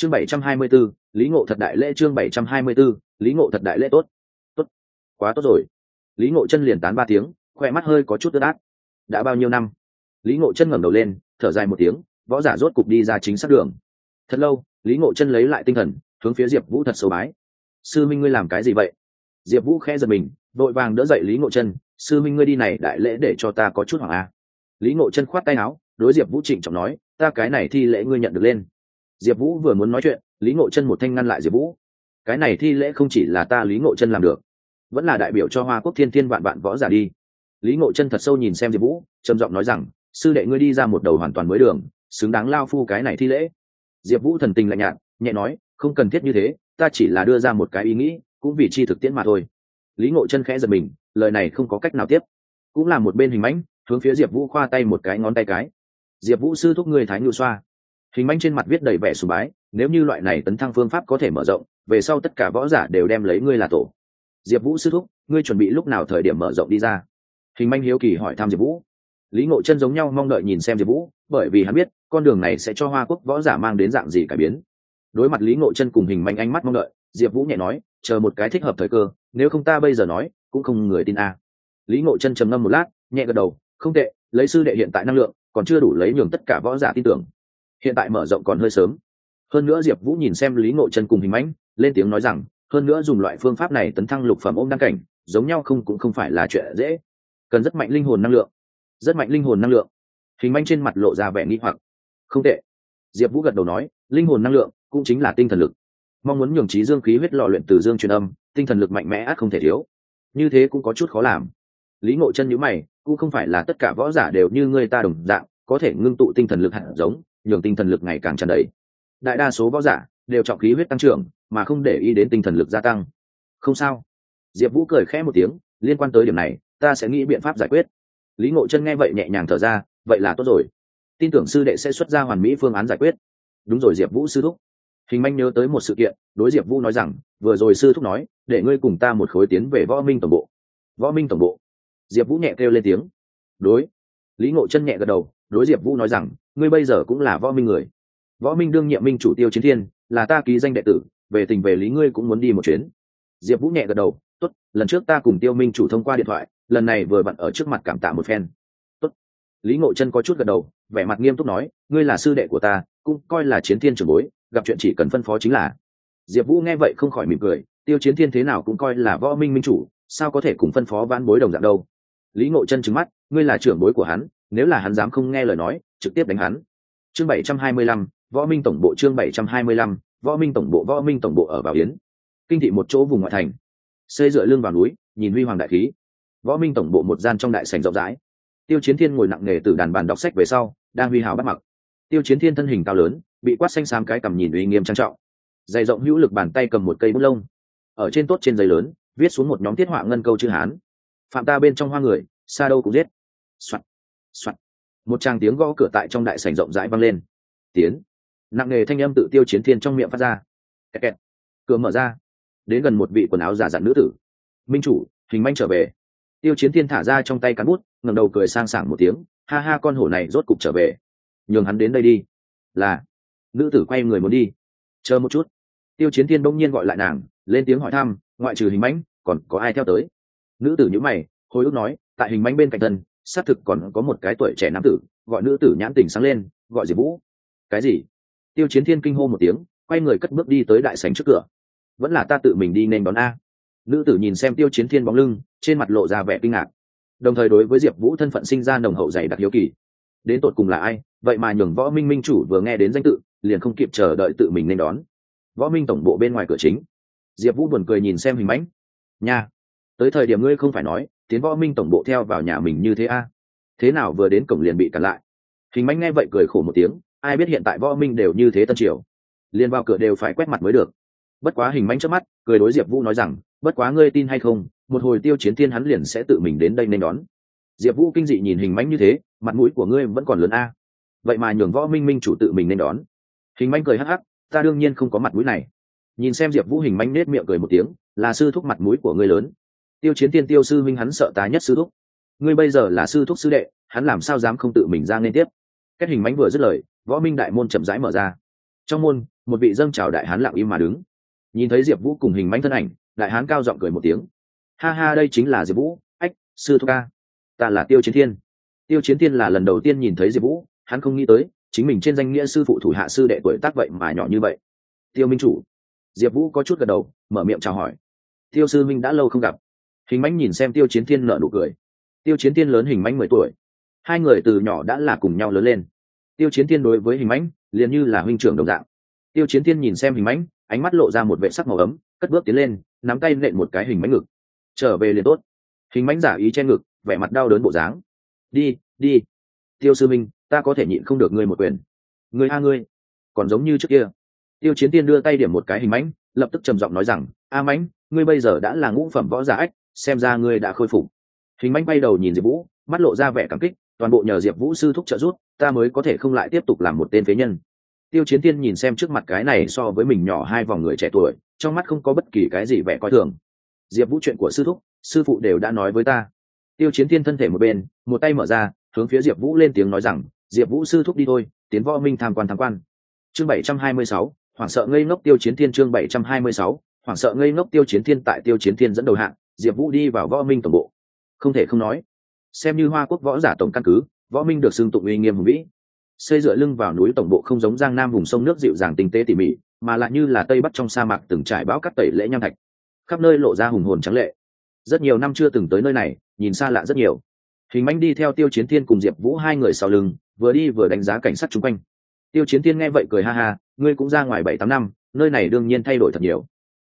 chương bảy trăm hai mươi 724, lý ngộ thật đại lễ chương bảy trăm hai mươi 724, lý ngộ thật đại lễ tốt. Tốt. Quá tốt rồi. Lý ngộ chân liền tán ba tiếng khoe mắt hơi có chút ướt át. Đã bao nhiêu năm? Lý ngộ chân ngẩng đầu lên thở dài một tiếng võ giả rốt cục đi ra chính xác đường. Thật lâu lý ngộ chân lấy lại tinh thần hướng phía diệp vũ thật sâu bái. Sư minh ngươi làm cái gì vậy? Diệp vũ khẽ giật mình vội vàng đỡ dậy lý ngộ chân sư minh ngươi đi này đại lễ để cho ta có chút hoảng a lý ngộ chân khoát tay áo đối diệp vũ trịnh trọng nói ta cái này thi lễ ngươi nhận được lên diệp vũ vừa muốn nói chuyện, lý ngộ chân một thanh ngăn lại diệp vũ. Cái này thi lễ không chỉ là ta lý ngộ chân làm được, vẫn là đại biểu cho hoa quốc thiên thiên vạn vạn võ giả đi. Lý ngộ chân thật sâu nhìn xem diệp vũ, trầm giọng nói rằng, sư đệ ngươi đi ra một đầu hoàn toàn mới đường, xứng đáng lao phu cái này thi lễ. Diệp vũ thần tình lạnh nhạt, nhẹ nói, không cần thiết như thế, ta chỉ là đưa ra một cái ý nghĩ, cũng vì chi thực tiễn mà thôi. Lý ngộ chân khẽ giật mình, lời này không có cách nào tiếp. Cũng là một bên hình mãnh, hướng phía diệp vũ khoa tay một cái ngón tay cái. Diệp vũ sư thúc người thái ngự xoa hình manh trên mặt viết đầy vẻ sùng bái, nếu như loại này tấn thăng phương pháp có thể mở rộng, về sau tất cả võ giả đều đem lấy ngươi là tổ. Diệp vũ sư thúc, ngươi chuẩn bị lúc nào thời điểm mở rộng đi ra? Hình manh hiếu kỳ hỏi thăm diệp vũ. Lý ngộ chân giống nhau mong đợi nhìn xem diệp vũ, bởi vì hắn biết, con đường này sẽ cho hoa quốc võ giả mang đến dạng gì cải biến. Đối mặt lý ngộ chân cùng hình manh ánh mắt mong đợi, diệp vũ nhẹ nói, chờ một cái thích hợp thời cơ, nếu không ta bây giờ nói, cũng không người tin a. Lý ngộ chân trầm ngâm một lát, nhẹ gật đầu, không tệ, lấy sư đệ hiện tại năng lượng, còn chưa đủ lấy nhường tất cả võ giả tin tưởng hiện tại mở rộng còn hơi sớm. Hơn nữa diệp vũ nhìn xem lý ngộ chân cùng hình mãnh, lên tiếng nói rằng, hơn nữa dùng loại phương pháp này tấn thăng lục phẩm ôm đăng cảnh, giống nhau không cũng không phải là chuyện dễ. Cần rất mạnh linh hồn năng lượng. Rất mạnh linh hồn năng lượng. Hình manh trên mặt lộ ra vẻ nghi hoặc. Không tệ. Diệp vũ gật đầu nói, linh hồn năng lượng cũng chính là tinh thần lực. Mong muốn nhường trí dương khí huyết lò luyện từ dương truyền âm, tinh thần lực mạnh mẽ át không thể thiếu. Như thế cũng có chút khó làm. Lý ngộ chân nhữ mày, cũng không phải là tất cả võ giả đều như người ta đồng dạng, có thể ngưng tụ tinh thần lực hạt giống nhường tinh thần lực ngày càng tràn đầy. Đại đa số võ giả đều trọng khí huyết tăng trưởng, mà không để ý đến tinh thần lực gia tăng. Không sao. Diệp vũ cười khẽ một tiếng, liên quan tới điểm này, ta sẽ nghĩ biện pháp giải quyết. Lý ngộ chân nghe vậy nhẹ nhàng thở ra, vậy là tốt rồi. Tin tưởng sư đệ sẽ xuất ra hoàn mỹ phương án giải quyết. Đúng rồi diệp vũ sư thúc. Hình manh nhớ tới một sự kiện, đối diệp vũ nói rằng, vừa rồi sư thúc nói, để ngươi cùng ta một khối tiến về võ minh tổng bộ. Võ minh tổng bộ. Diệp vũ nhẹ kêu lên tiếng. Đối. Lý ngộ chân nhẹ gật đầu đối diệp vũ nói rằng, ngươi bây giờ cũng là võ minh người. Võ minh đương nhiệm minh chủ tiêu chiến thiên, là ta ký danh đệ tử, về tình về lý ngươi cũng muốn đi một chuyến. Diệp vũ nhẹ gật đầu, tốt, lần trước ta cùng tiêu minh chủ thông qua điện thoại, lần này vừa bận ở trước mặt cảm tạ một phen. Tốt. Lý ngộ chân có chút gật đầu, vẻ mặt nghiêm túc nói, ngươi là sư đệ của ta, cũng coi là chiến thiên trưởng bối, gặp chuyện chỉ cần phân phó chính là. Diệp vũ nghe vậy không khỏi mỉm cười, tiêu chiến thiên thế nào cũng coi là võ minh minh chủ, sao có thể cùng phân phó vãn bối đồng dạng đâu? Lý ngộ chân trứng mắt, ngươi là trưởng bối của hắn nếu là hắn dám không nghe lời nói trực tiếp đánh hắn. Chương bảy trăm hai mươi lăm võ minh tổng bộ chương bảy trăm hai mươi lăm võ minh tổng bộ võ minh tổng bộ ở bảo yến. Kinh thị một chỗ vùng ngoại thành. Xây dựa lưng vào núi nhìn huy hoàng đại khí. Võ minh tổng bộ một gian trong đại sảnh rộng rãi. Tiêu chiến thiên ngồi nặng nề từ đàn bàn đọc sách về sau đang huy hào bắt mặc. Tiêu chiến thiên thân hình cao lớn bị quát xanh xám cái cầm nhìn uy nghiêm trang trọng. Dày rộng hữu lực bàn tay cầm một cây bút lông. Ở trên tốt trên giấy lớn viết xuống một nhóm tiết họa ngân câu chữ hán. Phạm ta bên trong hoa người xa đâu cũng giết. Soạn, soạt một tràng tiếng gõ cửa tại trong đại sảnh rộng rãi vang lên. Tiến. Nặng nề thanh âm tự tiêu chiến thiên trong miệng phát ra. Kẹt kẹt. cửa mở ra. Đến gần một vị quần áo giả dặn nữ tử. Minh chủ, hình manh trở về. Tiêu chiến thiên thả ra trong tay cán bút, ngẩng đầu cười sang sảng một tiếng. Ha ha, con hổ này rốt cục trở về. Nhường hắn đến đây đi. Là. Nữ tử quay người muốn đi. Chờ một chút. Tiêu chiến thiên bỗng nhiên gọi lại nàng, lên tiếng hỏi thăm, ngoại trừ hình mãnh còn có ai theo tới? Nữ tử nhữ mày, hồi ức nói, tại hình mãnh bên cạnh thân xác thực còn có một cái tuổi trẻ nam tử, gọi nữ tử nhãn tình sáng lên, gọi diệp vũ. Cái gì? Tiêu chiến thiên kinh hô một tiếng, quay người cất bước đi tới đại sảnh trước cửa. Vẫn là ta tự mình đi nên đón a. Nữ tử nhìn xem tiêu chiến thiên bóng lưng, trên mặt lộ ra vẻ kinh ngạc. Đồng thời đối với diệp vũ thân phận sinh ra nồng hậu dày đặc hiếu kỳ. Đến tột cùng là ai? Vậy mà nhường võ minh minh chủ vừa nghe đến danh tự, liền không kịp chờ đợi tự mình nên đón. Võ minh tổng bộ bên ngoài cửa chính. Diệp vũ buồn cười nhìn xem hình mãnh nha tới thời điểm ngươi không phải nói, tiến võ minh tổng bộ theo vào nhà mình như thế a? Thế nào vừa đến cổng liền bị cản lại? Hình manh nghe vậy cười khổ một tiếng, ai biết hiện tại võ minh đều như thế tân triều. Liền vào cửa đều phải quét mặt mới được. Bất quá hình manh trước mắt, cười đối diệp vũ nói rằng, bất quá ngươi tin hay không, một hồi tiêu chiến thiên hắn liền sẽ tự mình đến đây nên đón. Diệp vũ kinh dị nhìn hình manh như thế, mặt mũi của ngươi vẫn còn lớn a. Vậy mà nhường võ minh minh chủ tự mình nên đón. Hình manh cười hắc hắc, ta đương nhiên không có mặt mũi này. Nhìn xem diệp vũ hình manh nết miệng cười một tiếng, là sư thúc mặt mũi của ngươi lớn tiêu chiến tiên tiêu sư minh hắn sợ tá nhất sư thúc. Ngươi bây giờ là sư thúc sư đệ, hắn làm sao dám không tự mình ra nên tiếp? Các hình mánh vừa dứt lời, võ minh đại môn chậm rãi mở ra. Trong môn, một vị dâng chào đại hán lặng im mà đứng. Nhìn thấy diệp vũ cùng hình mánh thân ảnh, đại hán cao giọng cười một tiếng. Ha ha, đây chính là diệp vũ, ách, sư thúc ca. Ta là tiêu chiến thiên tiêu chiến thiên là lần đầu tiên nhìn thấy diệp vũ, hắn không nghĩ tới, chính mình trên danh nghĩa sư phụ thủ hạ sư đệ tuổi tác vậy mà nhỏ như vậy. Tiêu minh chủ. Diệp vũ có chút gật đầu, mở miệng chào hỏi. Tiêu sư minh đã lâu không gặp hình mánh nhìn xem tiêu chiến thiên nợ nụ cười. Tiêu chiến thiên lớn hình mánh mười tuổi. Hai người từ nhỏ đã là cùng nhau lớn lên. Tiêu chiến thiên đối với hình mánh liền như là huynh trưởng đồng dạng. Tiêu chiến thiên nhìn xem hình mánh ánh mắt lộ ra một vệ sắc màu ấm, cất bước tiến lên, nắm tay nện một cái hình mánh ngực. Trở về liền tốt. Hình mánh giả ý che ngực, vẻ mặt đau đớn bộ dáng. Đi đi. Tiêu sư minh ta có thể nhịn không được ngươi một quyền. Ngươi a ngươi, còn giống như trước kia. Tiêu chiến tiên đưa tay điểm một cái hình mãnh, lập tức trầm giọng nói rằng, a mãnh, ngươi bây giờ đã là ngũ phẩm võ giả ách xem ra ngươi đã khôi phục. Hình manh bay đầu nhìn diệp vũ, mắt lộ ra vẻ cảm kích, toàn bộ nhờ diệp vũ sư thúc trợ giúp, ta mới có thể không lại tiếp tục làm một tên phế nhân. Tiêu chiến tiên nhìn xem trước mặt cái này so với mình nhỏ hai vòng người trẻ tuổi, trong mắt không có bất kỳ cái gì vẻ coi thường. Diệp vũ chuyện của sư thúc, sư phụ đều đã nói với ta. Tiêu chiến tiên thân thể một bên, một tay mở ra, hướng phía diệp vũ lên tiếng nói rằng, diệp vũ sư thúc đi thôi, tiến võ minh tham quan tham quan. Chương bảy trăm hai mươi sáu, hoảng sợ ngây ngốc tiêu chiến thiên chương bảy trăm hai mươi sáu, hoảng sợ ngây ngốc tiêu chiến thiên tại tiêu chiến thiên dẫn đầu hạng diệp vũ đi vào võ minh tổng bộ. Không thể không nói, xem như hoa quốc võ giả tổng căn cứ, võ minh được xưng tụng uy nghiêm hùng vĩ. Xây dựa lưng vào núi tổng bộ không giống giang nam vùng sông nước dịu dàng tinh tế tỉ mỉ, mà lại như là tây bắc trong sa mạc từng trải bão cắt tẩy lễ nham thạch. Khắp nơi lộ ra hùng hồn trắng lệ. Rất nhiều năm chưa từng tới nơi này, nhìn xa lạ rất nhiều. Hình manh đi theo tiêu chiến thiên cùng diệp vũ hai người sau lưng, vừa đi vừa đánh giá cảnh sát chung quanh. Tiêu chiến thiên nghe vậy cười ha ha, ngươi cũng ra ngoài bảy tám năm, nơi này đương nhiên thay đổi thật nhiều.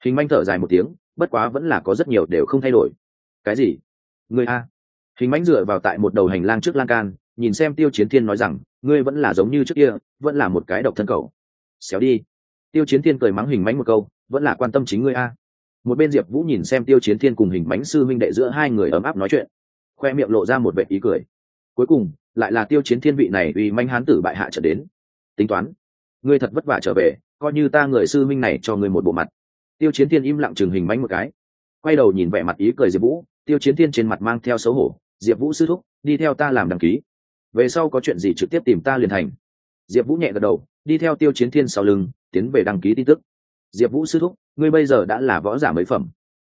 Hình manh thở dài một tiếng bất quá vẫn là có rất nhiều đều không thay đổi. Cái gì? Ngươi a. Hình manh dựa vào tại một đầu hành lang trước lan can, nhìn xem tiêu chiến thiên nói rằng, ngươi vẫn là giống như trước kia, vẫn là một cái độc thân cầu xéo đi. Tiêu chiến thiên cười mắng hình mánh một câu, vẫn là quan tâm chính ngươi a. Một bên diệp vũ nhìn xem tiêu chiến thiên cùng hình mánh sư minh đệ giữa hai người ấm áp nói chuyện, khoe miệng lộ ra một vệ ý cười. Cuối cùng, lại là tiêu chiến thiên vị này uy manh hán tử bại hạ trở đến. Tính toán, ngươi thật vất vả trở về, coi như ta người sư minh này cho ngươi một bộ mặt tiêu chiến thiên im lặng chừng hình mánh một cái. Quay đầu nhìn vẻ mặt ý cười diệp vũ, tiêu chiến thiên trên mặt mang theo xấu hổ, diệp vũ sư thúc, đi theo ta làm đăng ký. Về sau có chuyện gì trực tiếp tìm ta liền thành. Diệp vũ nhẹ gật đầu, đi theo tiêu chiến thiên sau lưng, tiến về đăng ký tin tức. Diệp vũ sư thúc, ngươi bây giờ đã là võ giả mấy phẩm?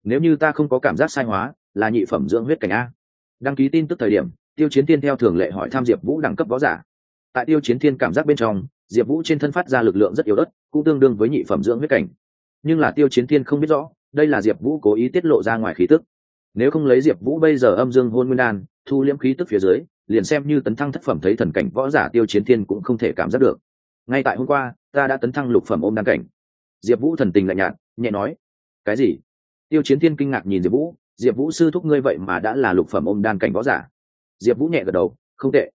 Nếu như ta không có cảm giác sai hóa, là nhị phẩm dưỡng huyết cảnh a. Đăng ký tin tức thời điểm, tiêu chiến thiên theo thường lệ hỏi tham diệp vũ đẳng cấp võ giả. Tại tiêu chiến thiên cảm giác bên trong, diệp vũ trên thân phát ra lực lượng rất yếu ớt, cũng tương đương với nhị phẩm dưỡng huyết cảnh nhưng là tiêu chiến thiên không biết rõ, đây là diệp vũ cố ý tiết lộ ra ngoài khí tức. Nếu không lấy diệp vũ bây giờ âm dương hôn nguyên đan, thu liễm khí tức phía dưới, liền xem như tấn thăng thất phẩm thấy thần cảnh võ giả tiêu chiến thiên cũng không thể cảm giác được. Ngay tại hôm qua, ta đã tấn thăng lục phẩm ôm đan cảnh. Diệp vũ thần tình lạnh nhạt, nhẹ nói, cái gì? Tiêu chiến thiên kinh ngạc nhìn diệp vũ diệp vũ sư thúc ngươi vậy mà đã là lục phẩm ôm đan cảnh võ giả? Diệp vũ nhẹ gật đầu, không tệ.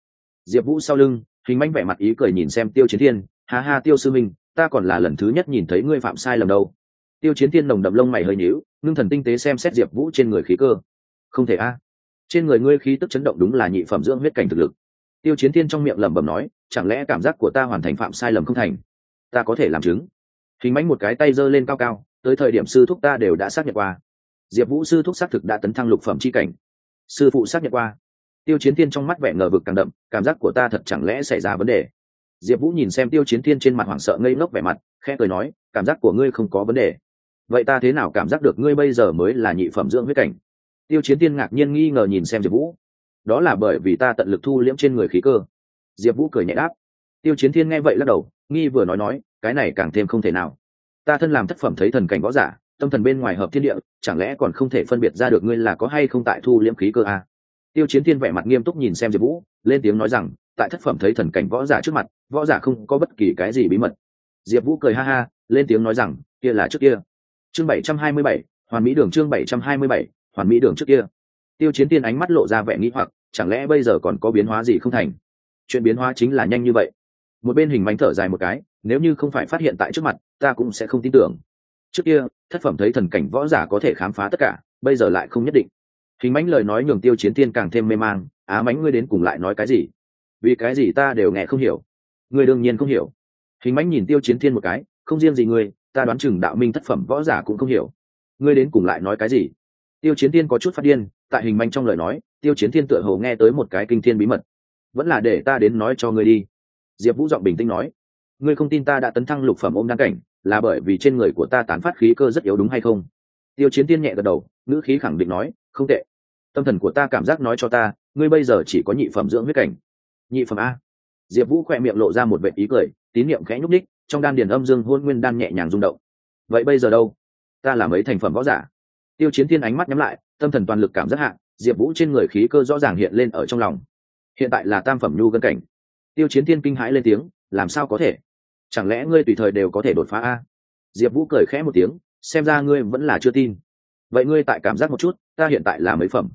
Diệp vũ sau lưng, hình manh vẻ mặt ý cười nhìn xem tiêu chiến thiên, ha ha tiêu sư minh ta còn là lần thứ nhất nhìn thấy ngươi phạm sai lầm đâu tiêu chiến thiên nồng đậm lông mày hơi nhíu, ngưng thần tinh tế xem xét diệp vũ trên người khí cơ. Không thể a. Trên người ngươi khí tức chấn động đúng là nhị phẩm dưỡng huyết cảnh thực lực. Tiêu chiến thiên trong miệng lẩm bẩm nói, chẳng lẽ cảm giác của ta hoàn thành phạm sai lầm không thành? Ta có thể làm chứng. Hình mánh một cái tay giơ lên cao cao, tới thời điểm sư thúc ta đều đã xác nhận qua. Diệp vũ sư thúc xác thực đã tấn thăng lục phẩm c h i cảnh. Sư phụ xác nhận qua. Tiêu chiến thiên trong mắt vẻ ngờ vực càng đậm, cảm giác của ta thật chẳng lẽ xảy ra vấn đề? Diệp vũ nhìn xem tiêu chiến thiên trên mặt hoảng sợ ngây ngốc vẻ mặt, khẽ cười nói, cảm giác của ngươi không có vấn đề vậy ta thế nào cảm giác được ngươi bây giờ mới là nhị phẩm dưỡng huyết cảnh? Tiêu chiến thiên ngạc nhiên nghi ngờ nhìn xem diệp vũ. Đó là bởi vì ta tận lực thu liễm trên người khí cơ. Diệp vũ cười nhẹ đáp. Tiêu chiến thiên nghe vậy lắc đầu, nghi vừa nói nói, cái này càng thêm không thể nào. Ta thân làm thất phẩm thấy thần cảnh võ giả, tâm thần bên ngoài hợp thiên địa, chẳng lẽ còn không thể phân biệt ra được ngươi là có hay không tại thu liễm khí cơ à? tiêu chiến thiên vẻ mặt nghiêm túc nhìn xem diệp vũ, lên tiếng nói rằng, tại thất phẩm thấy thần cảnh võ giả trước mặt, võ giả không có bất kỳ cái gì bí mật. Diệp vũ cười ha ha, lên tiếng nói rằng, kia là trước kia chương bảy trăm hai mươi bảy, hoàn mỹ đường chương bảy trăm hai mươi bảy, hoàn mỹ đường trước kia. Tiêu chiến tiên ánh mắt lộ ra vẻ nghĩ hoặc, chẳng lẽ bây giờ còn có biến hóa gì không thành? Chuyện biến hóa chính là nhanh như vậy. Một bên hình bánh thở dài một cái, nếu như không phải phát hiện tại trước mặt, ta cũng sẽ không tin tưởng. Trước kia, thất phẩm thấy thần cảnh võ giả có thể khám phá tất cả, bây giờ lại không nhất định. Hình mánh lời nói nhường tiêu chiến tiên càng thêm mê mang, á mánh ngươi đến cùng lại nói cái gì? Vì cái gì ta đều nghe không hiểu. Ngươi đương nhiên không hiểu. Hình mánh nhìn tiêu chiến thiên một cái, không riêng gì ngươi ta đoán chừng đạo minh thất phẩm võ giả cũng không hiểu. Ngươi đến cùng lại nói cái gì? Tiêu chiến thiên có chút phát điên, tại hình manh trong lời nói, tiêu chiến thiên tựa hồ nghe tới một cái kinh thiên bí mật. Vẫn là để ta đến nói cho ngươi đi. Diệp vũ giọng bình tĩnh nói, ngươi không tin ta đã tấn thăng lục phẩm ôm đăng cảnh, là bởi vì trên người của ta tán phát khí cơ rất yếu đúng hay không? Tiêu chiến tiên nhẹ gật đầu, ngữ khí khẳng định nói, không tệ. Tâm thần của ta cảm giác nói cho ta, ngươi bây giờ chỉ có nhị phẩm dưỡng huyết cảnh. Nhị phẩm a. Diệp vũ khỏe miệng lộ ra một vệ ý cười, tín niệm khẽ nhúc ních trong đan điền âm dương hôn nguyên đan nhẹ nhàng rung động. Vậy bây giờ đâu? Ta là mấy thành phẩm võ giả. Tiêu chiến thiên ánh mắt nhắm lại, tâm thần toàn lực cảm giác hạn diệp vũ trên người khí cơ rõ ràng hiện lên ở trong lòng. Hiện tại là tam phẩm nhu gân cảnh. Tiêu chiến thiên kinh hãi lên tiếng, làm sao có thể? Chẳng lẽ ngươi tùy thời đều có thể đột phá a? Diệp vũ cười khẽ một tiếng, xem ra ngươi vẫn là chưa tin. Vậy ngươi tại cảm giác một chút, ta hiện tại là mấy phẩm.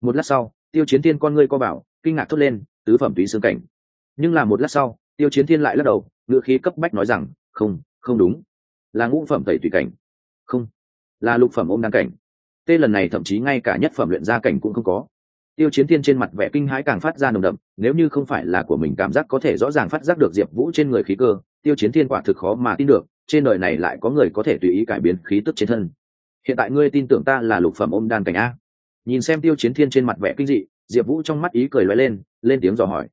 Một lát sau, tiêu chiến thiên con ngươi co bảo, kinh ngạc thốt lên, tứ phẩm túy xương cảnh. Nhưng là một lát sau, tiêu chiến thiên lại lắc đầu ngựa khí cấp bách nói rằng, không không đúng. Là ngũ phẩm tẩy tùy cảnh. Không, là lục phẩm ôm đan cảnh. Tê lần này thậm chí ngay cả nhất phẩm luyện gia cảnh cũng không có. Tiêu chiến thiên trên mặt vẻ kinh hãi càng phát ra nồng đậm, nếu như không phải là của mình cảm giác có thể rõ ràng phát giác được diệp vũ trên người khí cơ, tiêu chiến thiên quả thực khó mà tin được, trên đời này lại có người có thể tùy ý cải biến khí tức trên thân. Hiện tại ngươi tin tưởng ta là lục phẩm ôm đan cảnh a? Nhìn xem tiêu chiến thiên trên mặt vẻ kinh dị, diệp vũ trong mắt ý cười loay lên lên tiếng dò hỏi.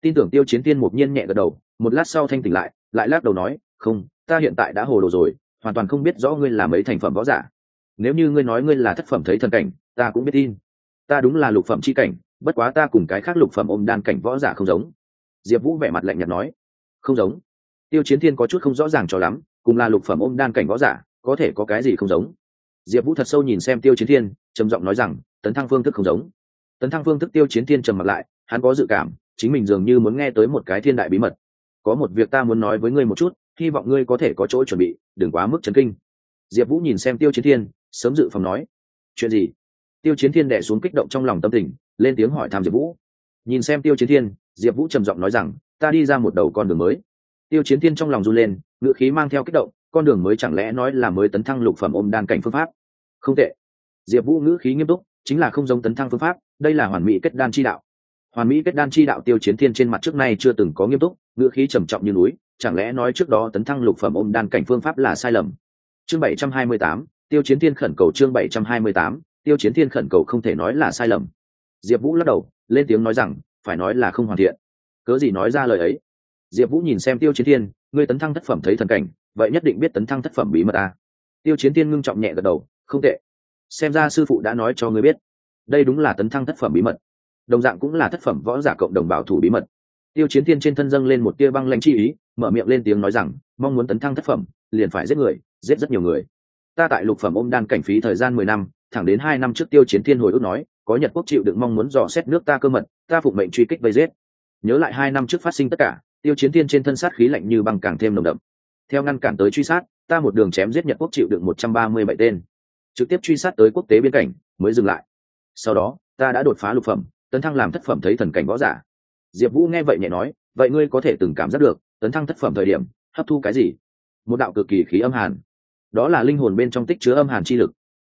Tin tưởng tiêu chiến thiên một nhiên nhẹ gật đầu một lát sau thanh tỉnh lại lại lắc đầu nói, không, ta hiện tại đã hồ đồ rồi, hoàn toàn không biết rõ ngươi là mấy thành phẩm võ giả. Nếu như ngươi nói ngươi là thất phẩm thấy thần cảnh, ta cũng biết tin. Ta đúng là lục phẩm c h i cảnh, bất quá ta cùng cái khác lục phẩm ôm đan cảnh võ giả không giống. Diệp vũ vẻ mặt lạnh nhạt nói, không giống. Tiêu chiến thiên có chút không rõ ràng cho lắm, cùng là lục phẩm ôm đan cảnh võ giả, có thể có cái gì không giống? Diệp vũ thật sâu nhìn xem tiêu chiến thiên, trầm giọng nói rằng, tấn thăng phương thức không giống. Tấn thăng phương thức tiêu chiến thiên trầm mặt lại, hắn có dự cảm, chính mình dường như muốn nghe tới một cái thiên đại bí mật có một việc ta muốn nói với ngươi một chút, hy vọng ngươi có thể có chỗ chuẩn bị, đừng quá mức chấn kinh. Diệp vũ nhìn xem tiêu chiến thiên, sớm dự phòng nói, chuyện gì? Tiêu chiến thiên đẻ xuống kích động trong lòng tâm tình, lên tiếng hỏi thăm diệp vũ. Nhìn xem tiêu chiến thiên, diệp vũ trầm giọng nói rằng, ta đi ra một đầu con đường mới. Tiêu chiến thiên trong lòng run lên, ngựa khí mang theo kích động, con đường mới chẳng lẽ nói là mới tấn thăng lục phẩm ôm đan cảnh phương pháp? Không tệ. Diệp vũ ngữ khí nghiêm túc, chính là không giống tấn thăng phương pháp, đây là hoàn mỹ kết đan chi đạo hoàn mỹ kết đan chi đạo tiêu chiến thiên trên mặt trước nay chưa từng có nghiêm túc, ngữ khí trầm trọng như núi, chẳng lẽ nói trước đó tấn thăng lục phẩm ôm đan cảnh phương pháp là sai lầm? Chương bảy trăm hai mươi tám, tiêu chiến thiên khẩn cầu chương bảy trăm hai mươi tám, tiêu chiến thiên khẩn cầu không thể nói là sai lầm. Diệp vũ lắc đầu, lên tiếng nói rằng, phải nói là không hoàn thiện. Cớ gì nói ra lời ấy? Diệp vũ nhìn xem tiêu chiến thiên, ngươi tấn thăng thất phẩm thấy thần cảnh, vậy nhất định biết tấn thăng thất phẩm bí mật à. tiêu chiến thiên ngưng trọng nhẹ gật đầu, không tệ. Xem ra sư phụ đã nói cho ngươi biết, đây đúng là tấn thăng thất phẩm bí mật đồng dạng cũng là thất phẩm võ giả cộng đồng bảo thủ bí mật. Tiêu chiến thiên trên thân dâng lên một tia băng lanh chi ý, mở miệng lên tiếng nói rằng, mong muốn tấn thăng thất phẩm, liền phải giết người, giết rất nhiều người. Ta tại lục phẩm ôm đan cảnh phí thời gian mười năm, thẳng đến hai năm trước tiêu chiến thiên hồi ước nói, có nhật quốc chịu đựng mong muốn dò xét nước ta cơ mật, ta phục mệnh truy kích vây giết. Nhớ lại hai năm trước phát sinh tất cả, tiêu chiến thiên trên thân sát khí lạnh như băng càng thêm nồng đậm. Theo ngăn cản tới truy sát, ta một đường chém giết nhật quốc chịu đựng một trăm ba mươi bảy tên. Trực tiếp truy sát tới quốc tế biên cảnh, mới dừng lại. Sau đó, ta đã đột phá lục phẩm tấn thăng làm thất phẩm thấy thần cảnh võ giả. Diệp vũ nghe vậy nhẹ nói, vậy ngươi có thể từng cảm giác được, tấn thăng thất phẩm thời điểm, hấp thu cái gì? Một đạo cực kỳ khí âm hàn. Đó là linh hồn bên trong tích chứa âm hàn chi lực.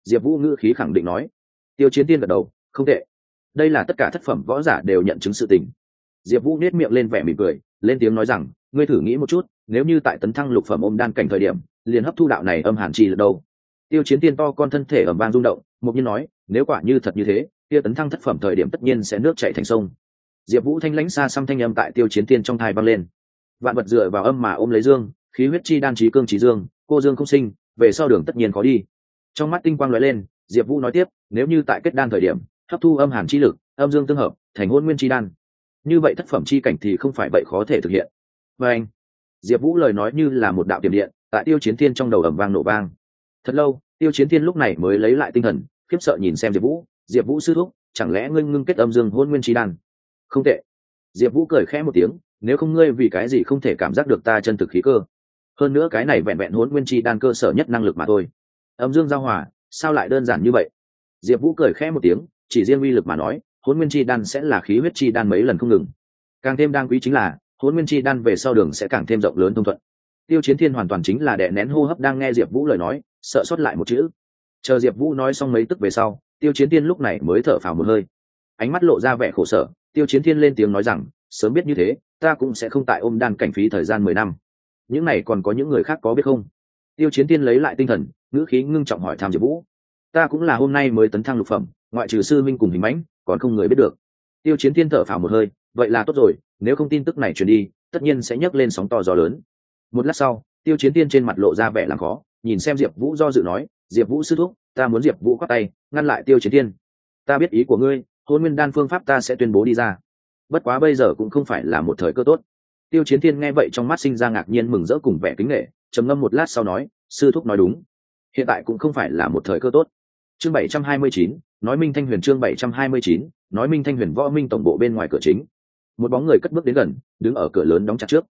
Diệp vũ ngữ khí khẳng định nói, tiêu chiến tiên gật đầu, không tệ. Đây là tất cả thất phẩm võ giả đều nhận chứng sự tình. Diệp vũ nết miệng lên vẻ mỉm cười, lên tiếng nói rằng, ngươi thử nghĩ một chút, nếu như tại tấn thăng lục phẩm ôm đan cảnh thời điểm, liền hấp thu đạo này âm hàn chi lực đâu? Tiêu chiến tiên to con thân thể ẩm vang rung động, mục nhiên nói, nếu quả như thật như thế kia tấn thăng thất phẩm thời điểm tất nhiên sẽ nước chảy thành sông. Diệp vũ thanh lãnh xa xăm thanh âm tại tiêu chiến tiên trong thai vang lên. Vạn vật dựa vào âm mà ôm lấy dương, khí huyết chi đan trí cương trí dương, cô dương không sinh, về sau đường tất nhiên có đi. Trong mắt tinh quang lóe lên, diệp vũ nói tiếp, nếu như tại kết đan thời điểm, hấp thu âm hàn chi lực, âm dương tương hợp, thành hôn nguyên chi đan, như vậy thất phẩm chi cảnh thì không phải vậy khó thể thực hiện. Và anh, diệp vũ lời nói như là một đạo tiềm điện, tại tiêu chiến thiên trong đầu ẩm vang nổ vang. Thật lâu, tiêu chiến thiên lúc này mới lấy lại tinh thần, khiếp sợ nhìn xem diệp vũ diệp vũ sư thúc, chẳng lẽ ngươi ngưng kết âm dương hôn nguyên chi đan? Không tệ. Diệp vũ cười khẽ một tiếng, nếu không ngươi vì cái gì không thể cảm giác được ta chân thực khí cơ? Hơn nữa cái này vẹn vẹn hôn nguyên chi đan cơ sở nhất năng lực mà thôi. Âm dương giao hòa, sao lại đơn giản như vậy? Diệp vũ cười khẽ một tiếng, chỉ riêng uy lực mà nói, hôn nguyên chi đan sẽ là khí huyết chi đan mấy lần không ngừng. Càng thêm đáng quý chính là, hôn nguyên chi đan về sau đường sẽ càng thêm rộng lớn thông thuận. Tiêu chiến thiên hoàn toàn chính là đệ nén hô hấp đang nghe diệp vũ lời nói, sợ sót lại một chữ. Chờ diệp vũ nói xong mấy tức về sau tiêu chiến thiên lúc này mới thở phào một hơi. Ánh mắt lộ ra vẻ khổ sở, tiêu chiến thiên lên tiếng nói rằng, sớm biết như thế, ta cũng sẽ không tại ôm đan cảnh phí thời gian mười năm. Những này còn có những người khác có biết không? Tiêu chiến thiên lấy lại tinh thần, ngữ khí ngưng trọng hỏi tham diệp vũ, ta cũng là hôm nay mới tấn thăng lục phẩm, ngoại trừ sư minh cùng hình mãnh, còn không người biết được. Tiêu chiến thiên thở phào một hơi, vậy là tốt rồi, nếu không tin tức này truyền đi, tất nhiên sẽ nhấc lên sóng to gió lớn. Một lát sau, tiêu chiến tiên trên mặt lộ ra vẻ làm khó, nhìn xem diệp vũ do dự nói, diệp vũ sư thúc ta muốn diệp vũ khoác tay, ngăn lại tiêu chiến thiên. ta biết ý của ngươi, hôn nguyên đan phương pháp ta sẽ tuyên bố đi ra. Bất quá bây giờ cũng không phải là một thời cơ tốt. Tiêu chiến thiên nghe vậy trong mắt sinh ra ngạc nhiên mừng rỡ cùng vẻ kính nghệ trầm ngâm một lát sau nói, sư thúc nói đúng. Hiện tại cũng không phải là một thời cơ tốt. Chương bảy trăm hai mươi chín, nói minh thanh huyền chương bảy trăm hai mươi chín, nói minh thanh huyền võ minh tổng bộ bên ngoài cửa chính. Một bóng người cất bước đến gần, đứng ở cửa lớn đóng chặt trước.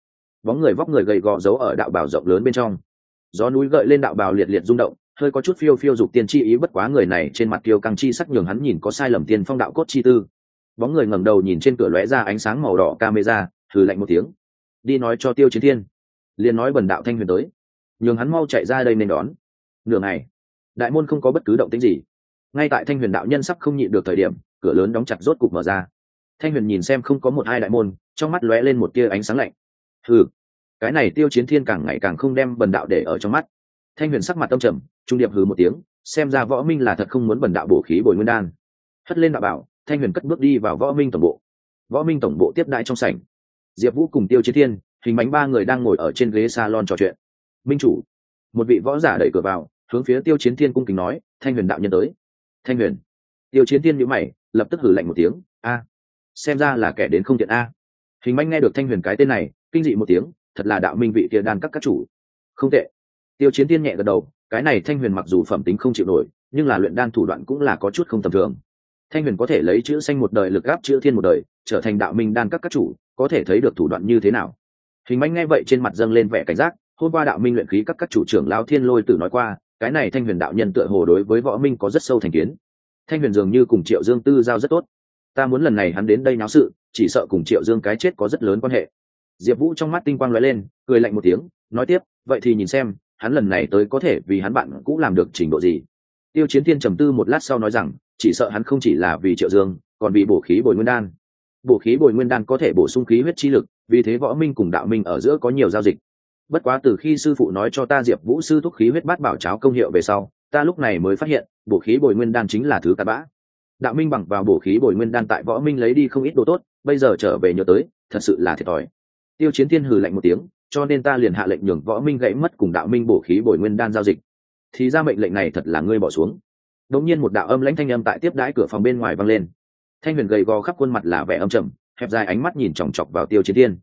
Bóng người vóc người gầy gò giấu ở đạo bào rộng lớn bên trong. Gió núi gợi lên đạo bào liệt liệt rung động hơi có chút phiêu phiêu dục tiên chi ý bất quá người này trên mặt tiêu căng chi sắc nhường hắn nhìn có sai lầm tiên phong đạo cốt chi tư. Bóng người ngẩng đầu nhìn trên cửa lóe ra ánh sáng màu đỏ camera, thử lạnh một tiếng. Đi nói cho tiêu chiến thiên. Liền nói bần đạo thanh huyền tới. Nhường hắn mau chạy ra đây nên đón. Nửa ngày, đại môn không có bất cứ động tĩnh gì. Ngay tại thanh huyền đạo nhân sắp không nhịn được thời điểm, cửa lớn đóng chặt rốt cục mở ra. Thanh huyền nhìn xem không có một hai đại môn, trong mắt lóe lên một tia ánh sáng lạnh. Ừ cái này tiêu chiến thiên càng ngày càng không đem bần đạo để ở trong mắt. Thanh huyền sắc mặt tâm trầm trung điệp hừ một tiếng, xem ra võ minh là thật không muốn bẩn đạo bổ khí bồi nguyên đan. Hất lên đạo bảo, thanh huyền cất bước đi vào võ minh tổng bộ. Võ minh tổng bộ tiếp đại trong sảnh. Diệp vũ cùng tiêu chiến thiên, hình bánh ba người đang ngồi ở trên ghế salon trò chuyện. Minh chủ, một vị võ giả đẩy cửa vào, hướng phía tiêu chiến thiên cung kính nói, thanh huyền đạo nhân tới. Thanh huyền? Tiêu chiến thiên nhữ mày, lập tức hử lạnh một tiếng, a, xem ra là kẻ đến không tiện a. Hình bánh nghe được thanh huyền cái tên này, kinh dị một tiếng, thật là đạo minh vị kia đan các các chủ. Không tệ. Tiêu chiến thiên nhẹ gật đầu cái này thanh huyền mặc dù phẩm tính không chịu nổi, nhưng là luyện đan thủ đoạn cũng là có chút không tầm thường. Thanh huyền có thể lấy chữ xanh một đời lực gáp chữ thiên một đời, trở thành đạo minh đan các các chủ, có thể thấy được thủ đoạn như thế nào. Hình manh nghe vậy trên mặt dâng lên vẻ cảnh giác, hôm qua đạo minh luyện khí các các chủ trưởng lao thiên lôi tử nói qua, cái này thanh huyền đạo nhân tựa hồ đối với võ minh có rất sâu thành kiến. Thanh huyền dường như cùng triệu dương tư giao rất tốt. Ta muốn lần này hắn đến đây náo sự, chỉ sợ cùng triệu dương cái chết có rất lớn quan hệ. Diệp vũ trong mắt tinh quang lóe lên, cười lạnh một tiếng, nói tiếp, vậy thì nhìn xem hắn lần này tới có thể vì hắn bạn cũng làm được trình độ gì? Tiêu chiến thiên trầm tư một lát sau nói rằng, chỉ sợ hắn không chỉ là vì triệu dương, còn vì bổ khí bồi nguyên đan. Bổ khí bồi nguyên đan có thể bổ sung khí huyết chi lực, vì thế võ minh cùng đạo minh ở giữa có nhiều giao dịch. Bất quá từ khi sư phụ nói cho ta diệp vũ sư thúc khí huyết bát bảo cháo công hiệu về sau, ta lúc này mới phát hiện, bổ khí bồi nguyên đan chính là thứ cặn bã. Đạo minh bằng vào bổ khí bồi nguyên đan tại võ minh lấy đi không ít đồ tốt, bây giờ trở về nhớ tới, thật sự là thiệt thòi. Tiêu chiến thiên hừ lạnh một tiếng cho nên ta liền hạ lệnh nhường võ minh gãy mất cùng đạo minh bổ khí bồi nguyên đan giao dịch. Thì ra mệnh lệnh này thật là ngươi bỏ xuống. Đống nhiên một đạo âm lãnh thanh âm tại tiếp đãi cửa phòng bên ngoài vang lên. Thanh huyền gầy gò khắp khuôn mặt là vẻ âm trầm, hẹp dài ánh mắt nhìn chòng chọc vào tiêu chiến thiên.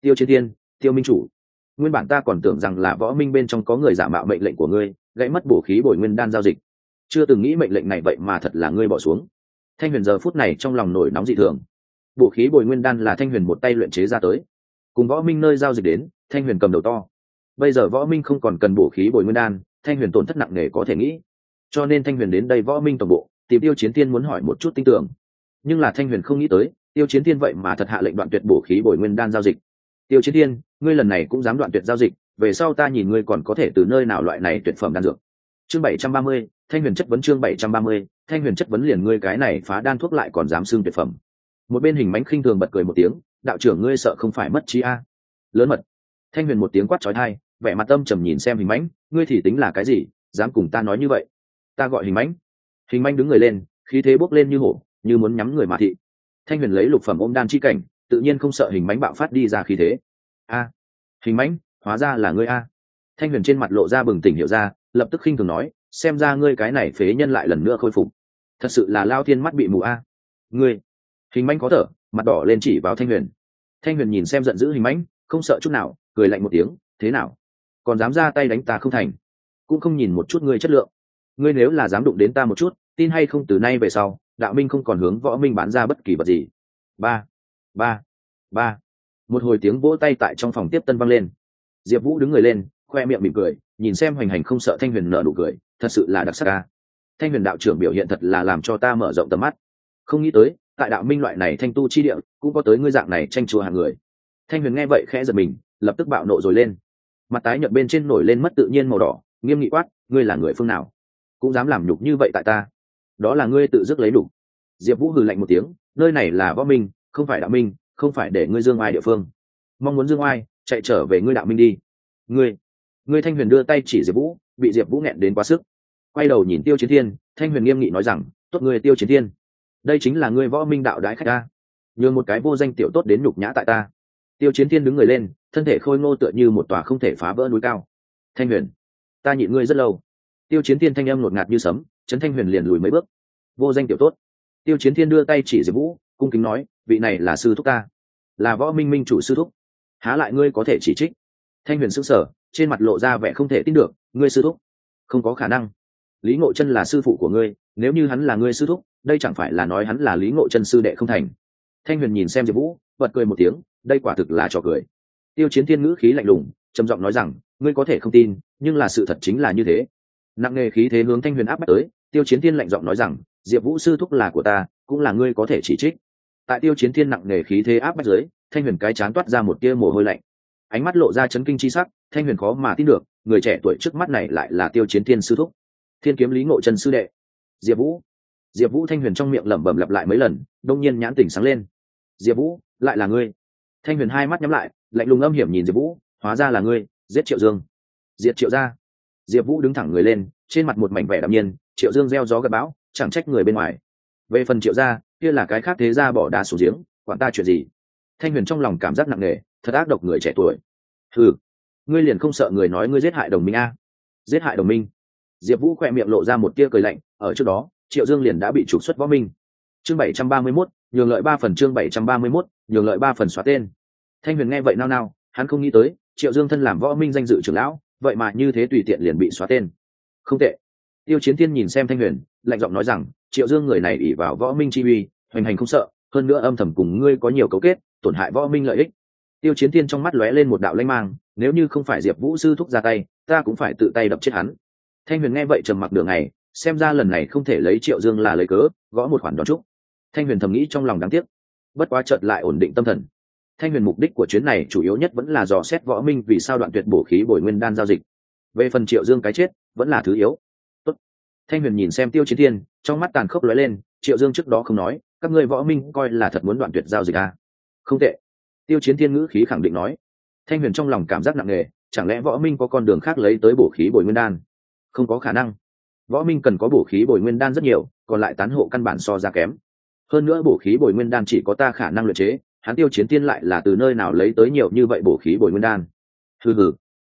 Tiêu chiến thiên, tiêu minh chủ, nguyên bản ta còn tưởng rằng là võ minh bên trong có người giả mạo mệnh lệnh của ngươi, gãy mất bổ khí bồi nguyên đan giao dịch. Chưa từng nghĩ mệnh lệnh này vậy mà thật là ngươi bỏ xuống. Thanh huyền giờ phút này trong lòng nổi nóng dị thường. Bổ khí bồi nguyên đan là thanh huyền một tay luyện chế ra tới cùng võ minh nơi giao dịch đến, thanh huyền cầm đầu to. Bây giờ võ minh không còn cần bổ khí bồi nguyên đan, thanh huyền tổn thất nặng nề có thể nghĩ. Cho nên thanh huyền đến đây võ minh tổng bộ, tìm tiêu chiến tiên muốn hỏi một chút tin tưởng. Nhưng là thanh huyền không nghĩ tới, tiêu chiến tiên vậy mà thật hạ lệnh đoạn tuyệt bổ khí bồi nguyên đan giao dịch. Tiêu chiến tiên, ngươi lần này cũng dám đoạn tuyệt giao dịch, về sau ta nhìn ngươi còn có thể từ nơi nào loại này tuyệt phẩm đan dược. Chương bảy trăm ba mươi, thanh huyền chất vấn chương bảy trăm ba mươi, thanh huyền chất vấn liền ngươi cái này phá đan thuốc lại còn dám xương tuyệt phẩm. Một bên hình mánh khinh thường bật cười một tiếng đạo trưởng ngươi sợ không phải mất trí a. Lớn mật. Thanh huyền một tiếng quát trói thai vẻ mặt tâm trầm nhìn xem hình mãnh, ngươi thì tính là cái gì, dám cùng ta nói như vậy? Ta gọi hình mãnh. Hình mãnh đứng người lên, khí thế bốc lên như hổ, như muốn nhắm người mà thị. Thanh huyền lấy lục phẩm ôm đan chi cảnh, tự nhiên không sợ hình mãnh bạo phát đi ra khí thế. A, hình mãnh, hóa ra là ngươi a. Thanh huyền trên mặt lộ ra bừng tỉnh hiểu ra, lập tức khinh thường nói, xem ra ngươi cái này phế nhân lại lần nữa khôi phục. Thật sự là lao thiên mắt bị mù a. Ngươi, hình mãnh có thở mặt đỏ lên chỉ vào thanh huyền. Thanh huyền nhìn xem giận dữ hình mãnh, không sợ chút nào, cười lạnh một tiếng, thế nào? Còn dám ra tay đánh ta không thành? Cũng không nhìn một chút ngươi chất lượng. Ngươi nếu là dám đụng đến ta một chút, tin hay không từ nay về sau, đạo minh không còn hướng võ minh bán ra bất kỳ vật gì. Ba ba ba. Một hồi tiếng vỗ tay tại trong phòng tiếp tân vang lên. Diệp vũ đứng người lên, khoe miệng mỉm cười, nhìn xem hoành hành không sợ thanh huyền nở nụ cười, thật sự là đặc sắc ca thanh huyền đạo trưởng biểu hiện thật là làm cho ta mở rộng tầm mắt không nghĩ tới, tại đạo minh loại này thanh tu chi địa, cũng có tới ngươi dạng này tranh chùa hàng người. Thanh huyền nghe vậy khẽ giật mình, lập tức bạo nộ rồi lên. Mặt tái nhợt bên trên nổi lên mất tự nhiên màu đỏ, nghiêm nghị quát, ngươi là người phương nào? Cũng dám làm nhục như vậy tại ta? Đó là ngươi tự dứt lấy đủ. Diệp vũ hừ lạnh một tiếng, nơi này là võ minh, không phải đạo minh, không phải để ngươi dương ai địa phương. Mong muốn dương oai, chạy trở về ngươi đạo minh đi. Ngươi ngươi thanh huyền đưa tay chỉ diệp vũ, bị diệp vũ nghẹn đến quá sức. Quay đầu nhìn tiêu chiến thiên, thanh huyền nghiêm nghị nói rằng, tốt ngươi tiêu chiến thiên đây chính là ngươi võ minh đạo đái khách ta. Nhường một cái vô danh tiểu tốt đến nhục nhã tại ta. Tiêu chiến thiên đứng người lên, thân thể khôi ngô tựa như một tòa không thể phá vỡ núi cao. Thanh huyền, ta nhịn ngươi rất lâu. Tiêu chiến thiên thanh âm ngột ngạt như sấm, trấn thanh huyền liền lùi mấy bước. Vô danh tiểu tốt. Tiêu chiến thiên đưa tay chỉ diệp vũ, cung kính nói, vị này là sư thúc ta. Là võ minh minh chủ sư thúc. Há lại ngươi có thể chỉ trích? Thanh huyền sững sờ, trên mặt lộ ra vẻ không thể tin được, ngươi sư thúc? Không có khả năng. Lý ngộ chân là sư phụ của ngươi, nếu như hắn là ngươi sư thúc đây chẳng phải là nói hắn là lý ngộ chân sư đệ không thành. Thanh huyền nhìn xem diệp vũ, bật cười một tiếng, đây quả thực là trò cười. Tiêu chiến thiên ngữ khí lạnh lùng, trầm giọng nói rằng, ngươi có thể không tin, nhưng là sự thật chính là như thế. Nặng nề khí thế hướng thanh huyền áp bách tới, tiêu chiến thiên lạnh giọng nói rằng, diệp vũ sư thúc là của ta, cũng là ngươi có thể chỉ trích. Tại tiêu chiến thiên nặng nề khí thế áp bách dưới, thanh huyền cái chán toát ra một tia mồ hôi lạnh. Ánh mắt lộ ra chấn kinh chi sắc, thanh huyền khó mà tin được, người trẻ tuổi trước mắt này lại là tiêu chiến thiên sư thúc. Thiên kiếm lý ngộ chân sư đệ. Diệp vũ diệp vũ thanh huyền trong miệng lẩm bẩm lặp lại mấy lần đông nhiên nhãn tỉnh sáng lên. Diệp vũ, lại là ngươi? Thanh huyền hai mắt nhắm lại, lạnh lùng âm hiểm nhìn diệp vũ, hóa ra là ngươi, giết triệu dương. Diệt triệu gia? Diệp vũ đứng thẳng người lên, trên mặt một mảnh vẻ đạm nhiên, triệu dương gieo gió gặp bão, chẳng trách người bên ngoài. Về phần triệu gia, kia là cái khác thế gia bỏ đá xuống giếng, quản ta chuyện gì? Thanh huyền trong lòng cảm giác nặng nề, thật ác độc người trẻ tuổi. Ừ ngươi liền không sợ người nói ngươi giết hại đồng minh a? Giết hại đồng minh? Diệp vũ khỏe miệng lộ ra một tia cười lạnh, ở trước đó triệu dương liền đã bị trục xuất võ minh. Chương bảy trăm ba mươi mốt, nhường lợi ba phần chương bảy trăm ba mươi mốt, nhường lợi ba phần xóa tên. Thanh huyền nghe vậy nao nao, hắn không nghĩ tới, triệu dương thân làm võ minh danh dự trưởng lão, vậy mà như thế tùy tiện liền bị xóa tên. Không tệ. Tiêu chiến thiên nhìn xem thanh huyền, lạnh giọng nói rằng, triệu dương người này ỉ vào võ minh chi uy, hoành hành không sợ, hơn nữa âm thầm cùng ngươi có nhiều cấu kết, tổn hại võ minh lợi ích. Tiêu chiến thiên trong mắt lóe lên một đạo lanh mang, nếu như không phải diệp vũ sư thúc ra tay, ta cũng phải tự tay đập chết hắn. Thanh huyền nghe vậy trầm mặc đường này xem ra lần này không thể lấy triệu dương là lấy cớ, gõ một khoản đón trúc thanh huyền thầm nghĩ trong lòng đáng tiếc. Bất quá chợt lại ổn định tâm thần. Thanh huyền mục đích của chuyến này chủ yếu nhất vẫn là dò xét võ minh vì sao đoạn tuyệt bổ khí bồi nguyên đan giao dịch. Về phần triệu dương cái chết, vẫn là thứ yếu. Tốt. thanh huyền nhìn xem tiêu chiến thiên, trong mắt tàn khốc lóe lên, triệu dương trước đó không nói, các ngươi võ minh coi là thật muốn đoạn tuyệt giao dịch à. không tệ. Tiêu chiến thiên ngữ khí khẳng định nói. Thanh huyền trong lòng cảm giác nặng nề, chẳng lẽ võ minh có con đường khác lấy tới bổ khí bồi nguyên đan? Không có khả năng võ minh cần có bổ khí bồi nguyên đan rất nhiều, còn lại tán hộ căn bản so ra kém. Hơn nữa bổ khí bồi nguyên đan chỉ có ta khả năng luyện chế, hắn tiêu chiến thiên lại là từ nơi nào lấy tới nhiều như vậy bổ khí bồi nguyên đan. Hừ hừ.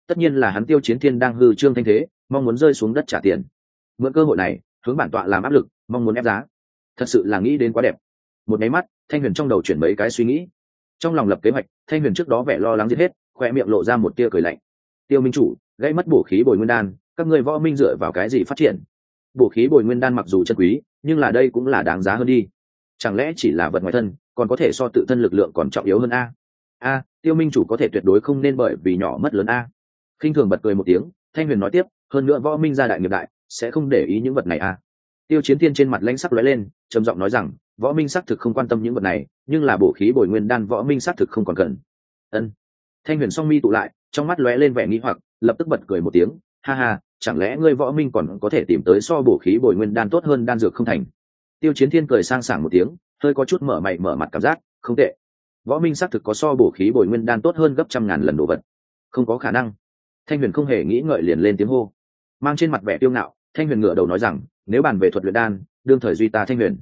Tất nhiên là hắn tiêu chiến thiên đang hư trương thanh thế, mong muốn rơi xuống đất trả tiền. Mượn cơ hội này, hướng bản tọa làm áp lực, mong muốn ép giá. Thật sự là nghĩ đến quá đẹp. Một máy mắt, thanh huyền trong đầu chuyển mấy cái suy nghĩ. Trong lòng lập kế hoạch, thanh huyền trước đó vẻ lo lắng giết hết khoe miệng lộ ra một tia cười lạnh. Tiêu minh chủ gây mất bổ khí bồi nguyên đan các người võ minh dựa vào cái gì phát triển? Bổ khí bồi nguyên đan mặc dù chân quý, nhưng là đây cũng là đáng giá hơn đi. Chẳng lẽ chỉ là vật ngoài thân, còn có thể so tự thân lực lượng còn trọng yếu hơn a? A, tiêu minh chủ có thể tuyệt đối không nên bởi vì nhỏ mất lớn a. Khinh thường bật cười một tiếng, thanh huyền nói tiếp, hơn nữa võ minh gia đại nghiệp đại, sẽ không để ý những vật này a. Tiêu chiến thiên trên mặt lãnh sắc lóe lên, trầm giọng nói rằng, võ minh xác thực không quan tâm những vật này, nhưng là bổ khí bồi nguyên đan võ minh xác thực không còn cần. Ân. Thanh huyền song mi tụ lại, trong mắt lóe lên vẻ nghi hoặc, lập tức bật cười một tiếng, ha ha chẳng lẽ ngươi võ minh còn có thể tìm tới so bổ khí bồi nguyên đan tốt hơn đan dược không thành? Tiêu chiến thiên cười sang sảng một tiếng, hơi có chút mở mày mở mặt cảm giác, không tệ. Võ minh xác thực có so bổ khí bồi nguyên đan tốt hơn gấp trăm ngàn lần đồ vật. Không có khả năng. Thanh huyền không hề nghĩ ngợi liền lên tiếng hô. Mang trên mặt vẻ tiêu ngạo, thanh huyền ngửa đầu nói rằng, nếu bàn về thuật luyện đan, đương thời duy ta thanh huyền.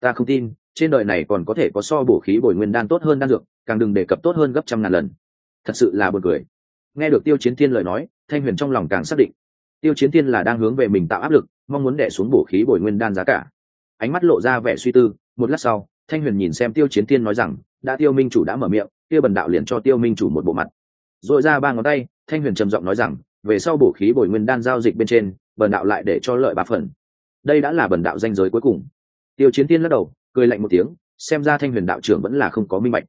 Ta không tin, trên đời này còn có thể có so bổ khí bồi nguyên đan tốt hơn đan dược, càng đừng đề cập tốt hơn gấp trăm ngàn lần. Thật sự là buồn cười. Nghe được tiêu chiến thiên lời nói, thanh huyền trong lòng càng xác định tiêu chiến thiên là đang hướng về mình tạo áp lực, mong muốn đẻ xuống bổ khí bồi nguyên đan giá cả. Ánh mắt lộ ra vẻ suy tư, một lát sau, thanh huyền nhìn xem tiêu chiến thiên nói rằng, đã tiêu minh chủ đã mở miệng tiêu bần đạo liền cho tiêu minh chủ một bộ mặt. R ồ i ra ba ngón tay, thanh huyền trầm giọng nói rằng, về sau bổ khí bồi nguyên đan giao dịch bên trên, bần đạo lại để cho lợi ba phần. Đây đã là bần đạo danh giới cuối cùng. Tiêu chiến thiên lắc đầu, cười lạnh một tiếng, xem ra thanh huyền đạo trưởng vẫn là không có minh bạch.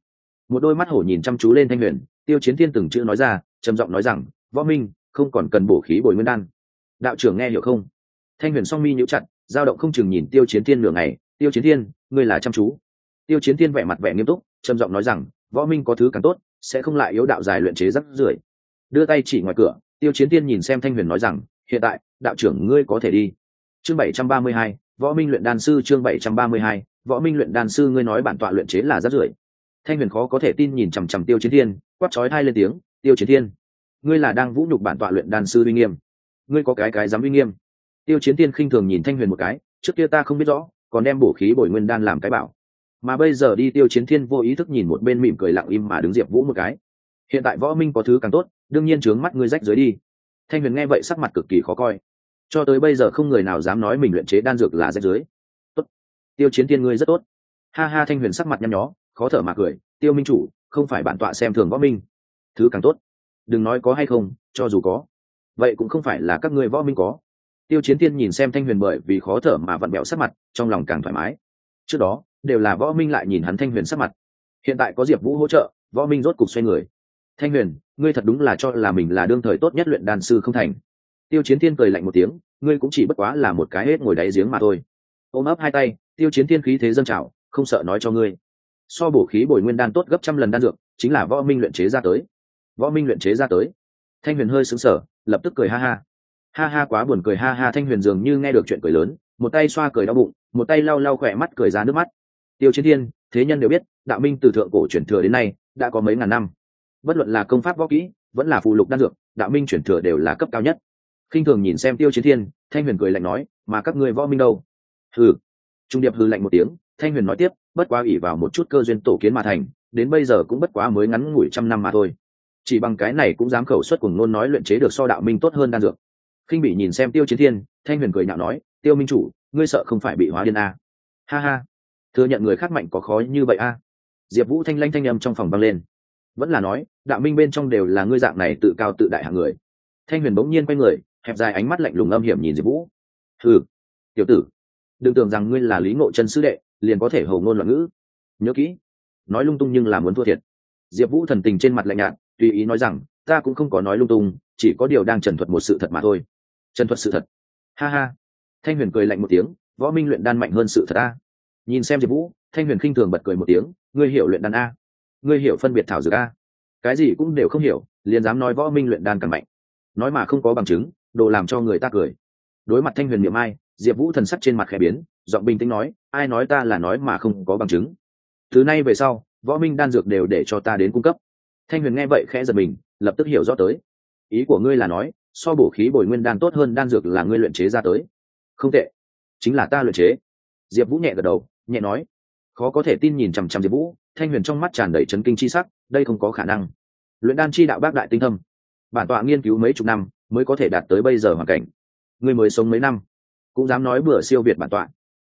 Một đôi mắt hổ nhìn chăm chú lên thanh huyền, tiêu chiến thiên từng chữ nói ra, trầm giọng nói rằng, võ minh, không còn cần bổ khí bồi nguyên đan đạo trưởng nghe hiểu không? Thanh huyền song mi nhíu chặt, dao động không chừng nhìn tiêu chiến thiên nửa ngày. Tiêu chiến thiên, ngươi là chăm chú. Tiêu chiến thiên vẻ mặt vẻ nghiêm túc, trầm giọng nói rằng, võ minh có thứ càng tốt, sẽ không lại yếu đạo dài luyện chế rắc rưởi. Đưa tay chỉ ngoài cửa, tiêu chiến thiên nhìn xem thanh huyền nói rằng, hiện tại, đạo trưởng ngươi có thể đi. Chương bảy trăm ba mươi hai, võ minh luyện đan sư chương bảy trăm ba mươi hai, võ minh luyện đan sư ngươi nói bản tọa luyện chế là rắc rưởi. Thanh huyền khó có thể tin nhìn chằm chằm tiêu chiến thiên, quát chói hai lên tiếng, tiêu chiến thiên, ngươi là đang vũ nhục bản tọa luyện đan sư uy nghiêm ngươi có cái cái dám uy nghiêm. Tiêu chiến thiên khinh thường nhìn thanh huyền một cái, trước kia ta không biết rõ, còn đem bổ khí bồi nguyên đan làm cái bảo. Mà bây giờ đi tiêu chiến thiên vô ý thức nhìn một bên mỉm cười lặng im mà đứng diệp vũ một cái. Hiện tại võ minh có thứ càng tốt, đương nhiên trướng mắt ngươi rách dưới đi. Thanh huyền nghe vậy sắc mặt cực kỳ khó coi. Cho tới bây giờ không người nào dám nói mình luyện chế đan dược là rách dưới. Tốt. Tiêu chiến thiên ngươi rất tốt. Ha ha, thanh huyền sắc mặt nhăn nhó, khó thở mà cười. Tiêu minh chủ, không phải bản tọa xem thường võ minh. Thứ càng tốt. Đừng nói có hay không, cho dù có vậy cũng không phải là các ngươi võ minh có. Tiêu chiến tiên nhìn xem thanh huyền bởi vì khó thở mà vặn bẹo sắc mặt, trong lòng càng thoải mái. Trước đó, đều là võ minh lại nhìn hắn thanh huyền sắc mặt. Hiện tại có diệp vũ hỗ trợ, võ minh rốt cục xoay người. Thanh huyền, ngươi thật đúng là cho là mình là đương thời tốt nhất luyện đan sư không thành. Tiêu chiến thiên cười lạnh một tiếng, ngươi cũng chỉ bất quá là một cái hết ngồi đáy giếng mà thôi. Ôm ấp hai tay, tiêu chiến thiên khí thế dâng trào, không sợ nói cho ngươi. So bổ khí bồi nguyên đan tốt gấp trăm lần đan dược, chính là võ minh luyện chế ra tới. Võ minh luyện chế ra tới. Thanh huyền hơi xứng sở lập tức cười ha ha. Ha ha quá buồn cười ha ha, thanh huyền dường như nghe được chuyện cười lớn, một tay xoa cười đau bụng, một tay lau lau khỏe mắt cười ra nước mắt. Tiêu chiến thiên, thế nhân đều biết, đạo minh từ thượng cổ chuyển thừa đến nay, đã có mấy ngàn năm. Bất luận là công pháp võ kỹ, vẫn là phụ lục đan dược, đạo minh chuyển thừa đều là cấp cao nhất. Khinh thường nhìn xem tiêu chiến thiên, thanh huyền cười lạnh nói, mà các ngươi võ minh đâu? Hừ. Trung điệp hư lạnh một tiếng, thanh huyền nói tiếp, bất quá ủy vào một chút cơ duyên tổ kiến mà thành, đến bây giờ cũng bất quá mới ngắn ngủi trăm năm mà thôi chỉ bằng cái này cũng dám khẩu xuất cùng ngôn nói luyện chế được so đạo minh tốt hơn đan dược. Khinh bị nhìn xem tiêu chiến thiên, thanh huyền cười nhạo nói, tiêu minh chủ, ngươi sợ không phải bị hóa điên a? À. ha ha, thừa nhận người khác mạnh có khó như vậy a? À. diệp vũ thanh lanh thanh â m trong phòng vang lên. Vẫn là nói, đạo minh bên trong đều là ngươi dạng này tự cao tự đại hạng người. Thanh huyền bỗng nhiên quay người, hẹp dài ánh mắt lạnh lùng âm hiểm nhìn diệp vũ. Ừ tiểu tử, đừng tưởng rằng ngươi là lý ngộ chân sư đệ, liền có thể hầu ngôn loạn ngữ. Nhớ kỹ, nói lung tung nhưng là muốn thua thiệt. Diệp vũ thần tình trên mặt lạnh nhạt tùy ý nói rằng, ta cũng không có nói lung tung, chỉ có điều đang trần thuật một sự thật mà thôi. Trần thuật sự thật. Ha ha. Thanh huyền cười lạnh một tiếng, võ minh luyện đan mạnh hơn sự thật a. Nhìn xem diệp vũ, thanh huyền khinh thường bật cười một tiếng, ngươi hiểu luyện đan a. Ngươi hiểu phân biệt thảo dược a. Cái gì cũng đều không hiểu, liền dám nói võ minh luyện đan càng mạnh. Nói mà không có bằng chứng, đồ làm cho người ta cười. Đối mặt thanh huyền miệng ai, diệp vũ thần sắc trên mặt khẽ biến, giọng bình tĩnh nói, ai nói ta là nói mà không có bằng chứng. Thứ nay về sau, võ minh đan dược đều để cho ta đến cung cấp thanh huyền nghe vậy khẽ giật mình, lập tức hiểu rõ tới. Ý của ngươi là nói, so bổ khí bồi nguyên đan tốt hơn đan dược là ngươi luyện chế ra tới. Không tệ. Chính là ta luyện chế. Diệp vũ nhẹ gật đầu, nhẹ nói. Khó có thể tin nhìn chằm chằm diệp vũ, thanh huyền trong mắt tràn đầy chấn kinh chi sắc, đây không có khả năng. Luyện đan chi đạo bác đại tinh thâm. Bản tọa nghiên cứu mấy chục năm, mới có thể đạt tới bây giờ hoàn cảnh. Ngươi mới sống mấy năm, cũng dám nói bừa siêu việt bản tọa.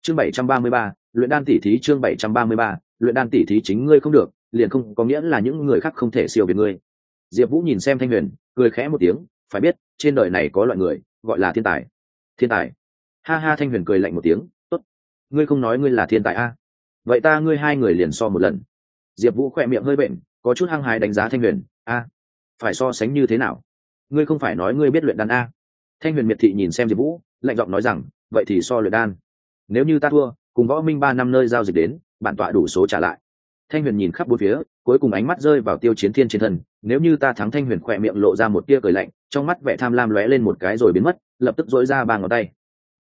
Chương bảy trăm ba mươi ba, luyện đan tỷ thí chương bảy trăm ba mươi ba, luyện đan tỷ thí chính ngươi không được liền không có nghĩa là những người khác không thể siêu việt ngươi. Diệp vũ nhìn xem thanh huyền, cười khẽ một tiếng, phải biết, trên đời này có loại người, gọi là thiên tài. Thiên tài. Ha ha, thanh huyền cười lạnh một tiếng, tốt. Ngươi không nói ngươi là thiên tài a. Vậy ta, ngươi hai người liền so một lần. Diệp vũ khỏe miệng hơi bệnh có chút hăng hái đánh giá thanh huyền, a, phải so sánh như thế nào? Ngươi không phải nói ngươi biết luyện đan a. Thanh huyền miệt thị nhìn xem diệp vũ, lạnh giọng nói rằng, vậy thì so luyện đan. Nếu như ta thua, cùng võ minh ba năm nơi giao dịch đến, bản tọa đủ số trả lại thanh huyền nhìn khắp bốn phía, cuối cùng ánh mắt rơi vào tiêu chiến thiên trên thân. Nếu như ta thắng thanh huyền khỏe miệng lộ ra một tia cười lạnh, trong mắt vẻ tham lam lóe lên một cái rồi biến mất, lập tức dỗi ra ba ngón tay.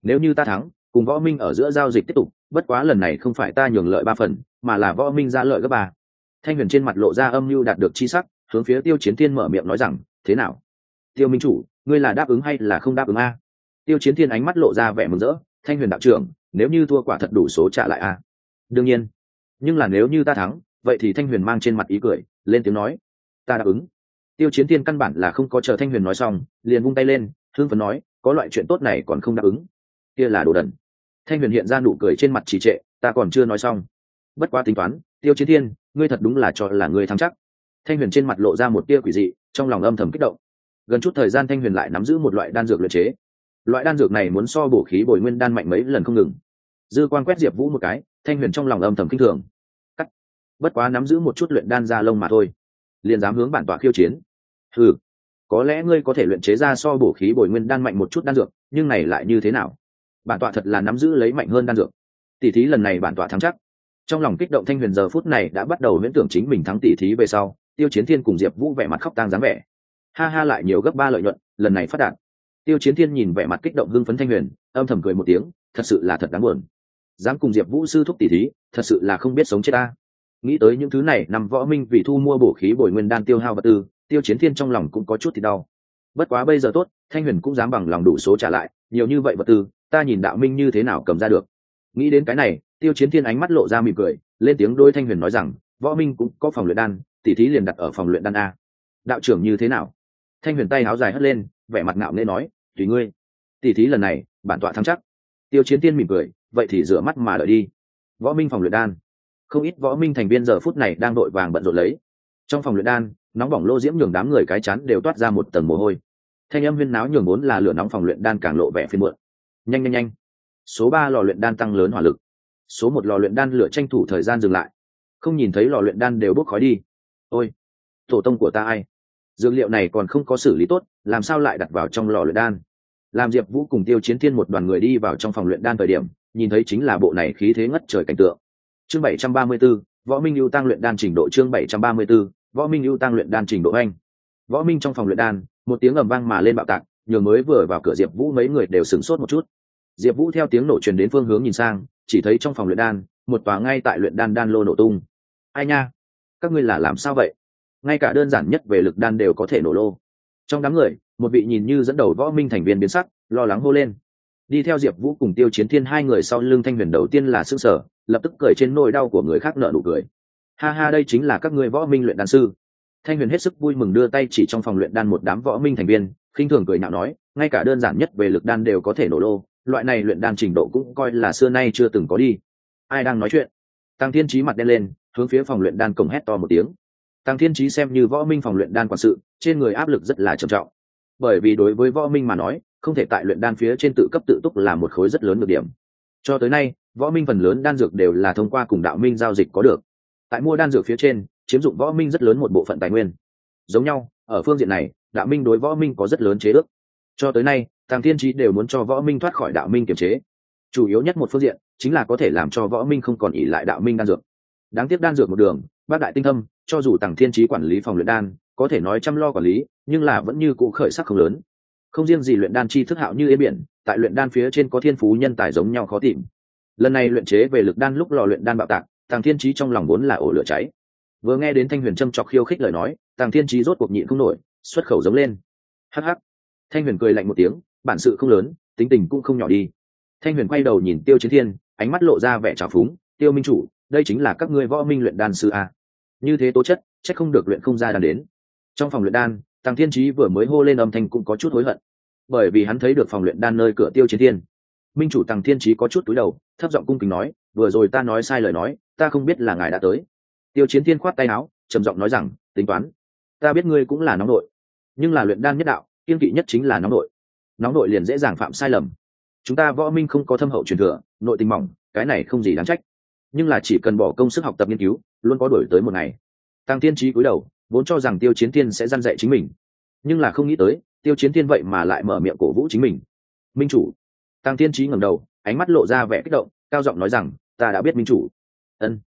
Nếu như ta thắng, cùng võ minh ở giữa giao dịch tiếp tục, bất quá lần này không phải ta nhường lợi ba phần, mà là võ minh ra lợi gấp ba. Thanh huyền trên mặt lộ ra âm mưu đạt được chi sắc, hướng phía tiêu chiến thiên mở miệng nói rằng, thế nào? Tiêu minh chủ, ngươi là đáp ứng hay là không đáp ứng a? Tiêu chiến thiên ánh mắt lộ ra vẻ mừng rỡ, thanh huyền đạo trưởng, nếu như thua quả thật đủ số trả lại a. Đương nhiên nhưng là nếu như ta thắng, vậy thì thanh huyền mang trên mặt ý cười, lên tiếng nói, ta đáp ứng. Tiêu chiến thiên căn bản là không có chờ thanh huyền nói xong, liền vung tay lên hương phấn nói, có loại chuyện tốt này còn không đáp ứng. Kia là đồ đần. Thanh huyền hiện ra nụ cười trên mặt trì trệ, ta còn chưa nói xong. Bất quá tính toán, tiêu chiến thiên, ngươi thật đúng là cho là ngươi thắng chắc. Thanh huyền trên mặt lộ ra một tia quỷ dị, trong lòng âm thầm kích động. Gần chút thời gian thanh huyền lại nắm giữ một loại đan dược luyện chế. Loại đan dược này muốn so bổ khí bồi nguyên đan mạnh mấy lần không ngừng. Dư quan quét diệp vũ một cái, thanh huyền trong lòng âm thầm k i n h thường bất quá nắm giữ một chút luyện đan ra lông mà thôi. Liền dám hướng bản tọa khiêu chiến. Ừ có lẽ ngươi có thể luyện chế ra so bổ khí bồi nguyên đan mạnh một chút đan dược, nhưng này lại như thế nào? Bản tọa thật là nắm giữ lấy mạnh hơn đan dược. Tỷ thí lần này bản tọa thắng chắc. Trong lòng kích động thanh huyền giờ phút này đã bắt đầu miễn tưởng chính mình thắng tỷ thí về sau, tiêu chiến thiên cùng diệp vũ vẻ mặt khóc tang dáng vẻ. Ha ha lại nhiều gấp ba lợi nhuận, lần này phát đạt. Tiêu chiến thiên nhìn vẻ mặt kích động hưng phấn thanh huyền, âm thầm cười một tiếng, thật sự là thật đáng buồn. Dám cùng diệp vũ sư thúc tỷ thí, thật sự là không biết sống chết ta nghĩ tới những thứ này nằm võ minh vì thu mua bổ khí bồi nguyên đan tiêu hao vật tư, tiêu chiến thiên trong lòng cũng có chút thì đau. Bất quá bây giờ tốt, thanh huyền cũng dám bằng lòng đủ số trả lại, nhiều như vậy vật tư, ta nhìn đạo minh như thế nào cầm ra được. Nghĩ đến cái này, tiêu chiến thiên ánh mắt lộ ra mỉm cười, lên tiếng đôi thanh huyền nói rằng, võ minh cũng có phòng luyện đan tỉ thí liền đặt ở phòng luyện đan a. Đạo trưởng như thế nào? Thanh huyền tay áo dài hất lên, vẻ mặt ngạo nghễ nói, tùy ngươi. Tỉ thí lần này, bản tọa thắng chắc. Tiêu chiến tiên mỉm cười, vậy thì rửa mắt mà đợi đi. Võ minh phòng luyện đan không ít võ minh thành viên giờ phút này đang đội vàng bận rộn lấy. Trong phòng luyện đan, nóng bỏng lô diễm nhường đám người cái chắn đều toát ra một tầng mồ hôi. Thanh âm huyên náo nhường vốn là lửa nóng phòng luyện đan càng lộ vẻ phiên muộn. Nhanh nhanh nhanh. Số ba lò luyện đan tăng lớn hỏa lực. Số một lò luyện đan lửa tranh thủ thời gian dừng lại. Không nhìn thấy lò luyện đan đều bốc khói đi. Ôi, tổ tông của ta ai? Dược liệu này còn không có xử lý tốt, làm sao lại đặt vào trong lò luyện đan? Làm diệp vũ cùng tiêu chiến thiên một đoàn người đi vào trong phòng luyện đan thời điểm, nhìn thấy chính là bộ này khí thế ngất trời cảnh tượng chương 734, võ minh ưu tăng luyện đan trình độ chương 734, võ minh ưu tăng luyện đan trình độ anh. Võ minh trong phòng luyện đan một tiếng ầm vang mà lên bạo tạc nhường mới vừa vào cửa diệp vũ mấy người đều sửng sốt một chút. Diệp vũ theo tiếng nổ truyền đến phương hướng nhìn sang chỉ thấy trong phòng luyện đan một tòa ngay tại luyện đan đan lô nổ tung. Ai nha? Các ngươi là làm sao vậy? Ngay cả đơn giản nhất về lực đan đều có thể nổ lô. Trong đám người một vị nhìn như dẫn đầu võ minh thành viên biến sắc lo lắng hô lên đi theo diệp vũ cùng tiêu chiến thiên hai người sau lưng thanh huyền đầu tiên là s ư ơ n g sở lập tức cười trên nỗi đau của người khác nợ nụ cười. Ha ha, đây chính là các ngươi võ minh luyện đan sư. Thanh huyền hết sức vui mừng đưa tay chỉ trong phòng luyện đan một đám võ minh thành viên, khinh thường cười nhạo nói, ngay cả đơn giản nhất về lực đan đều có thể nổ lô, loại này luyện đan trình độ cũng coi là xưa nay chưa từng có đi. Ai đang nói chuyện? Tăng thiên trí mặt đen lên, hướng phía phòng luyện đan cổng hét to một tiếng. Tăng thiên trí xem như võ minh phòng luyện đan quản sự, trên người áp lực rất là trầm trọng. Bởi vì đối với võ minh mà nói không thể tại luyện đan phía trên tự cấp tự túc là một khối rất lớn được điểm. Cho tới nay, võ minh phần lớn đan dược đều là thông qua cùng đạo minh giao dịch có được. Tại mua đan dược phía trên, chiếm dụng võ minh rất lớn một bộ phận tài nguyên. Giống nhau, ở phương diện này, đạo minh đối võ minh có rất lớn chế ước. Cho tới nay thằng thiên trí đều muốn cho võ minh thoát khỏi đạo minh kiềm chế. Chủ yếu nhất một phương diện, chính là có thể làm cho võ minh không còn ỉ lại đạo minh đan dược. Đáng tiếc đan dược một đường, bác đại tinh thâm, cho dù tàng thiên trí quản lý phòng luyện đan, có thể nói chăm lo quản lý, nhưng là vẫn như cụ khởi sắc không lớn không riêng gì luyện đan chi thức hạo như yên biển tại luyện đan phía trên có thiên phú nhân tài giống nhau khó tìm. Lần này luyện chế về lực đan lúc lò luyện đan bạo tạc tàng thiên trí trong lòng vốn là ổ lửa cháy. Vừa nghe đến thanh huyền trâm chọc khiêu khích lời nói tàng thiên trí rốt cuộc nhịn không nổi xuất khẩu giống lên. Hắc hắc, thanh huyền cười lạnh một tiếng bản sự không lớn tính tình cũng không nhỏ đi. Thanh huyền quay đầu nhìn tiêu chiến thiên ánh mắt lộ ra vẻ trào phúng tiêu minh chủ đây chính là các ngươi võ minh luyện đan sư a. Như thế tố chất c h ắ c không được luyện không ra đan đến. Trong phòng luyện đan tàng thiên trí vừa mới hô lên âm thanh cũng có chút hối hận. Bởi vì hắn thấy được phòng luyện đan nơi cửa tiêu chiến thiên. Minh chủ tàng thiên trí có chút túi đầu, thấp giọng cung kính nói, vừa rồi ta nói sai lời nói, ta không biết là ngài đã tới. Tiêu chiến thiên khoát tay áo, trầm giọng nói rằng, tính toán, ta biết ngươi cũng là nóng nội nhưng là luyện đan nhất đạo, kiên kỵ nhất chính là nóng nội nóng nội liền dễ dàng phạm sai lầm. Chúng ta võ minh không có thâm hậu truyền thừa, nội tình mỏng, cái này không gì đáng trách. Nhưng là chỉ cần bỏ công sức học tập nghiên cứu, luôn có đổi tới một ngày. Tăng tiên trí cúi đầu vốn cho rằng tiêu chiến thiên sẽ dăn dạy chính mình. Nhưng là không nghĩ tới, tiêu chiến thiên vậy mà lại mở miệng cổ vũ chính mình. Minh chủ. Tăng tiên trí ngẩng đầu, ánh mắt lộ ra vẻ kích động, cao giọng nói rằng, ta đã biết minh chủ. Ân.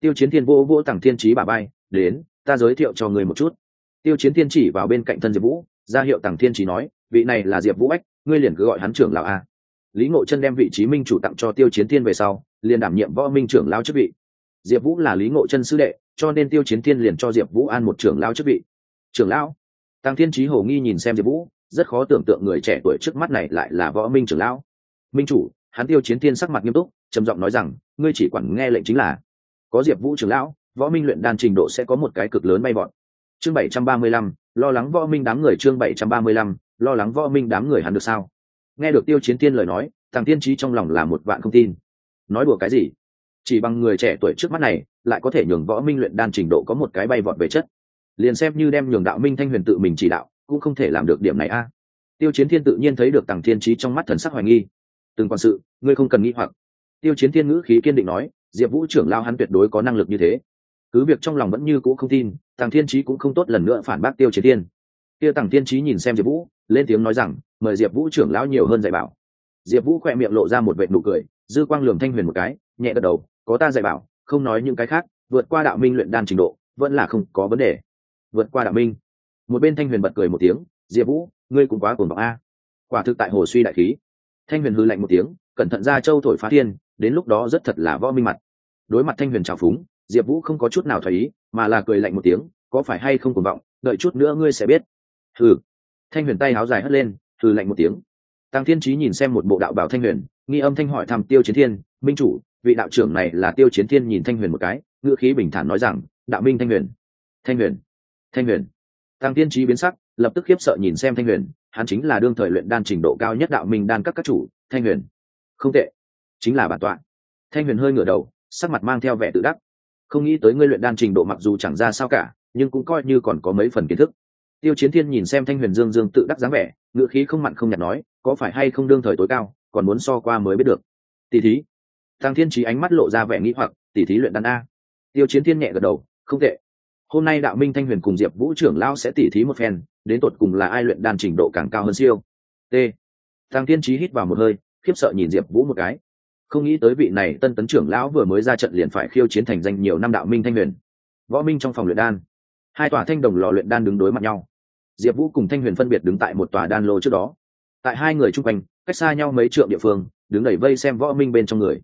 Tiêu chiến thiên vô vô tặng thiên trí bà bay đến, ta giới thiệu cho người một chút. Tiêu chiến thiên chỉ vào bên cạnh thân diệp vũ, ra hiệu tặng thiên trí nói, vị này là diệp vũ ách ngươi liền cứ gọi hắn trưởng lão a. Lý ngộ chân đem vị trí minh chủ tặng cho tiêu chiến thiên về sau, liền đảm nhiệm võ minh trưởng lao chức vị. Diệp vũ là lý ngộ chân sư đệ cho nên tiêu chiến thiên liền cho diệp vũ an một trưởng lao chức vị. Trưởng lão? Tăng thiên trí hồ nghi nhìn xem diệp vũ, rất khó tưởng tượng người trẻ tuổi trước mắt này lại là võ minh trưởng lão. Minh chủ, hắn tiêu chiến thiên sắc mặt nghiêm túc, trầm giọng nói rằng, ngươi chỉ quản nghe lệnh chính là, có diệp vũ trưởng lão, võ minh luyện đan trình độ sẽ có một cái cực lớn bay bọn. Chương bảy trăm ba mươi lăm, lo lắng võ minh đám người chương bảy trăm ba mươi lăm, lo lắng võ minh đám người hắn được sao? Nghe được tiêu chiến thiên lời nói thằng tiên trí trong lòng là một vạn không tin. Nói đùa cái gì? Chỉ bằng người trẻ tuổi trước mắt này, lại có thể nhường võ minh luyện đan trình độ có một cái bay vọt về chất. Liền xem như đem nhường đạo minh thanh huyền tự mình chỉ đạo, cũng không thể làm được điểm này a. Tiêu chiến thiên tự nhiên thấy được tằng thiên trí trong mắt thần sắc hoài nghi. Từng quan sự, ngươi không cần nghĩ hoặc. Tiêu chiến thiên ngữ khí kiên định nói, diệp vũ trưởng lao hắn tuyệt đối có năng lực như thế. Cứ việc trong lòng vẫn như c ũ không tin tàng thiên trí cũng không tốt lần nữa phản bác tiêu chiến thiên. Tiêu tàng thiên trí nhìn xem diệp vũ, lên tiếng nói rằng, mời diệp vũ trưởng lão nhiều hơn dạy bảo. Diệp vũ khỏe miệng lộ ra một vệ nụ cười, dư quang lường thanh huyền một cái, nhẹ gật đầu có ta dạy bảo, không nói những cái khác, vượt qua đạo minh luyện đan trình độ, vẫn là không có vấn đề. Vượt qua đạo minh. Một bên thanh huyền bật cười một tiếng, diệp vũ, ngươi cũng quá cuồng vọng a. Quả thực tại hồ suy đại khí. Thanh huyền hư lạnh một tiếng, cẩn thận ra châu thổi phá thiên, đến lúc đó rất thật là võ minh mặt. Đối mặt thanh huyền trào phúng, diệp vũ không có chút nào thoải ý, mà là cười lạnh một tiếng, có phải hay không cuồng vọng, đợi chút nữa ngươi sẽ biết. Hừ. Thanh huyền tay háo dài hất lên thử lạnh một tiếng. Tăng thiên trí nhìn xem một bộ đạo bảo thanh huyền, nghi âm thanh hỏi thăm tiêu chiến thiên, minh chủ vị đạo trưởng này là tiêu chiến thiên nhìn thanh huyền một cái, ngữ khí bình thản nói rằng, đạo minh thanh huyền thanh huyền thanh huyền. Tăng tiên trí biến sắc, lập tức khiếp sợ nhìn xem thanh huyền, hắn chính là đương thời luyện đan trình độ cao nhất đạo minh đan các các chủ, thanh huyền. Không tệ, chính là bản tọa. Thanh huyền hơi ngửa đầu, sắc mặt mang theo vẻ tự đắc. Không nghĩ tới ngươi luyện đan trình độ mặc dù chẳng ra sao cả, nhưng cũng coi như còn có mấy phần kiến thức. Tiêu chiến thiên nhìn xem thanh huyền dương dương tự đắc dáng vẻ ngựa khí không mặn không nhạt nói, có phải hay không đương thời tối cao, còn muốn so qua mới biết được? Tỷ thí tăng thiên trí ánh mắt lộ ra vẻ nghĩ hoặc, tỷ thí luyện đan a. Tiêu chiến thiên nhẹ gật đầu, không tệ. Hôm nay đạo minh thanh huyền cùng diệp vũ trưởng lão sẽ tỷ thí một phen, đến tột cùng là ai luyện đan trình độ càng cao hơn siêu? T. Tăng thiên trí hít vào một hơi, khiếp sợ nhìn diệp vũ một cái. Không nghĩ tới vị này tân tấn trưởng lão vừa mới ra trận liền phải khiêu chiến thành danh nhiều năm đạo minh thanh huyền. Võ minh trong phòng luyện đan. Hai tòa thanh đồng lò luyện đan đứng đối mặt nhau. Diệp vũ cùng thanh huyền phân biệt đứng tại một tòa đan lô trước đó. Tại hai người chung quanh, cách xa nhau mấy trượng địa phương, đứng đẩy vây xem võ minh bên trong người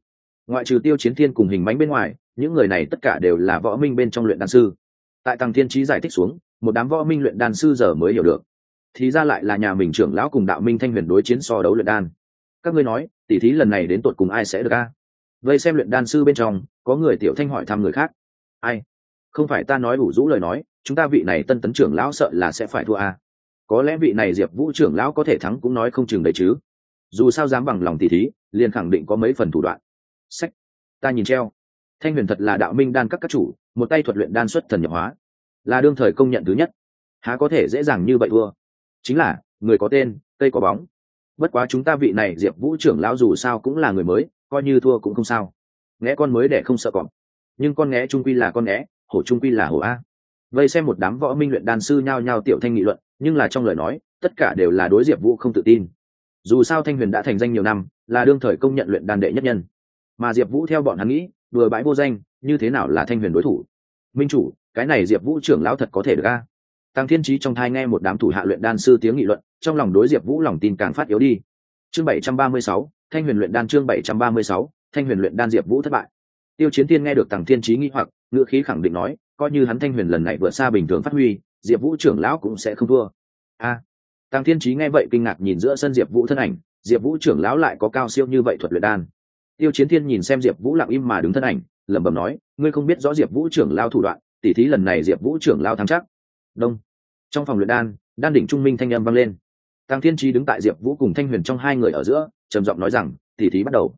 ngoại trừ tiêu chiến thiên cùng hình mánh bên ngoài, những người này tất cả đều là võ minh bên trong luyện đan sư. Tại tàng thiên trí giải thích xuống, một đám võ minh luyện đan sư giờ mới hiểu được. Thì ra lại là nhà mình trưởng lão cùng đạo minh thanh huyền đối chiến so đấu luyện đan. Các ngươi nói, tỉ thí lần này đến tột cùng ai sẽ được a? Vây xem luyện đan sư bên trong, có người tiểu thanh hỏi thăm người khác. Ai? Không phải ta nói ủ rũ lời nói, chúng ta vị này tân tấn trưởng lão sợ là sẽ phải thua a. Có lẽ vị này diệp vũ trưởng lão có thể thắng cũng nói không chừng đấy chứ. Dù sao dám bằng lòng tỉ thí, liền khẳng định có mấy phần thủ đoạn sách. Ta nhìn treo. Thanh huyền thật là đạo minh đan các các chủ, một tay thuật luyện đan xuất thần nhập hóa. Là đương thời công nhận thứ nhất. Há có thể dễ dàng như vậy thua? Chính là, người có tên, cây có bóng. Bất quá chúng ta vị này diệp vũ trưởng lão dù sao cũng là người mới, coi như thua cũng không sao. Nghe con mới để không sợ cọp. Nhưng con nghe trung quy là con nghe hổ trung quy là hổ a. Vây xem một đám võ minh luyện đan sư nhao nhao tiểu thanh nghị luận, nhưng là trong lời nói, tất cả đều là đối diệp vũ không tự tin. Dù sao thanh huyền đã thành danh nhiều năm, là đương thời công nhận luyện đan đệ nhất nhân mà diệp vũ theo bọn hắn nghĩ vừa bãi vô danh, như thế nào là thanh huyền đối thủ? Minh chủ, cái này diệp vũ trưởng lão thật có thể được a? Tăng thiên trí trong thai nghe một đám thủ hạ luyện đan sư tiếng nghị luận, trong lòng đối diệp vũ lòng tin càng phát yếu đi. Chương bảy trăm ba mươi sáu, thanh huyền luyện đan chương bảy trăm ba mươi sáu, thanh huyền luyện đan diệp vũ thất bại. Tiêu chiến thiên nghe được tăng thiên trí nghĩ hoặc, ngữ khí khẳng định nói, coi như hắn thanh huyền lần này vượt xa bình thường phát huy, diệp vũ trưởng lão cũng sẽ không thua. A. Tăng thiên trí nghe vậy kinh ngạc nhìn giữa sân diệp vũ thân ảnh, diệp vũ trưởng lão lại có cao siêu như vậy thuật luyện đan tiêu chiến thiên nhìn xem diệp vũ lặng im mà đứng thân ảnh, lẩm bẩm nói, ngươi không biết rõ diệp vũ trưởng lao thủ đoạn, tỉ thí lần này diệp vũ trưởng lao thắng chắc. Đông. Trong phòng luyện đan đan đỉnh trung minh thanh âm vang lên. Tăng thiên trí đứng tại diệp vũ cùng thanh huyền trong hai người ở giữa, trầm giọng nói rằng, tỉ thí bắt đầu.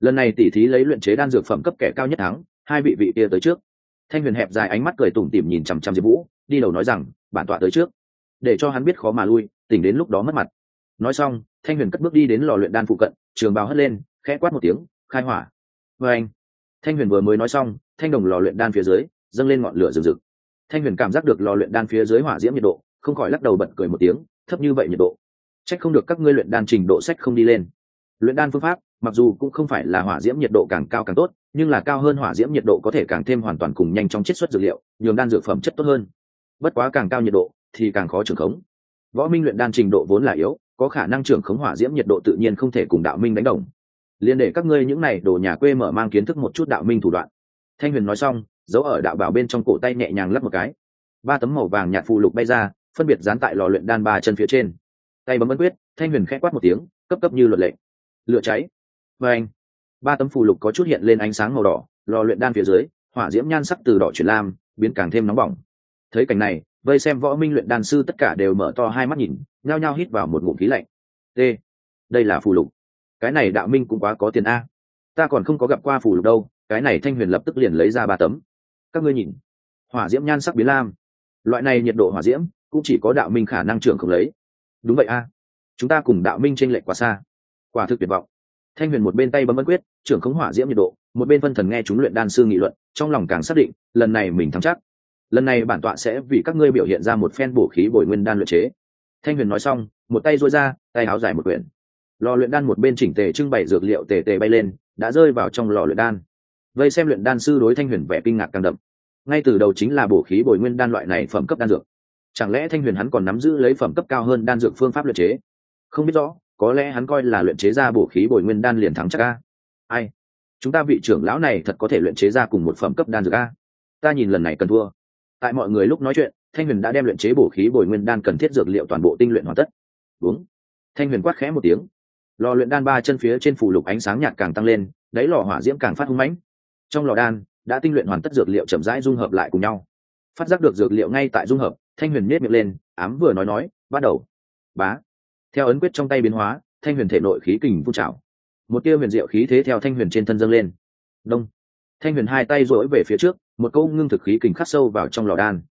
Lần này tỉ thí lấy luyện chế đan dược phẩm cấp kẻ cao nhất thắng, hai vị vị kia tới trước. Thanh huyền hẹp dài ánh mắt cười tủm tỉm nhìn chằm chằm diệp vũ, đi đầu nói rằng, bản tọa tới trước. Để cho hắn biết khó mà lui, tỉnh đến lúc đó mất mặt. Nói xong, thanh huyền cất bước đi đến lò luyện đan phụ cận, trường bào hất lên, khẽ quát một tiếng khai hỏa. Vê anh, thanh huyền vừa mới nói xong, thanh đồng lò luyện đan phía dưới, dâng lên ngọn lửa rừng rực. Thanh huyền cảm giác được lò luyện đan phía dưới hỏa diễm nhiệt độ, không khỏi lắc đầu bật cười một tiếng, thấp như vậy nhiệt độ. C h ắ c không được các ngươi luyện đan trình độ sách không đi lên. Luyện đan phương pháp, mặc dù cũng không phải là hỏa diễm nhiệt độ càng cao càng tốt, nhưng là cao hơn hỏa diễm nhiệt độ có thể càng thêm hoàn toàn cùng nhanh trong chiết xuất dược liệu, nhường đan dược phẩm chất tốt hơn. Bất quá càng cao nhiệt độ, thì càng khó trưởng khống. Võ minh luyện đan trình độ vốn là yếu, có khả năng trưởng khống hỏa diễm nhiệt độ tự nhiên không thể cùng đạo minh đánh đồng liền để các ngươi những này đồ nhà quê mở mang kiến thức một chút đạo minh thủ đoạn. Thanh huyền nói xong, giấu ở đạo bảo bên trong cổ tay nhẹ nhàng lắp một cái. Ba tấm màu vàng nhạt phù lục bay ra, phân biệt dán tại lò luyện đan ba chân phía trên. Tay bấm ấn quyết, thanh huyền khẽ quát một tiếng, cấp cấp như luật lệ. Lửa cháy. Và anh ba tấm phù lục có chút hiện lên ánh sáng màu đỏ, lò luyện đan phía dưới, hỏa diễm nhan sắc từ đỏ chuyển lam, biến càng thêm nóng bỏng. Thấy cảnh này, vây xem võ minh luyện đan sư tất cả đều mở to hai mắt nhìn, nhao nhao hít vào một ngụm khí lạnh. T. Đây là phù lục cái này đạo minh cũng quá có tiền a. Ta còn không có gặp qua phù lục đâu, cái này thanh huyền lập tức liền lấy ra ba tấm. Các ngươi nhìn, hỏa diễm nhan sắc biến lam. Loại này nhiệt độ hỏa diễm, cũng chỉ có đạo minh khả năng trưởng không lấy. Đúng vậy a. Chúng ta cùng đạo minh tranh lệch quá xa. Quả thực tuyệt vọng. Thanh huyền một bên tay bấm ấn quyết, trưởng khống hỏa diễm nhiệt độ, một bên phân thần nghe chúng luyện đan sư nghị luận, trong lòng càng xác định, lần này mình thắng chắc. Lần này bản tọa sẽ vì các ngươi biểu hiện ra một phen bổ khí bồi nguyên đan luyện chế. Thanh huyền nói xong, một tay dôi ra, tay áo dài một quyển lò luyện đan một bên chỉnh tề trưng bày dược liệu tề tề bay lên, đã rơi vào trong lò luyện đan. Vây xem luyện đan sư đối thanh huyền vẻ kinh ngạc càng đậm. Ngay từ đầu chính là bổ khí bồi nguyên đan loại này phẩm cấp đan dược. Chẳng lẽ thanh huyền hắn còn nắm giữ lấy phẩm cấp cao hơn đan dược phương pháp luyện chế? Không biết rõ, có lẽ hắn coi là luyện chế ra bổ khí bồi nguyên đan liền thắng chắc a. Ai? Chúng ta vị trưởng lão này thật có thể luyện chế ra cùng một phẩm cấp đan dược a. Ta nhìn lần này cần thua. Tại mọi người lúc nói chuyện, thanh huyền đã đem luyện chế bổ khí bồi nguyên đan cần thiết dược liệu toàn bộ tinh luyện hoàn tất. Đúng. Thanh huyền quát khẽ một tiếng lò luyện đan ba chân phía trên phủ lục ánh sáng nhạt càng tăng lên, đáy lò hỏa diễm càng phát hung mãnh. Trong lò đan, đã tinh luyện hoàn tất dược liệu chậm rãi dung hợp lại cùng nhau. Phát giác được dược liệu ngay tại dung hợp, thanh huyền nết miệng lên, ám vừa nói nói, bắt đầu. Bá. Theo ấn quyết trong tay biến hóa, thanh huyền thể nội khí kình phun trào. Một tia huyền diệu khí thế theo thanh huyền trên thân dâng lên. Đông. Thanh huyền hai tay rỗi về phía trước, một câu ngưng thực khí kình khắc sâu vào trong lò đan.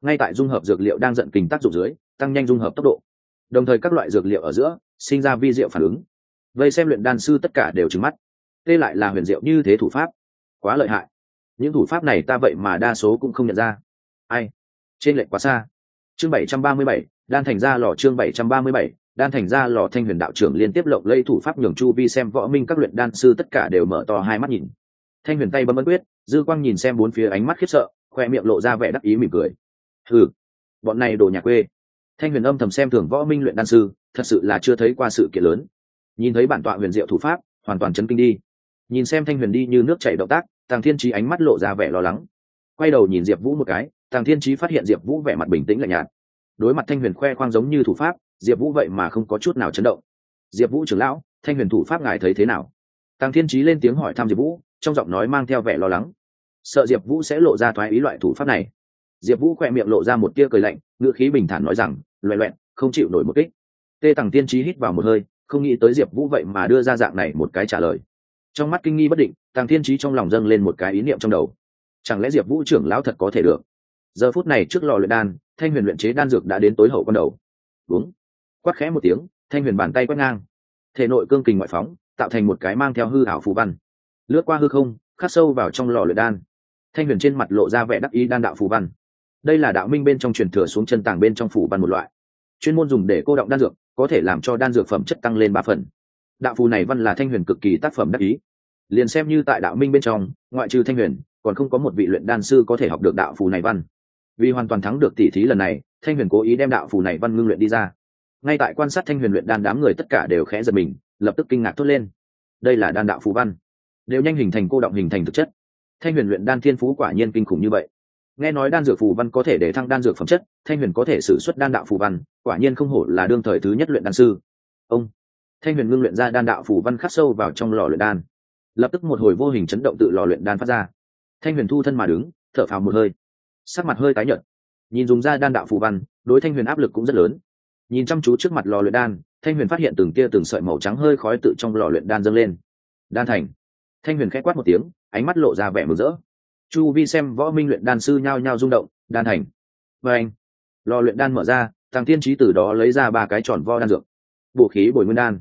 Ngay tại dung hợp dược liệu đang giận kình tác dụng dưới, tăng nhanh dung hợp tốc độ. Đồng thời các loại dược liệu ở giữa sinh ra vi diệu phản ứng. Vây xem luyện đan sư tất cả đều trứng mắt. Tê lại là huyền diệu như thế thủ pháp. Quá lợi hại. Những thủ pháp này ta vậy mà đa số cũng không nhận ra. Ai? Trên lệnh quá xa. Chương bảy trăm ba mươi bảy, đan thành ra lò chương bảy trăm ba mươi bảy, đan thành ra lò thanh huyền đạo trưởng liên tiếp lộng lây thủ pháp nhường chu vi xem võ minh các luyện đan sư tất cả đều mở to hai mắt nhìn. Thanh huyền tay bấm ấn quyết, dư quang nhìn xem bốn phía ánh mắt khiếp sợ, khoe miệng lộ ra vẻ đắc ý mỉm cười. Ừ bọn này đồ nhà quê. Thanh huyền âm thầm xem thường võ minh luyện đan sư thật sự là chưa thấy qua sự kiện lớn. Nhìn thấy bản tọa huyền diệu thủ pháp, hoàn toàn chấn kinh đi. Nhìn xem thanh huyền đi như nước chảy động tác, tàng thiên trí ánh mắt lộ ra vẻ lo lắng. Quay đầu nhìn diệp vũ một cái, tàng thiên trí phát hiện diệp vũ vẻ mặt bình tĩnh lạnh nhạt. Đối mặt thanh huyền khoe khoang giống như thủ pháp, diệp vũ vậy mà không có chút nào chấn động. Diệp vũ trưởng lão, thanh huyền thủ pháp ngài thấy thế nào? Tàng thiên trí lên tiếng hỏi thăm diệp vũ, trong giọng nói mang theo vẻ lo lắng. Sợ diệp vũ sẽ lộ ra thoái ý loại thủ pháp này. Diệp vũ khoe miệng lộ ra một tia cười lạnh, ngữ khí bình thản nói rằng loẹ loẹn, không chịu nổi một kích tê tằng tiên trí hít vào một hơi, không nghĩ tới diệp vũ vậy mà đưa ra dạng này một cái trả lời. Trong mắt kinh nghi bất định tàng thiên trí trong lòng dâng lên một cái ý niệm trong đầu. Chẳng lẽ diệp vũ trưởng lão thật có thể được? Giờ phút này trước lò luyện đan, thanh huyền luyện chế đan dược đã đến tối hậu con đầu. Đúng quát khẽ một tiếng, thanh huyền bàn tay quét ngang. Thể nội cương kình ngoại phóng, tạo thành một cái mang theo hư ảo phù văn. Lướt qua hư không, khắc sâu vào trong lò luyện đan. Thanh huyền trên mặt lộ ra vẻ đắc ý đan đạo phù văn. Đây là đạo minh bên trong truyền thừa xuống chân tàng bên trong phủ văn một loại chuyên môn dùng để cô động đan dược, có thể làm cho đan dược phẩm chất tăng lên ba phần. Đạo phù này văn là thanh huyền cực kỳ tác phẩm đắc ý. Liền xem như tại đạo minh bên trong, ngoại trừ thanh huyền, còn không có một vị luyện đan sư có thể học được đạo phù này văn. Vì hoàn toàn thắng được tỷ thí lần này, thanh huyền cố ý đem đạo phù này văn ngưng luyện đi ra. Ngay tại quan sát thanh huyền luyện đan đám người tất cả đều khẽ giật mình, lập tức kinh ngạc thốt lên. Đây là đan đạo phù văn. Đều nhanh hình thành cô động hình thành thực chất. Thanh huyền luyện đan thiên phú quả nhiên kinh khủng như vậy nghe nói đan dược phù văn có thể để thăng đan dược phẩm chất, thanh huyền có thể xử suất đan đạo phù văn, quả nhiên không hổ là đương thời thứ nhất luyện đan sư. Ông. Thanh huyền ngưng luyện ra đan đạo phù văn khắc sâu vào trong lò luyện đan. Lập tức một hồi vô hình chấn động tự lò luyện đan phát ra. Thanh huyền thu thân mà đứng, thở phào một hơi. Sắc mặt hơi tái nhợt. Nhìn dùng ra đan đạo phù văn, đối thanh huyền áp lực cũng rất lớn. Nhìn chăm chú trước mặt lò luyện đan, thanh huyền phát hiện từng tia từng sợi màu trắng hơi khói tự trong lò luyện đan dâng lên. Đan thành. Thanh huyền k h á quát một tiếng, ánh mắt lộ ra vẻ mừng rỡ chu vi xem võ minh luyện đan sư nhao nhao rung động, đan thành. Và anh, lò luyện đan mở ra, tăng thiên trí từ đó lấy ra ba cái tròn vo đan dược. Bổ khí bồi nguyên đan.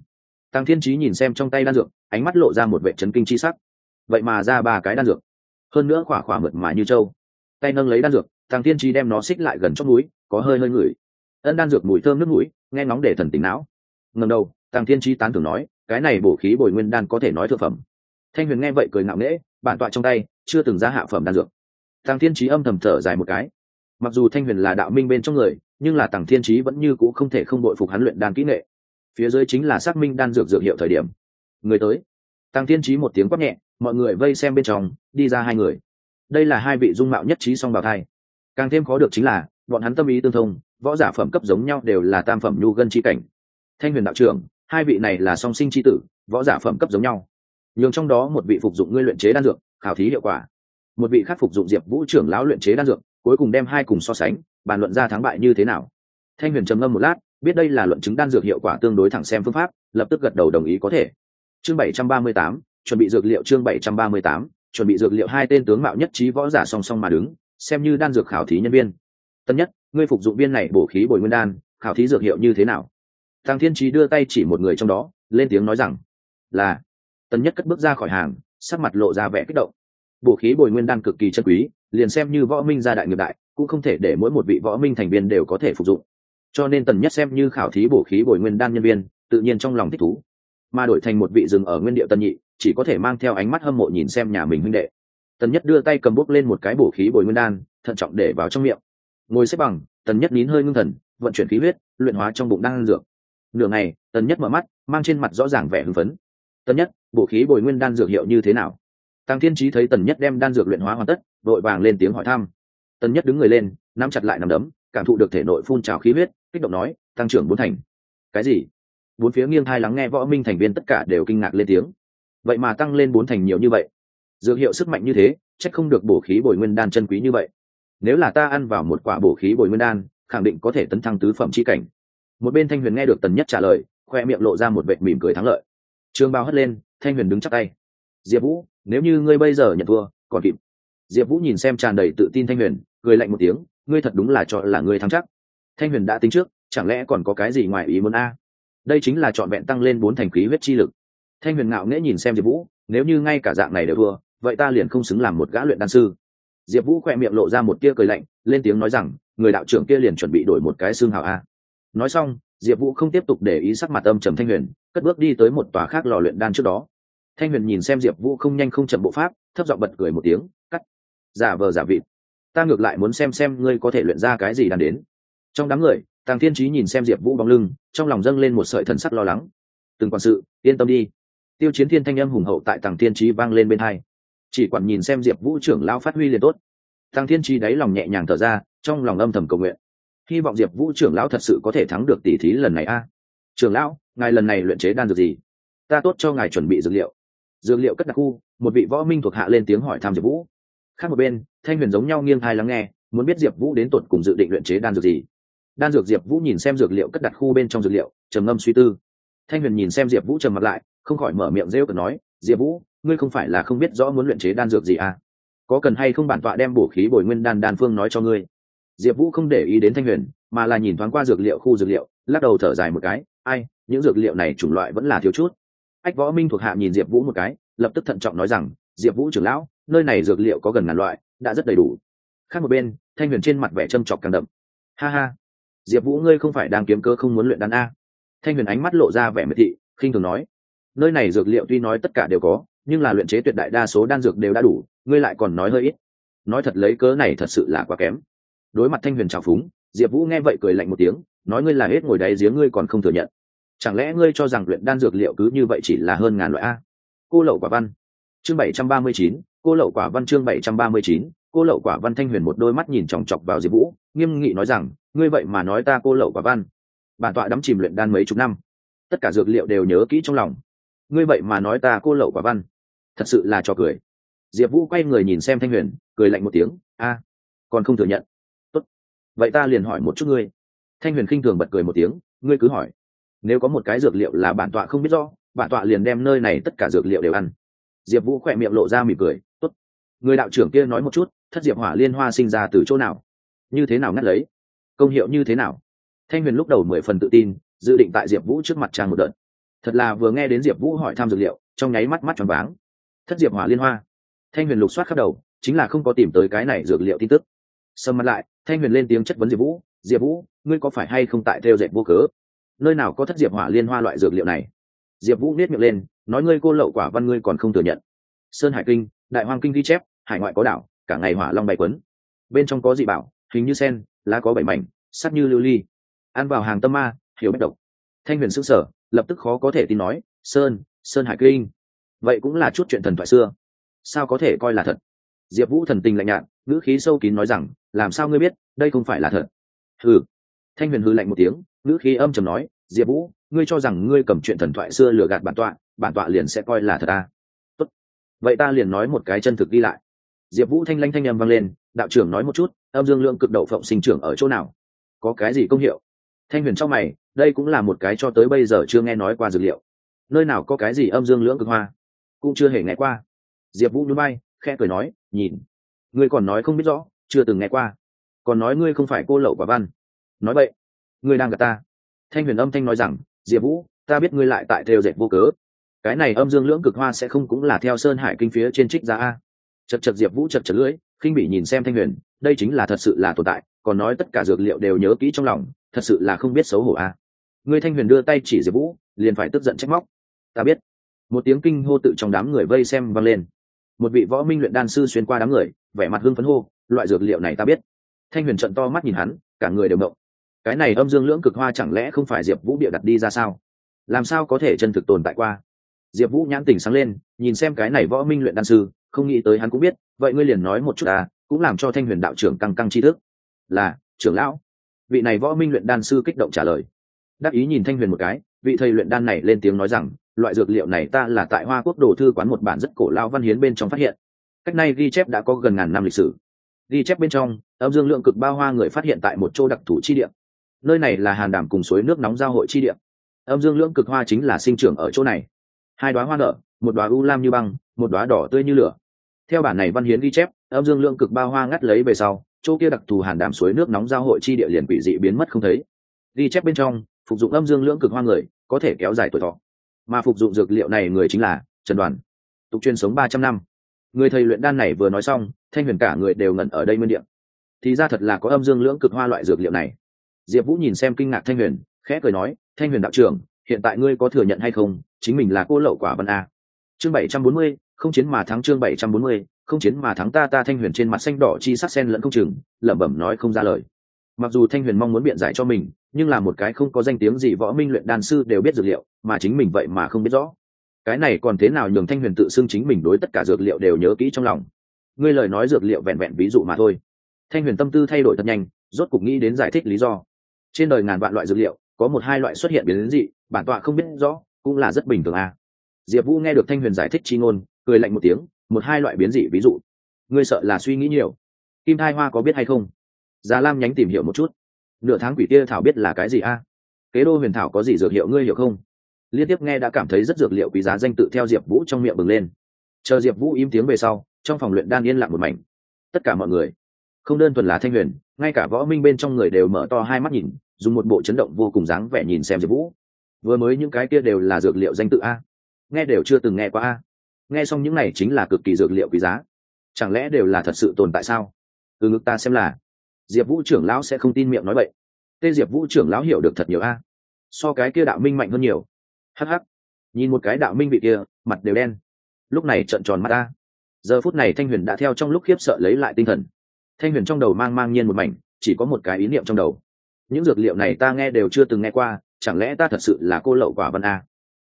Tăng thiên trí nhìn xem trong tay đan dược, ánh mắt lộ ra một vệ trấn kinh chi sắc. Vậy mà ra ba cái đan dược. Hơn nữa khỏa khỏa mượt mà như trâu. Tay nâng lấy đan dược, tăng thiên trí đem nó xích lại gần chót núi có hơi hơi ngửi. Ân đan dược mùi thơm nước mũi, nghe ngóng để thần tính não. Ngầm đầu, tăng thiên trí tán thưởng nói, cái này bổ khí bồi nguyên đan có thể nói thực phẩm. Thanh huyền nghe vậy cười ngạo nghễ, bản tọa trong tay chưa từng ra hạ phẩm đan dược. Tăng thiên trí âm thầm thở dài một cái. Mặc dù thanh huyền là đạo minh bên trong người, nhưng là tăng thiên trí vẫn như c ũ không thể không đội phục hắn luyện đan kỹ nghệ. Phía dưới chính là xác minh đan dược dược hiệu thời điểm. Người tới. Tăng thiên trí một tiếng quát nhẹ, mọi người vây xem bên trong, đi ra hai người. Đây là hai vị dung mạo nhất trí song bào thai. Càng thêm khó được chính là, bọn hắn tâm ý tương thông, võ giả phẩm cấp giống nhau đều là tam phẩm nhu gân c cảnh. Thanh huyền đạo trưởng, hai vị này là song sinh c tử, võ giả phẩm cấp giống nhau. Nhường trong đó một vị phục dụng ngươi luyện chế đan dược khảo thí hiệu quả. Một vị khắc phục dụng diệp vũ trưởng lão luyện chế đan dược, cuối cùng đem hai cùng so sánh, bàn luận ra thắng bại như thế nào. Thanh huyền trầm ngâm một lát, biết đây là luận chứng đan dược hiệu quả tương đối thẳng xem phương pháp, lập tức gật đầu đồng ý có thể. Chương bảy trăm ba mươi tám, chuẩn bị dược liệu chương bảy trăm ba mươi tám, chuẩn bị dược liệu hai tên tướng mạo nhất trí võ giả song song mà đứng, xem như đan dược khảo thí nhân viên. Tân nhất, ngươi phục dụng viên này bổ khí bồi nguyên đan, khảo thí dược hiệu như thế nào? Thằng thiên trí đưa tay chỉ một người trong đó, lên tiếng nói rằng, là. Tân nhất cất bước ra khỏi hàng sắc mặt lộ ra vẻ kích động. Bổ khí bồi nguyên đan cực kỳ chân quý, liền xem như võ minh gia đại nghiệp đại, cũng không thể để mỗi một vị võ minh thành viên đều có thể phục dụng. Cho nên tần nhất xem như khảo thí bổ khí bồi nguyên đan nhân viên, tự nhiên trong lòng thích thú. Mà đổi thành một vị rừng ở nguyên địa tân nhị, chỉ có thể mang theo ánh mắt hâm mộ nhìn xem nhà mình huynh đệ. Tần nhất đưa tay cầm bút lên một cái bổ khí bồi nguyên đan, thận trọng để vào trong miệng. Ngồi xếp bằng, tần nhất nín hơi ngưng thần, vận chuyển khí huyết, luyện hóa trong bụng đan dược. Nửa ngày, tần nhất mở mắt, mang trên mặt rõ ràng vẻ hưng phấn tần nhất bộ khí bồi nguyên đan dược hiệu như thế nào? Tăng thiên trí thấy tần nhất đem đan dược luyện hóa hoàn tất vội vàng lên tiếng hỏi thăm. Tần nhất đứng người lên, nắm chặt lại nằm đấm, cảm thụ được thể nội phun trào khí huyết, kích động nói, tăng trưởng bốn thành. Cái gì? Bốn phía nghiêng thai lắng nghe võ minh thành viên tất cả đều kinh ngạc lên tiếng. Vậy mà tăng lên bốn thành nhiều như vậy. Dược hiệu sức mạnh như thế, chắc không được bổ khí bồi nguyên đan chân quý như vậy. Nếu là ta ăn vào một quả bổ khí bồi nguyên đan, khẳng định có thể tấn thăng tứ phẩm c h i cảnh. Một bên thanh huyền nghe được tần nhất trả lời, khoe miệng lộ ra một vệ mỉm cười thắng lợi trương bao hất lên, thanh huyền đứng chắc tay. Diệp vũ, nếu như ngươi bây giờ nhận thua, còn kịp. Diệp vũ nhìn xem tràn đầy tự tin thanh huyền, cười lạnh một tiếng, ngươi thật đúng là cho là ngươi thắng chắc. Thanh huyền đã tính trước, chẳng lẽ còn có cái gì ngoài ý muốn a? Đây chính là trọn vẹn tăng lên bốn thành khí huyết chi lực. Thanh huyền ngạo nghễ nhìn xem diệp vũ, nếu như ngay cả dạng này đều thua, vậy ta liền không xứng làm một gã luyện đan sư. Diệp vũ khoe miệng lộ ra một tia cười lạnh, lên tiếng nói rằng, người đạo trưởng kia liền chuẩn bị đổi một cái xương hào a. Nói xong, diệp vũ không tiếp tục để ý sắc mặt âm trầm thanh huyền cất bước đi tới một tòa khác lò luyện đan trước đó. Thanh huyền nhìn xem diệp vũ không nhanh không chậm bộ pháp, thấp giọng bật cười một tiếng, cắt. Giả vờ giả vịt. Ta ngược lại muốn xem xem ngươi có thể luyện ra cái gì đan đến. Trong đám người, tàng thiên trí nhìn xem diệp vũ bóng lưng, trong lòng dâng lên một sợi thần sắc lo lắng. Từng quản sự, yên tâm đi. Tiêu chiến thiên thanh âm hùng hậu tại tàng thiên trí vang lên bên hai. Chỉ quản nhìn xem diệp vũ trưởng lao phát huy liền tốt. Tàng thiên trí đáy lòng nhẹ nhàng thở ra, trong lòng âm thầm cầu nguyện. Hy vọng diệp vũ trưởng lão thật sự có thể thắng được tỷ thí lần này a. Trường lão, ngài lần này luyện chế đan dược gì? Ta tốt cho ngài chuẩn bị dược liệu. Dược liệu cất đặc khu, một vị võ minh thuộc hạ lên tiếng hỏi thăm diệp vũ. Khác một bên, thanh huyền giống nhau nghiêng thai lắng nghe, muốn biết diệp vũ đến tột cùng dự định luyện chế đan dược gì. Đan dược diệp vũ nhìn xem dược liệu cất đặt khu bên trong dược liệu, trầm ngâm suy tư. Thanh huyền nhìn xem diệp vũ trầm mặt lại, không khỏi mở miệng rêu cờ nói, diệp vũ, ngươi không phải là không biết rõ muốn luyện chế đan dược gì à? Có cần hay không bản tọa đem bổ khí bồi nguyên đan đan phương nói cho ngươi? Diệp vũ không để ý đến thanh huyền, mà là nhìn thoáng qua dược liệu khu dược liệu, lắc đầu thở dài một cái ai, những dược liệu này chủng loại vẫn là thiếu chút. Ách võ minh thuộc hạ nhìn diệp vũ một cái, lập tức thận trọng nói rằng, diệp vũ trưởng lão, nơi này dược liệu có gần ngàn loại, đã rất đầy đủ. Khác một bên, thanh huyền trên mặt vẻ châm chọc càng đậm. Ha ha, diệp vũ ngươi không phải đang kiếm cơ không muốn luyện đan a? Thanh huyền ánh mắt lộ ra vẻ miệt thị, khinh thường nói, nơi này dược liệu tuy nói tất cả đều có, nhưng là luyện chế tuyệt đại đa số đan dược đều đã đủ, ngươi lại còn nói hơi ít. Nói thật lấy cớ này thật sự là quá kém. Đối mặt thanh huyền trào phúng, diệp vũ nghe vậy cười lạnh một tiếng, nói, ngươi là hết ngồi đáy giếng ngươi còn không thừa nhận chẳng lẽ ngươi cho rằng luyện đan dược liệu cứ như vậy chỉ là hơn ngàn loại a? Cô lậu quả văn, chương bảy trăm ba mươi chín, cô lậu quả văn chương bảy trăm ba mươi chín, cô lậu quả văn thanh huyền một đôi mắt nhìn chòng chọc vào diệp vũ, nghiêm nghị nói rằng, ngươi vậy mà nói ta cô lậu quả văn. Bản tọa đắm chìm luyện đan mấy chục năm. Tất cả dược liệu đều nhớ kỹ trong lòng. Ngươi vậy mà nói ta cô lậu quả văn. Thật sự là trò cười. Diệp vũ quay người nhìn xem thanh huyền, cười lạnh một tiếng, a, còn không thừa nhận. Tốt. vậy ta liền hỏi một chút ngươi. Thanh huyền khinh thường bật cười một tiếng, ngươi cứ hỏi nếu có một cái dược liệu là bản tọa không biết rõ, bản tọa liền đem nơi này tất cả dược liệu đều ăn. Diệp vũ khỏe miệng lộ ra mỉm cười, tốt. Người đạo trưởng kia nói một chút, thất diệp hỏa liên hoa sinh ra từ chỗ nào? Như thế nào ngắt lấy? Công hiệu như thế nào? Thanh huyền lúc đầu mười phần tự tin, dự định tại diệp vũ trước mặt trang một đợt. Thật là vừa nghe đến diệp vũ hỏi thăm dược liệu, trong nháy mắt mắt tròn váng. Thất diệp hỏa liên hoa? Thanh huyền lục soát khắp đầu, chính là không có tìm tới cái này dược liệu tin tức. Sầm mặt lại, thanh huyền lên tiếng chất vấn diệp vũ diệp vũ, ngươi có phải hay không tại theo dệt vô cớ? Nơi nào có thất diệp hỏa liên hoa loại dược liệu này? Diệp vũ nết miệng lên, nói ngươi cô lậu quả văn ngươi còn không thừa nhận. Sơn hải kinh, đại hoàng kinh ghi chép, hải ngoại có đảo, cả ngày hỏa long bay quấn. Bên trong có dị bảo, hình như sen, lá có bảy mảnh sắc như lưu ly. Ăn vào hàng tâm ma, hiểu bất độc. Thanh huyền s ư n g sở lập tức khó có thể tin nói, sơn sơn hải kinh. Vậy cũng là chút chuyện thần thoại xưa. Sao có thể coi là thật? Diệp vũ thần tình lạnh nhạt, ngữ khí sâu kín nói rằng, làm sao ngươi biết, đây không phải là thật? Hừ. Thanh huyền hư lạnh một tiếng ngữ khí âm trầm nói, diệp vũ, ngươi cho rằng ngươi cầm chuyện thần thoại xưa lừa gạt bản tọa bản tọa liền sẽ coi là thật à? Tốt. vậy ta liền nói một cái chân thực đi lại. Diệp vũ thanh lanh thanh â m vang lên, đạo trưởng nói một chút, âm dương lượng cực đậu phộng sinh trưởng ở chỗ nào? Có cái gì công hiệu? Thanh huyền trong mày, đây cũng là một cái cho tới bây giờ chưa nghe nói qua dược liệu. Nơi nào có cái gì âm dương lưỡng cực hoa? Cũng chưa hề nghe qua. Diệp vũ núi bay khe cười nói, nhìn, ngươi còn nói không biết rõ, chưa từng nghe qua. Còn nói ngươi không phải cô lậu quả văn. Nói vậy ngươi đang gặp ta. Thanh huyền âm thanh nói rằng, diệp vũ, ta biết ngươi lại tại theo dệt vô cớ. Cái này âm dương lưỡng cực hoa sẽ không cũng là theo sơn hải kinh phía trên trích ra a. Chật chật diệp vũ chật chật lưỡi, khinh bị nhìn xem thanh huyền, đây chính là thật sự là tồn tại, còn nói tất cả dược liệu đều nhớ kỹ trong lòng, thật sự là không biết xấu hổ a. Ngươi thanh huyền đưa tay chỉ diệp vũ, liền phải tức giận trách móc. Ta biết. Một tiếng kinh hô tự trong đám người vây xem vang lên. Một vị võ minh luyện đan sư xuyên qua đám người, vẻ mặt hưng phấn hô, loại dược liệu này ta biết. Thanh huyền trận to mắt nhìn hắn, cả người đều mộng cái này âm dương lưỡng cực hoa chẳng lẽ không phải diệp vũ bịa đặt đi ra sao? Làm sao có thể chân thực tồn tại qua? Diệp vũ nhãn tình sáng lên, nhìn xem cái này võ minh luyện đan sư, không nghĩ tới hắn cũng biết, vậy ngươi liền nói một chút à cũng làm cho thanh huyền đạo trưởng căng căng tri thức. Là, trưởng lão. Vị này võ minh luyện đan sư kích động trả lời. Đắc ý nhìn thanh huyền một cái, vị thầy luyện đan này lên tiếng nói rằng, loại dược liệu này ta là tại hoa quốc đồ thư quán một bản rất cổ lao văn hiến bên trong phát hiện. Cách nay ghi chép đã có gần ngàn năm lịch sử. Ghi chép bên trong, âm dương lượng cực bao hoa người phát hiện tại một chỗ đặc thù chi địa nơi này là hàn đảm cùng suối nước nóng giao hội chi địa. Âm dương lượng cực hoa chính là sinh trưởng ở chỗ này. Hai đoá hoa nở, một đoá u lam như băng, một đoá đỏ tươi như lửa. Theo bản này văn hiến ghi chép, âm dương lượng cực ba hoa ngắt lấy về sau, chỗ kia đặc thù hàn đảm suối nước nóng giao hội chi địa liền quỷ dị biến mất không thấy. Ghi chép bên trong, phục dụng âm dương lưỡng cực hoa người, có thể kéo dài tuổi thọ. Mà phục dụng dược liệu này người chính là trần đoàn, tục chuyên sống ba trăm năm. Người thầy luyện đan này vừa nói xong, thanh huyền cả người đều ngẩn ở đây nguyên điện thì ra thật là có âm dương lưỡng cực hoa loại dược liệu này diệp vũ nhìn xem kinh ngạc thanh huyền, khẽ cười nói, thanh huyền đạo trưởng, hiện tại ngươi có thừa nhận hay không? Chính mình là cô lậu quả văn a. Chương bảy trăm bốn mươi, không chiến mà thắng chương bảy trăm bốn mươi, không chiến mà thắng ta ta thanh huyền trên mặt xanh đỏ chi sắc sen lẫn không chừng, lẩm bẩm nói không ra lời. Mặc dù thanh huyền mong muốn biện giải cho mình, nhưng là một cái không có danh tiếng gì võ minh luyện đan sư đều biết dược liệu, mà chính mình vậy mà không biết rõ. Cái này còn thế nào nhường thanh huyền tự xưng chính mình đối tất cả dược liệu đều nhớ kỹ trong lòng. Ngươi lời nói dược liệu vẹn vẹn ví dụ mà thôi. Thanh huyền tâm tư thay đổi thật nhanh, rốt cục nghĩ đến giải thích lý do trên đời ngàn vạn loại dược liệu, có một hai loại xuất hiện biến đến dị, bản tọa không biết rõ, cũng là rất bình thường à. diệp vũ nghe được thanh huyền giải thích chi ngôn, cười lạnh một tiếng, một hai loại biến dị ví dụ. Ngươi sợ là suy nghĩ nhiều. Kim thai hoa có biết hay không? Già lam nhánh tìm hiểu một chút. Nửa tháng quỷ tia thảo biết là cái gì a kế đô huyền thảo có gì dược hiệu ngươi hiểu không? Liên tiếp nghe đã cảm thấy rất dược liệu quý giá danh tự theo diệp vũ trong miệng bừng lên. Chờ diệp vũ im tiếng về sau, trong phòng luyện đan yên lặng một mảnh. Tất cả mọi người, không đơn thuần là thanh huyền ngay cả võ minh bên trong người đều mở to hai mắt nhìn, dùng một bộ chấn động vô cùng dáng vẻ nhìn xem diệp vũ. Vừa mới những cái kia đều là dược liệu danh tự a. Nghe đều chưa từng nghe qua a. Nghe xong những này chính là cực kỳ dược liệu quý giá. Chẳng lẽ đều là thật sự tồn tại sao? Từ ngực ta xem là, diệp vũ trưởng lão sẽ không tin miệng nói vậy tê diệp vũ trưởng lão hiểu được thật nhiều a. So cái kia đạo minh mạnh hơn nhiều. Hh nhìn một cái đạo minh bị kia, mặt đều đen. Lúc này trợn tròn mắt ta giờ phút này thanh huyền đã theo trong lúc khiếp sợ lấy lại tinh thần thanh huyền trong đầu mang mang nhiên một mảnh, chỉ có một cái ý niệm trong đầu. Những dược liệu này ta nghe đều chưa từng nghe qua, chẳng lẽ ta thật sự là cô lậu quả văn a?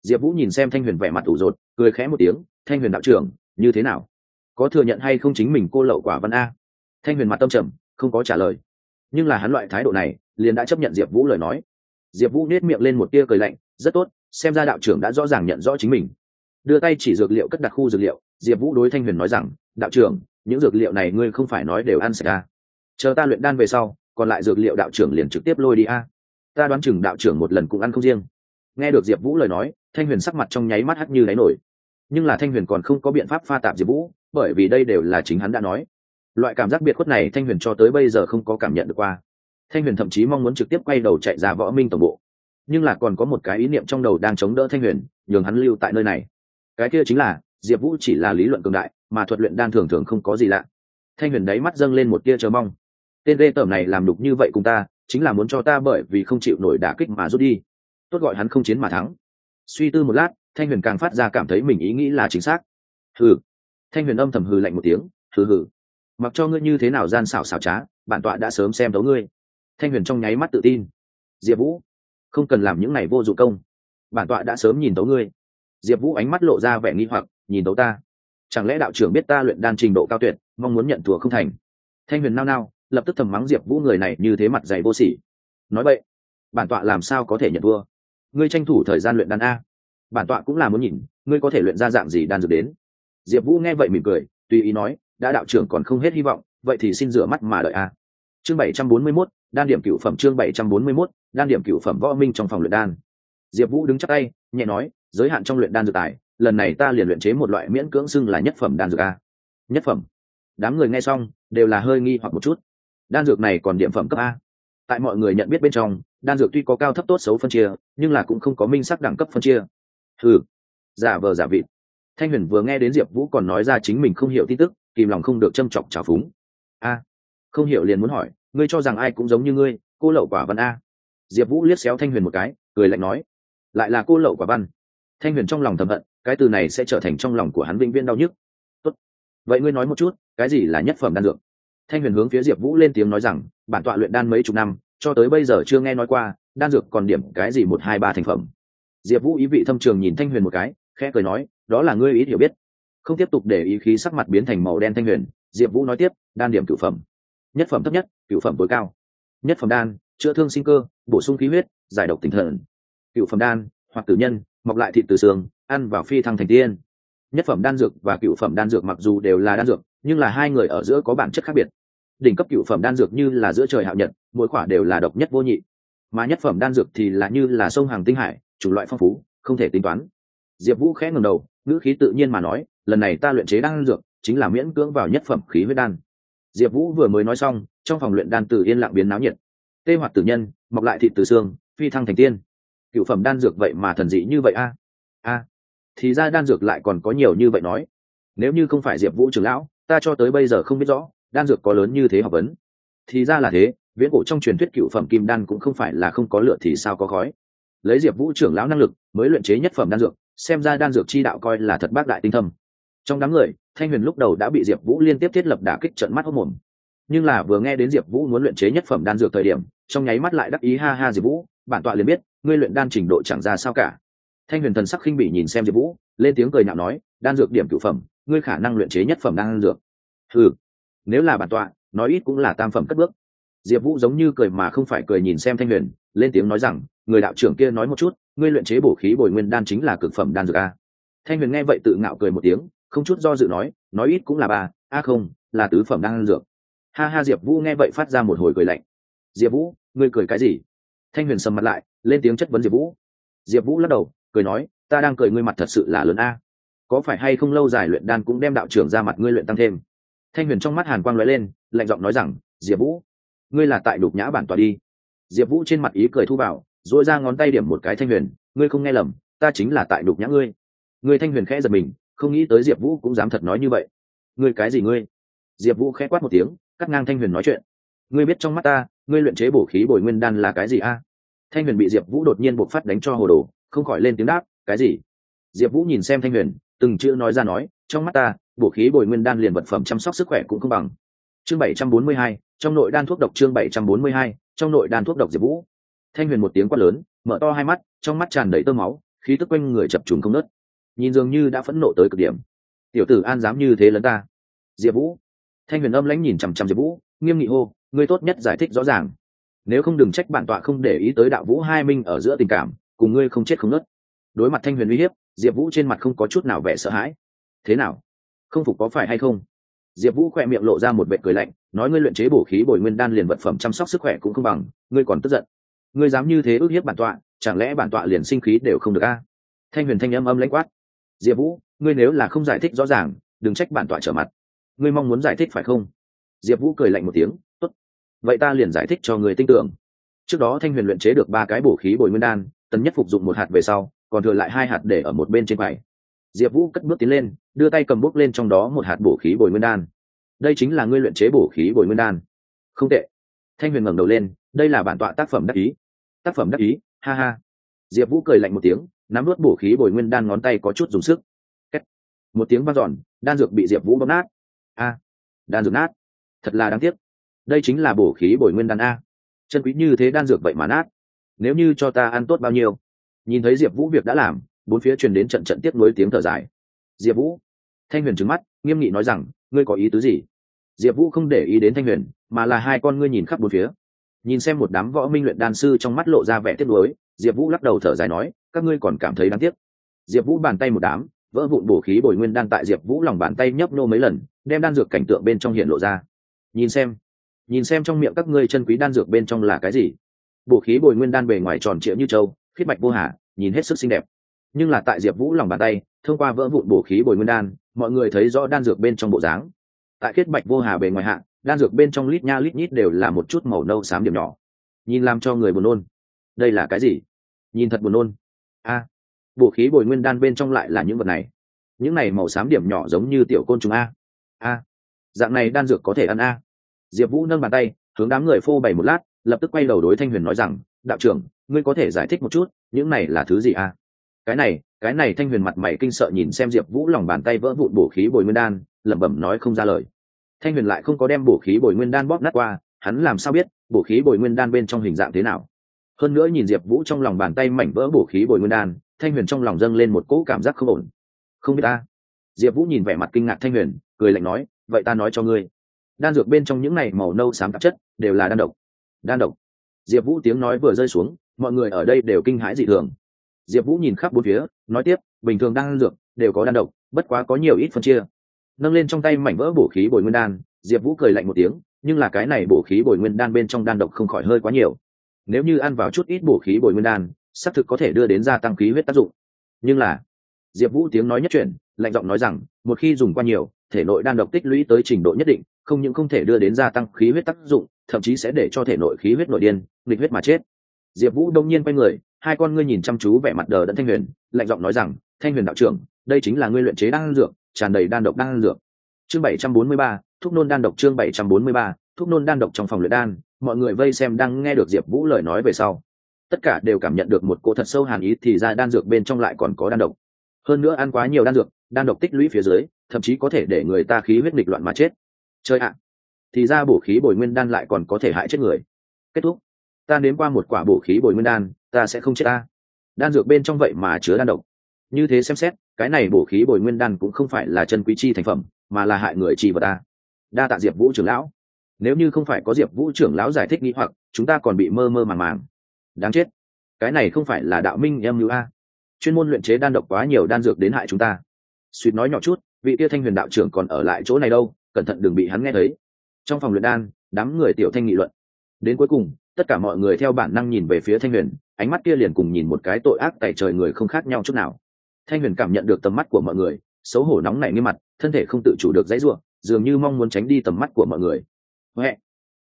Diệp vũ nhìn xem thanh huyền vẻ mặt ủ rột, cười khẽ một tiếng, thanh huyền đạo trưởng, như thế nào? Có thừa nhận hay không chính mình cô lậu quả văn a? Thanh huyền mặt tâm trầm, không có trả lời. Nhưng là hắn loại thái độ này, liền đã chấp nhận diệp vũ lời nói. Diệp vũ nết miệng lên một tia cười lạnh, rất tốt, xem ra đạo trưởng đã rõ ràng nhận rõ chính mình. Đưa tay chỉ dược liệu cất đặt khu dược liệu, diệp vũ đối thanh huyền nói rằng, đạo trưởng những dược liệu này ngươi không phải nói đều ăn sạch à. chờ ta luyện đan về sau, còn lại dược liệu đạo trưởng liền trực tiếp lôi đi a ta đoán chừng đạo trưởng một lần cũng ăn không riêng. Nghe được diệp vũ lời nói, thanh huyền sắc mặt trong nháy mắt hắt như đáy nổi. Nhưng là thanh huyền còn không có biện pháp pha tạp diệp vũ, bởi vì đây đều là chính hắn đã nói. Loại cảm giác biệt khuất này thanh huyền cho tới bây giờ không có cảm nhận được qua. Thanh huyền thậm chí mong muốn trực tiếp quay đầu chạy ra võ minh tổng bộ. Nhưng là còn có một cái ý niệm trong đầu đang chống đỡ thanh huyền, nhường hắn lưu tại nơi này. Cái kia chính là, diệp vũ chỉ là lý luận cường đại mà thuật luyện đan thường thường không có gì lạ. Thanh huyền đáy mắt dâng lên một tia chờ mong. Tên lê tởm này làm đục như vậy cùng ta, chính là muốn cho ta bởi vì không chịu nổi đả kích mà rút đi. Tốt gọi hắn không chiến mà thắng. Suy tư một lát, thanh huyền càng phát ra cảm thấy mình ý nghĩ là chính xác. Hừ. Thanh huyền âm thầm hừ lạnh một tiếng, hừ hừ. Mặc cho ngươi như thế nào gian xảo xảo trá, bản tọa đã sớm xem đấu ngươi. Thanh huyền trong nháy mắt tự tin. Diệp vũ, không cần làm những này vô dụng công. Bản tọa đã sớm nhìn tấu ngươi. Diệp vũ ánh mắt lộ ra vẻ nghi hoặc, nhìn tấu ta chẳng lẽ đạo trưởng biết ta luyện đan trình độ cao tuyệt, mong muốn nhận thùa không thành? Thanh huyền nao nao, lập tức thầm mắng diệp vũ người này như thế mặt dày vô sỉ. Nói vậy, bản tọa làm sao có thể nhận thua? Ngươi tranh thủ thời gian luyện đan a. Bản tọa cũng là muốn nhìn, ngươi có thể luyện ra dạng gì đan dược đến? Diệp vũ nghe vậy mỉm cười, tùy ý nói, đã đạo trưởng còn không hết hy vọng, vậy thì xin rửa mắt mà đợi a. Chương bảy trăm bốn mươi mốt, đan điểm cựu phẩm chương bảy trăm bốn mươi mốt, đan điểm cựu phẩm võ minh trong phòng luyện đan. Diệp vũ đứng chắc tay, nhẹ nói, giới hạn trong luyện đan dược tài lần này ta liền luyện chế một loại miễn cưỡng xưng là nhất phẩm đan dược a. Nhất phẩm. Đám người nghe xong, đều là hơi nghi hoặc một chút. Đan dược này còn điểm phẩm cấp a. Tại mọi người nhận biết bên trong, đan dược tuy có cao thấp tốt xấu phân chia, nhưng là cũng không có minh sắc đẳng cấp phân chia. Ừ giả vờ giả vịt. Thanh huyền vừa nghe đến diệp vũ còn nói ra chính mình không hiểu tin tức, kìm lòng không được châm chọc trào phúng. A. Không hiểu liền muốn hỏi, ngươi cho rằng ai cũng giống như ngươi, cô lậu quả văn a. Diệp vũ liếc xéo thanh huyền một cái, cười lạnh nói. Lại là cô lậu quả văn. Thanh huyền trong lòng thầm hận cái từ này sẽ trở thành trong lòng của hắn vĩnh viên đau nhức. Tốt. vậy ngươi nói một chút, cái gì là nhất phẩm đan dược? Thanh huyền hướng phía diệp vũ lên tiếng nói rằng, bản tọa luyện đan mấy chục năm, cho tới bây giờ chưa nghe nói qua, đan dược còn điểm cái gì một, hai, ba thành phẩm. Diệp vũ ý vị thâm trường nhìn thanh huyền một cái, khẽ cười nói, đó là ngươi ý hiểu biết. Không tiếp tục để ý khí sắc mặt biến thành màu đen thanh huyền, diệp vũ nói tiếp, đan điểm cửu phẩm. Nhất phẩm thấp nhất, cửu phẩm tối cao. Nhất phẩm đan, chữa thương sinh cơ, bổ sung khí huyết, giải độc tinh thần. Cửu phẩm đan, hoặc tử nhân, mọc lại thịt từ xương ăn vào phi thăng thành tiên. Nhất phẩm đan dược và cựu phẩm đan dược mặc dù đều là đan dược, nhưng là hai người ở giữa có bản chất khác biệt. Đỉnh cấp cựu phẩm đan dược như là giữa trời hạo nhật, mỗi quả đều là độc nhất vô nhị. Mà nhất phẩm đan dược thì là như là sông hàng tinh hải chủng loại phong phú, không thể tính toán. Diệp vũ khẽ ngẩng đầu, ngữ khí tự nhiên mà nói, lần này ta luyện chế đan dược chính là miễn cưỡng vào nhất phẩm khí huyết đan. Diệp vũ vừa mới nói xong, trong phòng luyện đan từ yên lặng biến náo nhiệt. Tê hoạt tử nhân, mọc lại thịt từ xương, phi thăng thành tiên. Cựu phẩm đan dược vậy mà thần dị như vậy a? A thì ra đan dược lại còn có nhiều như vậy nói. Nếu như không phải diệp vũ trưởng lão, ta cho tới bây giờ không biết rõ, đan dược có lớn như thế học vấn. Thì ra là thế, viễn cổ trong truyền thuyết cựu phẩm kim đan cũng không phải là không có lửa thì sao có khói. Lấy diệp vũ trưởng lão năng lực, mới luyện chế nhất phẩm đan dược, xem ra đan dược chi đạo coi là thật bác đại tinh thâm. Trong đám người, thanh huyền lúc đầu đã bị diệp vũ liên tiếp thiết lập đả kích trận mắt hốc mồm. Nhưng là vừa nghe đến diệp vũ muốn luyện chế nhất phẩm đan dược thời điểm, trong nháy mắt lại đắc ý ha ha diệp vũ, bản tọa liền biết, ngươi luyện đan trình độ chẳng ra sao cả thanh huyền thần sắc khinh bỉ nhìn xem diệp vũ, lên tiếng cười nhạo nói, đan dược điểm cửu phẩm, ngươi khả năng luyện chế nhất phẩm đan dược. Ừ nếu là bản tọa, nói ít cũng là tam phẩm cất bước. Diệp vũ giống như cười mà không phải cười nhìn xem thanh huyền, lên tiếng nói rằng, người đạo trưởng kia nói một chút, ngươi luyện chế bổ khí bồi nguyên đan chính là cực phẩm đan dược a. Thanh huyền nghe vậy tự ngạo cười một tiếng, không chút do dự nói nói ít cũng là ba, a không, là tứ phẩm đan dược. Ha ha, diệp vũ nghe vậy phát ra một hồi cười lạnh. Diệp vũ, ngươi cười cái gì? Thanh huyền sầm mặt lại, lên tiếng chất vấn diệp vũ. Diệp vũ lắc đầu cười nói, ta đang cười ngươi mặt thật sự là lớn a. Có phải hay không lâu dài luyện đan cũng đem đạo trưởng ra mặt ngươi luyện tăng thêm? Thanh huyền trong mắt hàn quang lóe lên, lạnh giọng nói rằng, diệp vũ, ngươi là tại đục nhã bản tòa đi. Diệp vũ trên mặt ý cười thu vào dội ra ngón tay điểm một cái thanh huyền, ngươi không nghe lầm, ta chính là tại đục nhã ngươi. Ngươi thanh huyền khẽ giật mình, không nghĩ tới diệp vũ cũng dám thật nói như vậy. Ngươi cái gì ngươi? Diệp vũ khẽ quát một tiếng, cắt ngang thanh huyền nói chuyện. Ngươi biết trong mắt ta, ngươi luyện chế bổ khí bồi nguyên đan là cái gì a? Thanh huyền bị diệp vũ đột nhiên bộc phát đánh cho hồ đồ không khỏi lên tiếng đáp, cái gì? Diệp vũ nhìn xem thanh huyền, từng chữ nói ra nói, trong mắt ta, bổ khí bồi nguyên đan liền vật phẩm chăm sóc sức khỏe cũng không bằng. Chương bảy trăm bốn mươi hai, trong nội đan thuốc độc chương bảy trăm bốn mươi hai, trong nội đan thuốc độc diệp vũ. Thanh huyền một tiếng quát lớn, mở to hai mắt, trong mắt tràn đầy tơ máu, khí tức quanh người chập trùng không nớt nhìn dường như đã phẫn nộ tới cực điểm. Tiểu tử an dám như thế lấn ta? Diệp vũ. Thanh huyền âm lãnh nhìn chằm chằm diệp vũ, nghiêm nghị hô, ngươi tốt nhất giải thích rõ ràng. Nếu không đừng trách bản tọa không để ý tới đạo vũ hai minh ở giữa tình cảm cùng ngươi không chết không nớt. Đối mặt thanh huyền uy hiếp, diệp vũ trên mặt không có chút nào vẻ sợ hãi. Thế nào? Không phục có phải hay không? Diệp vũ khỏe miệng lộ ra một vệ cười lạnh, nói ngươi luyện chế bổ khí bồi nguyên đan liền vật phẩm chăm sóc sức khỏe cũng không bằng, ngươi còn tức giận. Ngươi dám như thế ước hiếp bản tọa, chẳng lẽ bản tọa liền sinh khí đều không được a? Thanh huyền thanh âm âm lãnh quát. Diệp vũ, ngươi nếu là không giải thích rõ ràng, đừng trách bản tọa trở mặt. Ngươi mong muốn giải thích phải không? Diệp vũ cười lạnh một tiếng, tốt. Vậy ta liền giải thích cho người tin tưởng. Trước đó thanh huyền luyện chế được ba cái bổ khí bồi nguyên đan tần nhất phục dụng một hạt về sau, còn thừa lại hai hạt để ở một bên trên quầy. Diệp vũ cất bước tiến lên, đưa tay cầm bút lên trong đó một hạt bổ khí bồi nguyên đan. Đây chính là ngươi luyện chế bổ khí bồi nguyên đan. Không tệ. Thanh huyền ngẩng đầu lên, đây là bản tọa tác phẩm đắc ý. Tác phẩm đắc ý, ha ha. Diệp vũ cười lạnh một tiếng, nắm vớt bổ khí bồi nguyên đan ngón tay có chút dùng sức. Kết. một tiếng vang dọn, đan dược bị diệp vũ bóp nát. A. Đan dược nát. Thật là đáng tiếc. Đây chính là bổ khí bồi nguyên đan a. Chân quý như thế đan dược vậy mà nát nếu như cho ta ăn tốt bao nhiêu? Nhìn thấy diệp vũ việc đã làm, bốn phía truyền đến trận trận tiếp nối tiếng thở dài. Diệp vũ, thanh huyền trứng mắt, nghiêm nghị nói rằng, ngươi có ý tứ gì? Diệp vũ không để ý đến thanh huyền, mà là hai con ngươi nhìn khắp bốn phía. Nhìn xem một đám võ minh luyện đan sư trong mắt lộ ra vẻ tiếc nuối, diệp vũ lắc đầu thở dài nói, các ngươi còn cảm thấy đáng tiếc. Diệp vũ bàn tay một đám, vỡ vụn bổ khí bồi nguyên đan tại diệp vũ lòng bàn tay nhấp nô mấy lần, đem đan dược cảnh tượng bên trong hiện lộ ra. Nhìn xem nhìn xem trong miệng các ngươi chân quý đan dược bên trong là cái gì? Bộ khí bồi nguyên đan bề ngoài tròn trịa như trâu khiết mạch vô hà, nhìn hết sức xinh đẹp. Nhưng là tại diệp vũ lòng bàn tay, thông qua vỡ vụn bổ khí bồi nguyên đan, mọi người thấy rõ đan dược bên trong bộ dáng. Tại khiết bạch vô hà bề ngoài hạ, đan dược bên trong lít nha lít nhít đều là một chút màu nâu xám điểm nhỏ. Nhìn làm cho người buồn nôn. Đây là cái gì? Nhìn thật buồn nôn. A, bổ khí bồi nguyên đan bên trong lại là những vật này. Những này màu xám điểm nhỏ giống như tiểu côn trùng a. A, dạng này đan dược có thể ăn a. Diệp vũ nâng bàn tay, hướng đám người phô bày một lát lập tức quay đầu đối thanh huyền nói rằng, đạo trưởng, ngươi có thể giải thích một chút, những này là thứ gì à? cái này cái này thanh huyền mặt mày kinh sợ nhìn xem diệp vũ lòng bàn tay vỡ vụn bổ khí bồi nguyên đan, lẩm bẩm nói không ra lời. Thanh huyền lại không có đem bổ khí bồi nguyên đan bóp nát qua, hắn làm sao biết bổ khí bồi nguyên đan bên trong hình dạng thế nào? Hơn nữa nhìn diệp vũ trong lòng bàn tay mảnh vỡ bổ khí bồi nguyên đan, thanh huyền trong lòng dâng lên một cỗ cảm giác không ổn. Không biết ta. Diệp vũ nhìn vẻ mặt kinh ngạc thanh huyền, cười lạnh nói, vậy ta nói cho ngươi, đan dược bên trong những này màu nâu xám tạp chất đều là đan độc đan độc. Diệp vũ tiếng nói vừa rơi xuống mọi người ở đây đều kinh hãi dị thường. Diệp vũ nhìn khắp bốn phía nói tiếp bình thường đang dược đều có đan độc bất quá có nhiều ít phân chia. Nâng lên trong tay mảnh vỡ bổ khí bồi nguyên đan diệp vũ cười lạnh một tiếng nhưng là cái này bổ khí bồi nguyên đan bên trong đan độc không khỏi hơi quá nhiều. Nếu như ăn vào chút ít bổ khí bồi nguyên đan xác thực có thể đưa đến gia tăng khí huyết tác dụng. Nhưng là diệp vũ tiếng nói nhất truyền, lạnh giọng nói rằng một khi dùng qua nhiều thể nội đan độc tích lũy tới trình độ nhất định, không những không thể đưa đến gia tăng khí huyết tác dụng, thậm chí sẽ để cho thể nội khí huyết nội điên, nghịch huyết mà chết. Diệp vũ đông nhiên quay người, hai con ngươi nhìn chăm chú vẻ mặt đờ đẫn thanh huyền, lạnh giọng nói rằng, thanh huyền đạo trưởng, đây chính là ngươi luyện chế đan dược, tràn đầy đan độc đan dược. Chương bảy trăm bốn mươi ba, thuốc nôn đan độc chương bảy trăm bốn mươi ba, thuốc nôn đan độc trong phòng luyện đan, mọi người vây xem đang nghe được diệp vũ lời nói về sau. Tất cả đều cảm nhận được một cỗ thật sâu hàn ý thì ra đan dược bên trong lại còn có đan độc. Hơn nữa ăn quá nhiều đan dược, đan độc tích lũy phía dưới thậm chí có thể để người ta khí huyết nghịch loạn mà chết. Chơi ạ. Thì ra bổ khí bồi nguyên đan lại còn có thể hại chết người. Kết thúc. Ta nếm qua một quả bổ khí bồi nguyên đan, ta sẽ không chết ta. Đan dược bên trong vậy mà chứa đan độc. Như thế xem xét, cái này bổ khí bồi nguyên đan cũng không phải là chân quý chi thành phẩm, mà là hại người chi vật ta. Đa tạ diệp vũ trưởng lão. Nếu như không phải có diệp vũ trưởng lão giải thích nghĩ hoặc, chúng ta còn bị mơ mơ màng màng. Đáng chết. Cái này không phải là đạo minh em như a. Chuyên môn luyện chế đan độc quá nhiều đan dược đến hại chúng ta. Suýt nói nhỏ chút vị tia thanh huyền đạo trưởng còn ở lại chỗ này đâu, cẩn thận đừng bị hắn nghe thấy. Trong phòng luyện đan, đám người tiểu thanh nghị luận. Đến cuối cùng, tất cả mọi người theo bản năng nhìn về phía thanh huyền, ánh mắt kia liền cùng nhìn một cái tội ác tại trời người không khác nhau chút nào. Thanh huyền cảm nhận được tầm mắt của mọi người, xấu hổ nóng nảy như mặt, thân thể không tự chủ được dãy ruộng, dường như mong muốn tránh đi tầm mắt của mọi người. Huệ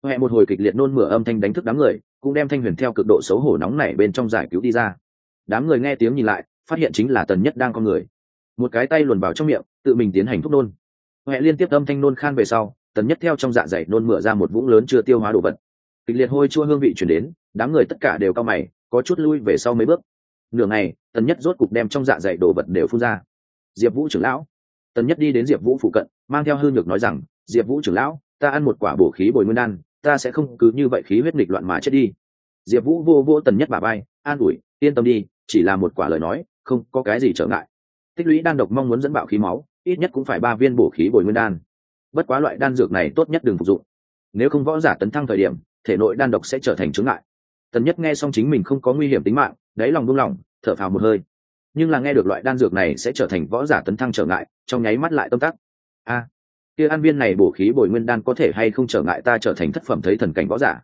huệ một hồi kịch liệt nôn mửa âm thanh đánh thức đám người, cũng đem thanh huyền theo cực độ xấu hổ nóng nảy bên trong giải cứu đi ra. Đám người nghe tiếng nhìn lại, phát hiện chính là tần nhất đang con người một cái tay luồn vào trong miệng, tự mình tiến hành thúc nôn. Huệ liên tiếp âm thanh nôn khan về sau, tần nhất theo trong dạ dày nôn mửa ra một vũng lớn chưa tiêu hóa đồ vật. Kịch liệt hôi chua hương vị chuyển đến, đám người tất cả đều cao mày, có chút lui về sau mấy bước. Nửa ngày, tần nhất rốt cục đem trong dạ dày đồ vật đều phun ra. Diệp vũ trưởng lão. Tần nhất đi đến diệp vũ phụ cận, mang theo hư nhược nói rằng, diệp vũ trưởng lão, ta ăn một quả bổ khí bồi nguyên đan, ta sẽ không cứ như vậy khí huyết nghịch loạn mà chết đi. Diệp vũ vô vô tần nhất bà bay an ủi, yên tâm đi, chỉ là một quả lời nói, không có cái gì trở ngại tích lũy đan độc mong muốn dẫn bạo khí máu, ít nhất cũng phải ba viên bổ khí bồi nguyên đan. Bất quá loại đan dược này tốt nhất đừng phục dụng. Nếu không võ giả tấn thăng thời điểm, thể nội đan độc sẽ trở thành chướng ngại. Tần nhất nghe xong chính mình không có nguy hiểm tính mạng, đáy lòng buông lỏng, thở phào một hơi. Nhưng là nghe được loại đan dược này sẽ trở thành võ giả tấn thăng trở ngại, trong nháy mắt lại tâm tắc. A, kia an viên này bổ khí bồi nguyên đan có thể hay không trở ngại ta trở thành thất phẩm thấy thần cảnh võ giả?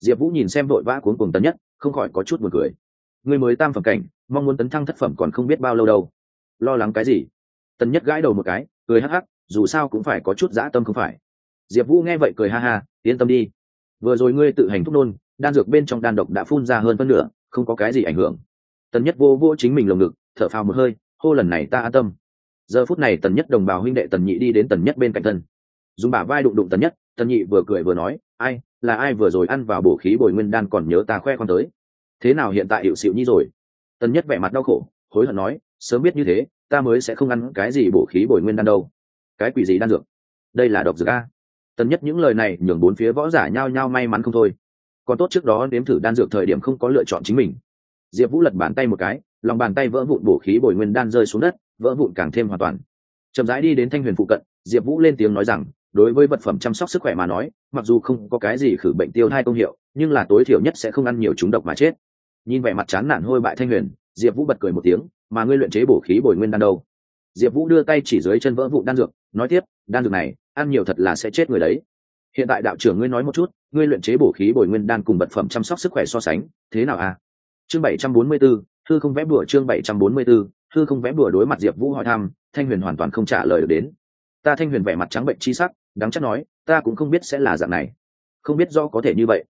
Diệp vũ nhìn xem vội vã cuốn cùng tần nhất, không khỏi có chút buồn cười. Người mới tam phẩm cảnh, mong muốn tấn thăng thất phẩm còn không biết bao lâu đâu lo lắng cái gì? Tần nhất gãi đầu một cái, cười hắc hắc, dù sao cũng phải có chút dã tâm không phải. Diệp vũ nghe vậy cười ha ha, yên tâm đi. Vừa rồi ngươi tự hành thúc nôn, đan dược bên trong đan độc đã phun ra hơn phân nửa, không có cái gì ảnh hưởng. Tần nhất vô vô chính mình lồng ngực, thở phào một hơi, hô lần này ta an tâm. Giờ phút này tần nhất đồng bào huynh đệ tần nhị đi đến tần nhất bên cạnh thân. Dùng bả vai đụng đụng tần nhất, tần nhị vừa cười vừa nói, ai, là ai vừa rồi ăn vào bổ khí bồi nguyên đan còn nhớ ta khoe con tới? Thế nào hiện tại hiệu xịu nhi rồi? Tần nhất vẻ mặt đau khổ, hối hận nói sớm biết như thế, ta mới sẽ không ăn cái gì bổ khí bồi nguyên đan đâu. Cái quỷ gì đan dược? Đây là độc dược a. Tần nhất những lời này nhường bốn phía võ giả nhao nhao may mắn không thôi. Còn tốt trước đó nếm thử đan dược thời điểm không có lựa chọn chính mình. Diệp vũ lật bàn tay một cái, lòng bàn tay vỡ vụn bổ khí bồi nguyên đan rơi xuống đất, vỡ vụn càng thêm hoàn toàn. Chậm rãi đi đến thanh huyền phụ cận, diệp vũ lên tiếng nói rằng, đối với vật phẩm chăm sóc sức khỏe mà nói, mặc dù không có cái gì khử bệnh tiêu hai công hiệu, nhưng là tối thiểu nhất sẽ không ăn nhiều chúng độc mà chết. Nhìn vẻ mặt chán nản hôi bại thanh huyền diệp vũ bật cười một tiếng mà ngươi luyện chế bổ khí bồi nguyên đan đâu? Diệp vũ đưa tay chỉ dưới chân vỡ vụ đan dược nói tiếp đan dược này ăn nhiều thật là sẽ chết người đấy. Hiện tại đạo trưởng ngươi nói một chút ngươi luyện chế bổ khí bồi nguyên đan cùng vật phẩm chăm sóc sức khỏe so sánh thế nào à? Chương bảy trăm bốn mươi 744, thư không vẽ bùa chương bảy trăm bốn mươi 744, thư không vẽ bùa đối mặt diệp vũ hỏi thăm thanh huyền hoàn toàn không trả lời được đến. Ta thanh huyền vẻ mặt trắng bệnh chi sắc đáng chắc nói ta cũng không biết sẽ là dạng này. Không biết do có thể như vậy.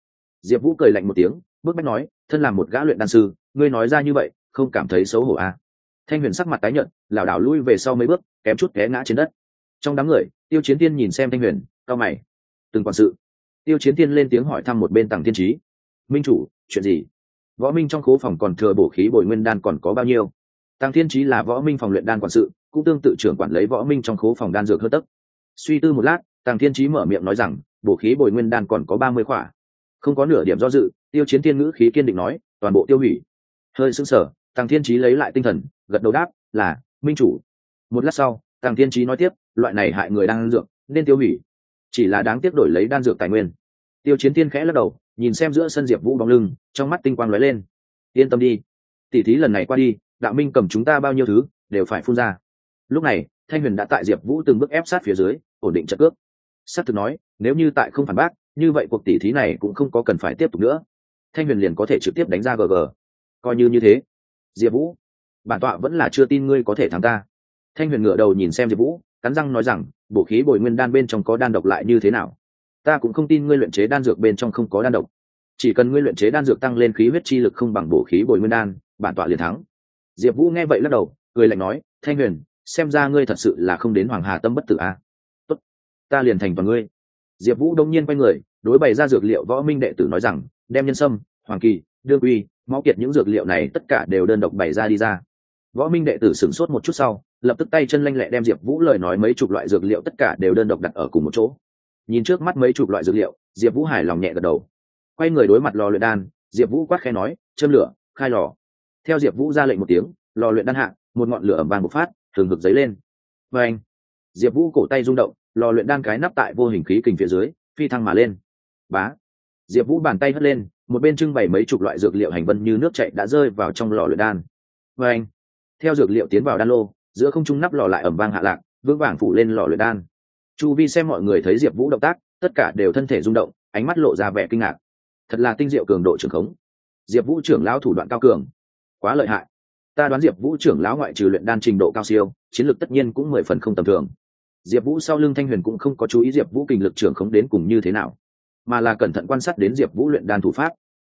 Diệp vũ cười lạnh một tiếng bước bách nói thân làm một gã luyện đan sư ngươi nói ra như vậy không cảm thấy xấu hổ à. thanh huyền sắc mặt tái nhợt, lảo đảo lui về sau mấy bước, kém chút té ngã trên đất. Trong đám người, tiêu chiến tiên nhìn xem thanh huyền cao mày. Từng quản sự. Tiêu chiến tiên lên tiếng hỏi thăm một bên tàng tiên trí minh chủ, chuyện gì? Võ minh trong khố phòng còn thừa bổ khí bồi nguyên đan còn có bao nhiêu? Tàng thiên trí là võ minh phòng luyện đan quản sự, cũng tương tự trưởng quản lấy võ minh trong khố phòng đan dược hơ tấc. Suy tư một lát tàng thiên trí mở miệng nói rằng, bổ khí bồi nguyên đan còn có ba mươi khỏa. Không có nửa điểm do dự, tiêu chiến tiên ngữ khí kiên định nói, toàn bộ tiêu hủy. Hơi sững sờ tàng thiên trí lấy lại tinh thần, gật đầu đáp, là, minh chủ. Một lát sau tàng thiên trí nói tiếp, loại này hại người đang dược, nên tiêu hủy. Chỉ là đáng tiếc đổi lấy đan dược tài nguyên. Tiêu chiến tiên khẽ lắc đầu, nhìn xem giữa sân diệp vũ bóng lưng, trong mắt tinh quang lóe lên. Yên tâm đi. Tỉ thí lần này qua đi, đạo minh cầm chúng ta bao nhiêu thứ, đều phải phun ra. Lúc này, thanh huyền đã tại diệp vũ từng bước ép sát phía dưới, ổn định trận cước. S á thực nói, nếu như tại không phản bác, như vậy cuộc tỉ thí này cũng không có cần phải tiếp tục nữa. Thanh huyền liền có thể trực tiếp đánh ra gg coi như như thế diệp vũ, bản tọa vẫn là chưa tin ngươi có thể thắng ta. Thanh huyền ngựa đầu nhìn xem diệp vũ, cắn răng nói rằng, bổ khí bồi nguyên đan bên trong có đan độc lại như thế nào? Ta cũng không tin ngươi luyện chế đan dược bên trong không có đan độc. Chỉ cần ngươi luyện chế đan dược tăng lên khí huyết chi lực không bằng bổ khí bồi nguyên đan, bản tọa liền thắng. Diệp vũ nghe vậy lắc đầu, cười lạnh nói, thanh huyền, xem ra ngươi thật sự là không đến hoàng hà tâm bất tử a à? tốt, ta liền thành vào ngươi. Diệp vũ đông nhiên quay người, đối bày ra dược liệu võ minh đệ tử nói rằng, đem nhân sâm, hoàng kỳ, đương uy máu kiệt những dược liệu này tất cả đều đơn độc bày ra đi ra. Võ minh đệ tử sửng sốt một chút sau, lập tức tay chân lanh lẹ đem diệp vũ lời nói mấy chục loại dược liệu tất cả đều đơn độc đặt ở cùng một chỗ. Nhìn trước mắt mấy chục loại dược liệu, diệp vũ hài lòng nhẹ gật đầu. Quay người đối mặt lò luyện đan, diệp vũ quát khe nói, châm lửa, khai lò. Theo diệp vũ ra lệnh một tiếng, lò luyện đan hạ, một ngọn lửa ẩm vàng một phát, thường ngực dấy lên. Và anh diệp vũ cổ tay rung động, lò luyện đan cái nắp tại vô hình khí kình phía dưới, phi thăng mà lên. Bá diệp vũ bàn tay hất lên, một bên trưng bày mấy chục loại dược liệu hành vân như nước chạy đã rơi vào trong lò luyện đan. Và anh, theo dược liệu tiến vào đan lô, giữa không trung nắp lò lại ẩm vang hạ lạc, vững vàng phủ lên lò luyện đan. Chu vi xem mọi người thấy diệp vũ động tác, tất cả đều thân thể rung động, ánh mắt lộ ra vẻ kinh ngạc. Thật là tinh diệu cường độ trưởng khống. Diệp vũ trưởng lão thủ đoạn cao cường. Quá lợi hại. Ta đoán diệp vũ trưởng lão ngoại trừ luyện đan trình độ cao siêu, chiến lược tất nhiên cũng mười phần không tầm thường. Diệp vũ sau lưng thanh huyền cũng không có chú ý diệp vũ kinh lực trưởng khống đến cùng như thế nào mà là cẩn thận quan sát đến diệp vũ luyện đan thủ pháp.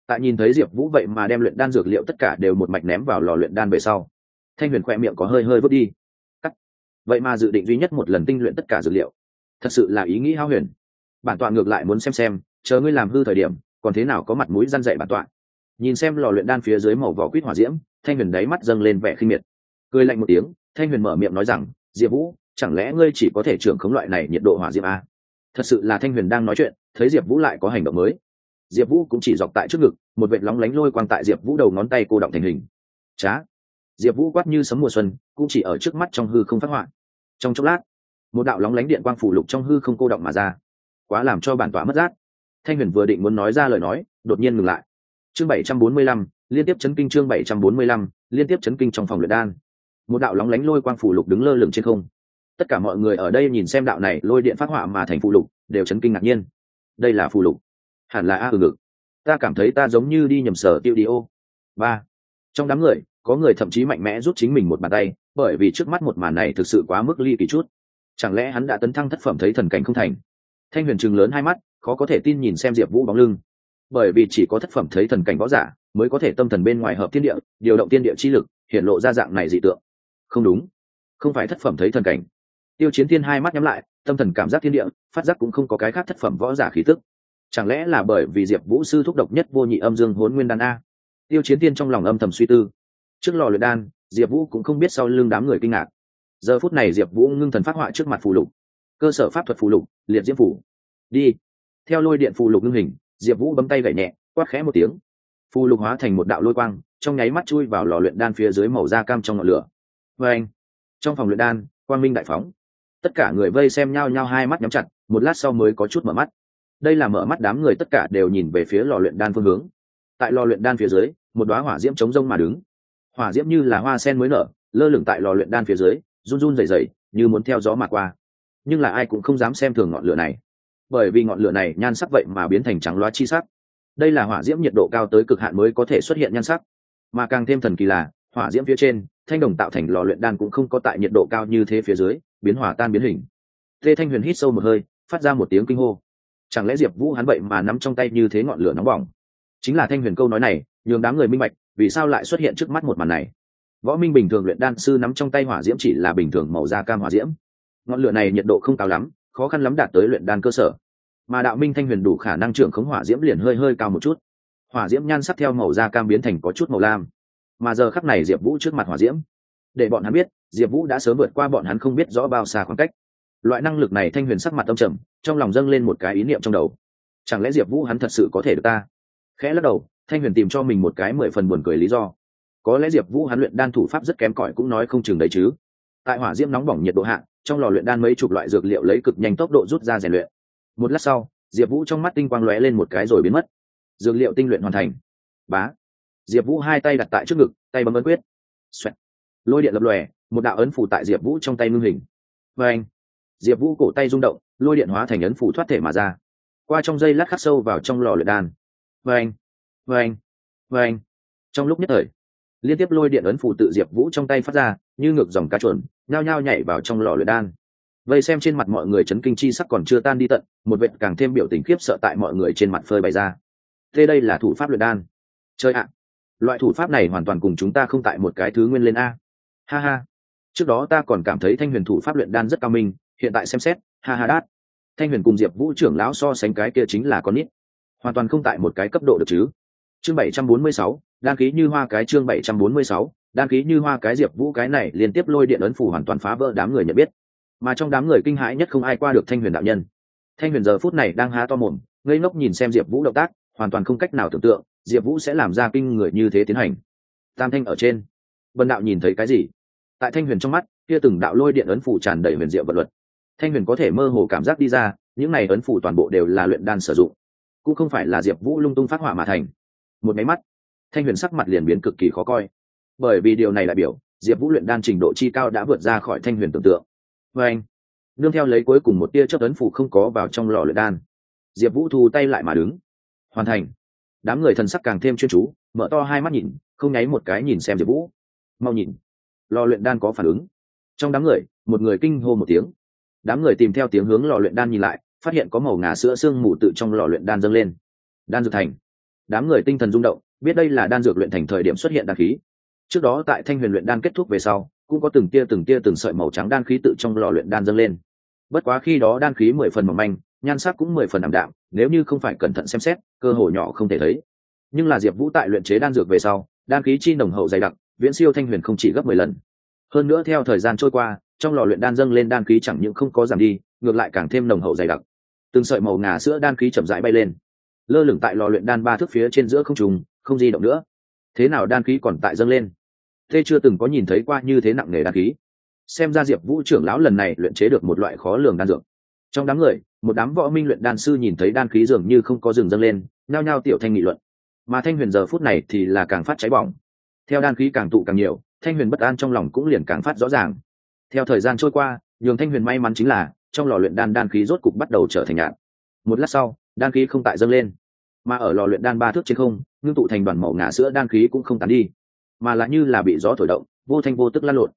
Tại nhìn thấy diệp vũ vậy mà đem luyện đan dược liệu tất cả đều một mạch ném vào lò luyện đan về sau, thanh huyền khoe miệng có hơi hơi vớt đi. Cắt. Vậy mà dự định duy nhất một lần tinh luyện tất cả dược liệu. Thật sự là ý nghĩ hao huyền. Bản tọa ngược lại muốn xem xem, chờ ngươi làm hư thời điểm, còn thế nào có mặt mũi răn dậy bản tọa. Nhìn xem lò luyện đan phía dưới màu vỏ quýt hỏa diễm, thanh huyền đáy mắt dâng lên vẻ khinh miệt. Cười lạnh một tiếng, thanh huyền mở miệng nói rằng, diệp vũ, chẳng lẽ ngươi chỉ có thể trưởng khống loại này nhiệt độ hỏa diễm a thật sự là thanh huyền đang nói chuyện thấy diệp vũ lại có hành động mới. Diệp vũ cũng chỉ dọc tại trước ngực, một vệ lóng lánh lôi quang tại diệp vũ đầu ngón tay cô động thành hình. Trá diệp vũ quát như sấm mùa xuân, cũng chỉ ở trước mắt trong hư không phát họa. Trong chốc lát, một đạo lóng lánh điện quang phủ lục trong hư không cô động mà ra. Quá làm cho bản tỏa mất giác. Thanh huyền vừa định muốn nói ra lời nói, đột nhiên ngừng lại. Chương bảy trăm bốn mươi lăm, liên tiếp chấn kinh chương bảy trăm bốn mươi lăm, liên tiếp chấn kinh trong phòng luyện đan. Một đạo lóng lánh lôi quang phủ lục đứng lơ lửng trên không. Tất cả mọi người ở đây nhìn xem đạo này lôi điện phát họa mà thành phụ lục, đều chấn kinh ngạc nhiên đây là phù lục. Hẳn là a ừ ngực. Ta cảm thấy ta giống như đi nhầm sở tiêu đi ô. Ba. Trong đám người, có người thậm chí mạnh mẽ rút chính mình một bàn tay, bởi vì trước mắt một màn này thực sự quá mức ly kỳ chút. Chẳng lẽ hắn đã tấn thăng thất phẩm thấy thần cảnh không thành? Thanh huyền chừng lớn hai mắt, khó có thể tin nhìn xem diệp vũ bóng lưng. Bởi vì chỉ có thất phẩm thấy thần cảnh võ giả mới có thể tâm thần bên ngoài hợp thiên địa, điều động tiên địa chi lực, hiện lộ ra dạng này dị tượng. Không đúng. Không phải thất phẩm thấy thần cảnh. Tiêu chiến thiên hai mắt nhắm lại tâm thần cảm giác thiên địa, phát giác cũng không có cái khác thất phẩm võ giả khí tức. Chẳng lẽ là bởi vì diệp vũ sư thúc độc nhất vô nhị âm dương hốn nguyên đan a? Tiêu chiến tiên trong lòng âm thầm suy tư. Trước lò luyện đan, diệp vũ cũng không biết sau lưng đám người kinh ngạc. Giờ phút này diệp vũ ngưng thần phát họa trước mặt phù lục. Cơ sở pháp thuật phù lục, liệt diễm phủ đi. Theo lôi điện phù lục ngưng hình, diệp vũ bấm tay gậy nhẹ, quát khẽ một tiếng. Phù lục hóa thành một đạo lôi quang, trong nháy mắt chui vào lò luyện đan phía dưới màu da cam trong ngọn lửa. Vê anh, trong phòng luyện đan, quang minh đại phóng tất cả người vây xem nhau nhau hai mắt nhắm chặt, một lát sau mới có chút mở mắt. Đây là mở mắt đám người tất cả đều nhìn về phía lò luyện đan phương hướng. Tại lò luyện đan phía dưới, một đoá hỏa diễm chống rông mà đứng. Hỏa diễm như là hoa sen mới nở, lơ lửng tại lò luyện đan phía dưới, run run rẩy rẩy, như muốn theo gió mà qua. Nhưng là ai cũng không dám xem thường ngọn lửa này. Bởi vì ngọn lửa này nhan sắc vậy mà biến thành trắng loá chi sắc. Đây là hỏa diễm nhiệt độ cao tới cực hạn mới có thể xuất hiện nhan sắc. Mà càng thêm thần kỳ là, hỏa diễm phía trên, thanh đồng tạo thành lò luyện đan cũng không có tại nhiệt độ cao như thế phía dưới biến hỏa tan biến hình. Tê thanh huyền hít sâu một hơi, phát ra một tiếng kinh hô. Chẳng lẽ diệp vũ hắn vậy mà nắm trong tay như thế ngọn lửa nóng bỏng? Chính là thanh huyền câu nói này, nhường đám người minh bạch, vì sao lại xuất hiện trước mắt một màn này. Võ minh bình thường luyện đan sư nắm trong tay hỏa diễm chỉ là bình thường màu da cam hỏa diễm. Ngọn lửa này nhiệt độ không cao lắm, khó khăn lắm đạt tới luyện đan cơ sở. Mà đạo minh thanh huyền đủ khả năng trưởng khống hỏa diễm liền hơi hơi cao một chút. Hỏa diễm nhan sắc theo màu da cam biến thành có chút màu lam. Mà giờ khắc này diệp vũ trước mặt hỏa diễm để bọn hắn biết, diệp vũ đã sớm vượt qua bọn hắn không biết rõ bao xa khoảng cách. Loại năng lực này thanh huyền sắc mặt âm trầm, trong lòng dâng lên một cái ý niệm trong đầu. Chẳng lẽ diệp vũ hắn thật sự có thể được ta? Khẽ lắc đầu, thanh huyền tìm cho mình một cái mười phần buồn cười lý do. Có lẽ diệp vũ hắn luyện đan thủ pháp rất kém cỏi cũng nói không chừng đấy chứ. Tại hỏa diễm nóng bỏng nhiệt độ hạ, trong lò luyện đan mấy chục loại dược liệu lấy cực nhanh tốc độ rút ra rèn luyện. Một lát sau, diệp vũ trong mắt tinh quang lóe lên một cái rồi biến mất. Dược liệu tinh luyện hoàn thành. Bá. Diệp vũ hai tay đặt tại trước ngực, tay bấm ấn quyết. Xoẹt lôi điện lập lòe, một đạo ấn phủ tại diệp vũ trong tay ngưng hình. Và anh, diệp vũ cổ tay rung động, lôi điện hóa thành ấn phủ thoát thể mà ra. Qua trong dây lát khắc sâu vào trong lò luyện đan. Và anh và anh và anh. Trong lúc nhất thời, liên tiếp lôi điện ấn phủ tự diệp vũ trong tay phát ra, như ngược dòng cá chuẩn nhao nhao nhảy vào trong lò luyện đan. Vây xem trên mặt mọi người chấn kinh chi sắc còn chưa tan đi tận, một vệt càng thêm biểu tình khiếp sợ tại mọi người trên mặt phơi bày ra. Thế đây là thủ pháp luyện đan. Chơi ạ, loại thủ pháp này hoàn toàn cùng chúng ta không tại một cái thứ nguyên lên a ha ha. Trước đó ta còn cảm thấy thanh huyền thủ pháp luyện đan rất cao minh, hiện tại xem xét, ha ha đát. Thanh huyền cùng diệp vũ trưởng lão so sánh cái kia chính là con nít. Hoàn toàn không tại một cái cấp độ được chứ. Chương bảy trăm bốn mươi sáu, đan khí như hoa cái chương bảy trăm bốn mươi sáu, đan khí như hoa cái diệp vũ cái này liên tiếp lôi điện ấn phủ hoàn toàn phá vỡ đám người nhận biết. Mà trong đám người kinh hãi nhất không ai qua được thanh huyền đạo nhân. Thanh huyền giờ phút này đang há to mồm, ngây ngốc nhìn xem diệp vũ động tác, hoàn toàn không cách nào tưởng tượng, diệp vũ sẽ làm ra kinh người như thế tiến hành. Tam thanh ở trên. Bần đạo nhìn thấy cái gì? Tại thanh huyền trong mắt, kia từng đạo lôi điện ấn phủ tràn đầy huyền diệu vật luật. Thanh huyền có thể mơ hồ cảm giác đi ra, những này ấn phủ toàn bộ đều là luyện đan sử dụng. Cũng không phải là diệp vũ lung tung phát hỏa mà thành. Một máy mắt, thanh huyền sắc mặt liền biến cực kỳ khó coi. Bởi vì điều này đại biểu, diệp vũ luyện đan trình độ chi cao đã vượt ra khỏi thanh huyền tưởng tượng. Vê anh, nương theo lấy cuối cùng một tia chớp ấn phủ không có vào trong lò luyện đan. Diệp vũ thu tay lại mà đứng. Hoàn thành. Đám người thần sắc càng thêm chuyên chú, mở to hai mắt nhìn, không nháy một cái nhìn xem diệp vũ mau nhìn. Lò luyện đan có phản ứng. Trong đám người, một người kinh hô một tiếng. Đám người tìm theo tiếng hướng lò luyện đan nhìn lại, phát hiện có màu ngà sữa sương mù tự trong lò luyện đan dâng lên. Đan dược thành. Đám người tinh thần rung động, biết đây là đan dược luyện thành thời điểm xuất hiện đan khí. Trước đó tại thanh huyền luyện đan kết thúc về sau, cũng có từng tia từng tia từng sợi màu trắng đan khí tự trong lò luyện đan dâng lên. Bất quá khi đó đan khí mười phần mỏng manh, nhan sắc cũng mười phần ảm đạm, nếu như không phải cẩn thận xem xét, cơ hội nhỏ không thể thấy. Nhưng là diệp vũ tại luyện chế đan dược về sau, đan khí chi nồng hậu dày đặc viễn siêu thanh huyền không chỉ gấp mười lần. Hơn nữa theo thời gian trôi qua, trong lò luyện đan dâng lên đan khí chẳng những không có giảm đi, ngược lại càng thêm nồng hậu dày đặc. Từng sợi màu ngà sữa đan khí chậm rãi bay lên. Lơ lửng tại lò luyện đan ba thước phía trên giữa không trùng không di động nữa. Thế nào đan khí còn tại dâng lên? Thế chưa từng có nhìn thấy qua như thế nặng nề đan khí. Xem ra diệp vũ trưởng lão lần này luyện chế được một loại khó lường đan dược. Trong đám người, một đám võ minh luyện đan sư nhìn thấy đan khí dường như không có rừng dâng lên, nhao nhao tiểu thanh nghị luận. Mà thanh huyền giờ phút này thì là càng phát cháy bỏng theo đan khí càng tụ càng nhiều, thanh huyền bất an trong lòng cũng liền càng phát rõ ràng. Theo thời gian trôi qua, nhường thanh huyền may mắn chính là, trong lò luyện đan đan khí rốt cục bắt đầu trở thành nhạn. Một lát sau, đan khí không tại dâng lên. Mà ở lò luyện đan ba thước trên không, ngưng tụ thành đoàn màu ngả sữa đan khí cũng không tán đi. Mà lại như là bị gió thổi động, vô thanh vô tức lăn lộn.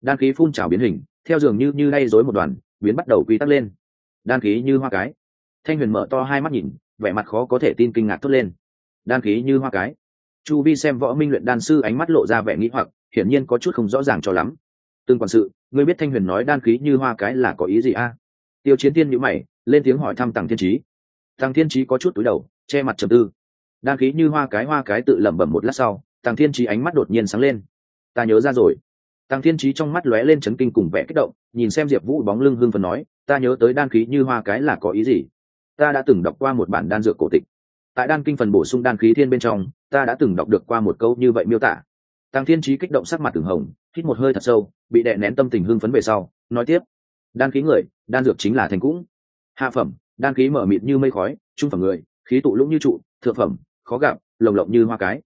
Đan khí phun trào biến hình, theo dường như như lay dối một đoàn, biến bắt đầu quy tắc lên. Đan khí như hoa cái. Thanh huyền mở to hai mắt nhìn, vẻ mặt khó có thể tin kinh ngạc thốt lên. Đan khí như hoa cái chu vi xem võ minh luyện đan sư ánh mắt lộ ra vẻ nghĩ hoặc, hiển nhiên có chút không rõ ràng cho lắm. Tương quản sự, ngươi biết thanh huyền nói đan khí như hoa cái là có ý gì a? Tiêu chiến tiên nhữ mày, lên tiếng hỏi thăm tàng thiên trí tàng thiên trí có chút túi đầu, che mặt trầm tư. Đan khí như hoa cái hoa cái tự lẩm bẩm một lát sau tàng thiên trí ánh mắt đột nhiên sáng lên. Ta nhớ ra rồi. Tàng thiên trí trong mắt lóe lên chấn kinh cùng vẻ kích động, nhìn xem diệp vũ bóng lưng hương phần nói, ta nhớ tới đan khí như hoa cái là có ý gì? Ta đã từng đọc qua một bản đan dược cổ tịch tại đan kinh phần bổ sung đan khí thiên bên trong, ta đã từng đọc được qua một câu như vậy miêu tả. Tăng thiên trí kích động sắc mặt từng hồng, hít một hơi thật sâu, bị đè nén tâm tình hưng phấn về sau, nói tiếp. Đan khí người, đan dược chính là thành cũng. Hạ phẩm, đan khí mở mịt như mây khói, trung phẩm người, khí tụ lũng như trụ, thượng phẩm, khó gặp, lồng lộng như hoa cái.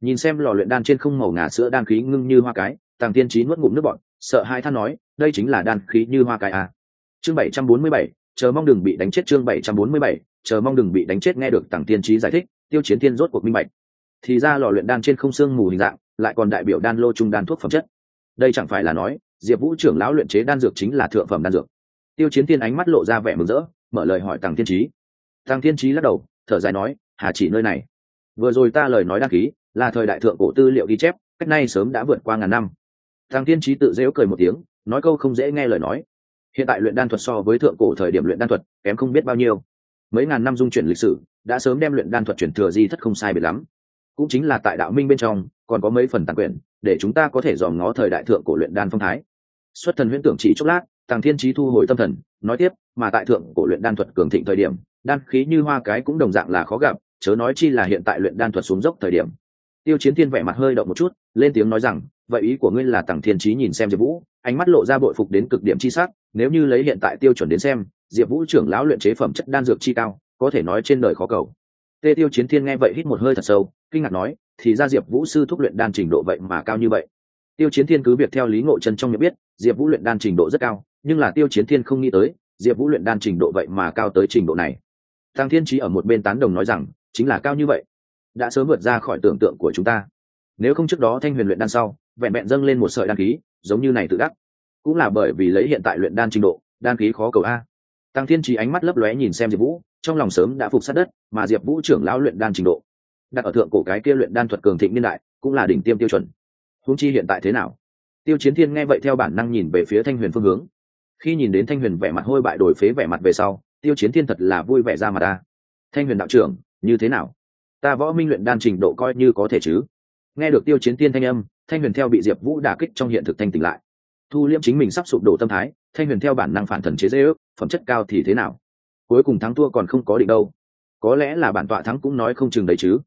Nhìn xem lò luyện đan trên không màu ngà sữa đan khí ngưng như hoa cái, Tàng thiên trí nuốt ngụm nước bọn sợ hai than nói, đây chính là đan khí như hoa cái à. chương bảy trăm bốn mươi bảy, chờ mong đừng bị đánh chết chương bảy trăm bốn mươi bảy chờ mong đừng bị đánh chết nghe được tăng tiên trí giải thích, tiêu chiến tiên rốt cuộc minh bạch. Thì ra lò luyện đan trên không xương mù hình dạng, lại còn đại biểu đan lô trung đan thuốc phẩm chất. Đây chẳng phải là nói, diệp vũ trưởng lão luyện chế đan dược chính là thượng phẩm đan dược. Tiêu chiến tiên ánh mắt lộ ra vẻ mừng rỡ, mở lời hỏi Tàng tiên trí Tàng tiên trí lắc đầu, thở dài nói, hà chỉ nơi này. Vừa rồi ta lời nói đăng ký, là thời đại thượng cổ tư liệu ghi chép, cách nay sớm đã vượt qua ngàn năm. Tàng tiên trí tự dễu cười một tiếng, nói câu không dễ nghe lời nói. Hiện tại luyện đan thuật so với thượng cổ thời điểm luyện đan thuật, kém không biết bao nhiêu mấy ngàn năm dung chuyển lịch sử, đã sớm đem luyện đan thuật chuyển thừa di thất không sai biệt lắm. Cũng chính là tại đạo minh bên trong, còn có mấy phần tàn quyển, để chúng ta có thể dòm ngó thời đại thượng cổ luyện đan phong thái. Xuất thần huyễn tưởng chỉ chốc lát, tàng thiên trí thu hồi tâm thần, nói tiếp, mà tại thượng cổ luyện đan thuật cường thịnh thời điểm, đan khí như hoa cái cũng đồng dạng là khó gặp, chớ nói chi là hiện tại luyện đan thuật xuống dốc thời điểm. Tiêu chiến thiên vẻ mặt hơi động một chút, lên tiếng nói rằng, vậy ý của ngươi là tàng thiên trí nhìn xem diệp vũ, ánh mắt lộ ra bội phục đến cực điểm chi sắc, nếu như lấy hiện tại tiêu chuẩn đến xem diệp vũ trưởng lão luyện chế phẩm chất đan dược chi cao, có thể nói trên đời khó cầu. Tê tiêu chiến thiên nghe vậy hít một hơi thật sâu, kinh ngạc nói, thì ra diệp vũ sư thúc luyện đan trình độ vậy mà cao như vậy. Tiêu chiến thiên cứ việc theo lý ngộ chân trong nhận biết, diệp vũ luyện đan trình độ rất cao, nhưng là tiêu chiến thiên không nghĩ tới, diệp vũ luyện đan trình độ vậy mà cao tới trình độ này. Thang thiên trí ở một bên tán đồng nói rằng, chính là cao như vậy. Đã sớm vượt ra khỏi tưởng tượng của chúng ta. Nếu không trước đó thanh huyền luyện đan sau, vẹn vẹn dâng lên một sợi đan khí, giống như này tự đắc. Cũng là bởi vì lấy hiện tại luyện đan trình độ, đan khí khó cầu a tăng thiên trí ánh mắt lấp lóe nhìn xem diệp vũ, trong lòng sớm đã phục sát đất, mà diệp vũ trưởng lão luyện đan trình độ, đặt ở thượng cổ cái kia luyện đan thuật cường thịnh niên đại, cũng là đỉnh tiêm tiêu chuẩn. Húng chi hiện tại thế nào? Tiêu chiến thiên nghe vậy theo bản năng nhìn về phía thanh huyền phương hướng. Khi nhìn đến thanh huyền vẻ mặt hôi bại đổi phế vẻ mặt về sau, tiêu chiến thiên thật là vui vẻ ra mà ta. Thanh huyền đạo trưởng, như thế nào? Ta võ minh luyện đan trình độ coi như có thể chứ? Nghe được tiêu chiến thiên thanh âm, thanh huyền theo bị diệp vũ đả kích trong hiện thực thanh tỉnh lại thu liễm chính mình sắp sụp đổ tâm thái, thanh huyền theo bản năng phản thần chế dễ ước, phẩm chất cao thì thế nào? Cuối cùng thắng thua còn không có định đâu. Có lẽ là bản tọa thắng cũng nói không chừng đấy chứ.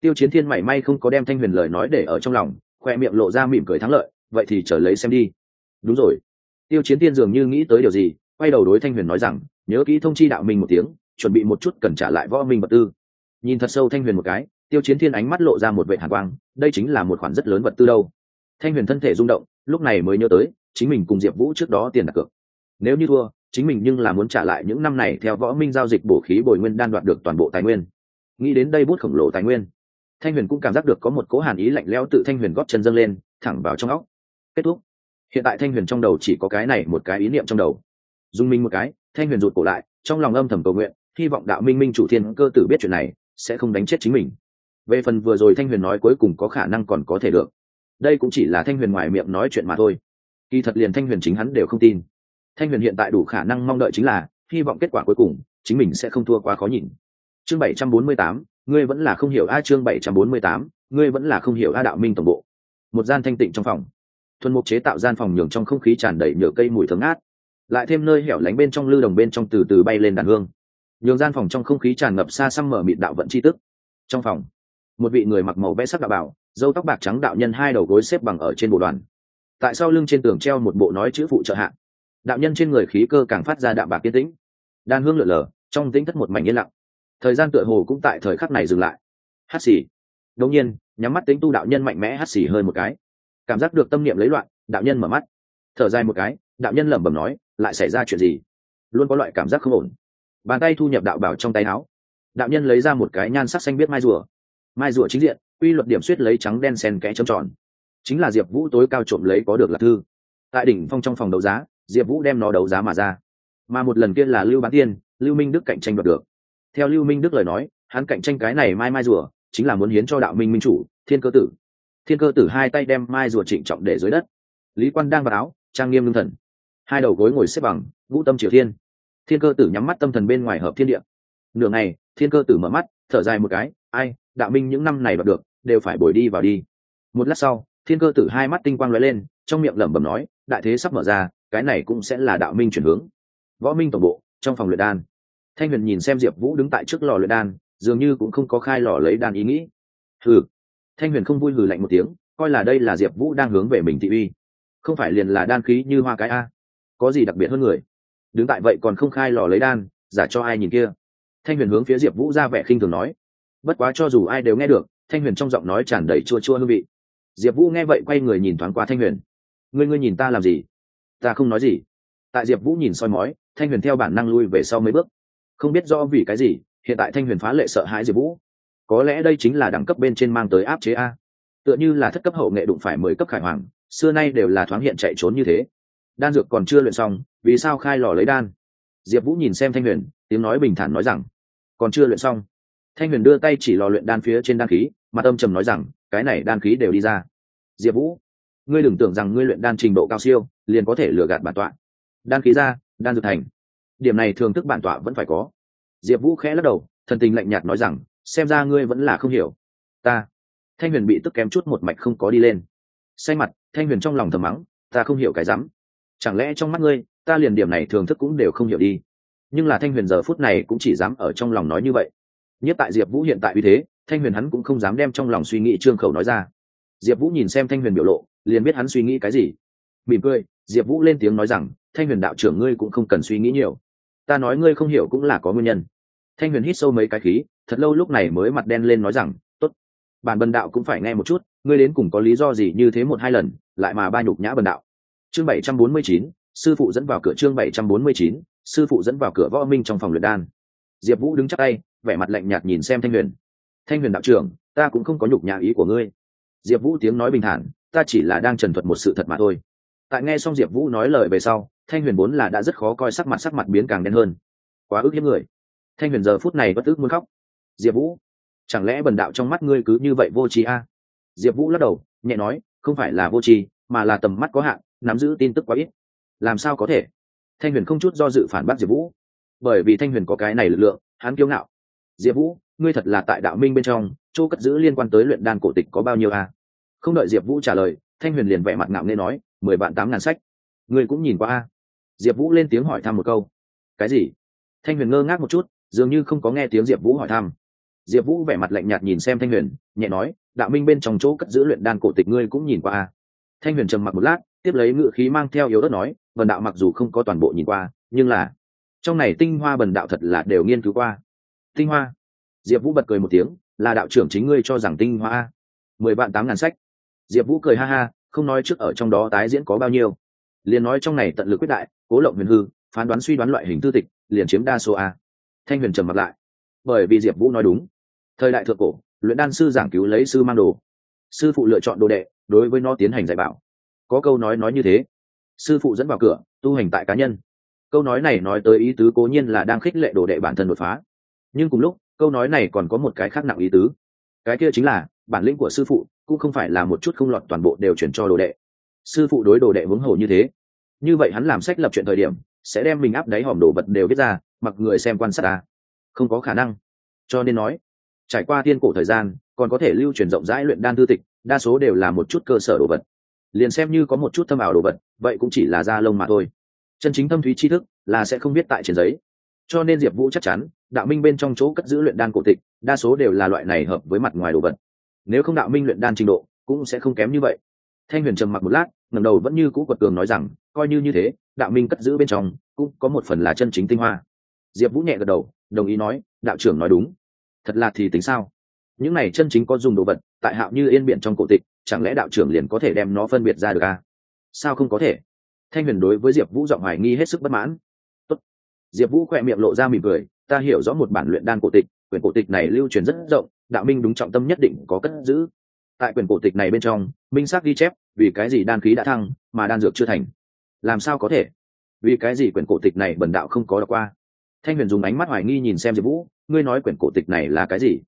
Tiêu chiến thiên mảy may không có đem thanh huyền lời nói để ở trong lòng, khoe miệng lộ ra mỉm cười thắng lợi, vậy thì trở lấy xem đi. Đúng rồi. Tiêu chiến thiên dường như nghĩ tới điều gì, quay đầu đối thanh huyền nói rằng, nhớ kỹ thông chi đạo minh một tiếng, chuẩn bị một chút cần trả lại võ minh vật tư. Nhìn thật sâu thanh huyền một cái, tiêu chiến thiên ánh mắt lộ ra một vệ hàn quang, đây chính là một khoản rất lớn vật tư đâu. Thanh huyền thân thể rung động lúc này mới nhớ tới, chính mình cùng diệp vũ trước đó tiền đặt cược. Nếu như thua, chính mình nhưng là muốn trả lại những năm này theo võ minh giao dịch bổ khí bồi nguyên đan đoạt được toàn bộ tài nguyên. Nghĩ đến đây bút khổng lồ tài nguyên, thanh huyền cũng cảm giác được có một cố hàn ý lạnh lẽo tự thanh huyền góp chân dâng lên, thẳng vào trong óc. Kết thúc. Hiện tại thanh huyền trong đầu chỉ có cái này một cái ý niệm trong đầu. Dùng minh một cái, thanh huyền rụt cổ lại, trong lòng âm thầm cầu nguyện, hy vọng đạo minh minh chủ thiên cơ tử biết chuyện này, sẽ không đánh chết chính mình. Về phần vừa rồi thanh huyền nói cuối cùng có khả năng còn có thể được đây cũng chỉ là thanh huyền ngoài miệng nói chuyện mà thôi. Kỳ thật liền thanh huyền chính hắn đều không tin. Thanh huyền hiện tại đủ khả năng mong đợi chính là, hy vọng kết quả cuối cùng, chính mình sẽ không thua quá khó nhìn. Chương bảy trăm bốn mươi tám, ngươi vẫn là không hiểu a chương bảy trăm bốn mươi tám, ngươi vẫn là không hiểu a đạo minh tổng bộ. Một gian thanh tịnh trong phòng. Thuần mục chế tạo gian phòng nhường trong không khí tràn đầy nhựa cây mùi thơm ngát. Lại thêm nơi hẻo lánh bên trong lư đồng bên trong từ từ bay lên đàn hương. Nhường gian phòng trong không khí tràn ngập xa xăm mở mịt đạo vận c h i tức. Trong phòng, một vị người mặc màu vẽ sắc đạo bảo dâu tóc bạc trắng đạo nhân hai đầu gối xếp bằng ở trên bộ đoàn. Tại sau lưng trên tường treo một bộ nói chữ phụ trợ hạng. Đạo nhân trên người khí cơ càng phát ra đạm bạc yên tĩnh. Đan hương lượn lờ, trong tĩnh thất một mảnh yên lặng. Thời gian tựa hồ cũng tại thời khắc này dừng lại. Hát xì. Đột nhiên, nhắm mắt tính tu đạo nhân mạnh mẽ hát xì hơi một cái. Cảm giác được tâm niệm lấy loạn, đạo nhân mở mắt. Thở dài một cái, đạo nhân lẩm bẩm nói, lại xảy ra chuyện gì? Luôn có loại cảm giác không ổn. Bàn tay thu nhập đạo bảo trong tay áo. Đạo nhân lấy ra một cái nhan sắc xanh biết mai rùa. Mai rùa chính diện quy luật điểm suýt lấy trắng đen sen kẽ trầm tròn. Chính là diệp vũ tối cao trộm lấy có được là thư. Tại đỉnh phong trong phòng đấu giá, diệp vũ đem nó đấu giá mà ra. Mà một lần kia là lưu bán tiên, lưu minh đức cạnh tranh đoạt được. Theo lưu minh đức lời nói, hắn cạnh tranh cái này mai mai rùa, chính là muốn hiến cho đạo minh minh chủ, thiên cơ tử. Thiên cơ tử hai tay đem mai rùa trịnh trọng để dưới đất. Lý quan đang vào áo, trang nghiêm lương thần. Hai đầu gối ngồi xếp bằng, ngũ tâm triều thiên. Thiên cơ tử nhắm mắt tâm thần bên ngoài hợp thiên địa. Nửa ngày, thiên cơ tử mở mắt, thở dài một cái, ai đạo minh những năm này đoạt được, đều phải bồi đi vào đi. Một lát sau, thiên cơ tử hai mắt tinh quang lóe lên, trong miệng lẩm bẩm nói, đại thế sắp mở ra, cái này cũng sẽ là đạo minh chuyển hướng. Võ minh tổng bộ, trong phòng luyện đan. Thanh huyền nhìn xem diệp vũ đứng tại trước lò luyện đan, dường như cũng không có khai lò lấy đan ý nghĩ. Hừ. Thanh huyền không vui lừ lạnh một tiếng, coi là đây là diệp vũ đang hướng về mình thị uy. Không phải liền là đan khí như hoa cái a. Có gì đặc biệt hơn người? Đứng tại vậy còn không khai lò lấy đan, giả cho ai nhìn kia? Thanh huyền hướng phía diệp vũ ra vẻ khinh thường nói bất quá cho dù ai đều nghe được, thanh huyền trong giọng nói tràn đầy chua chua hương vị. Diệp vũ nghe vậy quay người nhìn thoáng qua thanh huyền. Ngươi ngươi nhìn ta làm gì? Ta không nói gì. Tại diệp vũ nhìn soi mói, thanh huyền theo bản năng lui về sau mấy bước. Không biết do vì cái gì, hiện tại thanh huyền phá lệ sợ hãi diệp vũ. Có lẽ đây chính là đẳng cấp bên trên mang tới áp chế a. Tựa như là thất cấp hậu nghệ đụng phải mười cấp khải hoàng, xưa nay đều là thoáng hiện chạy trốn như thế. Đan dược còn chưa luyện xong, vì sao khai lò lấy đan? Diệp vũ nhìn xem thanh huyền, tiếng nói bình thản nói rằng, còn chưa luyện xong thanh huyền đưa tay chỉ lò luyện đan phía trên đan khí mặt âm trầm nói rằng, cái này đan khí đều đi ra. Diệp vũ, ngươi đừng tưởng rằng ngươi luyện đan trình độ cao siêu, liền có thể lừa gạt bản tọa. Đan khí ra, đan dược thành. Điểm này thường thức bản tọa vẫn phải có. Diệp vũ khẽ lắc đầu, thần tình lạnh nhạt nói rằng, xem ra ngươi vẫn là không hiểu. Ta. Thanh huyền bị tức kém chút một mạch không có đi lên. Say mặt, thanh huyền trong lòng thầm mắng, ta không hiểu cái rắm. Chẳng lẽ trong mắt ngươi, ta liền điểm này thường thức cũng đều không hiểu đi? Nhưng là thanh huyền giờ phút này cũng chỉ dám ở trong lòng nói như vậy nhất tại diệp vũ hiện tại uy thế, thanh huyền hắn cũng không dám đem trong lòng suy nghĩ trương khẩu nói ra. Diệp vũ nhìn xem thanh huyền biểu lộ, liền biết hắn suy nghĩ cái gì. Mỉm cười, diệp vũ lên tiếng nói rằng, thanh huyền đạo trưởng ngươi cũng không cần suy nghĩ nhiều. Ta nói ngươi không hiểu cũng là có nguyên nhân. Thanh huyền hít sâu mấy cái khí, thật lâu lúc này mới mặt đen lên nói rằng t ố t bản bần đạo cũng phải nghe một chút, ngươi đến cùng có lý do gì như thế một hai lần, lại mà ba nhục nhã bần đạo. Chương bảy trăm bốn mươi chín, sư phụ dẫn vào cửa chương bảy trăm bốn mươi chín, sư phụ dẫn vào cửa võ minh trong phòng luyện đan. Diệp vũ đứng chắc tay vẻ mặt lạnh nhạt nhìn xem thanh huyền. Thanh huyền đạo trưởng, ta cũng không có nhục nhã ý của ngươi. Diệp vũ tiếng nói bình thản, ta chỉ là đang trần thuật một sự thật mà thôi. Tại nghe xong diệp vũ nói lời về sau, thanh huyền vốn là đã rất khó coi sắc mặt sắc mặt biến càng đen hơn. Quá ức hiếp người. Thanh huyền giờ phút này bất ức muốn khóc. Diệp vũ, chẳng lẽ bần đạo trong mắt ngươi cứ như vậy vô tri a? Diệp vũ lắc đầu, nhẹ nói, không phải là vô tri, mà là tầm mắt có hạn, nắm giữ tin tức quá ít. Làm sao có thể? Thanh huyền không chút do dự phản bác diệp vũ. Bởi vì thanh huyền có cái này lực lượng, hắn kiêu ngạo diệp vũ, ngươi thật là tại đạo minh bên trong, chỗ cất giữ liên quan tới luyện đan cổ tịch có bao nhiêu a? Không đợi diệp vũ trả lời, thanh huyền liền vẽ mặt ngạo nghê nói, mười vạn tám ngàn sách. Ngươi cũng nhìn qua a? Diệp vũ lên tiếng hỏi thăm một câu. Cái gì? Thanh huyền ngơ ngác một chút, dường như không có nghe tiếng diệp vũ hỏi thăm. Diệp vũ vẻ mặt lạnh nhạt nhìn xem thanh huyền, nhẹ nói, đạo minh bên trong chỗ cất giữ luyện đan cổ tịch ngươi cũng nhìn qua a? Thanh huyền trầm mặc một lát, tiếp lấy ngự khí mang theo yếu đất nói vần đạo mặc dù không có toàn bộ nhìn qua, nhưng là trong này tinh hoa bần đạo thật là đều nghiên cứu qua tinh hoa. Diệp vũ bật cười một tiếng, là đạo trưởng chính ngươi cho rằng tinh hoa mười vạn tám ngàn sách. Diệp vũ cười ha ha, không nói trước ở trong đó tái diễn có bao nhiêu. Liền nói trong này tận lực quyết đại, cố lộng huyền hư, phán đoán suy đoán loại hình tư tịch, liền chiếm đa số a. Thanh huyền trầm mặt lại. Bởi vì diệp vũ nói đúng. Thời đại thượng cổ, luyện đan sư giảng cứu lấy sư mang đồ. Sư phụ lựa chọn đồ đệ, đối với nó tiến hành dạy bảo. Có câu nói nói như thế. Sư phụ dẫn vào cửa, tu hành tại cá nhân. Câu nói này nói tới ý tứ cố nhiên là đang khích lệ đồ đệ bản thân đột phá nhưng cùng lúc, câu nói này còn có một cái khác nặng ý tứ. Cái kia chính là, bản lĩnh của sư phụ cũng không phải là một chút không lọt toàn bộ đều chuyển cho đồ đệ. Sư phụ đối đồ đệ hướng hồ như thế. Như vậy hắn làm sách lập chuyện thời điểm, sẽ đem mình áp đáy hòm đồ vật đều viết ra, mặc người xem quan sát ta. Không có khả năng. Cho nên nói, trải qua tiên cổ thời gian, còn có thể lưu truyền rộng rãi luyện đan thư tịch, đa số đều là một chút cơ sở đồ vật. Liền xem như có một chút thâm ảo đồ vật, vậy cũng chỉ là da lông mà thôi. Chân chính thâm thúy tri thức là sẽ không biết tại trên giấy. Cho nên diệp vũ chắc chắn đạo minh bên trong chỗ cất giữ luyện đan cổ tịch, đa số đều là loại này hợp với mặt ngoài đồ vật. Nếu không đạo minh luyện đan trình độ, cũng sẽ không kém như vậy. Thanh huyền trầm mặc một lát, ngẩng đầu vẫn như cũ quật tường nói rằng, coi như như thế, đạo minh cất giữ bên trong, cũng có một phần là chân chính tinh hoa. Diệp vũ nhẹ gật đầu, đồng ý nói, đạo trưởng nói đúng. Thật là thì tính sao? Những này chân chính có dùng đồ vật, tại hạo như yên biện trong cổ tịch, chẳng lẽ đạo trưởng liền có thể đem nó phân biệt ra được à? sao không có thể? Thanh huyền đối với diệp vũ giọng hoài nghi hết sức bất mãn. Tốt. diệp vũ khỏe miệng lộ ra mỉm cười ta hiểu rõ một bản luyện đan cổ tịch, quyển cổ tịch này lưu truyền rất rộng, đạo minh đúng trọng tâm nhất định có cất giữ. Tại quyển cổ tịch này bên trong, minh xác ghi chép, vì cái gì đan khí đã thăng, mà đan dược chưa thành? Làm sao có thể? Vì cái gì quyển cổ tịch này bần đạo không có đọc qua? Thanh huyền dùng ánh mắt hoài nghi nhìn xem diệp vũ, ngươi nói quyển cổ tịch này là cái gì?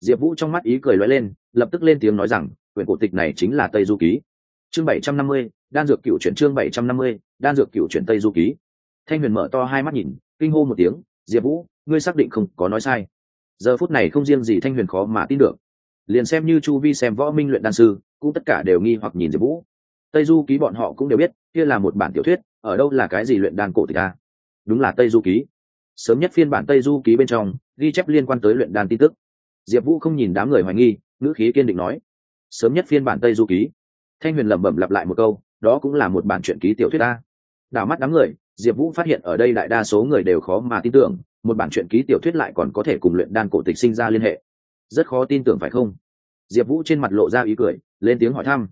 Diệp vũ trong mắt ý cười l lên, lập tức lên tiếng nói rằng, quyển cổ tịch này chính là tây du ký. Chương bảy trăm năm mươi, đan dược cựu chuyển chương bảy trăm năm mươi, đan dược cựu chuyển tây du ký. Thanh huyền mở to hai mắt nhìn, kinh hô một tiếng diệp vũ, ngươi xác định không có nói sai. Giờ phút này không riêng gì thanh huyền khó mà tin được. Liền xem như chu vi xem võ minh luyện đan sư, cũng tất cả đều nghi hoặc nhìn diệp vũ. Tây du ký bọn họ cũng đều biết, kia là một bản tiểu thuyết, ở đâu là cái gì luyện đan cổ tịch ta đúng là tây du ký. Sớm nhất phiên bản tây du ký bên trong, ghi chép liên quan tới luyện đan tin tức. Diệp vũ không nhìn đám người hoài nghi, ngữ khí kiên định nói. Sớm nhất phiên bản tây du ký. Thanh huyền lẩm bẩm lặp lại một câu, đó cũng là một bản truyện ký tiểu thuyết ta đảo mắt đám người diệp vũ phát hiện ở đây đại đa số người đều khó mà tin tưởng, một bản truyện ký tiểu thuyết lại còn có thể cùng luyện đan cổ tịch sinh ra liên hệ. Rất khó tin tưởng phải không? Diệp vũ trên mặt lộ ra ý cười, lên tiếng hỏi thăm.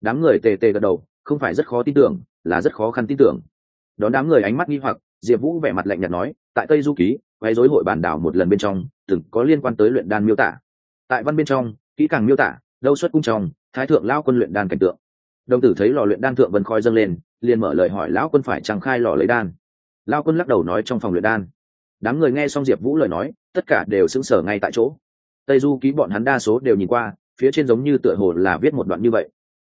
Đám người tề tề gật đầu, không phải rất khó tin tưởng, là rất khó khăn tin tưởng. Đón đám người ánh mắt nghi hoặc, diệp vũ vẻ mặt lạnh nhạt nói, tại tây du ký, quay dối hội bản đảo một lần bên trong, từng có liên quan tới luyện đan miêu tả. Tại văn bên trong, kỹ càng miêu tả, đâu xuất cung trong, thái thượng lao quân luyện đan cảnh tượng. Đồng tử thấy lò luyện đan thượng vân khói dâng lên liền mở lời hỏi lão quân phải chẳng khai lò lấy đan. Lao quân lắc đầu nói trong phòng luyện đan. Đám người nghe xong diệp vũ lời nói, tất cả đều sững sờ ngay tại chỗ. Tây du ký bọn hắn đa số đều nhìn qua, phía trên giống như tựa hồ là viết một đoạn như vậy.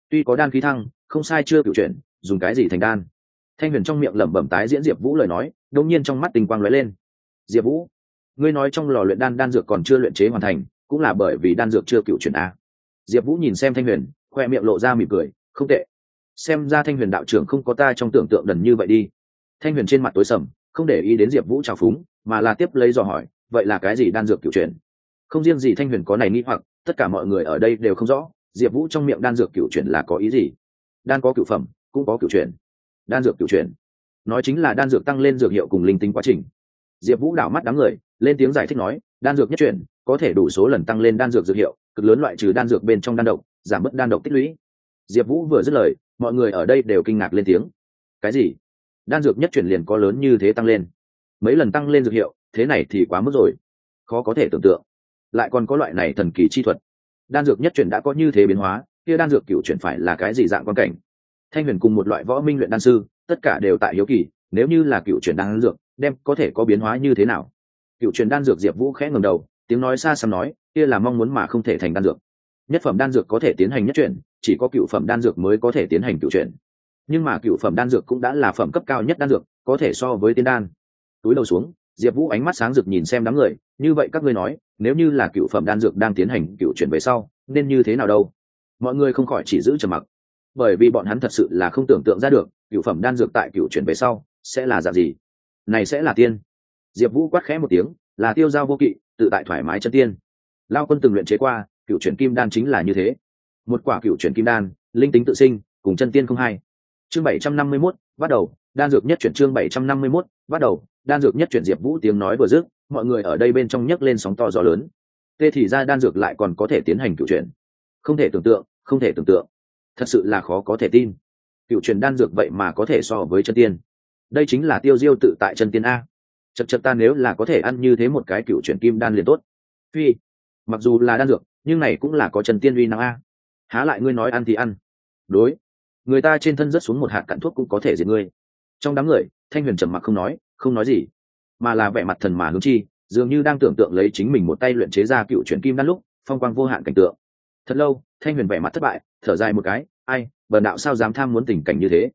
Tuy có đan khí thăng, không sai chưa cựu chuyện dùng cái gì thành đan? Thanh huyền trong miệng lẩm bẩm tái diễn diệp vũ lời nói đông nhiên trong mắt tình quang lóe lên. Diệp vũ, ngươi nói trong lò luyện đan đan dược còn chưa luyện chế hoàn thành, cũng là bởi vì đan dược chưa cựu chuyện a à? diệp vũ nhìn xem thanh huyền, khoe miệng lộ ra mỉm cười, không tệ xem ra thanh huyền đạo trưởng không có ta trong tưởng tượng đần như vậy đi. Thanh huyền trên mặt tối sầm, không để ý đến diệp vũ trào phúng, mà là tiếp lấy dò hỏi, vậy là cái gì đan dược cựu chuyển không riêng gì thanh huyền có này nghĩ hoặc, tất cả mọi người ở đây đều không rõ, diệp vũ trong miệng đan dược cựu chuyển là có ý gì? Đan có cựu phẩm, cũng có cựu chuyển đan dược cựu chuyển nói chính là đan dược tăng lên dược hiệu cùng linh tính quá trình. Diệp vũ đảo mắt đám người, lên tiếng giải thích nói, đan dược nhất chuyển có thể đủ số lần tăng lên đan dược dược hiệu, cực lớn loại trừ đan dược bên trong đan độc, giảm bớt đan độc tích lũy. Diệp vũ vừa dứt lời mọi người ở đây đều kinh ngạc lên tiếng. Cái gì? Đan dược nhất chuyển liền có lớn như thế tăng lên. Mấy lần tăng lên dược hiệu, thế này thì quá mức rồi. Khó có thể tưởng tượng. Lại còn có loại này thần kỳ chi thuật. Đan dược nhất chuyển đã có như thế biến hóa, kia đan dược cựu chuyển phải là cái gì dạng quan cảnh? Thanh huyền cùng một loại võ minh luyện đan sư, tất cả đều tại hiếu kỳ, nếu như là cựu chuyển đan dược, đem có thể có biến hóa như thế nào? Cựu chuyển đan dược diệp vũ khẽ ngầm đầu, tiếng nói xa xăm nói, kia là mong muốn mà không thể thành đan dược. Nhất phẩm đan dược có thể tiến hành nhất chuyển chỉ có cựu phẩm đan dược mới có thể tiến hành cựu chuyển nhưng mà cựu phẩm đan dược cũng đã là phẩm cấp cao nhất đan dược, có thể so với tiên đan. Túi đầu xuống, diệp vũ ánh mắt sáng rực nhìn xem đám người, như vậy các ngươi nói, nếu như là cựu phẩm đan dược đang tiến hành cựu chuyển về sau, nên như thế nào đâu? Mọi người không khỏi chỉ giữ trầm mặc. Bởi vì bọn hắn thật sự là không tưởng tượng ra được, cựu phẩm đan dược tại cựu chuyển về sau sẽ là dạng gì. Này sẽ là tiên. Diệp vũ quát khẽ một tiếng, là tiêu giao vô kỵ, tự tại thoải mái chân tiên. Lao quân từng luyện chế qua, cựu chuyển kim đan chính là như thế một quả cựu chuyển kim đan, linh tính tự sinh, cùng chân tiên không hai. Chương bảy trăm năm mươi mốt, bắt đầu, đan dược nhất chuyển chương bảy trăm năm mươi mốt, bắt đầu, đan dược nhất chuyển diệp vũ tiếng nói vừa dứt, mọi người ở đây bên trong nhấc lên sóng to gió lớn. Tê thì ra đan dược lại còn có thể tiến hành cựu chuyển. Không thể tưởng tượng, không thể tưởng tượng. Thật sự là khó có thể tin. Cựu truyền đan dược vậy mà có thể so với chân tiên. Đây chính là tiêu diêu tự tại chân tiên a. Chật chật ta nếu là có thể ăn như thế một cái cựu truyền kim đan liền tốt. Phi, mặc dù là đan dược, nhưng này cũng là có chân tiên uy năng a há lại ngươi nói ăn thì ăn. Đối. Người ta trên thân rớt xuống một hạt cặn thuốc cũng có thể diệt ngươi. Trong đám người, thanh huyền trầm mặc không nói không nói gì, mà là vẻ mặt thần mà hướng chi, dường như đang tưởng tượng lấy chính mình một tay luyện chế ra cựu truyền kim đan lúc, phong quang vô hạn cảnh tượng. Thật lâu, thanh huyền vẻ mặt thất bại, thở dài một cái, ai, bần đạo sao dám tham muốn tình cảnh như thế?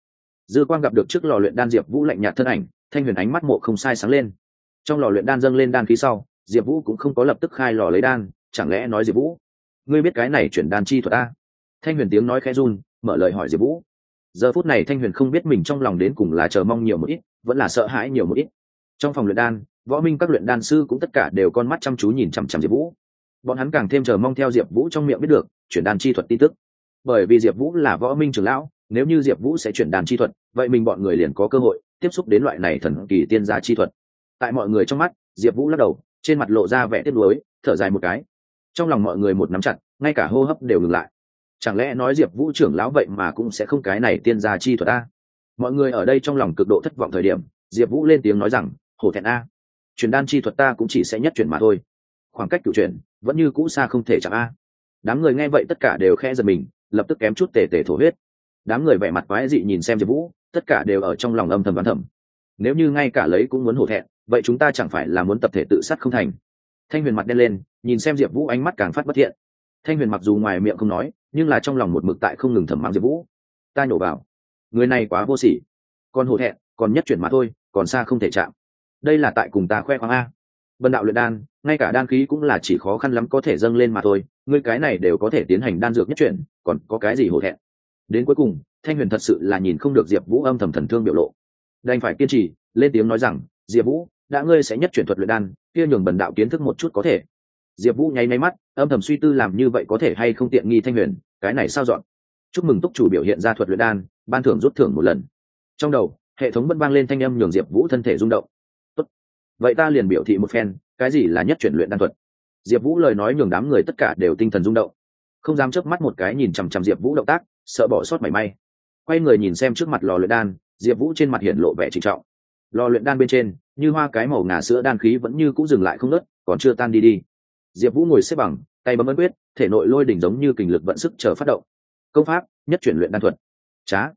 Dư quang gặp được trước lò luyện đan diệp vũ lạnh nhạt thân ảnh, thanh huyền ánh mắt mộ không sai sáng lên. Trong lò luyện đan dâng lên đan khí sau, diệp vũ cũng không có lập tức khai lò lấy đan, chẳng lẽ nói diệp vũ, ngươi biết cái này chuyển đan chi thuật ta thanh huyền tiếng nói khẽ run, mở lời hỏi diệp vũ. Giờ phút này thanh huyền không biết mình trong lòng đến cùng là chờ mong nhiều một ít, vẫn là sợ hãi nhiều một ít. Trong phòng luyện đan, võ minh các luyện đan sư cũng tất cả đều con mắt chăm chú nhìn chằm chằm diệp vũ. Bọn hắn càng thêm chờ mong theo diệp vũ trong miệng biết được, chuyển đan chi thuật tin tức. Bởi vì diệp vũ là võ minh trưởng lão, nếu như diệp vũ sẽ chuyển đàn chi thuật, vậy mình bọn người liền có cơ hội tiếp xúc đến loại này thần kỳ tiên gia chi thuật. Tại mọi người trong mắt, diệp vũ lắc đầu, trên mặt lộ ra vẻ tiếc nuối, thở dài một cái. Trong lòng mọi người một nắm chặt, ngay cả hô hấp đều ngừng lại chẳng lẽ nói diệp vũ trưởng lão vậy mà cũng sẽ không cái này tiên gia chi thuật a? Mọi người ở đây trong lòng cực độ thất vọng thời điểm, diệp vũ lên tiếng nói rằng, hổ thẹn a, truyền đan chi thuật ta cũng chỉ sẽ nhất chuyển mà thôi. Khoảng cách cựu chuyển vẫn như cũ xa không thể chẳng a. Đám người nghe vậy tất cả đều khe giật mình, lập tức kém chút tề tề thổ huyết. Đám người vẻ mặt quái dị nhìn xem diệp vũ, tất cả đều ở trong lòng âm thầm đoán thầm. Nếu như ngay cả lấy cũng muốn hổ thẹn, vậy chúng ta chẳng phải là muốn tập thể tự sát không thành. Thanh huyền mặt đen lên, nhìn xem diệp vũ ánh mắt càng phát bất thiện thanh huyền mặc dù ngoài miệng không nói, nhưng là trong lòng một mực tại không ngừng thẩm mắng diệp vũ. Ta nhổ vào. Người này quá vô sỉ. Còn hổ thẹn, còn nhất chuyển mà thôi, còn xa không thể chạm. Đây là tại cùng ta khoe khoang a. Bần đạo luyện đan, ngay cả đan khí cũng là chỉ khó khăn lắm có thể dâng lên mà thôi, ngươi cái này đều có thể tiến hành đan dược nhất chuyển, còn có cái gì hổ thẹn? Đến cuối cùng, thanh huyền thật sự là nhìn không được diệp vũ âm thầm thần thương biểu lộ. Đành phải kiên trì, lên tiếng nói rằng, diệp vũ, đã ngươi sẽ nhất chuyển thuật luyện đan, kia nhường bần đạo kiến thức một chút có thể diệp vũ nháy máy mắt, âm thầm suy tư làm như vậy có thể hay không tiện nghi thanh huyền, cái này sao dọn? Chúc mừng túc chủ biểu hiện ra thuật luyện đan, ban thưởng rút thưởng một lần. Trong đầu, hệ thống bất vang lên thanh âm nhường diệp vũ thân thể rung động. Tốt. vậy ta liền biểu thị một phen, cái gì là nhất chuyển luyện đan thuật? Diệp vũ lời nói nhường đám người tất cả đều tinh thần rung động. Không dám chớp mắt một cái nhìn chằm chằm diệp vũ động tác, sợ bỏ sót mảy may. Quay người nhìn xem trước mặt lò luyện đan, diệp vũ trên mặt hiện lộ vẻ trịnh trọng. Lò luyện đan bên trên, như hoa cái màu ngà sữa đan khí vẫn như c ũ dừng lại không nớt còn chưa tan đi đi diệp vũ ngồi xếp bằng, tay bấm ấn quyết, thể nội lôi đỉnh giống như kình lực vận sức chờ phát động. Công pháp, nhất chuyển luyện đan thuật. Trá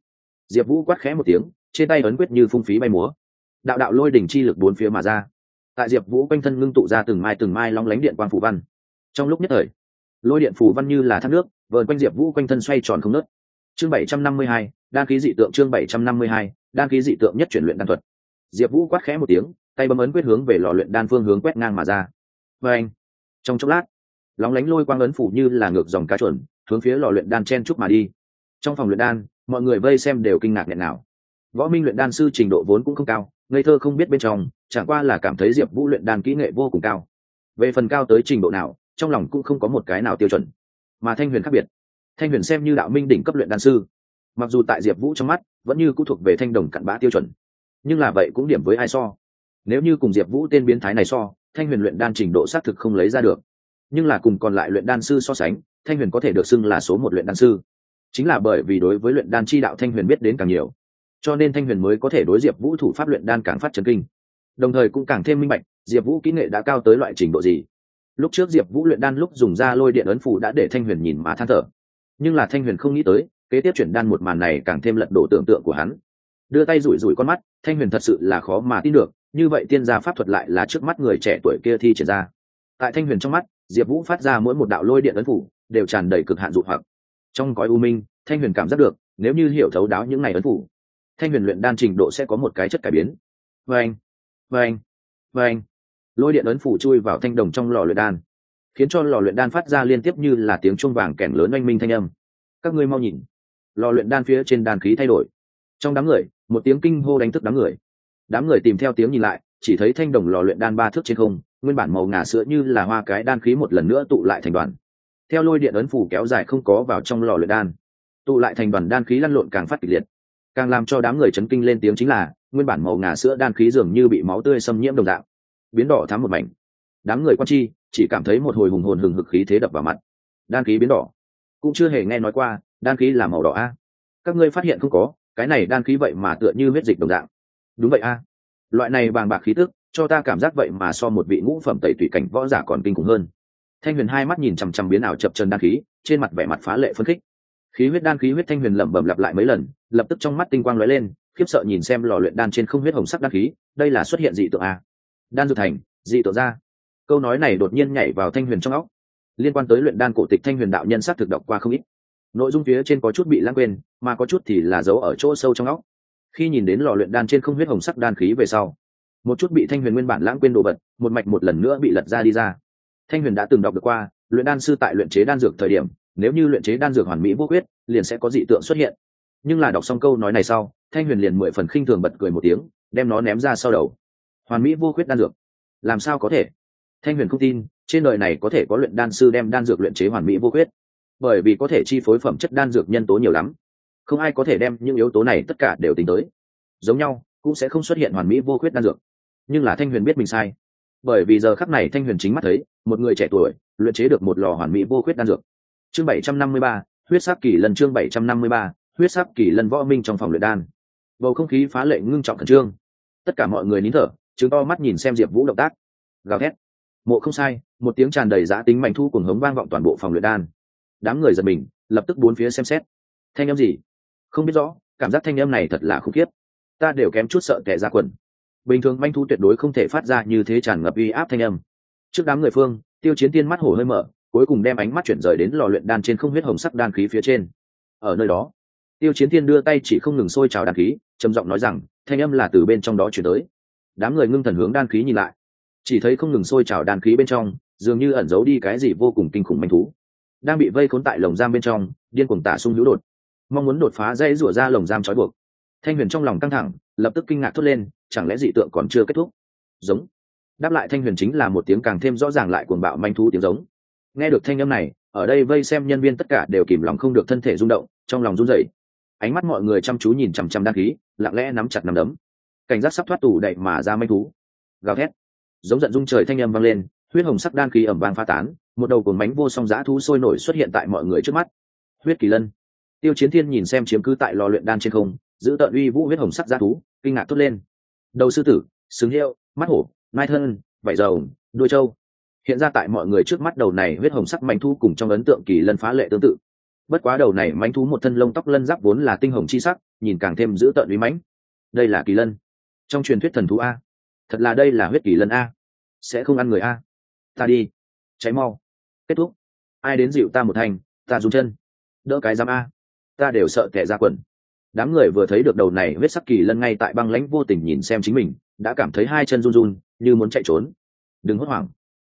diệp vũ quát khẽ một tiếng, trên tay ấn quyết như phung phí bay múa. Đạo đạo lôi đỉnh chi lực bốn phía mà ra. Tại diệp vũ quanh thân ngưng tụ ra từng mai từng mai long lánh điện quang phủ văn. Trong lúc nhất thời, lôi điện phủ văn như là thác nước vợn quanh diệp vũ quanh thân xoay tròn không nớt. Chương bảy trăm năm mươi hai, đan khí dị tượng chương bảy trăm năm mươi hai, đan khí dị tượng nhất chuyển luyện đan thuật. Diệp vũ quát khẽ một tiếng, tay bấm ấn quyết hướng về lò luyện đan phương hướng quét ngang mà ra. Vê anh trong chốc lát, lóng lánh lôi quang ấn phủ như là ngược dòng cá chuẩn hướng phía lò luyện đan chen trúc mà đi. Trong phòng luyện đan, mọi người vây xem đều kinh ngạc nghẹn nào võ minh luyện đan sư trình độ vốn cũng không cao, ngây thơ không biết bên trong, chẳng qua là cảm thấy diệp vũ luyện đan kỹ nghệ vô cùng cao. Về phần cao tới trình độ nào, trong lòng cũng không có một cái nào tiêu chuẩn. Mà thanh huyền khác biệt. Thanh huyền xem như đạo minh đỉnh cấp luyện đan sư, mặc dù tại diệp vũ trong mắt, vẫn như cũng thuộc về thanh đồng cặn bã tiêu chuẩn. Nhưng là vậy cũng điểm với ai so? Nếu như cùng diệp vũ tên biến thái này so thanh huyền luyện đan trình độ xác thực không lấy ra được. Nhưng là cùng còn lại luyện đan sư so sánh, thanh huyền có thể được xưng là số một luyện đan sư. Chính là bởi vì đối với luyện đan chi đạo thanh huyền biết đến càng nhiều, cho nên thanh huyền mới có thể đối diệp vũ thủ pháp luyện đan càng phát trần kinh. Đồng thời cũng càng thêm minh bạch, diệp vũ kỹ nghệ đã cao tới loại trình độ gì. Lúc trước diệp vũ luyện đan lúc dùng ra lôi điện ấn phủ đã để thanh huyền nhìn mà than thở. Nhưng là thanh huyền không nghĩ tới, kế tiếp chuyển đan một màn này càng thêm lật đổ tưởng tượng của hắn. Đưa tay rủi rủi con mắt, thanh huyền thật sự là khó mà tin được như vậy tiên gia pháp thuật lại là trước mắt người trẻ tuổi kia thi triển ra. Tại thanh huyền trong mắt, diệp vũ phát ra mỗi một đạo lôi điện ấn phủ, đều tràn đầy cực hạn dụ hoặc. Trong gói u minh, thanh huyền cảm giác được, nếu như hiểu thấu đáo những ngày ấn phủ, thanh huyền luyện đan trình độ sẽ có một cái chất cải biến. Vê anh vê anh vê anh lôi điện ấn phủ chui vào thanh đồng trong lò luyện đan, khiến cho lò luyện đan phát ra liên tiếp như là tiếng chuông vàng kèn lớn oanh minh thanh âm. Các ngươi mau nhìn. Lò luyện đan phía trên đàn khí thay đổi. Trong đám người, một tiếng kinh hô đánh thức đám người đám người tìm theo tiếng nhìn lại, chỉ thấy thanh đồng lò luyện đan ba thước trên không, nguyên bản màu ngà sữa như là hoa cái đan khí một lần nữa tụ lại thành đoàn. Theo lôi điện ấn phủ kéo dài không có vào trong lò luyện đan, tụ lại thành đoàn đan khí lăn lộn càng phát kịch liệt. Càng làm cho đám người chấn kinh lên tiếng chính là, nguyên bản màu ngà sữa đan khí dường như bị máu tươi xâm nhiễm đồng dạng, biến đỏ thắm một mảnh. Đám người quan chi chỉ cảm thấy một hồi hùng hồn hừng hực khí thế đập vào mặt. Đan khí biến đỏ. Cũng chưa hề nghe nói qua, đan khí là màu đỏ a. Các ngươi phát hiện không có, cái này đan khí vậy mà tựa như huyết dịch đồng dạng đúng vậy a. Loại này vàng bạc khí tức, cho ta cảm giác vậy mà so một vị ngũ phẩm tẩy tùy cảnh võ giả còn kinh khủng hơn. Thanh huyền hai mắt nhìn chằm chằm biến ảo chập chân đan khí, trên mặt vẻ mặt phá lệ phân khích. Khí huyết đan khí huyết thanh huyền lẩm bẩm lặp lại mấy lần, lập tức trong mắt tinh quang lóe lên, khiếp sợ nhìn xem lò luyện đan trên không huyết hồng sắc đan khí, đây là xuất hiện dị tượng a. Đan dược thành, dị tượng ra. Câu nói này đột nhiên nhảy vào thanh huyền trong óc. Liên quan tới luyện đan cổ tịch thanh huyền đạo nhân sắc thực đọc qua không ít. Nội dung phía trên có chút bị lãng quên, mà có chút thì là giấu ở chỗ sâu trong óc khi nhìn đến lò luyện đan trên không huyết hồng sắc đan khí về sau một chút bị thanh huyền nguyên bản lãng quên đồ vật một mạch một lần nữa bị lật ra đi ra. Thanh huyền đã từng đọc được qua luyện đan sư tại luyện chế đan dược thời điểm nếu như luyện chế đan dược hoàn mỹ vô huyết, liền sẽ có dị tượng xuất hiện. Nhưng là đọc xong câu nói này sau thanh huyền liền mười phần khinh thường bật cười một tiếng đem nó ném ra sau đầu. Hoàn mỹ vô huyết đan dược làm sao có thể? Thanh huyền không tin trên đời này có thể có luyện đan sư đem đan dược luyện chế hoàn mỹ vô huyết, bởi vì có thể chi phối phẩm chất đan dược nhân tố nhiều lắm không ai có thể đem những yếu tố này tất cả đều tính tới. Giống nhau, cũng sẽ không xuất hiện hoàn mỹ vô khuyết đan dược. Nhưng là thanh huyền biết mình sai. Bởi vì giờ khắc này thanh huyền chính mắt thấy, một người trẻ tuổi, luyện chế được một lò hoàn mỹ vô khuyết đan dược. Chương bảy trăm năm mươi ba, huyết sắc kỳ lần chương bảy trăm năm mươi ba, huyết sắc kỳ lần võ minh trong phòng luyện đan. Bầu không khí phá lệ ngưng trọng khẩn trương. Tất cả mọi người nín thở chứng to mắt nhìn xem diệp vũ động tác. Gào thét. Mộ không sai, một tiếng tràn đầy giã tính mạnh thu cùng hống vang vọng toàn bộ phòng luyện đan. Đám người giật mình, lập tức bốn phía xem xét. Thanh em gì? Không biết rõ, cảm giác thanh âm này thật là khủng khiếp. Ta đều kém chút sợ kẻ ra quần. Bình thường manh thú tuyệt đối không thể phát ra như thế tràn ngập uy áp thanh âm. Trước đám người phương, tiêu chiến tiên mắt hổ hơi mở, cuối cùng đem ánh mắt chuyển rời đến lò luyện đan trên không huyết hồng sắc đan khí phía trên. Ở nơi đó, tiêu chiến tiên đưa tay chỉ không ngừng sôi trào đan khí, trầm giọng nói rằng, thanh âm là từ bên trong đó chuyển tới. Đám người ngưng thần hướng đan khí nhìn lại. Chỉ thấy không ngừng sôi trào đan khí bên trong, dường như ẩn giấu đi cái gì vô cùng kinh khủng manh thú. Đang bị vây khốn tại lồng giam bên trong, điên cuồng tả sung hữu đột mong muốn đột phá dây rủa ra lồng giam trói buộc. Thanh huyền trong lòng căng thẳng, lập tức kinh ngạc thốt lên, chẳng lẽ dị tượng còn chưa kết thúc? Giống. Đáp lại thanh huyền chính là một tiếng càng thêm rõ ràng lại cuồng bạo manh thú tiếng giống. Nghe được thanh âm này, ở đây vây xem nhân viên tất cả đều kìm lòng không được thân thể rung động, trong lòng run rẩy. Ánh mắt mọi người chăm chú nhìn chằm chằm đăng khí, lặng lẽ nắm chặt nắm đấm. Cảnh giác sắp thoát tủ đậy mà ra manh thú. Gào thét. Giống giận dung trời thanh âm vang lên, huyết hồng sắc đan khí ẩm vang pha tán, một đầu cồn bánh vô song dã thú sôi nổi xuất hiện tại mọi người trước mắt. Huyết kỳ lân tiêu chiến thiên nhìn xem chiếm cứ tại lò luyện đan trên không, giữ tợn uy vũ huyết hồng sắc giã thú, kinh ngạc thốt lên. Đầu sư tử xứng hiệu, mắt hổ, mai thân vải dầu đuôi trâu. Hiện ra tại mọi người trước mắt đầu này huyết hồng sắc manh thu cùng trong ấn tượng kỳ lân phá lệ tương tự. Bất quá đầu này manh thú một thân lông tóc lân giáp vốn là tinh hồng chi sắc, nhìn càng thêm giữ tợn uy mãnh. Đây là kỳ lân. Trong truyền thuyết thần thú a. Thật là đây là huyết kỳ lân a. Sẽ không ăn người a. Ta đi. Cháy mau. Kết thúc. Ai đến dịu ta một thành, ta dùng chân. Đỡ cái giam a ta đều sợ tè ra quần. Đám người vừa thấy được đầu này huyết sắc kỳ lân ngay tại băng lãnh vô tình nhìn xem chính mình, đã cảm thấy hai chân run run, như muốn chạy trốn. Đừng hốt hoảng.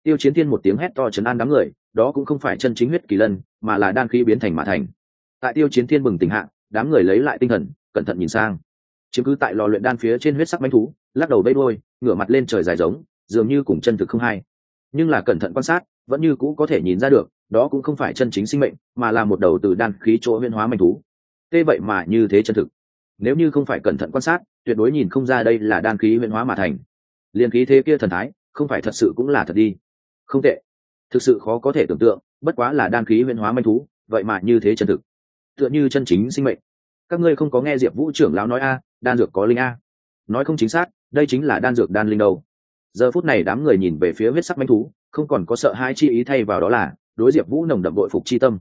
Tiêu chiến thiên một tiếng hét to chấn an đám người, đó cũng không phải chân chính huyết kỳ lân, mà là đan khí biến thành mã thành. Tại tiêu chiến thiên bừng tỉnh hạ, đám người lấy lại tinh thần, cẩn thận nhìn sang. Chứng cứ tại lò luyện đan phía trên huyết sắc bánh thú, lắc đầu vây đôi ngửa mặt lên trời dài giống, dường như cùng chân thực không hay. Nhưng là cẩn thận quan sát vẫn như cũ có thể nhìn ra được, đó cũng không phải chân chính sinh mệnh, mà là một đầu từ đan khí chỗ huyên hóa manh thú. Tê vậy mà như thế chân thực. Nếu như không phải cẩn thận quan sát, tuyệt đối nhìn không ra đây là đan khí huyên hóa mà thành. Liền khí thế kia thần thái, không phải thật sự cũng là thật đi. Không tệ. Thực sự khó có thể tưởng tượng, bất quá là đan khí huyên hóa manh thú, vậy mà như thế chân thực. Tựa như chân chính sinh mệnh. Các ngươi không có nghe diệp vũ trưởng lão nói a, đan dược có linh a. Nói không chính xác, đây chính là đan dược đan linh đâu. Giờ phút này đám người nhìn về phía huyết sắc manh thú không còn có sợ hai chi ý thay vào đó là, đối diệp vũ nồng đậm đội phục chi tâm.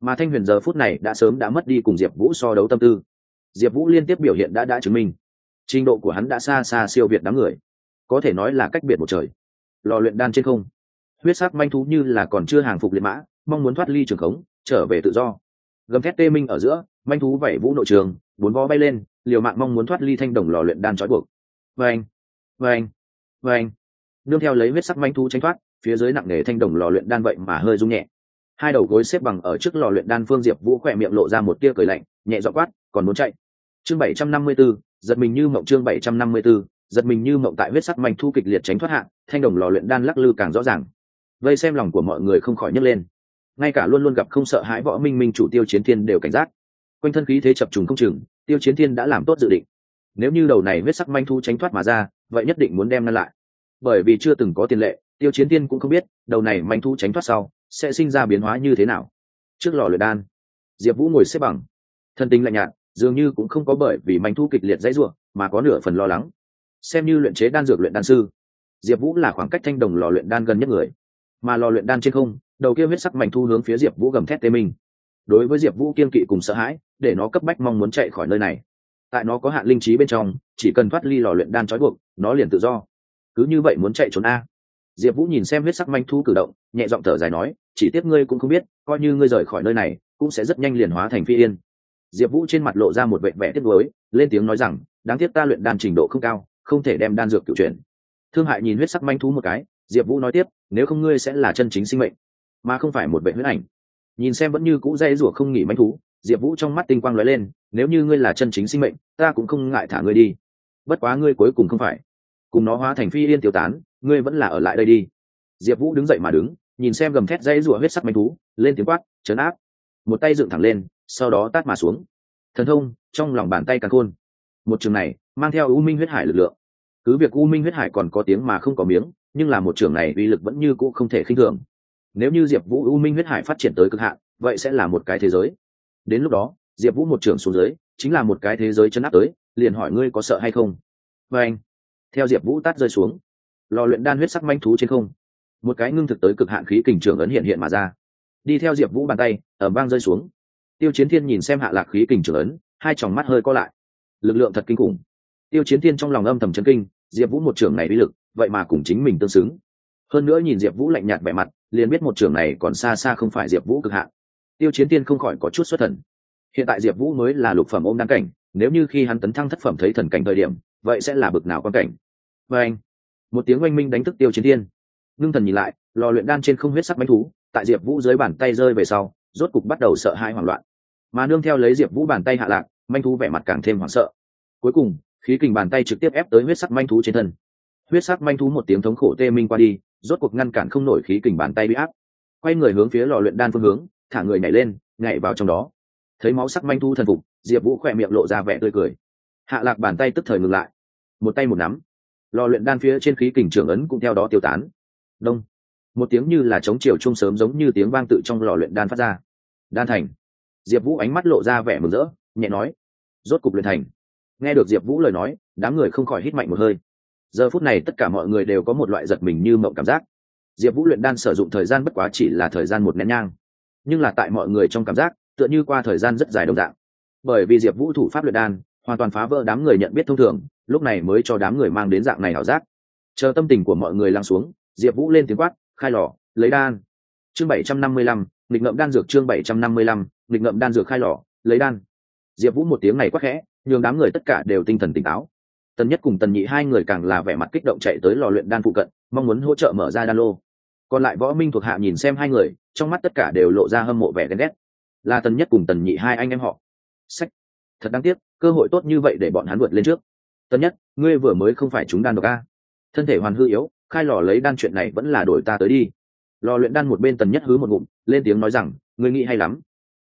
Mà thanh huyền giờ phút này đã sớm đã mất đi cùng diệp vũ so đấu tâm tư. Diệp vũ liên tiếp biểu hiện đã đã chứng minh. Trình độ của hắn đã xa xa siêu việt đám người. Có thể nói là cách biệt một trời. Lò luyện đan trên không. Huyết sắc manh thú như là còn chưa hàng phục liệt mã, mong muốn thoát ly trường khống, trở về tự do. Gầm thét tê minh ở giữa, manh thú vẩy vũ nội trường, bốn vó bay lên, liều mạng mong muốn thoát ly thanh đồng lò luyện đan trói buộc. Vâng vâng vâng. Nương theo lấy huyết sắc manh thú tránh thoát phía dưới nặng nề thanh đồng lò luyện đan vậy mà hơi rung nhẹ. Hai đầu gối xếp bằng ở trước lò luyện đan phương diệp vũ khỏe miệng lộ ra một tia cười lạnh, nhẹ dọ quát, còn muốn chạy? Chương bảy trăm năm mươi b ố giật mình như mộng chương bảy trăm năm mươi b ố giật mình như mộng tại huyết sắc manh thu kịch liệt tránh thoát hạng thanh đồng lò luyện đan lắc lư càng rõ ràng. Vây xem lòng của mọi người không khỏi nhấc lên. Ngay cả luôn luôn gặp không sợ hãi võ minh minh chủ tiêu chiến thiên đều cảnh giác. Quanh thân khí thế chập trùng không chừng, tiêu chiến thiên đã làm tốt dự định. Nếu như đầu này huyết sắc manh thu tránh thoát mà ra, vậy nhất định muốn đem ngăn lại. Bởi vì chưa từng có tiền lệ tiêu chiến Tiên cũng không biết, đầu này manh thu tránh thoát sau, sẽ sinh ra biến hóa như thế nào. Trước lò luyện đan, diệp vũ ngồi xếp bằng. Thân tính lạnh nhạt, dường như cũng không có bởi vì manh thu kịch liệt dãy ruộng mà có nửa phần lo lắng. Xem như luyện chế đan dược luyện đan sư, diệp vũ là khoảng cách thanh đồng lò luyện đan gần nhất người. Mà lò luyện đan trên không, đầu kia huyết sắc mảnh thu hướng phía diệp vũ gầm thét tê minh. Đối với diệp vũ kiên kỵ cùng sợ hãi, để nó cấp bách mong muốn chạy khỏi nơi này. Tại nó có hạn linh trí bên trong, chỉ cần thoát ly lò luyện đan trói buộc, nó liền tự do. Cứ như vậy muốn chạy trốn a diệp vũ nhìn xem huyết sắc manh thu cử động, nhẹ giọng thở dài nói, chỉ tiếp ngươi cũng không biết, coi như ngươi rời khỏi nơi này, cũng sẽ rất nhanh liền hóa thành phi yên. Diệp vũ trên mặt lộ ra một vệ vẻ tiếc nuối, lên tiếng nói rằng, đáng tiếc ta luyện đan trình độ không cao, không thể đem đan dược cựu chuyển. Thương hại nhìn huyết sắc manh thú một cái, diệp vũ nói tiếp, nếu không ngươi sẽ là chân chính sinh mệnh, mà không phải một vệ huyết ảnh. Nhìn xem vẫn như cũ dây rủa không nghỉ manh thú, diệp vũ trong mắt tinh quang lóe lên, nếu như ngươi là chân chính sinh mệnh, ta cũng không ngại thả ngươi đi. Bất quá ngươi cuối cùng không phải cùng nó hóa thành phi yên tiêu tán, ngươi vẫn là ở lại đây đi. Diệp vũ đứng dậy mà đứng, nhìn xem gầm thét dây rủa huyết sắc manh thú, lên tiếng quát chấn áp! Một tay dựng thẳng lên, sau đó tát mà xuống. Thần thông, trong lòng bàn tay càng khôn. Một trường này, mang theo u minh huyết hải lực lượng. Cứ việc u minh huyết hải còn có tiếng mà không có miếng, nhưng là một trường này uy lực vẫn như cũ không thể khinh thường. Nếu như diệp vũ u minh huyết hải phát triển tới cực hạn, vậy sẽ là một cái thế giới. Đến lúc đó, diệp vũ một trường xuống dưới, chính là một cái thế giới chấn áp tới, liền hỏi ngươi có sợ hay không? Và anh theo diệp vũ tát rơi xuống. Lò luyện đan huyết sắc manh thú trên không. Một cái ngưng thực tới cực hạn khí kình trường ấn hiện hiện mà ra. Đi theo diệp vũ bàn tay ở vang rơi xuống. Tiêu chiến thiên nhìn xem hạ lạc khí kình trường ấn, hai tròng mắt hơi co lại. Lực lượng thật kinh khủng. Tiêu chiến thiên trong lòng âm thầm chấn kinh, diệp vũ một trường này uy lực, vậy mà cùng chính mình tương xứng. Hơn nữa nhìn diệp vũ lạnh nhạt vẻ mặt, liền biết một trường này còn xa xa không phải diệp vũ cực hạn. Tiêu chiến thiên không khỏi có chút xuất thần. Hiện tại diệp vũ mới là lục phẩm ôm đăng cảnh, nếu như khi hắn tấn thăng thất phẩm thấy thần cảnh thời điểm vậy sẽ là bực nào quan cảnh? Và anh, một tiếng oanh minh đánh thức tiêu chiến thiên. Ngưng thần nhìn lại, lò luyện đan trên không huyết sắc bánh thú, tại diệp vũ dưới bàn tay rơi về sau, rốt cục bắt đầu sợ hãi hoảng loạn. Mà nương theo lấy diệp vũ bàn tay hạ lạc manh thú vẻ mặt càng thêm hoảng sợ. Cuối cùng, khí kình bàn tay trực tiếp ép tới huyết sắc manh thú trên thân. Huyết sắc manh thú một tiếng thống khổ tê minh qua đi, rốt cuộc ngăn cản không nổi khí kình bàn tay bị áp. Quay người hướng phía lò luyện đan phương hướng, thả người nhảy lên, nhảy vào trong đó. Thấy máu sắc manh thú thần phục, diệp vũ khỏe miệng lộ ra vẻ tươi cười hạ lạc bàn tay tức thời ngừng lại. Một tay một nắm. Lò luyện đan phía trên khí kình trưởng ấn cũng theo đó tiêu tán. Đông. Một tiếng như là chống chiều chung sớm giống như tiếng vang tự trong lò luyện đan phát ra. Đan thành. Diệp vũ ánh mắt lộ ra vẻ mừng rỡ, nhẹ nói. Rốt cục luyện thành. Nghe được diệp vũ lời nói, đám người không khỏi hít mạnh một hơi. Giờ phút này tất cả mọi người đều có một loại giật mình như mộng cảm giác. Diệp vũ luyện đan sử dụng thời gian bất quá chỉ là thời gian một nén nhang. Nhưng là tại mọi người trong cảm giác, tựa như qua thời gian rất dài đồng dạng. Bởi vì diệp vũ thủ pháp luyện đan hoàn toàn phá vỡ đám người nhận biết thông thường, lúc này mới cho đám người mang đến dạng này ảo giác. Chờ tâm tình của mọi người lắng xuống, diệp vũ lên tiếng quát, khai lò, lấy đan. Chương bảy trăm năm mươi lăm, nghịch ngậm đan dược chương bảy trăm năm mươi lăm, nghịch ngậm đan dược khai lò, lấy đan. Diệp vũ một tiếng này quát khẽ, nhường đám người tất cả đều tinh thần tỉnh táo. Tần nhất cùng tần nhị hai người càng là vẻ mặt kích động chạy tới lò luyện đan phụ cận, mong muốn hỗ trợ mở ra đan lô. Còn lại võ minh thuộc hạ nhìn xem hai người, trong mắt tất cả đều lộ ra hâm mộ vẻ ghen ghét. Là tần nhất cùng tần nhị hai anh em họ. Sách thật đáng tiếc, cơ hội tốt như vậy để bọn hắn vượt lên trước. Tần nhất, ngươi vừa mới không phải chúng đan độc a. Thân thể hoàn hư yếu, khai lò lấy đan chuyện này vẫn là đổi ta tới đi. Lò luyện đan một bên tần nhất hứ một ngụm, lên tiếng nói rằng, ngươi nghĩ hay lắm.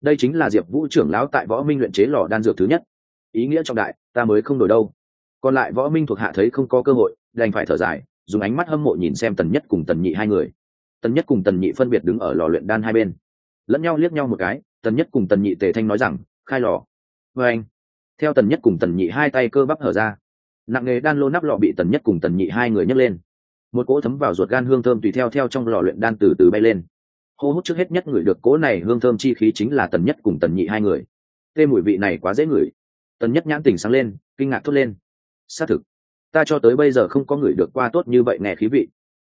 Đây chính là diệp vũ trưởng lão tại võ minh luyện chế lò đan dược thứ nhất. Ý nghĩa trọng đại, ta mới không đổi đâu. Còn lại võ minh thuộc hạ thấy không có cơ hội, đành phải thở dài, dùng ánh mắt hâm mộ nhìn xem tần nhất cùng tần nhị hai người. Tần nhất cùng tần nhị phân biệt đứng ở lò luyện đan hai bên. Lẫn nhau liếc nhau một cái tần nhất cùng tần nhị tề thanh nói rằng, khai lò vê anh, theo tần nhất cùng tần nhị hai tay cơ bắp hở ra, nặng nghề đan lô nắp lọ bị tần nhất cùng tần nhị hai người nhấc lên. Một cỗ thấm vào ruột gan hương thơm tùy theo theo trong lò luyện đan từ từ bay lên. Hô hút trước hết nhất người được cỗ này hương thơm chi khí chính là tần nhất cùng tần nhị hai người. Tê mùi vị này quá dễ ngửi. Tần nhất nhãn tỉnh sáng lên, kinh ngạc thốt lên. Xác thực, ta cho tới bây giờ không có người được qua tốt như vậy nghe khí vị.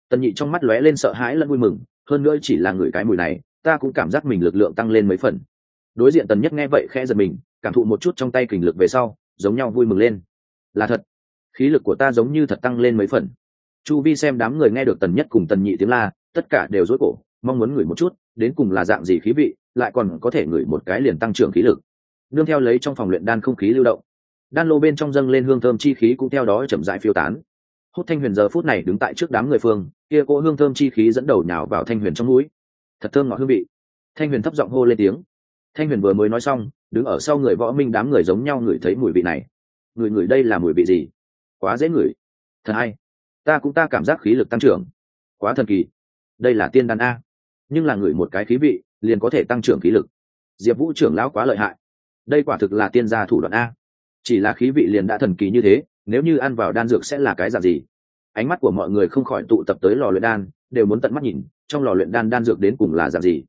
Tần nhị trong mắt lóe lên sợ hãi lẫn vui mừng, hơn nữa chỉ là người cái mùi này, ta cũng cảm giác mình lực lượng tăng lên mấy phần đối diện tần nhất nghe vậy khẽ giật mình, cảm thụ một chút trong tay kình lực về sau, giống nhau vui mừng lên. Là thật. Khí lực của ta giống như thật tăng lên mấy phần. Chu vi xem đám người nghe được tần nhất cùng tần nhị tiếng la, tất cả đều dối cổ, mong muốn ngửi một chút, đến cùng là dạng gì khí vị, lại còn có thể ngửi một cái liền tăng trưởng khí lực. Đương theo lấy trong phòng luyện đan không khí lưu động, đan lô bên trong dâng lên hương thơm chi khí cũng theo đó chậm rãi phiêu tán. Hốt thanh huyền giờ phút này đứng tại trước đám người phương, kia cỗ hương thơm chi khí dẫn đầu nhào vào thanh huyền trong núi thật thơm ngọt hương vị. Thanh huyền thấp giọng hô lên tiếng thanh huyền vừa mới nói xong, đứng ở sau người võ minh đám người giống nhau ngửi thấy mùi vị này. Người người đây là mùi vị gì? Quá dễ ngửi. Thật hay. Ta cũng ta cảm giác khí lực tăng trưởng. Quá thần kỳ. Đây là tiên đan a. Nhưng là người một cái khí vị, liền có thể tăng trưởng khí lực. Diệp vũ trưởng lão quá lợi hại. Đây quả thực là tiên gia thủ đoạn a. Chỉ là khí vị liền đã thần kỳ như thế, nếu như ăn vào đan dược sẽ là cái dạng gì? Ánh mắt của mọi người không khỏi tụ tập tới lò luyện đan, đều muốn tận mắt nhìn, trong lò luyện đan đan dược đến cùng là dạng gì?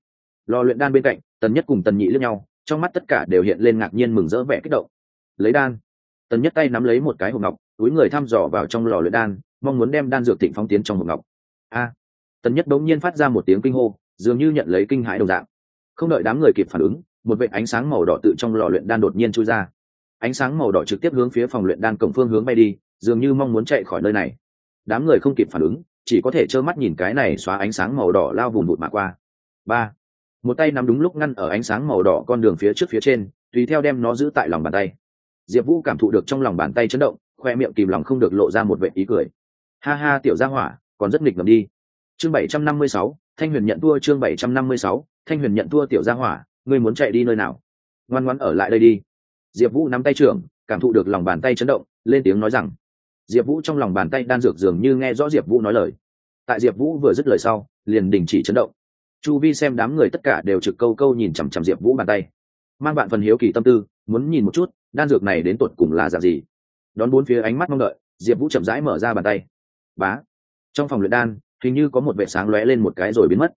Lò luyện đan bên cạnh, tần nhất cùng tần nhị lướt nhau, trong mắt tất cả đều hiện lên ngạc nhiên mừng rỡ vẻ kích động. Lấy đan. Tần nhất tay nắm lấy một cái hộp ngọc, túi người thăm dò vào trong lò luyện đan, mong muốn đem đan dược thịnh phóng tiến trong hộp ngọc. A. À. Tần nhất bỗng nhiên phát ra một tiếng kinh hô, dường như nhận lấy kinh hãi đồng dạng. Không đợi đám người kịp phản ứng, một vệ ánh sáng màu đỏ tự trong lò luyện đan đột nhiên chui ra. Ánh sáng màu đỏ trực tiếp hướng phía phòng luyện đan cổng phương hướng bay đi, dường như mong muốn chạy khỏi nơi này. Đám người không kịp phản ứng, chỉ có thể trơ mắt nhìn cái này xóa ánh sáng màu đỏ lao vùng vụt mà qua. Ba một tay nắm đúng lúc ngăn ở ánh sáng màu đỏ con đường phía trước phía trên, tùy theo đem nó giữ tại lòng bàn tay. Diệp vũ cảm thụ được trong lòng bàn tay chấn động, khoe miệng kìm lòng không được lộ ra một vệ ý cười. Ha ha, tiểu gia hỏa, còn rất nghịch ngầm đi. Chương bảy trăm năm mươi sáu, thanh huyền nhận thua chương bảy trăm năm mươi sáu, thanh huyền nhận thua tiểu gia hỏa, ngươi muốn chạy đi nơi nào? Ngoan ngoan ở lại đây đi. Diệp vũ nắm tay trưởng, cảm thụ được lòng bàn tay chấn động, lên tiếng nói rằng. Diệp vũ trong lòng bàn tay đan dược dường như nghe rõ diệp vũ nói lời. Tại diệp vũ vừa dứt lời sau, liền đình chỉ chấn động chu vi xem đám người tất cả đều trực câu câu nhìn chằm chằm diệp vũ bàn tay. Mang bạn phần hiếu kỳ tâm tư, muốn nhìn một chút, đan dược này đến tột cùng là dạng gì. Đón bốn phía ánh mắt mong đợi, diệp vũ chậm rãi mở ra bàn tay. Bá! Trong phòng luyện đan, hình như có một vệ sáng lóe lên một cái rồi biến mất.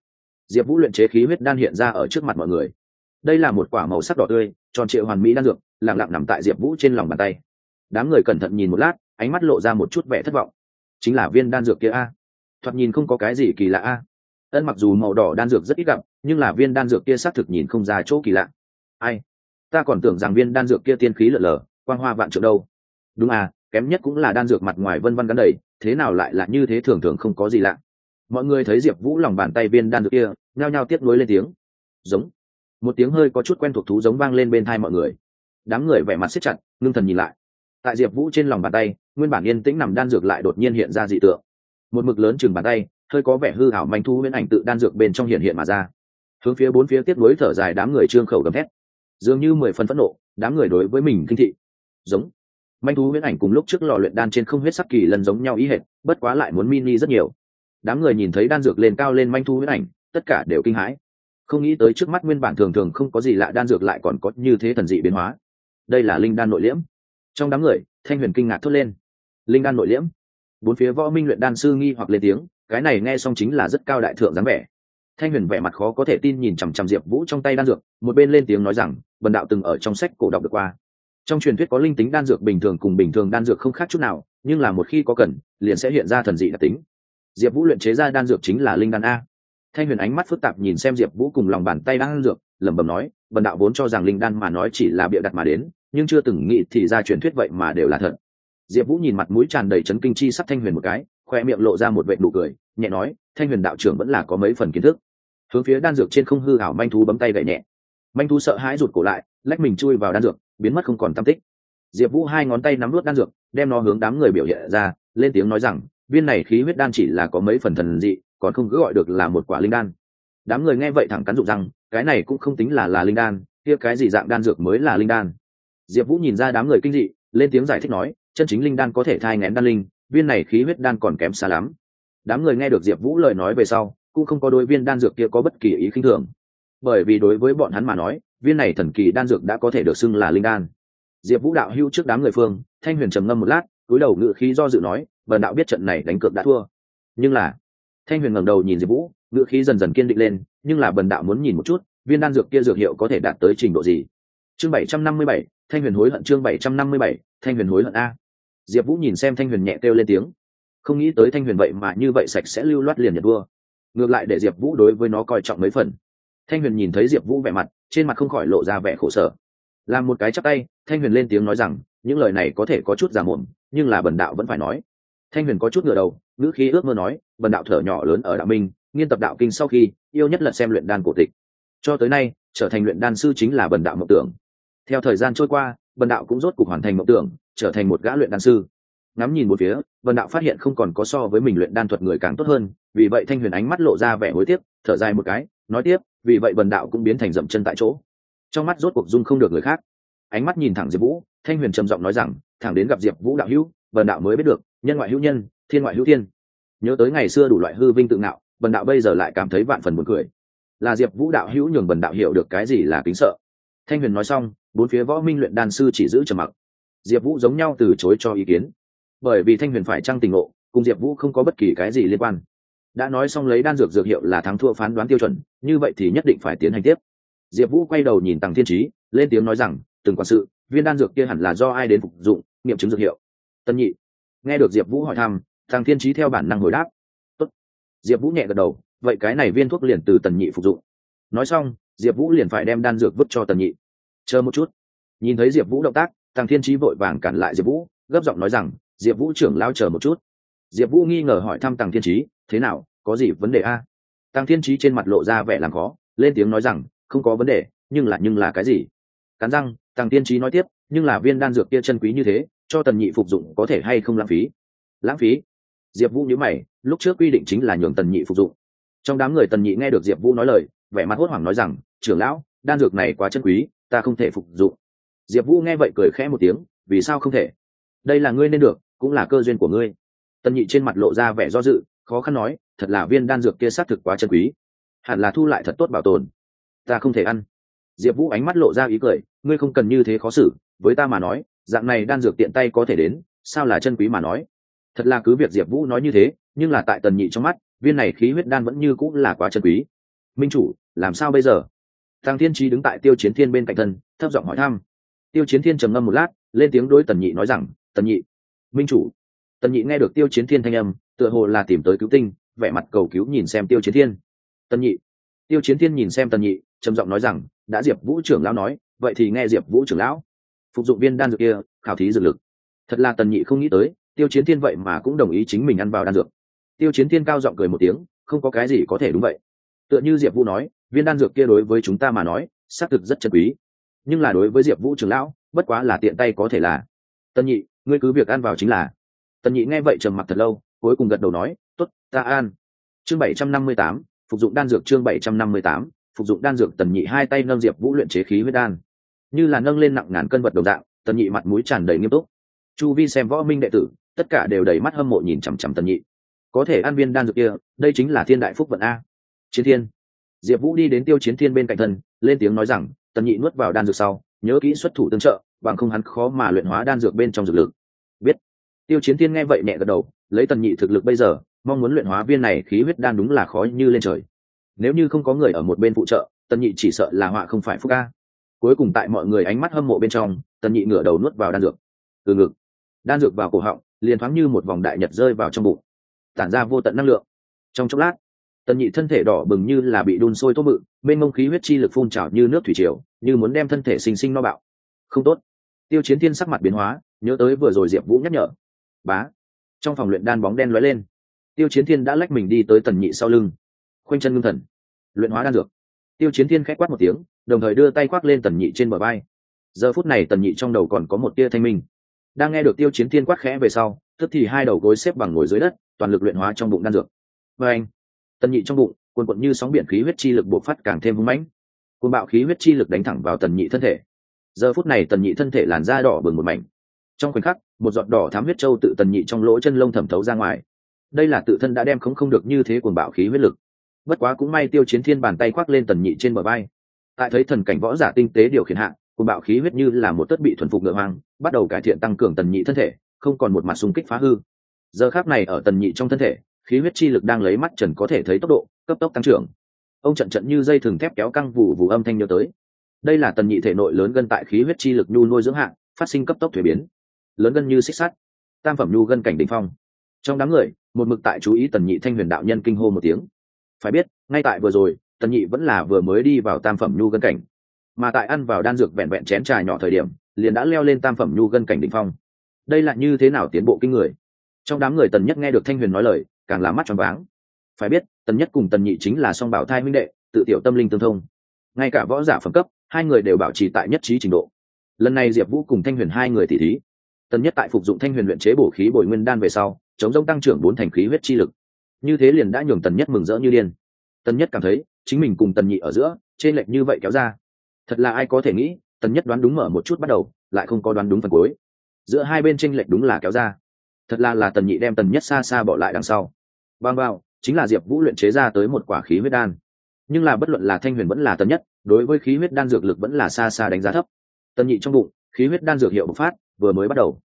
Diệp vũ luyện chế khí huyết đan hiện ra ở trước mặt mọi người. Đây là một quả màu sắc đỏ tươi, tròn trịa hoàn mỹ đan dược lẳng lặng nằm tại diệp vũ trên lòng bàn tay. Đám người cẩn thận nhìn một lát, ánh mắt lộ ra một chút vẻ thất vọng. Chính là viên đan dược kia a. Thoạt nhìn không có cái gì kỳ lạ a ân mặc dù màu đỏ đan dược rất ít gặp, nhưng là viên đan dược kia xác thực nhìn không ra chỗ kỳ lạ. Ai? Ta còn tưởng rằng viên đan dược kia tiên khí lờ lờ quang hoa vạn trượng đâu. Đúng à kém nhất cũng là đan dược mặt ngoài vân vân gắn đầy, thế nào lại là như thế thường thường không có gì lạ. Mọi người thấy diệp vũ lòng bàn tay viên đan dược kia, nhao nhao tiếp nối lên tiếng. Giống. Một tiếng hơi có chút quen thuộc thú giống vang lên bên thai mọi người. Đám người vẻ mặt siết chặt, ngưng thần nhìn lại. Tại diệp vũ trên lòng bàn tay, nguyên bản yên tĩnh nằm đan dược lại đột nhiên hiện ra dị tượng. Một mực lớn chừng bàn tay hơi có vẻ hư hảo manh thu huyễn ảnh tự đan dược bên trong hiện hiện mà ra. Hướng phía bốn phía tiếp nối thở dài đám người trương khẩu gầm thét. Dường như mười phần phẫn nộ, đám người đối với mình kinh thị. Giống. Manh thú huyễn ảnh cùng lúc trước lò luyện đan trên không huyết sắc kỳ lần giống nhau ý hệt, bất quá lại muốn mini rất nhiều. Đám người nhìn thấy đan dược lên cao lên manh thú huyễn ảnh, tất cả đều kinh hãi. Không nghĩ tới trước mắt nguyên bản thường thường không có gì lạ đan dược lại còn có như thế thần dị biến hóa. Đây là linh đan nội liễm. Trong đám người, thanh huyền kinh ngạc thốt lên. Linh đan nội liễm? Bốn phía võ minh luyện đan sư nghi hoặc lên tiếng cái này nghe xong chính là rất cao đại thượng dáng vẻ. Thanh huyền vẻ mặt khó có thể tin nhìn chằm chằm diệp vũ trong tay đan dược, một bên lên tiếng nói rằng, bần đạo từng ở trong sách cổ đọc được qua. Trong truyền thuyết có linh tính đan dược bình thường cùng bình thường đan dược không khác chút nào, nhưng là một khi có cần, liền sẽ hiện ra thần dị đặc tính. Diệp vũ luyện chế ra đan dược chính là linh đan a. Thanh huyền ánh mắt phức tạp nhìn xem diệp vũ cùng lòng bàn tay đan dược, lẩm bẩm nói, bần đạo vốn cho rằng linh đan mà nói chỉ là bịa đặt mà đến, nhưng chưa từng nghĩ thì ra truyền thuyết vậy mà đều là thật. Diệp vũ nhìn mặt mũi tràn đầy chấn kinh chi sắc thanh huyền một cái khoe miệng lộ ra một vệ nụ cười, nhẹ nói, thanh huyền đạo trưởng vẫn là có mấy phần kiến thức. Hướng phía đan dược trên không hư hảo manh thú bấm tay gậy nhẹ. Manh thú sợ hãi rụt cổ lại, lách mình chui vào đan dược, biến mất không còn tam tích. Diệp vũ hai ngón tay nắm nuốt đan dược, đem nó hướng đám người biểu hiện ra, lên tiếng nói rằng, viên này khí huyết đan chỉ là có mấy phần thần dị, còn không cứ gọi được là một quả linh đan. Đám người nghe vậy thẳng cắn rụng rằng, cái này cũng không tính là là linh đan, kia cái gì dạng đan dược mới là linh đan? Diệp vũ nhìn ra đám người kinh dị, lên tiếng giải thích nói, chân chính linh đan có thể thai ngén đan linh viên này khí huyết đan còn kém xa lắm. Đám người nghe được diệp vũ lời nói về sau, cũng không có đối viên đan dược kia có bất kỳ ý khinh thường. Bởi vì đối với bọn hắn mà nói, viên này thần kỳ đan dược đã có thể được xưng là linh đan. Diệp vũ đạo hưu trước đám người phương, thanh huyền trầm ngâm một lát, túi đầu ngự khí do dự nói, bần đạo biết trận này đánh cược đã thua. Nhưng là, thanh huyền ngẩng đầu nhìn diệp vũ, ngự khí dần dần kiên định lên, nhưng là bần đạo muốn nhìn một chút, viên đan dược kia dược hiệu có thể đạt tới trình độ gì. Chương bảy trăm năm mươi bảy, thanh huyền hối hận chương bảy trăm năm mươi bảy, thanh huyền hối hận a diệp vũ nhìn xem thanh huyền nhẹ kêu lên tiếng. Không nghĩ tới thanh huyền vậy mà như vậy sạch sẽ lưu loát liền nhật vua. Ngược lại để diệp vũ đối với nó coi trọng mấy phần. Thanh huyền nhìn thấy diệp vũ vẻ mặt, trên mặt không khỏi lộ ra vẻ khổ sở. Làm một cái chắc tay, thanh huyền lên tiếng nói rằng, những lời này có thể có chút giả muộn nhưng là bần đạo vẫn phải nói. Thanh huyền có chút ngựa đầu, ngữ khí ước mơ nói, bần đạo thở nhỏ lớn ở đạo minh, nghiên tập đạo kinh sau khi, yêu nhất là xem luyện đan cổ tịch. Cho tới nay, trở thành luyện đan sư chính là bần đạo mộng tưởng. Theo thời gian trôi qua, bần đạo cũng rốt cuộc hoàn thành mộng tưởng trở thành một gã luyện đan sư. Ngắm nhìn một phía bần đạo phát hiện không còn có so với mình luyện đan thuật người càng tốt hơn, vì vậy thanh huyền ánh mắt lộ ra vẻ hối tiếc, thở dài một cái, nói tiếp, vì vậy bần đạo cũng biến thành dậm chân tại chỗ. Trong mắt rốt cuộc dung không được người khác. Ánh mắt nhìn thẳng diệp vũ, thanh huyền trầm giọng nói rằng, thẳng đến gặp diệp vũ đạo hữu bần đạo mới biết được, nhân ngoại hữu nhân, thiên ngoại hữu thiên. Nhớ tới ngày xưa đủ loại hư vinh tự ngạo bần đạo bây giờ lại cảm thấy vạn phần buồn cười. Là diệp vũ đạo hữu nhường bần đạo hiểu được cái gì là kính sợ. Thanh huyền nói xong, bốn phía võ minh luyện đan sư chỉ giữ trầm mặc diệp vũ giống nhau từ chối cho ý kiến. Bởi vì thanh huyền phải trăng tình ngộ, cùng diệp vũ không có bất kỳ cái gì liên quan. Đã nói xong lấy đan dược dược hiệu là thắng thua phán đoán tiêu chuẩn, như vậy thì nhất định phải tiến hành tiếp. Diệp vũ quay đầu nhìn tằng thiên trí lên tiếng nói rằng, từng quản sự, viên đan dược kia hẳn là do ai đến phục dụng, nghiệm chứng dược hiệu? Tân nhị. Nghe được diệp vũ hỏi thăm thằng thiên trí theo bản năng hồi đáp. Tốt. diệp vũ nhẹ gật đầu, vậy cái này viên thuốc liền từ tần nhị phục dụng. Nói xong, diệp vũ liền phải đem đan dược vứt cho tần nhị. Chờ một chút. Nhìn thấy diệp vũ động tác thằng thiên trí vội vàng cản lại diệp vũ, gấp giọng nói rằng, diệp vũ trưởng lao chờ một chút. Diệp vũ nghi ngờ hỏi thăm tàng thiên trí thế nào, có gì vấn đề a? Tàng thiên trí trên mặt lộ ra vẻ làm khó, lên tiếng nói rằng, không có vấn đề, nhưng là nhưng là cái gì? Cắn răng, tàng thiên trí nói tiếp, nhưng là viên đan dược kia chân quý như thế, cho tần nhị phục dụng có thể hay không lãng phí? Lãng phí? Diệp vũ nhớ mày, lúc trước quy định chính là nhường tần nhị phục dụng. Trong đám người tần nhị nghe được diệp vũ nói lời, vẻ mặt hốt hoảng nói rằng, trưởng lão, đan dược này quá chân quý, ta không thể phục dụng diệp vũ nghe vậy cười khẽ một tiếng, vì sao không thể? Đây là ngươi nên được, cũng là cơ duyên của ngươi. Tần nhị trên mặt lộ ra vẻ do dự, khó khăn nói, thật là viên đan dược kia xác thực quá chân quý. Hẳn là thu lại thật tốt bảo tồn. Ta không thể ăn. Diệp vũ ánh mắt lộ ra ý cười, ngươi không cần như thế khó xử. Với ta mà nói, dạng này đan dược tiện tay có thể đến, sao là chân quý mà nói? Thật là cứ việc diệp vũ nói như thế, nhưng là tại tần nhị trong mắt, viên này khí huyết đan vẫn như cũng là quá chân quý. Minh chủ, làm sao bây giờ? Thằng thiên trí đứng tại tiêu chiến thiên bên cạnh thân, thấp giọng hỏi thăm tiêu chiến thiên trầm ngâm một lát, lên tiếng đối tần nhị nói rằng, tần nhị, minh chủ. Tần nhị nghe được tiêu chiến thiên thanh âm, tựa hồ là tìm tới cứu tinh, vẻ mặt cầu cứu nhìn xem tiêu chiến thiên. Tần nhị. Tiêu chiến thiên nhìn xem tần nhị, trầm giọng nói rằng, đã diệp vũ trưởng lão nói, vậy thì nghe diệp vũ trưởng lão. Phục dụng viên đan dược kia, khảo thí dược lực. Thật là tần nhị không nghĩ tới, tiêu chiến thiên vậy mà cũng đồng ý chính mình ăn vào đan dược. Tiêu chiến thiên cao giọng cười một tiếng, không có cái gì có thể đúng vậy. Tựa như diệp vũ nói, viên đan dược kia đối với chúng ta mà nói, xác thực rất chân quý nhưng là đối với diệp vũ trưởng lão, bất quá là tiện tay có thể là. Tần nhị, ngươi cứ việc ăn vào chính là. Tần nhị nghe vậy trầm mặc thật lâu, cuối cùng gật đầu nói t ố t ta an chương bảy trăm năm mươi tám, phục dụng đan dược chương bảy trăm năm mươi tám, phục dụng đan dược tần nhị hai tay nâng diệp vũ luyện chế khí huyết đan. Như là nâng lên nặng ngàn cân vật đầu dạng, tần nhị mặt mũi tràn đầy nghiêm túc. Chu vi xem võ minh đệ tử, tất cả đều đầy mắt hâm mộ nhìn chằm chằm tần nhị. Có thể an viên đan dược kia, đây chính là thiên đại phúc vận a. Chiến thiên. Diệp vũ đi đến tiêu chiến thiên bên cạnh thân, lên tiếng nói rằng tần nhị nuốt vào đan dược sau, nhớ kỹ xuất thủ tương trợ, bằng không hắn khó mà luyện hóa đan dược bên trong dược lực. Biết. Tiêu chiến thiên nghe vậy nhẹ gật đầu, lấy tần nhị thực lực bây giờ, mong muốn luyện hóa viên này khí huyết đan đúng là khó như lên trời. Nếu như không có người ở một bên phụ trợ, tần nhị chỉ sợ là họa không phải phúc ca. Cuối cùng tại mọi người ánh mắt hâm mộ bên trong, tần nhị ngửa đầu nuốt vào đan dược. Từ ngực, đan dược vào cổ họng, liền thoáng như một vòng đại nhật rơi vào trong bụng. Tản ra vô tận năng lượng. Trong chốc lát tần nhị thân thể đỏ bừng như là bị đun sôi tốt bự bên mông khí huyết chi lực phun trào như nước thủy triều, như muốn đem thân thể sinh sinh no bạo. Không tốt. Tiêu chiến thiên sắc mặt biến hóa, nhớ tới vừa rồi diệp vũ nhắc nhở. Bá. Trong phòng luyện đan bóng đen lóe lên. Tiêu chiến thiên đã lách mình đi tới tần nhị sau lưng. Khoanh chân ngưng thần. Luyện hóa đan dược. Tiêu chiến thiên k h á c quát một tiếng, đồng thời đưa tay khoác lên tần nhị trên bờ vai. giờ phút này tần nhị trong đầu còn có một tia thanh minh. Đang nghe được tiêu chiến thiên quát khẽ về sau, tức thì hai đầu gối xếp bằng ngồi dưới đất, toàn lực luyện hóa trong bụng đan dược. Và anh tần nhị trong bụng quần quận như sóng biển khí huyết chi lực bộc phát càng thêm hưng mãnh. Côn bạo khí huyết chi lực đánh thẳng vào tần nhị thân thể. Giờ phút này tần nhị thân thể làn da đỏ bừng một mảnh. Trong khoảnh khắc, một giọt đỏ thám huyết trâu tự tần nhị trong lỗ chân lông thẩm thấu ra ngoài. Đây là tự thân đã đem không không được như thế cuồng bạo khí huyết lực. Bất quá cũng may tiêu chiến thiên bàn tay khoác lên tần nhị trên bờ vai. Tại thấy thần cảnh võ giả tinh tế điều khiển hạ, cuồng bạo khí huyết như là một tất bị thuần phục ngựa hoang, bắt đầu cải thiện tăng cường tần nhị thân thể, không còn một mặt xung kích phá hư. Giờ khác này ở tần nhị trong thân thể khí huyết chi lực đang lấy mắt trần có thể thấy tốc độ, cấp tốc tăng trưởng. Ông trận trận như dây thừng thép kéo căng vụ vụ âm thanh nhớ tới. Đây là tần nhị thể nội lớn gân tại khí huyết chi lực nhu nuôi dưỡng hạng, phát sinh cấp tốc thuế biến. Lớn gân như xích sắt, tam phẩm nhu gân cảnh đỉnh phong. Trong đám người, một mực tại chú ý tần nhị thanh huyền đạo nhân kinh hô một tiếng. Phải biết, ngay tại vừa rồi, tần nhị vẫn là vừa mới đi vào tam phẩm nhu gân cảnh. Mà tại ăn vào đan dược vẹn vẹn chén trà nhỏ thời điểm, liền đã leo lên tam phẩm nhu gân cảnh đỉnh phong. Đây là như thế nào tiến bộ kinh người? Trong đám người tần nhất nghe được thanh huyền nói lời càng là mắt tròn váng. Phải biết, tần nhất cùng tần nhị chính là song bảo thai minh đệ, tự tiểu tâm linh tương thông. Ngay cả võ giả phẩm cấp, hai người đều bảo trì tại nhất trí trình độ. Lần này diệp vũ cùng thanh huyền hai người tỷ thí. Tần nhất tại phục dụng thanh huyền luyện chế bổ khí bồi nguyên đan về sau, chống rông tăng trưởng bốn thành khí huyết chi lực. Như thế liền đã nhường tần nhất mừng rỡ như điên. Tần nhất cảm thấy, chính mình cùng tần nhị ở giữa trên lệch như vậy kéo ra. Thật là ai có thể nghĩ, tần nhất đoán đúng mở một chút bắt đầu, lại không có đoán đúng phần cuối. Giữa hai bên tranh lệch đúng là kéo ra. Thật là là tần nhị đem tần nhất xa xa bỏ lại đằng sau bang vào chính là diệp vũ luyện chế ra tới một quả khí huyết đan. Nhưng là bất luận là thanh huyền vẫn là tân nhất, đối với khí huyết đan dược lực vẫn là xa xa đánh giá thấp. Tần nhị trong bụng, khí huyết đan dược hiệu bộc phát, vừa mới bắt đầu.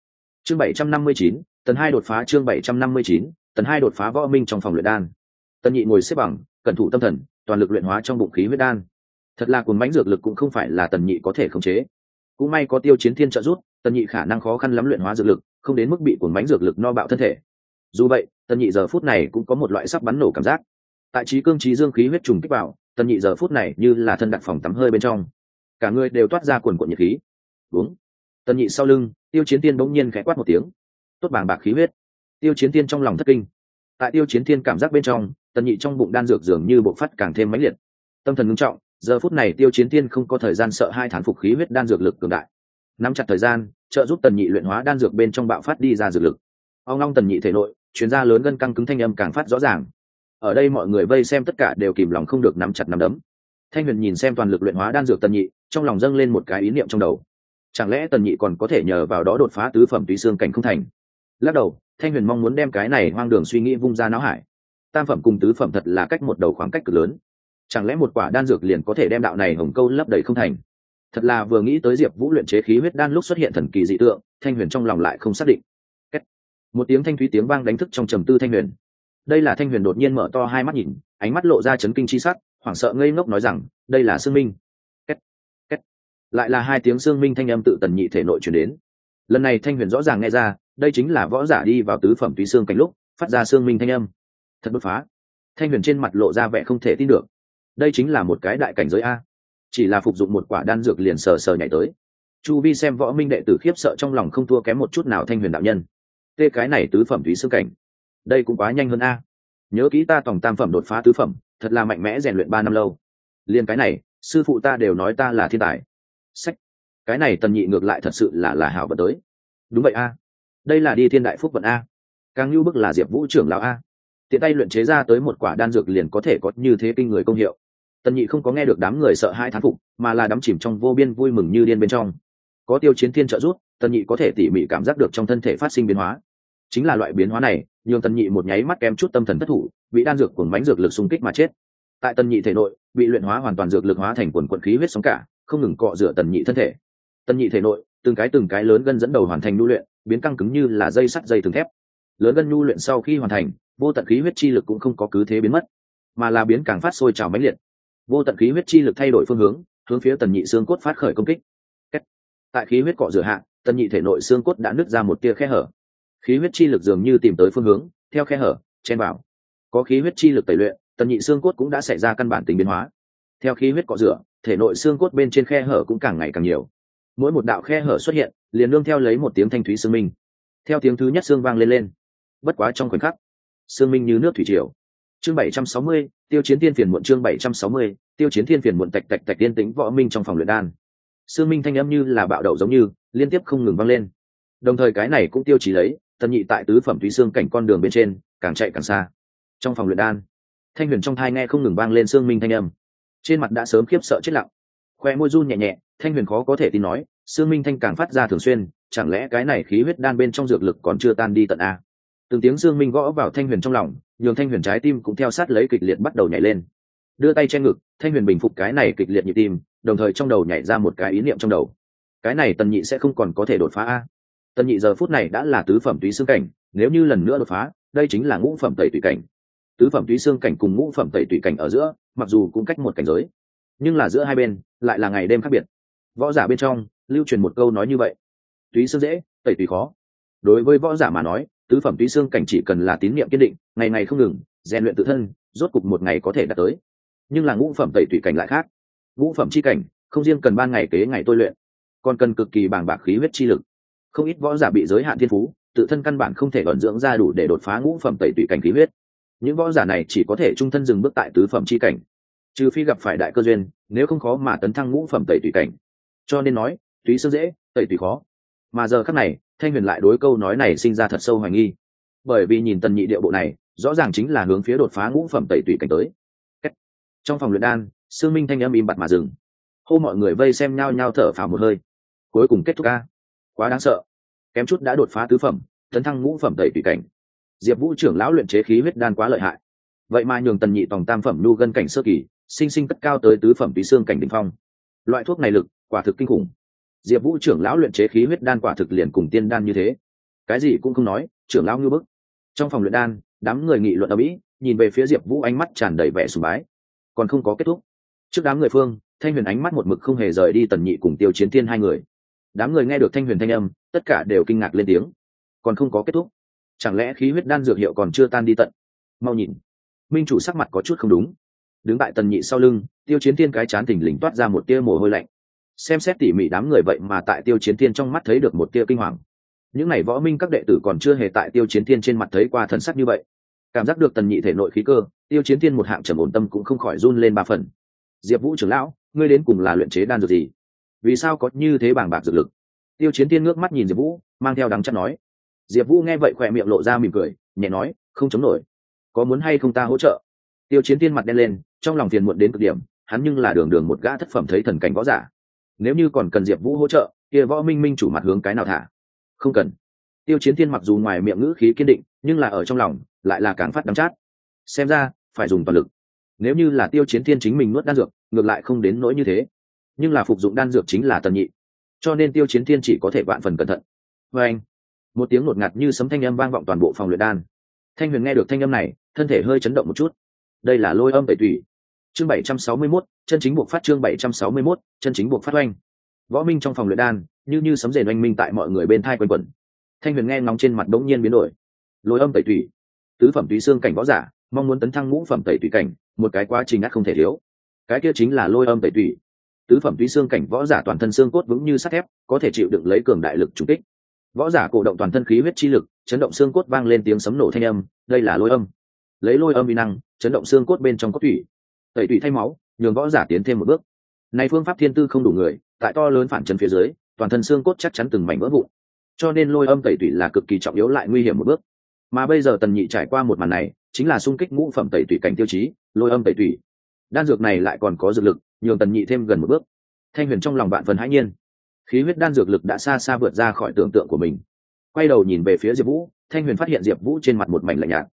Chương bảy trăm năm mươi chín, tần hai đột phá chương bảy trăm năm mươi chín, tần hai đột phá võ minh trong phòng luyện đan. Tần nhị ngồi xếp bằng, cẩn thủ tâm thần, toàn lực luyện hóa trong bụng khí huyết đan. Thật là cuốn bánh dược lực cũng không phải là tần nhị có thể khống chế. Cũng may có tiêu chiến thiên trợ giúp, tần nhị khả năng khó khăn lắm luyện hóa dược lực, không đến mức bị cuốn bánh dược lực no bạo thân thể dù vậy, tần nhị giờ phút này cũng có một loại sắp bắn nổ cảm giác. Tại trí cương trí dương khí huyết trùng kích vào, tần nhị giờ phút này như là thân đặt phòng tắm hơi bên trong. Cả người đều toát ra quần quận nhiệt khí. Đúng. Tần nhị sau lưng, tiêu chiến tiên bỗng nhiên khẽ quát một tiếng. Tốt bảng bạc khí huyết. Tiêu chiến tiên trong lòng thất kinh. Tại tiêu chiến tiên cảm giác bên trong, tần nhị trong bụng đan dược dường như bộ phát càng thêm mãnh liệt. Tâm thần ngưng trọng, giờ phút này tiêu chiến tiên không có thời gian sợ hai thán phục khí huyết đan dược lực cường đại. Nắm chặt thời gian, trợ giúp tần nhị luyện hóa đan dược bên trong bạo phát đi ra dược lực. Ông long tần nhị thể nội chuyên gia lớn gân căng cứng thanh âm càng phát rõ ràng. Ở đây mọi người vây xem tất cả đều kìm lòng không được nắm chặt nắm đấm. Thanh huyền nhìn xem toàn lực luyện hóa đan dược tần nhị, trong lòng dâng lên một cái ý niệm trong đầu. Chẳng lẽ tần nhị còn có thể nhờ vào đó đột phá tứ phẩm tùy xương cảnh không thành? Lắc đầu, thanh huyền mong muốn đem cái này hoang đường suy nghĩ vung ra não hải. Tam phẩm cùng tứ phẩm thật là cách một đầu khoảng cách cực lớn. Chẳng lẽ một quả đan dược liền có thể đem đạo này hồng câu lấp đầy không thành? Thật là vừa nghĩ tới diệp vũ luyện chế khí huyết đan lúc xuất hiện thần kỳ dị tượng, thanh huyền trong lòng lại không xác định một tiếng thanh thúy tiếng vang đánh thức trong trầm tư thanh huyền. Đây là thanh huyền đột nhiên mở to hai mắt nhìn, ánh mắt lộ ra chấn kinh c h i sắc, hoảng sợ ngây ngốc nói rằng, đây là sương minh. Kết. Kết. lại là hai tiếng sương minh thanh âm tự tần nhị thể nội chuyển đến. Lần này thanh huyền rõ ràng nghe ra, đây chính là võ giả đi vào tứ phẩm tùy xương cảnh lúc, phát ra sương minh thanh âm. Thật bứt phá. Thanh huyền trên mặt lộ ra vẻ không thể tin được. Đây chính là một cái đại cảnh giới a. Chỉ là phục dụng một quả đan dược liền sờ sờ nhảy tới. Chu vi xem võ minh đệ tử khiếp sợ trong lòng không thua kém một chút nào thanh huyền đạo nhân tê cái này tứ phẩm thúy xương cảnh. Đây cũng quá nhanh hơn a. Nhớ kỹ ta tổng tam phẩm đột phá tứ phẩm, thật là mạnh mẽ rèn luyện ba năm lâu. Liền cái này, sư phụ ta đều nói ta là thiên tài. Sách. Cái này tần nhị ngược lại thật sự là là hảo vận tới. Đúng vậy a. Đây là đi thiên đại phúc vận a. Càng như bức là diệp vũ trưởng lão a. Tiện tay luyện chế ra tới một quả đan dược liền có thể có như thế kinh người công hiệu. Tần nhị không có nghe được đám người sợ hai thán phục, mà là đắm chìm trong vô biên vui mừng như điên bên trong. Có tiêu chiến thiên trợ giúp, tần nhị có thể tỉ mỉ cảm giác được trong thân thể phát sinh biến hóa chính là loại biến hóa này, nhường tần nhị một nháy mắt kém chút tâm thần thất thủ, bị đan dược cuồng bánh dược lực xung kích mà chết. Tại tần nhị thể nội, bị luyện hóa hoàn toàn dược lực hóa thành quần quận khí huyết sóng cả, không ngừng cọ rửa tần nhị thân thể. Tần nhị thể nội, từng cái từng cái lớn gân dẫn đầu hoàn thành nhu luyện, biến căng cứng như là dây sắt dây thừng thép. Lớn gân nhu luyện sau khi hoàn thành, vô tận khí huyết chi lực cũng không có cứ thế biến mất, mà là biến càng phát sôi trào mãnh liệt. Vô tận khí huyết chi lực thay đổi phương hướng hướng phía tần nhị xương cốt phát khởi công kích. Tại khí huyết cọ rửa hạ, tần nhị thể nội xương cốt đã nứt ra một tia khe hở khí huyết chi lực dường như tìm tới phương hướng, theo khe hở, chen vào. Có khí huyết chi lực tẩy luyện, tần nhị xương cốt cũng đã xảy ra căn bản tính biến hóa. Theo khí huyết cọ rửa, thể nội xương cốt bên trên khe hở cũng càng ngày càng nhiều. Mỗi một đạo khe hở xuất hiện, liền nương theo lấy một tiếng thanh thúy xương minh. Theo tiếng thứ nhất xương vang lên lên. Bất quá trong khoảnh khắc, xương minh như nước thủy triều. Chương bảy trăm sáu mươi, tiêu chiến thiên phiền muộn chương bảy trăm sáu mươi, tiêu chiến thiên phiền muộn tạch tạch tạch tiên tính võ minh trong phòng luyện đan. Xương minh thanh âm như là bạo đậu giống như, liên tiếp không ngừng vang lên. Đồng thời cái này cũng tiêu chí lấy tần nhị tại tứ phẩm thúy xương cảnh con đường bên trên, càng chạy càng xa. Trong phòng luyện đan, thanh huyền trong thai nghe không ngừng vang lên xương minh thanh âm. Trên mặt đã sớm khiếp sợ chết lặng. Khoe môi run nhẹ nhẹ, thanh huyền khó có thể tin nói xương minh thanh càng phát ra thường xuyên, chẳng lẽ cái này khí huyết đan bên trong dược lực còn chưa tan đi tận a? Từng tiếng dương minh gõ vào thanh huyền trong lòng, nhường thanh huyền trái tim cũng theo sát lấy kịch liệt bắt đầu nhảy lên. Đưa tay che ngực, thanh huyền bình phục cái này kịch liệt nhịp tim, đồng thời trong đầu nhảy ra một cái ý niệm trong đầu. Cái này tần nhị sẽ không còn có thể đột phá a tần nhị giờ phút này đã là tứ phẩm túy xương cảnh, nếu như lần nữa đột phá, đây chính là ngũ phẩm tẩy tùy cảnh. Tứ phẩm túy xương cảnh cùng ngũ phẩm tẩy tùy cảnh ở giữa, mặc dù cũng cách một cảnh giới, nhưng là giữa hai bên lại là ngày đêm khác biệt. Võ giả bên trong, lưu truyền một câu nói như vậy. Túy xương dễ, tẩy tùy khó. Đối với võ giả mà nói, tứ phẩm túy xương cảnh chỉ cần là tín niệm kiên định, ngày ngày không ngừng, rèn luyện tự thân, rốt cục một ngày có thể đạt tới. Nhưng là ngũ phẩm tẩy tùy cảnh lại khác. Ngũ phẩm chi cảnh, không riêng cần ban ngày kế ngày tôi luyện, còn cần cực kỳ bàng bạc khí huyết chi lực không ít võ giả bị giới hạn thiên phú, tự thân căn bản không thể vận dưỡng ra đủ để đột phá ngũ phẩm tẩy tùy cảnh khí huyết. Những võ giả này chỉ có thể trung thân dừng bước tại tứ phẩm chi cảnh. Trừ phi gặp phải đại cơ duyên, nếu không khó mà tấn thăng ngũ phẩm tẩy tùy cảnh. Cho nên nói, túy sơ dễ, tẩy tùy khó. Mà giờ khắc này, thanh huyền lại đối câu nói này sinh ra thật sâu hoài nghi. Bởi vì nhìn tần nhị điệu bộ này, rõ ràng chính là hướng phía đột phá ngũ phẩm tẩy tùy cảnh tới. Trong phòng luyện đan, sương minh thanh âm im bặt mà dừng. Hô mọi người vây xem nhau nhau thở phào một hơi. Cuối cùng kết thúc ca quá đáng sợ. Kém chút đã đột phá tứ phẩm, tấn thăng ngũ phẩm tẩy tùy cảnh. Diệp vũ trưởng lão luyện chế khí huyết đan quá lợi hại. Vậy mà nhường tần nhị tòng tam phẩm nhu gân cảnh sơ kỳ, sinh sinh cất cao tới tứ phẩm tùy xương cảnh đ ỉ n h phong. Loại thuốc này lực, quả thực kinh khủng. Diệp vũ trưởng lão luyện chế khí huyết đan quả thực liền cùng tiên đan như thế. Cái gì cũng không nói, trưởng lão ngư bức. Trong phòng luyện đan, đám người nghị luận ở mỹ, nhìn về phía diệp vũ ánh mắt tràn đầy vẻ sùng bái. Còn không có kết thúc. Trước đám người phương, thanh huyền ánh mắt một mực không hề rời đi tần nhị cùng tiêu chiến thiên hai người đám người nghe được thanh huyền thanh âm, tất cả đều kinh ngạc lên tiếng. Còn không có kết thúc. Chẳng lẽ khí huyết đan dược hiệu còn chưa tan đi tận? Mau nhìn. Minh chủ sắc mặt có chút không đúng. Đứng tại tần nhị sau lưng, tiêu chiến thiên cái chán thỉnh lình toát ra một tia mồ hôi lạnh. Xem xét tỉ mỉ đám người vậy mà tại tiêu chiến thiên trong mắt thấy được một tia kinh hoàng. Những n à y võ minh các đệ tử còn chưa hề tại tiêu chiến thiên trên mặt thấy qua thần sắc như vậy. Cảm giác được tần nhị thể nội khí cơ, tiêu chiến thiên một hạng trầm ổn tâm cũng không khỏi run lên ba phần. Diệp vũ trưởng lão, ngươi đến cùng là luyện chế đan dược gì? Vì sao có như thế bảng bạc dược lực? Tiêu chiến thiên ngước mắt nhìn diệp vũ, mang theo đắng chắc nói. Diệp vũ nghe vậy khỏe miệng lộ ra mỉm cười, nhẹ nói, không chống nổi. Có muốn hay không ta hỗ trợ? Tiêu chiến tiên mặt đen lên, trong lòng phiền muộn đến cực điểm, hắn nhưng là đường đường một gã thất phẩm thấy thần cảnh võ giả. Nếu như còn cần diệp vũ hỗ trợ, kia võ minh minh chủ mặt hướng cái nào thả? Không cần. Tiêu chiến tiên mặc dù ngoài miệng ngữ khí kiên định, nhưng là ở trong lòng, lại là càng phát đắm chát. Xem ra, phải dùng toàn lực. Nếu như là tiêu chiến tiên chính mình nuốt đan dược, ngược lại không đến nỗi như thế nhưng là phục dụng đan dược chính là tần nhị. Cho nên tiêu chiến tiên chỉ có thể vạn phần cẩn thận. Vê anh một tiếng ngột ngạt như sấm thanh âm vang vọng toàn bộ phòng luyện đan. Thanh huyền nghe được thanh âm này thân thể hơi chấn động một chút. Đây là lôi âm tẩy tủy. Chương bảy trăm sáu mươi 761, chân chính buộc phát chương bảy trăm sáu mươi 761, chân chính buộc phát oanh. Võ minh trong phòng luyện đan như như sấm rền oanh minh tại mọi người bên thai quanh quẩn. Thanh huyền nghe ngóng trên mặt đống nhiên biến đổi. Lôi âm tẩy tủy. Tứ phẩm tùy xương cảnh võ giả mong muốn tấn thăng ngũ phẩm tẩy tủy cảnh một cái quá trình ngắt không thể thiếu. Cái kia chính là lôi âm tẩy tủy tứ phẩm tuy xương cảnh võ giả toàn thân xương cốt vững như sắt thép, có thể chịu đựng lấy cường đại lực trùng kích. Võ giả cổ động toàn thân khí huyết chi lực, chấn động xương cốt vang lên tiếng sấm nổ thanh âm, đây là lôi âm. Lấy lôi âm vi năng, chấn động xương cốt bên trong cốt thủy. Tẩy tủy thay máu, nhường võ giả tiến thêm một bước. Này phương pháp thiên tư không đủ người, tại to lớn phản chân phía dưới, toàn thân xương cốt chắc chắn từng mảnh vỡ vụn. Cho nên lôi âm tẩy tủy là cực kỳ trọng yếu lại nguy hiểm một bước. Mà bây giờ tần nhị trải qua một màn này, chính là sung kích ngũ phẩm tẩy tủy cảnh tiêu chí, lôi âm tẩy tủy. Đan dược này lại còn có dược lực nhường tần nhị thêm gần một bước. Thanh huyền trong lòng bạn phần hãi nhiên. Khí huyết đan dược lực đã xa xa vượt ra khỏi tưởng tượng của mình. Quay đầu nhìn về phía diệp vũ, thanh huyền phát hiện diệp vũ trên mặt một mảnh lạnh nhạt.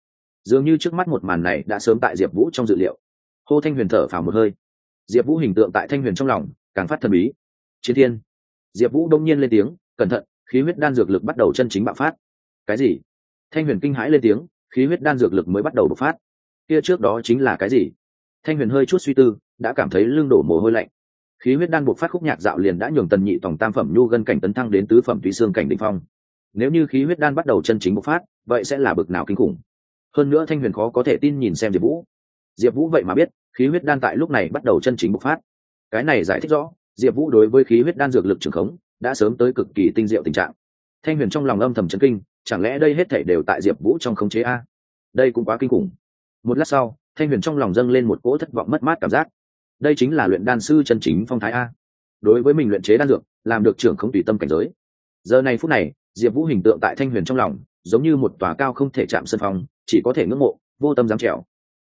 Dường như trước mắt một màn này đã sớm tại diệp vũ trong dự liệu. Hô thanh huyền thở phào một hơi. Diệp vũ hình tượng tại thanh huyền trong lòng càng phát thần bí. Chiến thiên. Diệp vũ đông nhiên lên tiếng, cẩn thận, khí huyết đan dược lực bắt đầu chân chính bạo phát. Cái gì? Thanh huyền kinh hãi lên tiếng, khí huyết đan dược lực mới bắt đầu bộc phát. Kia trước đó chính là cái gì? Thanh huyền hơi chút suy tư, đã cảm thấy lưng đổ mồ hôi lạnh. Khí huyết đan bộc phát khúc nhạc dạo liền đã nhường tần nhị tổng tam phẩm nhu gân cảnh tấn thăng đến tứ phẩm tùy xương cảnh đ phong. Nếu như khí huyết đan bắt đầu chân chính bộc phát, vậy sẽ là bực nào kinh khủng. Hơn nữa thanh huyền khó có thể tin nhìn xem diệp vũ. Diệp vũ vậy mà biết, khí huyết đan tại lúc này bắt đầu chân chính bộc phát. Cái này giải thích rõ, diệp vũ đối với khí huyết đan dược lực trường khống, đã sớm tới cực kỳ tinh diệu tình trạng. Thanh huyền trong lòng âm thầm chấn kinh, chẳng lẽ đây hết thể đều tại diệp vũ trong khống chế a? Đây cũng quá kinh khủng. Một lát sau thanh huyền trong lòng dâng lên một cỗ thất vọng mất mát cảm giác. Đây chính là luyện đan sư chân chính phong thái a. Đối với mình luyện chế đan dược, làm được trưởng không tùy tâm cảnh giới. Giờ này phút này, diệp vũ hình tượng tại thanh huyền trong lòng, giống như một tòa cao không thể chạm sân phong, chỉ có thể ngưỡng mộ, vô tâm dám trèo.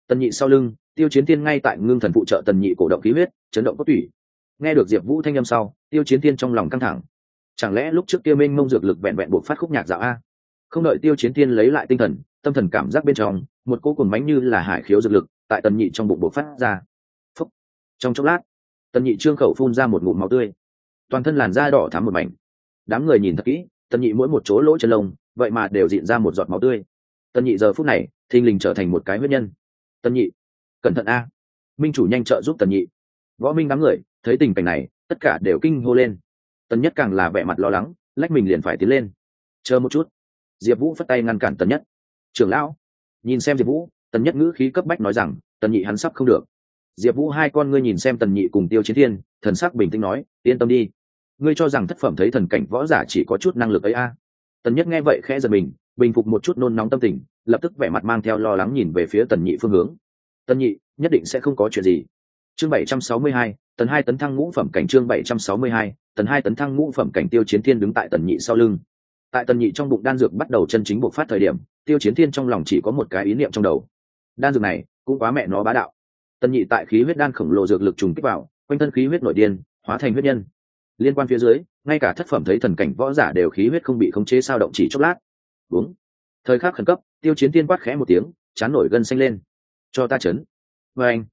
Tần nhị sau lưng, tiêu chiến tiên ngay tại ngưng thần phụ trợ tần nhị cổ động khí huyết, chấn động cốt tủy. Nghe được diệp vũ thanh â m sau, tiêu chiến tiên trong lòng căng thẳng. Chẳng lẽ lúc trước kia minh mông dược lực vẹn vẹn buộc phát khúc nhạc dạo a? Không đợi tiêu chiến thiên lấy lại tinh thần, tâm thần cảm giác bên trong một cỗ cùng mánh như là hải khiếu dược lực tại tần nhị trong bụng bộc phát ra. Phúc. trong chốc lát, tần nhị trương khẩu phun ra một ngụm máu tươi. Toàn thân làn da đỏ thắm một mảnh. Đám người nhìn thật kỹ, tần nhị mỗi một chỗ lỗ chân lông, vậy mà đều diện ra một giọt máu tươi. Tần nhị giờ phút này, thình lình trở thành một cái huyết nhân. Tần nhị, cẩn thận a. Minh chủ nhanh trợ giúp tần nhị. Võ minh đám người, thấy tình cảnh này, tất cả đều kinh hô lên. Tần nhất càng là vẻ mặt lo lắng, lách mình liền phải tiến lên. Chờ một chút. Diệp vũ phất tay ngăn cản tần nhất. Trưởng lão nhìn xem diệp vũ, tần nhất ngữ khí cấp bách nói rằng, tần nhị hắn sắp không được. Diệp vũ hai con ngươi nhìn xem tần nhị cùng tiêu chiến thiên, thần sắc bình tĩnh nói, yên tâm đi. Ngươi cho rằng thất phẩm thấy thần cảnh võ giả chỉ có chút năng lực ấy a? Tần nhất nghe vậy khẽ giật mình, bình phục một chút nôn nóng tâm tình, lập tức vẻ mặt mang theo lo lắng nhìn về phía tần nhị phương hướng. Tần nhị, nhất định sẽ không có chuyện gì. Chương bảy trăm sáu mươi hai, tần hai tấn thăng ngũ phẩm cảnh chương bảy trăm sáu mươi hai, tần hai tấn thăng ngũ phẩm cảnh tiêu chiến thiên đứng tại tần nhị sau lưng. Tại tần nhị trong bụng đan dược bắt đầu chân chính bộc phát thời điểm tiêu chiến thiên trong lòng chỉ có một cái ý niệm trong đầu. Đan dược này, cũng quá mẹ nó bá đạo. Tần nhị tại khí huyết đan khổng lồ dược lực trùng kích vào, quanh thân khí huyết nội điên, hóa thành huyết nhân. Liên quan phía dưới, ngay cả thất phẩm thấy thần cảnh võ giả đều khí huyết không bị khống chế sao động chỉ chốc lát. Đúng. Thời khắc khẩn cấp, tiêu chiến tiên quát khẽ một tiếng, chán nổi gân xanh lên. Cho ta chấn. Vê anh,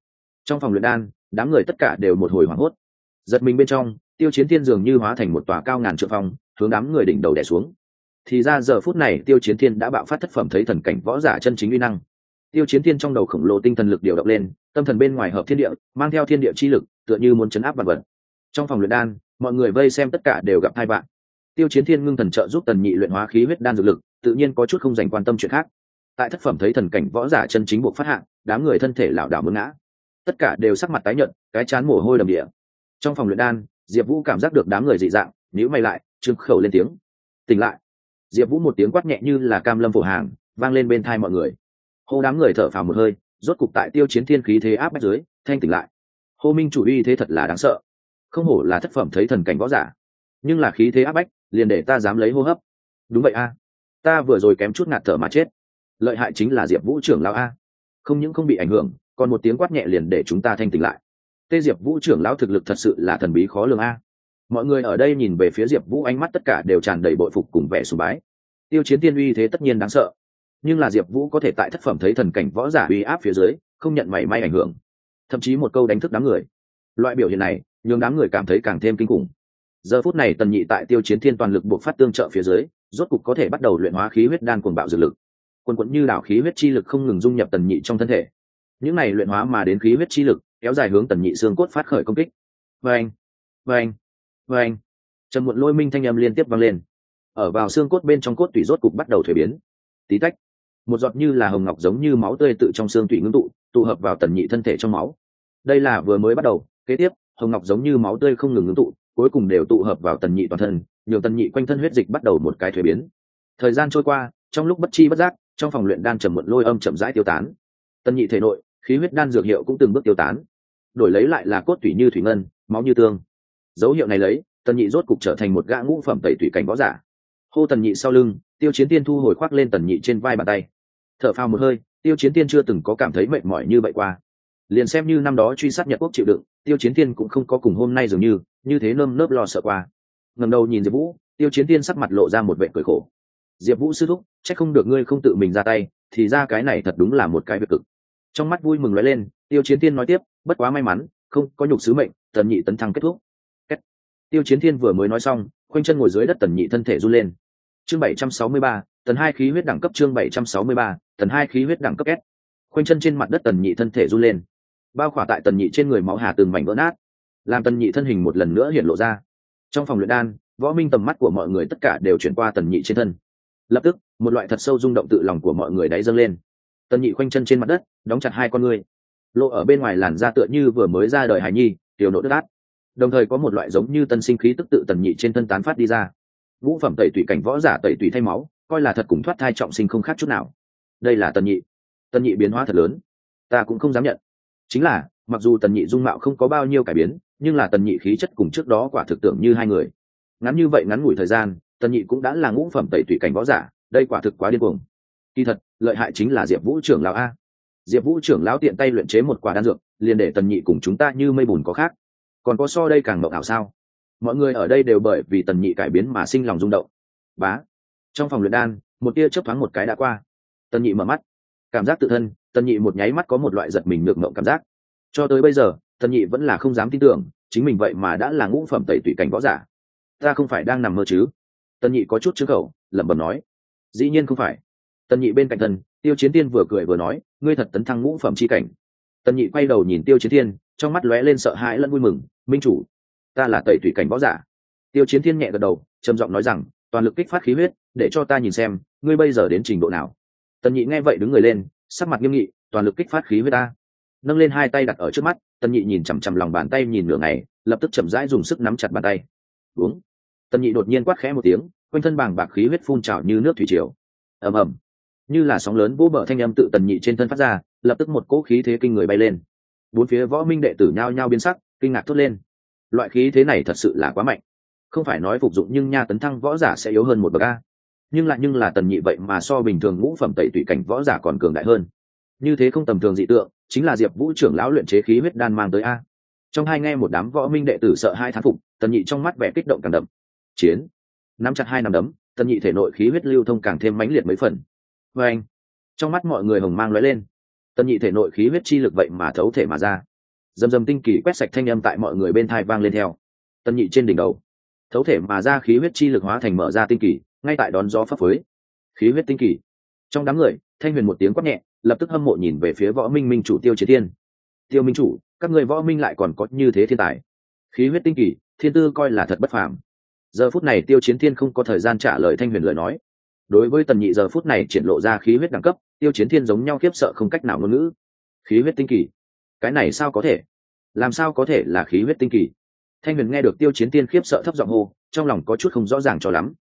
trong phòng luyện đan, đám người tất cả đều một hồi hoảng hốt. Giật mình bên trong, tiêu chiến thiên dường như hóa thành một tòa cao ngàn trượng phong hướng đám người đỉnh đầu đẻ xuống thì ra giờ phút này tiêu chiến thiên đã bạo phát thất phẩm thấy thần cảnh võ giả chân chính uy năng. Tiêu chiến thiên trong đầu khổng lồ tinh thần lực điều động lên, tâm thần bên ngoài hợp thiên địa, mang theo thiên địa chi lực, tựa như muốn chấn áp vật vật. Trong phòng luyện đan, mọi người vây xem tất cả đều gặp hai bạn. Tiêu chiến thiên ngưng thần trợ giúp tần nhị luyện hóa khí huyết đan dược lực, tự nhiên có chút không dành quan tâm chuyện khác. Tại thất phẩm thấy thần cảnh võ giả chân chính buộc phát hạng, đám người thân thể lảo đảo muốn ngã. Tất cả đều sắc mặt tái nhợt, cái chán mồ hôi đầm địa trong phòng luyện đan, diệp vũ cảm giác được đám người dị dạng, nhíu mày lại, trương khẩu lên tiếng. Tỉnh lại diệp vũ một tiếng quát nhẹ như là cam lâm phổ hàng, vang lên bên thai mọi người. Hô đám người thở phào một hơi, rốt cục tại tiêu chiến thiên khí thế áp bách dưới, thanh tỉnh lại. Hô minh chủ uy thế thật là đáng sợ. Không hổ là thất phẩm thấy thần cảnh võ giả. Nhưng là khí thế áp bách, liền để ta dám lấy hô hấp. Đúng vậy a. Ta vừa rồi kém chút ngạt thở mà chết. Lợi hại chính là diệp vũ trưởng lão a. Không những không bị ảnh hưởng, còn một tiếng quát nhẹ liền để chúng ta thanh tỉnh lại. Tê diệp vũ trưởng lão thực lực thật sự là thần bí khó lường a mọi người ở đây nhìn về phía diệp vũ ánh mắt tất cả đều tràn đầy bội phục cùng vẻ sùng bái. Tiêu chiến tiên uy thế tất nhiên đáng sợ. Nhưng là diệp vũ có thể tại thất phẩm thấy thần cảnh võ giả uy áp phía dưới, không nhận mảy may ảnh hưởng. Thậm chí một câu đánh thức đám người. Loại biểu hiện này, nhường đám người cảm thấy càng thêm kinh khủng. Giờ phút này tần nhị tại tiêu chiến thiên toàn lực buộc phát tương trợ phía dưới, rốt cục có thể bắt đầu luyện hóa khí huyết đan cuồng bạo dược lực. Quần quẫn như đảo khí huyết chi lực không ngừng dung nhập tần nhị trong thân thể. Những này luyện hóa mà đến khí huyết chi lực, kéo dài hướng tần nhị xương cốt phát khởi công kích. Vâng. vâng vâng anh trần muộn lôi minh thanh âm liên tiếp vang lên. Ở vào xương cốt bên trong cốt tủy rốt cục bắt đầu thuế biến. Tí tách, một giọt như là hồng ngọc giống như máu tươi tự trong xương tủy ngưng tụ tụ hợp vào tần nhị thân thể trong máu. Đây là vừa mới bắt đầu, kế tiếp, hồng ngọc giống như máu tươi không ngừng ngưng tụ, cuối cùng đều tụ hợp vào tần nhị toàn thân, nhường tần nhị quanh thân huyết dịch bắt đầu một cái thuế biến. Thời gian trôi qua, trong lúc bất chi bất giác, trong phòng luyện đan trầm muộn lôi âm chậm rãi tiêu tán. Tần nhị thể nội, khí huyết đan dược hiệu cũng từng bước tiêu tán. Đổi lấy lại là cốt tủy như thủy ngân, máu như tương dấu hiệu này lấy, tần nhị rốt cục trở thành một gã ngũ phẩm tẩy thủy cảnh võ giả. Hô tần nhị sau lưng, tiêu chiến tiên thu hồi khoác lên tần nhị trên vai bàn tay. Thở phào một hơi, tiêu chiến tiên chưa từng có cảm thấy mệt mỏi như vậy qua. Liền xem như năm đó truy sát nhật quốc chịu đựng, tiêu chiến tiên cũng không có cùng hôm nay dường như như thế nơm nớp lo sợ qua. Ngầm đầu nhìn diệp vũ, tiêu chiến tiên sắc mặt lộ ra một vệ cười khổ. Diệp vũ sư thúc c h ắ c không được ngươi không tự mình ra tay, thì ra cái này thật đúng là một cái việc cực. Trong mắt vui mừng nói lên, tiêu chiến tiên nói tiếp, bất quá may mắn, không có nhục sứ mệnh, tần nhị tấn thăng kết thúc tiêu chiến thiên vừa mới nói xong, khoanh chân ngồi dưới đất tần nhị thân thể run lên. Chương bảy trăm sáu mươi ba, tần hai khí huyết đẳng cấp chương bảy trăm sáu mươi ba, tần hai khí huyết đẳng cấp s. Khoanh chân trên mặt đất tần nhị thân thể run lên. Bao khỏa tại tần nhị trên người máu hà từng mảnh vỡ nát, làm tần nhị thân hình một lần nữa hiện lộ ra. Trong phòng luyện đan, võ minh tầm mắt của mọi người tất cả đều chuyển qua tần nhị trên thân. Lập tức, một loại thật sâu rung động tự lòng của mọi người đáy dâng lên. Tần nhị khoanh chân trên mặt đất, đóng chặt hai con ngươi. Lộ ở bên ngoài làn da tựa như vừa mới ra đời hải nhi, tiểu nộ đất át đồng thời có một loại giống như tân sinh khí tức tự tần nhị trên thân tán phát đi ra. Vũ phẩm tẩy tủy cảnh võ giả tẩy tủy thay máu, coi là thật cùng thoát thai trọng sinh không khác chút nào. Đây là tần nhị. Tần nhị biến hóa thật lớn. Ta cũng không dám nhận. Chính là, mặc dù tần nhị dung mạo không có bao nhiêu cải biến, nhưng là tần nhị khí chất cùng trước đó quả thực tưởng như hai người. Ngắn như vậy ngắn ngủi thời gian, tần nhị cũng đã là ngũ phẩm tẩy tủy cảnh võ giả, đây quả thực quá điên cuồng. Kỳ thật, lợi hại chính là diệp vũ trưởng lão a. Diệp vũ trưởng lão tiện tay luyện chế một quả đan dược, liền để tần nhị cùng chúng ta như mây bùn có khác còn có so đây càng mộng ảo sao? Mọi người ở đây đều bởi vì tần nhị cải biến mà sinh lòng rung động. Bá, trong phòng luyện đan, một tia chớp thoáng một cái đã qua. Tần nhị mở mắt. Cảm giác tự thân, tần nhị một nháy mắt có một loại giật mình ngược mộng cảm giác. Cho tới bây giờ, tần nhị vẫn là không dám tin tưởng, chính mình vậy mà đã là ngũ phẩm tẩy tủy cảnh võ giả. Ta không phải đang nằm mơ chứ? Tần nhị có chút chữ khẩu lẩm bẩm nói. Dĩ nhiên không phải. Tần nhị bên cạnh thân tiêu chiến tiên vừa cười vừa nói, ngươi thật tấn thăng ngũ phẩm c h i cảnh. Tần nhị quay đầu nhìn tiêu chiến thiên trong mắt lóe lên sợ hãi lẫn vui mừng, minh chủ, ta là tẩy thủy cảnh võ giả. Tiêu chiến thiên nhẹ gật đầu, trầm giọng nói rằng, toàn lực kích phát khí huyết, để cho ta nhìn xem, ngươi bây giờ đến trình độ nào? Tần nhị nghe vậy đứng người lên, sắc mặt nghiêm nghị, toàn lực kích phát khí huyết ta. Nâng lên hai tay đặt ở trước mắt, tần nhị nhìn chằm chằm lòng bàn tay nhìn nửa ngày, lập tức chậm rãi dùng sức nắm chặt bàn tay. Uống. Tần nhị đột nhiên quát khẽ một tiếng, quanh thân bàng bạc khí huyết phun trào như nước thủy triều. Ầm ầm. Như là sóng lớn vỗ bờ thanh âm tự tần nhị trên thân phát ra, lập tức một cỗ khí thế kinh người bay lên bốn phía võ minh đệ tử nhao nhao biến sắc, kinh ngạc thốt lên. Loại khí thế này thật sự là quá mạnh. Không phải nói phục dụng nhưng nha tấn thăng võ giả sẽ yếu hơn một bậc a. Nhưng lại nhưng là tần nhị vậy mà so bình thường ngũ phẩm tẩy tùy cảnh võ giả còn cường đại hơn. Như thế không tầm thường dị tượng, chính là diệp vũ trưởng lão luyện chế khí huyết đan mang tới a. Trong hai nghe một đám võ minh đệ tử sợ hai thán phục, tần nhị trong mắt vẻ kích động càng đậm. Chiến. Nắm chặt hai nắm đấm, tần nhị thể nội khí huyết lưu thông càng thêm mãnh liệt mấy phần. Vê anh trong mắt mọi người hồng mang lóe lên tần nhị thể nội khí huyết chi lực vậy mà thấu thể mà ra. Dầm dầm tinh kỳ quét sạch thanh âm tại mọi người bên thai vang lên theo. Tần nhị trên đỉnh đầu, thấu thể mà ra khí huyết chi lực hóa thành mở ra tinh kỳ, ngay tại đón gió pháp phới. Khí huyết tinh kỳ. Trong đám người, thanh huyền một tiếng quát nhẹ, lập tức hâm mộ nhìn về phía võ minh minh chủ tiêu chiến thiên. Tiêu minh chủ, các người võ minh lại còn có như thế thiên tài. Khí huyết tinh kỳ, thiên tư coi là thật bất phàm. Giờ phút này tiêu chiến thiên không có thời gian trả lời thanh huyền lời nói. Đối với tần nhị giờ phút này triển lộ ra khí huyết đẳng cấp tiêu chiến thiên giống nhau khiếp sợ không cách nào ngôn ngữ. Khí huyết tinh kỳ. Cái này sao có thể? Làm sao có thể là khí huyết tinh kỳ? Thanh huyền nghe được tiêu chiến tiên khiếp sợ thấp giọng hô trong lòng có chút không rõ ràng cho lắm.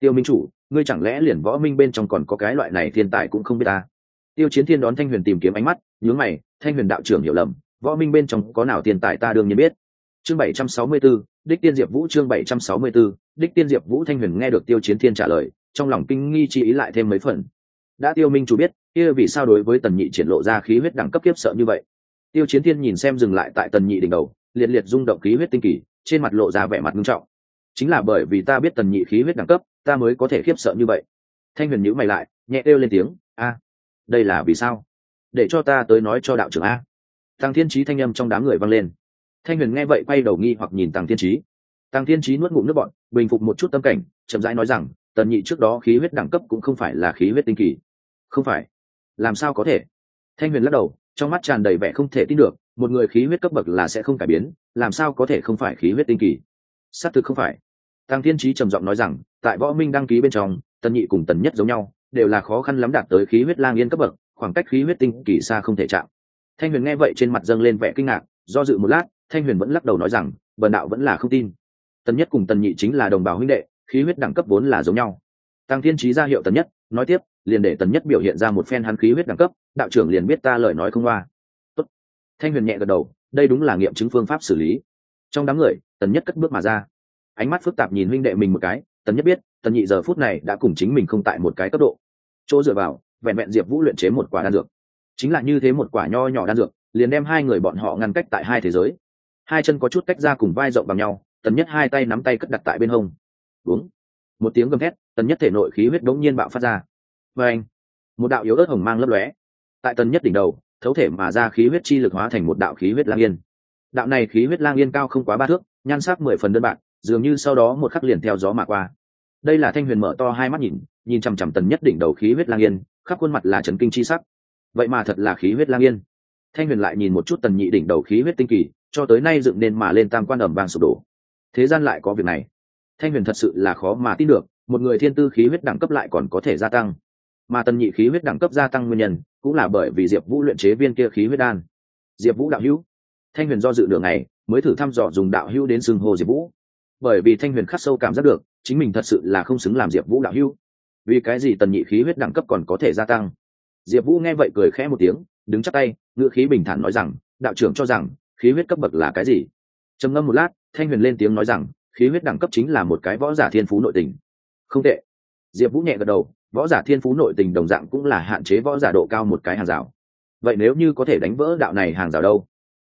Tiêu minh chủ ngươi chẳng lẽ liền võ minh bên trong còn có cái loại này thiên tài cũng không biết ta? Tiêu chiến thiên đón thanh huyền tìm kiếm ánh mắt nhướng mày thanh huyền đạo trưởng hiểu lầm võ minh bên trong có nào tiền tài ta đương nhiên biết. Chương bảy trăm sáu mươi 764, đích tiên diệp vũ chương bảy trăm sáu mươi 764, đích tiên diệp vũ thanh huyền nghe được tiêu chiến thiên trả lời trong lòng kinh nghi chi ý lại thêm mấy phần. Đã tiêu minh chủ biết kia vì sao đối với tần nhị triển lộ ra khí huyết đẳng cấp kiếp sợ như vậy? Tiêu chiến thiên nhìn xem dừng lại tại tần nhị đỉnh đầu, liệt liệt rung động khí huyết tinh kỳ, trên mặt lộ ra vẻ mặt nghiêm trọng. Chính là bởi vì ta biết tần nhị khí huyết đẳng cấp, ta mới có thể khiếp sợ như vậy. Thanh huyền nhữ mày lại, nhẹ kêu lên tiếng, a, đây là vì sao? Để cho ta tới nói cho đạo trưởng a. Tăng thiên trí thanh â m trong đám người vang lên. Thanh huyền nghe vậy quay đầu nghi hoặc nhìn tăng thiên trí tăng thiên trí nuốt ngụm nước bọn bình phục một chút tâm cảnh, chậm rãi nói rằng, tần nhị trước đó khí huyết đẳng cấp cũng không phải là khí huyết tinh kỳ. Không phải làm sao có thể? Thanh huyền lắc đầu, trong mắt tràn đầy vẻ không thể tin được, một người khí huyết cấp bậc là sẽ không cải biến, làm sao có thể không phải khí huyết tinh kỳ? Xác thực không phải. Tăng thiên trí trầm giọng nói rằng, tại võ minh đăng ký bên trong, tần nhị cùng tần nhất giống nhau, đều là khó khăn lắm đạt tới khí huyết lang yên cấp bậc, khoảng cách khí huyết tinh kỳ xa không thể chạm. Thanh huyền nghe vậy trên mặt dâng lên vẻ kinh ngạc, do dự một lát, thanh huyền vẫn lắc đầu nói rằng, bần đạo vẫn là không tin. Tần nhất cùng tần nhị chính là đồng bào huynh đệ, khí huyết đẳng cấp vốn là giống nhau. Tăng thiên trí ra hiệu tần nhất, nói tiếp liền để tần nhất biểu hiện ra một phen hắn khí huyết đẳng cấp, đạo trưởng liền biết ta lời nói không qua. Tốt. thanh huyền nhẹ gật đầu, đây đúng là nghiệm chứng phương pháp xử lý. Trong đám người, tần nhất cất bước mà ra. Ánh mắt phức tạp nhìn huynh đệ mình một cái, tần nhất biết, tần nhị giờ phút này đã cùng chính mình không tại một cái cấp độ. Chỗ dựa vào, vẹn vẹn diệp vũ luyện chế một quả đan dược. Chính là như thế một quả nho nhỏ đan dược, liền đem hai người bọn họ ngăn cách tại hai thế giới. Hai chân có chút cách ra cùng vai rộng bằng nhau, tần nhất hai tay nắm tay cất đặt tại bên hông. Đúng một tiếng gầm thét, tần nhất thể nội khí huyết đống nhiên bạo phát ra và anh, một đạo yếu ớt hồng mang lấp lóe. Tại tần nhất đỉnh đầu, thấu thể mà ra khí huyết chi lực hóa thành một đạo khí huyết lang yên. Đạo này khí huyết lang yên cao không quá ba thước, nhan sắc mười phần đơn bạc, dường như sau đó một khắc liền theo gió mà qua. Đây là thanh huyền mở to hai mắt nhìn nhìn chằm chằm tần nhất đỉnh đầu khí huyết lang yên, khắp khuôn mặt là trần kinh chi sắc. Vậy mà thật là khí huyết lang yên. Thanh huyền lại nhìn một chút tần nhị đỉnh đầu khí huyết tinh kỳ, cho tới nay dựng nên mà lên tam quan ẩm vàng sụp đổ. Thế gian lại có việc này. Thanh huyền thật sự là khó mà tin được, một người thiên tư khí huyết đẳng cấp lại còn có thể gia tăng mà tần nhị khí huyết đẳng cấp gia tăng nguyên nhân cũng là bởi vì diệp vũ luyện chế viên kia khí huyết đan. Diệp vũ đạo hữu, thanh huyền do dự đường này mới thử thăm dò dùng đạo hữu đến xưng hồ diệp vũ. Bởi vì thanh huyền khắc sâu cảm giác được, chính mình thật sự là không xứng làm diệp vũ đạo hữu. Vì cái gì tần nhị khí huyết đẳng cấp còn có thể gia tăng? Diệp vũ nghe vậy cười khẽ một tiếng, đứng chắc tay, ngữ khí bình thản nói rằng, đạo trưởng cho rằng, khí huyết cấp bậc là cái gì? Trầm ngâm một lát, thanh huyền lên tiếng nói rằng, khí huyết đẳng cấp chính là một cái võ giả thiên phú nội tình. Không tệ. Diệp vũ nhẹ gật đầu võ giả thiên phú nội tình đồng dạng cũng là hạn chế võ giả độ cao một cái hàng rào. Vậy nếu như có thể đánh vỡ đạo này hàng rào đâu?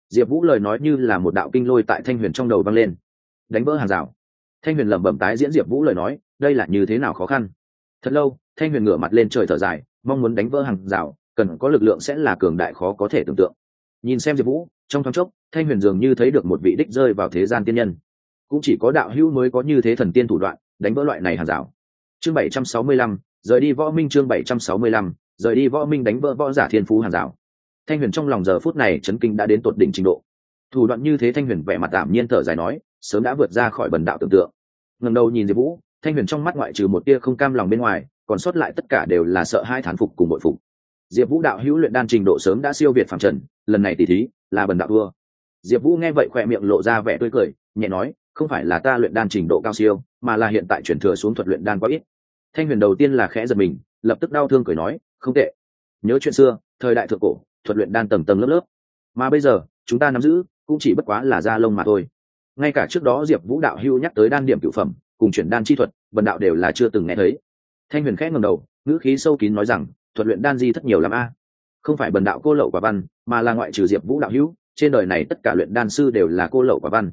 Diệp vũ lời nói như là một đạo kinh lôi tại thanh huyền trong đầu vang lên. Đánh vỡ hàng rào. Thanh huyền lẩm bẩm tái diễn diệp vũ lời nói, đây là như thế nào khó khăn? Thật lâu, thanh huyền ngửa mặt lên trời thở dài, mong muốn đánh vỡ hàng rào, cần có lực lượng sẽ là cường đại khó có thể tưởng tượng. Nhìn xem diệp vũ, trong thoáng chốc, thanh huyền dường như thấy được một vị đích rơi vào thế gian tiên nhân. Cũng chỉ có đạo hữu mới có như thế thần tiên thủ đoạn, đánh vỡ loại này hàng rào. Chương bảy trăm sáu mươi lăm rời đi võ minh chương bảy trăm sáu mươi lăm, rời đi võ minh đánh vỡ võ giả thiên phú hàng rào. Thanh huyền trong lòng giờ phút này chấn kinh đã đến tột đỉnh trình độ. Thủ đoạn như thế thanh huyền vẻ mặt tạm nhiên thở dài nói, sớm đã vượt ra khỏi bần đạo tưởng tượng. Ngần đầu nhìn diệp vũ, thanh huyền trong mắt ngoại trừ một tia không cam lòng bên ngoài, còn sót lại tất cả đều là sợ hai thán phục cùng bội phục. Diệp vũ đạo hữu luyện đan trình độ sớm đã siêu việt phạm trần, lần này tỉ thí là bần đạo thua. Diệp vũ nghe vậy khỏe miệng lộ ra vẻ tươi cười, nhẹ nói, không phải là ta luyện đan trình độ cao siêu, mà là hiện tại chuyển thừa xuống thuật luyện đan quá ít thanh huyền đầu tiên là khẽ giật mình, lập tức đau thương cười nói, không tệ. Nhớ chuyện xưa, thời đại thượng cổ, thuật luyện đan tầng tầng lớp lớp. Mà bây giờ, chúng ta nắm giữ, cũng chỉ bất quá là da lông mà thôi. Ngay cả trước đó diệp vũ đạo hưu nhắc tới đan điểm cựu phẩm, cùng chuyển đan chi thuật bần đạo đều là chưa từng nghe thấy. Thanh huyền khẽ ngầm đầu, ngữ khí sâu kín nói rằng, thuật luyện đan di thất nhiều l a. Không phải bần đạo cô lậu quả văn, mà là ngoại trừ diệp vũ đạo hữu trên đời này tất cả luyện đan sư đều là cô lậu quả văn.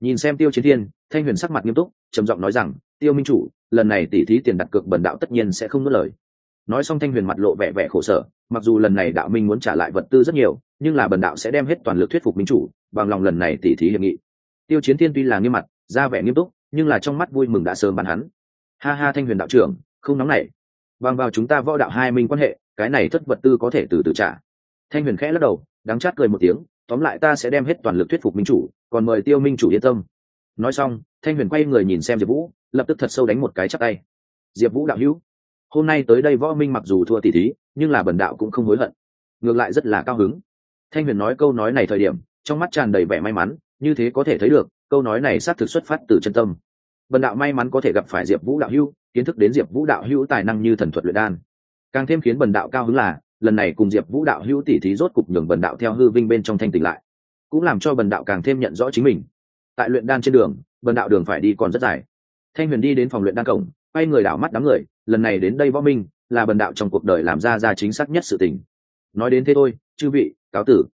Nhìn xem tiêu chiến thiên thanh huyền sắc mặt nghiêm túc, trầm giọng nói rằng, tiêu minh chủ, lần này tỉ thí tiền đặt cược bần đạo tất nhiên sẽ không nuốt lời. Nói xong thanh huyền mặt lộ vẻ vẻ khổ sở, mặc dù lần này đạo minh muốn trả lại vật tư rất nhiều, nhưng là bần đạo sẽ đem hết toàn lực thuyết phục minh chủ, bằng lòng lần này tỉ thí hiệp nghị. Tiêu chiến thiên tuy là nghiêm mặt, ra vẻ nghiêm túc, nhưng là trong mắt vui mừng đã sớm bàn hắn. Ha ha thanh huyền đạo trưởng, không nóng nảy. Bằng vào chúng ta võ đạo hai minh quan hệ, cái này thất vật tư có thể từ từ trả. Thanh huyền khẽ lắc đầu, đắng chát cười một tiếng, tóm lại ta sẽ đem hết toàn lực thuyết phục minh chủ, còn mời tiêu minh chủ yên tâm nói xong, thanh huyền quay người nhìn xem diệp vũ, lập tức thật sâu đánh một cái chắc tay. Diệp vũ đạo hữu, hôm nay tới đây võ minh mặc dù thua tỷ thí, nhưng là bần đạo cũng không hối hận, ngược lại rất là cao hứng. Thanh huyền nói câu nói này thời điểm, trong mắt tràn đầy vẻ may mắn, như thế có thể thấy được, câu nói này xác thực xuất phát từ chân tâm. Bần đạo may mắn có thể gặp phải diệp vũ đạo hữu, kiến thức đến diệp vũ đạo hữu tài năng như thần thuật luyện đan. Càng thêm khiến bần đạo cao hứng là, lần này cùng diệp vũ đạo hữu tỷ thí rốt cục nhường bần đạo theo hư vinh bên trong thanh tỉnh lại, cũng làm cho bần đạo càng thêm nhận rõ chính mình tại luyện đan trên đường, bần đạo đường phải đi còn rất dài. Thanh huyền đi đến phòng luyện đan cổng, quay người đảo mắt đám người, lần này đến đây võ minh, là bần đạo trong cuộc đời làm ra ra chính xác nhất sự tình. Nói đến thế thôi, chư vị, cáo tử.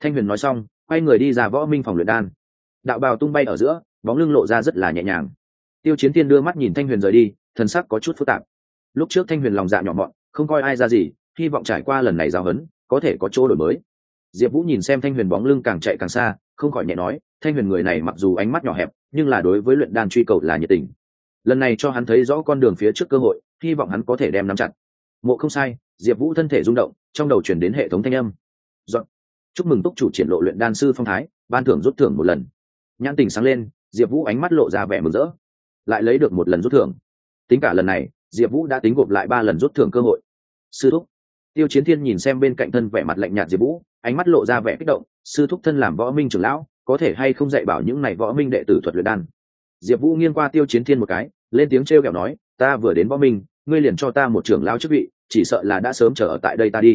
Thanh huyền nói xong, quay người đi ra võ minh phòng luyện đan. Đạo bào tung bay ở giữa, bóng lưng lộ ra rất là nhẹ nhàng. Tiêu chiến tiên đưa mắt nhìn thanh huyền rời đi, thần sắc có chút phức tạp. Lúc trước thanh huyền lòng dạ nhỏ mọn, không coi ai ra gì, hy vọng trải qua lần này giao hấn có thể có chỗ đổi mới. Diệp vũ nhìn xem thanh huyền bóng lưng càng chạy càng xa, không khỏi nhẹ nói thanh huyền người này mặc dù ánh mắt nhỏ hẹp, nhưng là đối với luyện đan truy cầu là nhiệt tình. Lần này cho hắn thấy rõ con đường phía trước cơ hội, hy vọng hắn có thể đem nắm chặt. Mộ không sai, diệp vũ thân thể rung động, trong đầu chuyển đến hệ thống thanh âm. Dọn. chúc mừng túc chủ triển lộ luyện đan sư phong thái, ban thưởng rút thưởng một lần. Nhãn tình sáng lên, diệp vũ ánh mắt lộ ra vẻ mừng rỡ. Lại lấy được một lần rút thưởng. Tính cả lần này, diệp vũ đã tính gộp lại ba lần rút thưởng cơ hội. Sư thúc. Tiêu chiến thiên nhìn xem bên cạnh thân vẻ mặt lạnh nhạt diệp vũ, ánh mắt lộ ra vẻ kích động. Sư thúc thân làm võ minh trưởng lão có thể hay không dạy bảo những này võ minh đệ tử thuật luyện đan. Diệp vũ nghiêng qua tiêu chiến thiên một cái, lên tiếng t r e o kẹo nói, ta vừa đến võ minh, ngươi liền cho ta một trưởng lao chức vị, chỉ sợ là đã sớm chờ ở tại đây ta đi.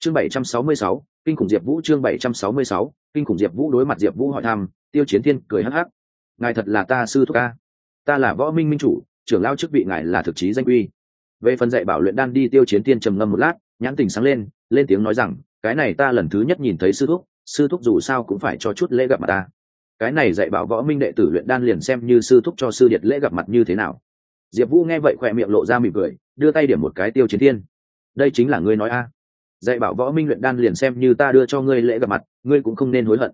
Chương bảy trăm sáu mươi sáu, kinh khủng diệp vũ chương bảy trăm sáu mươi sáu, kinh khủng diệp vũ đối mặt diệp vũ hỏi thăm, tiêu chiến thiên cười hắc hắc, ngài thật là ta sư thúc ca ta là võ minh minh chủ, trưởng lao chức vị ngài là thực chí danh uy. Về phần dạy bảo luyện đan đi, tiêu chiến thiên trầm ngâm một lát, nhãn tình sáng lên lên tiếng nói rằng, cái này ta lần thứ nhất nhìn thấy sư thúc sư thúc dù sao cũng phải cho chút lễ gặp mặt ta. Cái này dạy bảo võ minh đệ tử luyện đan liền xem như sư thúc cho sư điệt lễ gặp mặt như thế nào. Diệp vũ nghe vậy khỏe miệng lộ ra mỉm cười, đưa tay điểm một cái tiêu chiến thiên. Đây chính là ngươi nói a. Dạy bảo võ minh luyện đan liền xem như ta đưa cho ngươi lễ gặp mặt, ngươi cũng không nên hối hận.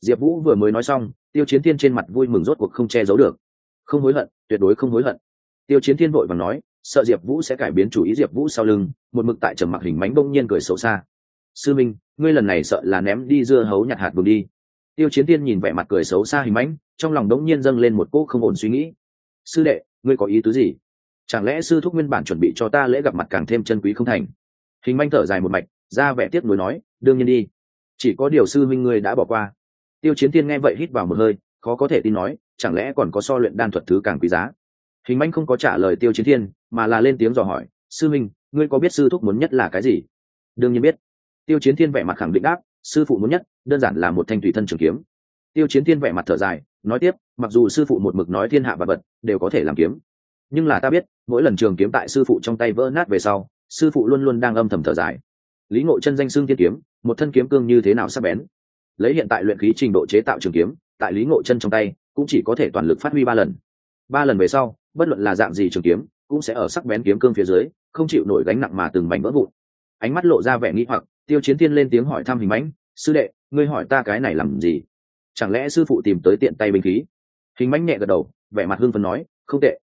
Diệp vũ vừa mới nói xong, tiêu chiến thiên trên mặt vui mừng rốt cuộc không che giấu được. Không hối hận, tuyệt đối không hối hận. Tiêu chiến thiên vội và nói, sợ diệp vũ sẽ cải biến chủ ý diệp vũ sau lưng, một mực tại trầm mặc hình mánh bông nhiên cười xấu xa. Sư minh ngươi lần này sợ là ném đi dưa hấu nhặt hạt vùng đi. Tiêu chiến tiên nhìn vẻ mặt cười xấu xa hình mãnh, trong lòng đống nhiên dâng lên một cỗ không ổn suy nghĩ. Sư đệ, ngươi có ý tứ gì? Chẳng lẽ sư thúc nguyên bản chuẩn bị cho ta lễ gặp mặt càng thêm chân quý không thành? Hình manh thở dài một mạch, ra vẻ tiếc nuối nói, đương nhiên đi. Chỉ có điều sư minh ngươi đã bỏ qua. Tiêu chiến tiên nghe vậy hít vào một hơi, khó có thể tin nói, chẳng lẽ còn có so luyện đan thuật thứ càng quý giá? Hình manh không có trả lời tiêu chiến thiên, mà là lên tiếng dò hỏi, sư minh ngươi có biết sư thúc muốn nhất là cái gì? Đương nhiên biết tiêu chiến thiên vẻ mặt khẳng định đáp, sư phụ muốn nhất, đơn giản là một thanh thủy thân trường kiếm. Tiêu chiến thiên vẻ mặt thở dài, nói tiếp, mặc dù sư phụ một mực nói thiên hạ và vật, đều có thể làm kiếm. Nhưng là ta biết, mỗi lần trường kiếm tại sư phụ trong tay vỡ nát về sau, sư phụ luôn luôn đang âm thầm thở dài. Lý ngộ chân danh xương thiên kiếm, một thân kiếm cương như thế nào sắc bén? Lấy hiện tại luyện khí trình độ chế tạo trường kiếm, tại lý ngộ chân trong tay, cũng chỉ có thể toàn lực phát huy ba lần. Ba lần về sau, bất luận là dạng gì trường kiếm, cũng sẽ ở sắc bén kiếm cương phía dưới, không chịu nổi gánh nặng mà từng mảnh vỡ vụn. Ánh mắt lộ ra vẻ nghĩ hoặc tiêu chiến thiên lên tiếng hỏi thăm hình mãnh, sư đệ, ngươi hỏi ta cái này làm gì? Chẳng lẽ sư phụ tìm tới tiện tay binh khí? Hình mãnh nhẹ gật đầu, vẻ mặt hưng phấn nói, không tệ.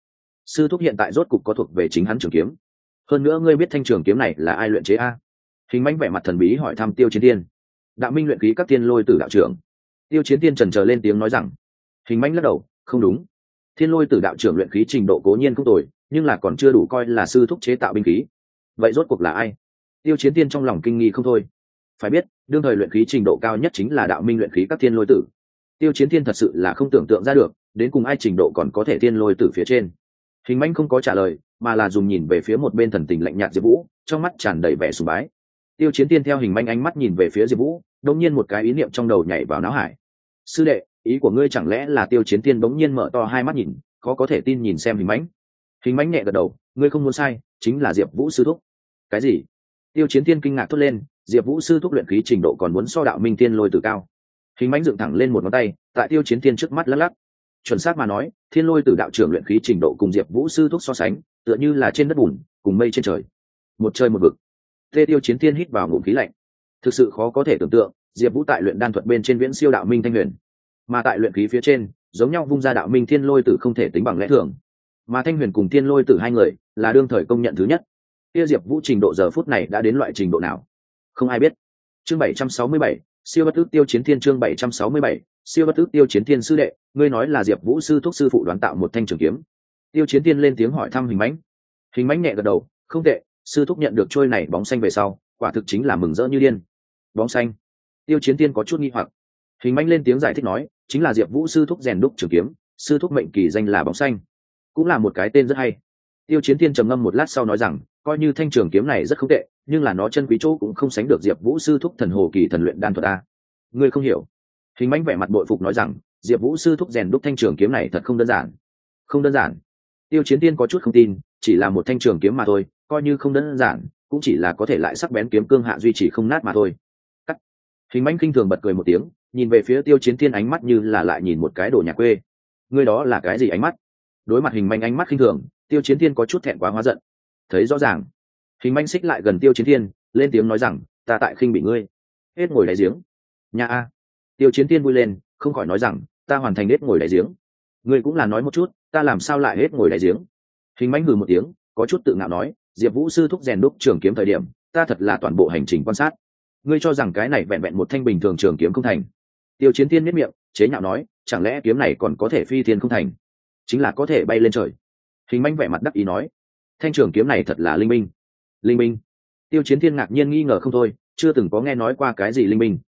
Sư thúc hiện tại rốt cục có thuộc về chính hắn trường kiếm. Hơn nữa ngươi biết thanh trường kiếm này là ai luyện chế a? Hình mãnh vẻ mặt thần bí hỏi thăm tiêu chiến thiên. Đạo minh luyện khí các tiên lôi tử đạo trưởng. Tiêu chiến Thiên trần trờ lên tiếng nói rằng. Hình mãnh lắc đầu, không đúng. Thiên lôi tử đạo trưởng luyện khí trình độ cố nhiên không tồi, nhưng là còn chưa đủ coi là sư thúc chế tạo binh khí. Vậy rốt cuộc là ai? Tiêu chiến tiên trong lòng kinh nghi không thôi. Phải biết, đương thời luyện khí trình độ cao nhất chính là đạo minh luyện khí các thiên lôi tử. Tiêu chiến tiên thật sự là không tưởng tượng ra được, đến cùng ai trình độ còn có thể thiên lôi tử phía trên. Hình manh không có trả lời, mà là dùng nhìn về phía một bên thần tình lạnh nhạt diệp vũ, trong mắt tràn đầy vẻ sùng bái. Tiêu chiến tiên theo hình manh ánh mắt nhìn về phía diệp vũ đông nhiên một cái ý niệm trong đầu nhảy vào não hải. Sư đệ, ý của ngươi chẳng lẽ là tiêu chiến tiên bỗng nhiên mở to hai mắt nhìn, khó có thể tin nhìn xem hình mánh hình mánh nhẹ gật đầu, ngươi không muốn sai, chính là diệp vũ sư thúc. Cái gì? Tiêu chiến tiên kinh ngạc thốt lên, diệp vũ sư thúc luyện khí trình độ còn muốn so đạo minh tiên lôi từ cao. Hình mãnh dựng thẳng lên một ngón tay, tại tiêu chiến tiên trước mắt lắc lắc. Chuẩn xác mà nói, thiên lôi từ đạo trưởng luyện khí trình độ cùng diệp vũ sư thúc so sánh, tựa như là trên đất bùn, cùng mây trên trời. Một trời một vực. Tê tiêu chiến tiên hít vào ngụm khí lạnh. Thực sự khó có thể tưởng tượng, diệp vũ tại luyện đan thuật bên trên viễn siêu đạo minh thanh huyền. Mà tại luyện khí phía trên, giống nhau vung ra đạo minh thiên lôi tử không thể tính bằng lẽ thường. Mà thanh huyền cùng thiên lôi tử hai người, là đương thời công nhận thứ nhất kia diệp vũ trình độ giờ phút này đã đến loại trình độ nào? Không ai biết. Chương bảy trăm sáu mươi bảy, siêu bất ước tiêu chiến thiên chương bảy trăm sáu mươi bảy, siêu bất ước tiêu chiến thiên sư đệ, ngươi nói là diệp vũ sư thúc sư phụ đoán tạo một thanh trường kiếm. Tiêu chiến thiên lên tiếng hỏi thăm hình mãnh. Hình mãnh nhẹ gật đầu, không tệ, sư thúc nhận được trôi này bóng xanh về sau, quả thực chính là mừng rỡ như điên. Bóng xanh. Tiêu chiến Thiên có chút nghi hoặc. Hình manh lên tiếng giải thích nói, chính là diệp vũ sư thúc rèn đúc trường kiếm, sư thúc mệnh kỳ danh là bóng xanh. Cũng là một cái tên rất hay. Tiêu chiến Thiên trầm ngâm một lát sau nói rằng coi như thanh trường kiếm này rất không tệ, nhưng là nó chân quý chỗ cũng không sánh được diệp vũ sư thúc thần hồ kỳ thần luyện đan thuật a. Ngươi không hiểu. Hình mánh vẻ mặt bội phục nói rằng, diệp vũ sư thúc rèn đúc thanh trường kiếm này thật không đơn giản. Không đơn giản. Tiêu chiến tiên có chút không tin, chỉ là một thanh trường kiếm mà thôi, coi như không đơn giản, cũng chỉ là có thể lại sắc bén kiếm cương hạ duy trì không nát mà thôi. Cắt. hình mánh khinh thường bật cười một tiếng, nhìn về phía tiêu chiến thiên ánh mắt như là lại nhìn một cái đồ nhà quê. Ngươi đó là cái gì ánh mắt? Đối mặt hình manh ánh mắt khinh thường, tiêu chiến thiên có chút thẹn quá hóa giận thấy rõ ràng. Hình manh xích lại gần tiêu chiến thiên, lên tiếng nói rằng, ta tại khinh bị ngươi. Hết ngồi đáy giếng. Nhà a. Tiêu chiến thiên vui lên, không khỏi nói rằng, ta hoàn thành hết ngồi đáy giếng. Ngươi cũng là nói một chút, ta làm sao lại hết ngồi đáy giếng? Hình manh hừ một tiếng, có chút tự ngạo nói, diệp vũ sư thúc rèn đúc trường kiếm thời điểm, ta thật là toàn bộ hành trình quan sát. Ngươi cho rằng cái này vẹn vẹn một thanh bình thường trường kiếm không thành. Tiêu chiến thiên miết miệng, chế nhạo nói, chẳng lẽ kiếm này còn có thể phi thiên không thành? Chính là có thể bay lên trời. Hình manh vẻ mặt đắc ý nói thanh trường kiếm này thật là linh minh. Linh minh? Tiêu chiến thiên ngạc nhiên nghi ngờ không thôi, chưa từng có nghe nói qua cái gì linh minh.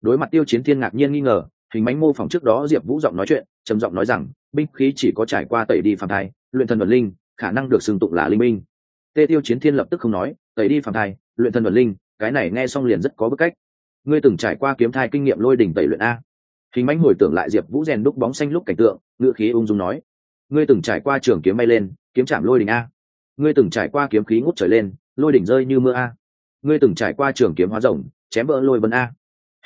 Đối mặt tiêu chiến thiên ngạc nhiên nghi ngờ, hình mánh mô phỏng trước đó diệp vũ giọng nói chuyện, trầm giọng nói rằng, binh khí chỉ có trải qua tẩy đi phàm thai, luyện thần vật linh, khả năng được xưng tụng là linh minh. Tê tiêu chiến thiên lập tức không nói, tẩy đi phàm thai, luyện thần vật linh, cái này nghe xong liền rất có bức cách. Ngươi từng trải qua kiếm thai kinh nghiệm lôi đỉnh tẩy luyện a. Hình mánh hồi tưởng lại diệp vũ rèn đúc bóng xanh lúc cảnh tượng ngựa khí ung dung nói. Ngươi từng trải qua trường kiếm bay lên, kiếm chạm lôi đỉnh a ngươi từng trải qua kiếm khí ngút trời lên, lôi đỉnh rơi như mưa a. Ngươi từng trải qua trường kiếm hóa rồng, chém vỡ lôi vân a.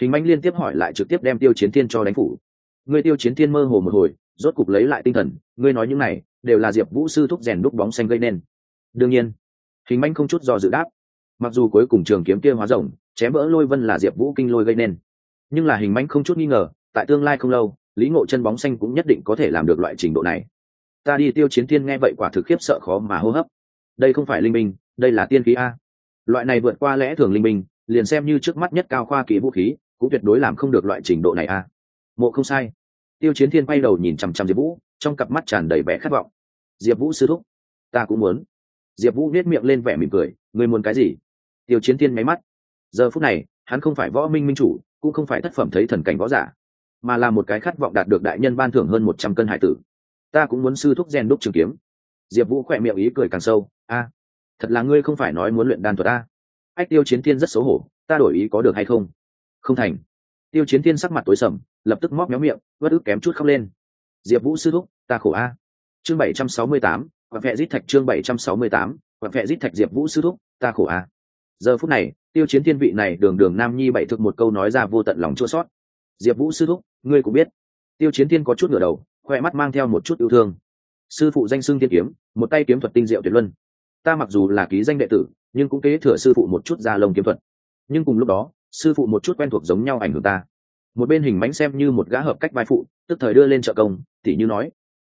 Hình manh liên tiếp hỏi lại trực tiếp đem tiêu chiến thiên cho đánh phủ. Ngươi tiêu chiến thiên mơ hồ một hồi, rốt cục lấy lại tinh thần, ngươi nói những này, đều là diệp vũ sư thúc rèn đúc bóng xanh gây nên. Đương nhiên, hình manh không chút do dự đáp. Mặc dù cuối cùng trường kiếm kia hóa rồng, chém vỡ lôi vân là diệp vũ kinh lôi gây nên. Nhưng là hình manh không chút nghi ngờ, tại tương lai không lâu, lý ngộ chân bóng xanh cũng nhất định có thể làm được loại trình độ này. Ta đi tiêu chiến Thiên nghe vậy quả thực khiếp sợ khó mà hô hấp đây không phải linh minh đây là tiên khí a. Loại này vượt qua lẽ thường linh minh liền xem như trước mắt nhất cao khoa kỹ vũ khí, cũng tuyệt đối làm không được loại trình độ này a. Mộ không sai. Tiêu chiến thiên quay đầu nhìn chằm chằm diệp vũ, trong cặp mắt tràn đầy vẻ khát vọng. Diệp vũ sư thúc, ta cũng muốn. Diệp vũ viết miệng lên vẻ mỉm cười người muốn cái gì? Tiêu chiến thiên máy mắt. Giờ phút này, hắn không phải võ minh minh chủ, cũng không phải thất phẩm thấy thần cảnh võ giả, mà là một cái khát vọng đạt được đại nhân ban thưởng hơn một trăm cân hải tử. Ta cũng muốn sư thúc gen đúc trường kiếm. Diệp vũ khỏe miệng ý cười càng sâu a, thật là ngươi không phải nói muốn luyện đan thuật a. Ách, tiêu chiến thiên rất xấu hổ, ta đổi ý có được hay không? Không thành. Tiêu chiến thiên sắc mặt tối sầm, lập tức móc méo miệng vất ức kém chút khóc lên. Diệp vũ sư thúc, ta khổ a. Chương bảy trăm sáu mươi tám và vẹ giết thạch chương bảy trăm sáu mươi tám và vẹ giết thạch diệp vũ sư thúc, ta khổ a. Giờ phút này, tiêu chiến thiên vị này đường đường nam nhi bảy thực một câu nói ra vô tận lòng chua sót diệp vũ sư thúc, ngươi cũng biết. Tiêu chiến thiên có chút ngửa đầu, khoe mắt mang theo một chút yêu thương. Sư phụ danh xưng tiên kiếm, một tay kiếm thuật tinh diệu tuyệt luân ta mặc dù là ký danh đệ tử, nhưng cũng kế thừa sư phụ một chút ra lông kiếm thuật. Nhưng cùng lúc đó, sư phụ một chút quen thuộc giống nhau ảnh hưởng ta. Một bên hình mánh xem như một gã hợp cách vai phụ, tức thời đưa lên trợ công, tỉ như nói,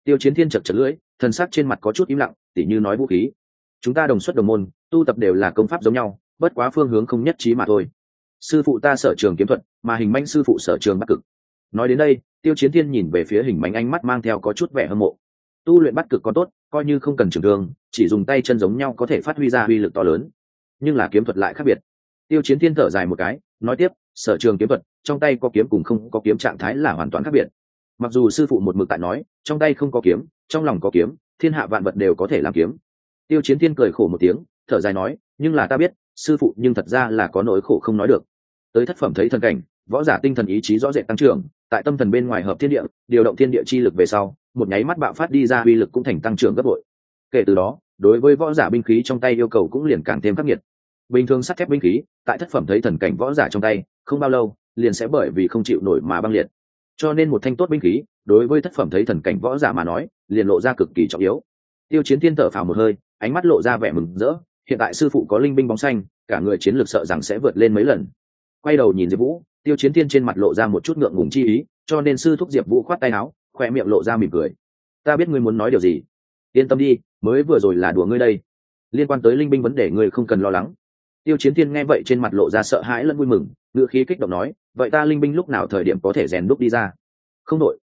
tiêu chiến thiên chật chật lưỡi, thần sắc trên mặt có chút im lặng, tỉ như nói vũ khí. Chúng ta đồng xuất đồng môn, tu tập đều là công pháp giống nhau, bất quá phương hướng không nhất trí mà thôi. Sư phụ ta sở trường kiếm thuật, mà hình manh sư phụ sở trường bắc cực. Nói đến đây, tiêu chiến thiên nhìn về phía hình mánh ánh mắt mang theo có chút vẻ hâm mộ. Tu luyện bắt cực có tốt coi như không cần trường thương, chỉ dùng tay chân giống nhau có thể phát huy ra uy lực to lớn. Nhưng là kiếm thuật lại khác biệt. Tiêu chiến thiên thở dài một cái, nói tiếp, sở trường kiếm thuật, trong tay có kiếm cùng không có kiếm trạng thái là hoàn toàn khác biệt. Mặc dù sư phụ một mực tại nói, trong tay không có kiếm, trong lòng có kiếm, thiên hạ vạn vật đều có thể làm kiếm. Tiêu chiến thiên cười khổ một tiếng, thở dài nói, nhưng là ta biết, sư phụ nhưng thật ra là có nỗi khổ không nói được. Tới thất phẩm thấy thần cảnh, võ giả tinh thần ý chí rõ rệt tăng trưởng, tại tâm thần bên ngoài hợp thiên địa, điều động thiên địa chi lực về sau một nháy mắt bạo phát đi ra uy lực cũng thành tăng trưởng gấp bội. Kể từ đó, đối với võ giả binh khí trong tay yêu cầu cũng liền càng thêm khắc nghiệt. Bình thường sắt thép binh khí, tại thất phẩm thấy thần cảnh võ giả trong tay, không bao lâu, liền sẽ bởi vì không chịu nổi mà băng liệt. Cho nên một thanh tốt binh khí, đối với thất phẩm thấy thần cảnh võ giả mà nói, liền lộ ra cực kỳ trọng yếu. Tiêu chiến tiên thở phào một hơi, ánh mắt lộ ra vẻ mừng rỡ, hiện tại sư phụ có linh binh bóng xanh, cả người chiến lược sợ rằng sẽ vượt lên mấy lần. Quay đầu nhìn diệp vũ, tiêu chiến tiên trên mặt lộ ra một chút ngượng ngùng chi ý, cho nên sư thúc diệp vũ khoát tay áo khoe miệng lộ ra mỉm cười. Ta biết ngươi muốn nói điều gì. Yên tâm đi, mới vừa rồi là đùa ngươi đây. Liên quan tới linh binh vấn đề ngươi không cần lo lắng. Tiêu chiến thiên nghe vậy trên mặt lộ ra sợ hãi lẫn vui mừng ngựa khí kích động nói, vậy ta linh binh lúc nào thời điểm có thể rèn đúc đi ra? Không đội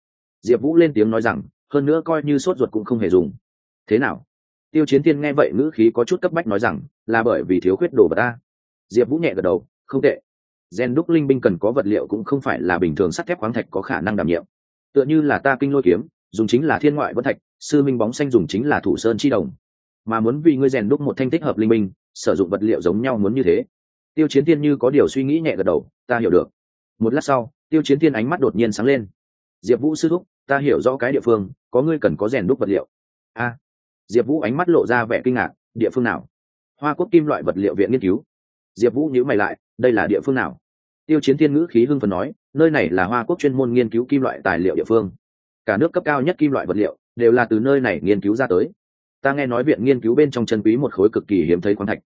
diệp vũ lên tiếng nói rằng, hơn nữa coi như sốt ruột cũng không hề dùng. Thế nào? Tiêu chiến thiên nghe vậy ngữ khí có chút cấp bách nói rằng, là bởi vì thiếu khuyết đồ vật ta. Diệp vũ nhẹ gật đầu, không tệ. Gen đúc linh binh cần có vật liệu cũng không phải là bình thường sắt thép khoáng thạch có khả năng đảm nhiệm tựa như là ta kinh lôi kiếm dùng chính là thiên ngoại vân thạch sư minh bóng xanh dùng chính là thủ sơn chi đồng. Mà muốn vì ngươi rèn đúc một thanh tích hợp linh minh, sử dụng vật liệu giống nhau muốn như thế. Tiêu chiến tiên như có điều suy nghĩ nhẹ gật đầu ta hiểu được. Một lát sau tiêu chiến tiên ánh mắt đột nhiên sáng lên. Diệp vũ sư thúc ta hiểu rõ cái địa phương có ngươi cần có rèn đúc vật liệu. A. Diệp vũ ánh mắt lộ ra vẻ kinh ngạc địa phương nào? Hoa quốc kim loại vật liệu viện nghiên cứu. Diệp vũ nhữ mày lại đây là địa phương nào? Tiêu chiến thiên ngữ khí hưng phần nói nơi này là hoa quốc chuyên môn nghiên cứu kim loại tài liệu địa phương. Cả nước cấp cao nhất kim loại vật liệu đều là từ nơi này nghiên cứu ra tới. Ta nghe nói viện nghiên cứu bên trong chân quý một khối cực kỳ hiếm thấy khoáng thạch.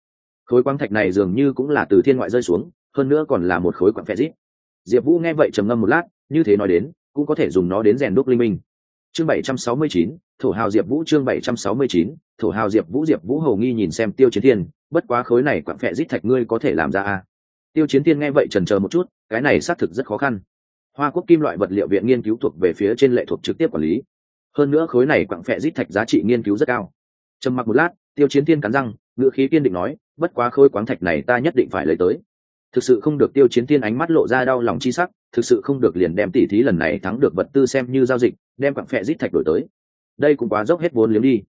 Khối khoáng thạch này dường như cũng là từ thiên ngoại rơi xuống, hơn nữa còn là một khối quặng phe dít. Diệp vũ nghe vậy trầm ngâm một lát, như thế nói đến, cũng có thể dùng nó đến rèn đúc linh minh. Chương bảy trăm sáu mươi chín, thổ hào diệp vũ chương bảy trăm sáu mươi chín, thổ hào diệp vũ diệp vũ hầu nghi nhìn xem tiêu chiến thiên, bất quá khối này quặng phe dít thạch ngươi có thể làm ra à? Tiêu chiến thiên nghe vậy trần chờ một chút, cái này xác thực rất khó khăn. Hoa quốc kim loại vật liệu viện nghiên cứu thuộc về phía trên lệ thuộc trực tiếp quản lý. Hơn nữa khối này quặng phẹ dít thạch giá trị nghiên cứu rất cao. Trầm mặc một lát, tiêu chiến thiên cắn răng ngự khí kiên định nói, bất quá khối quán thạch này ta nhất định phải lấy tới. Thực sự không được tiêu chiến thiên ánh mắt lộ ra đau lòng chi sắc, thực sự không được liền đem tỉ thí lần này thắng được vật tư xem như giao dịch, đem quặng phẹ dít thạch đổi tới. Đây cũng quá dốc hết vốn liếng đi.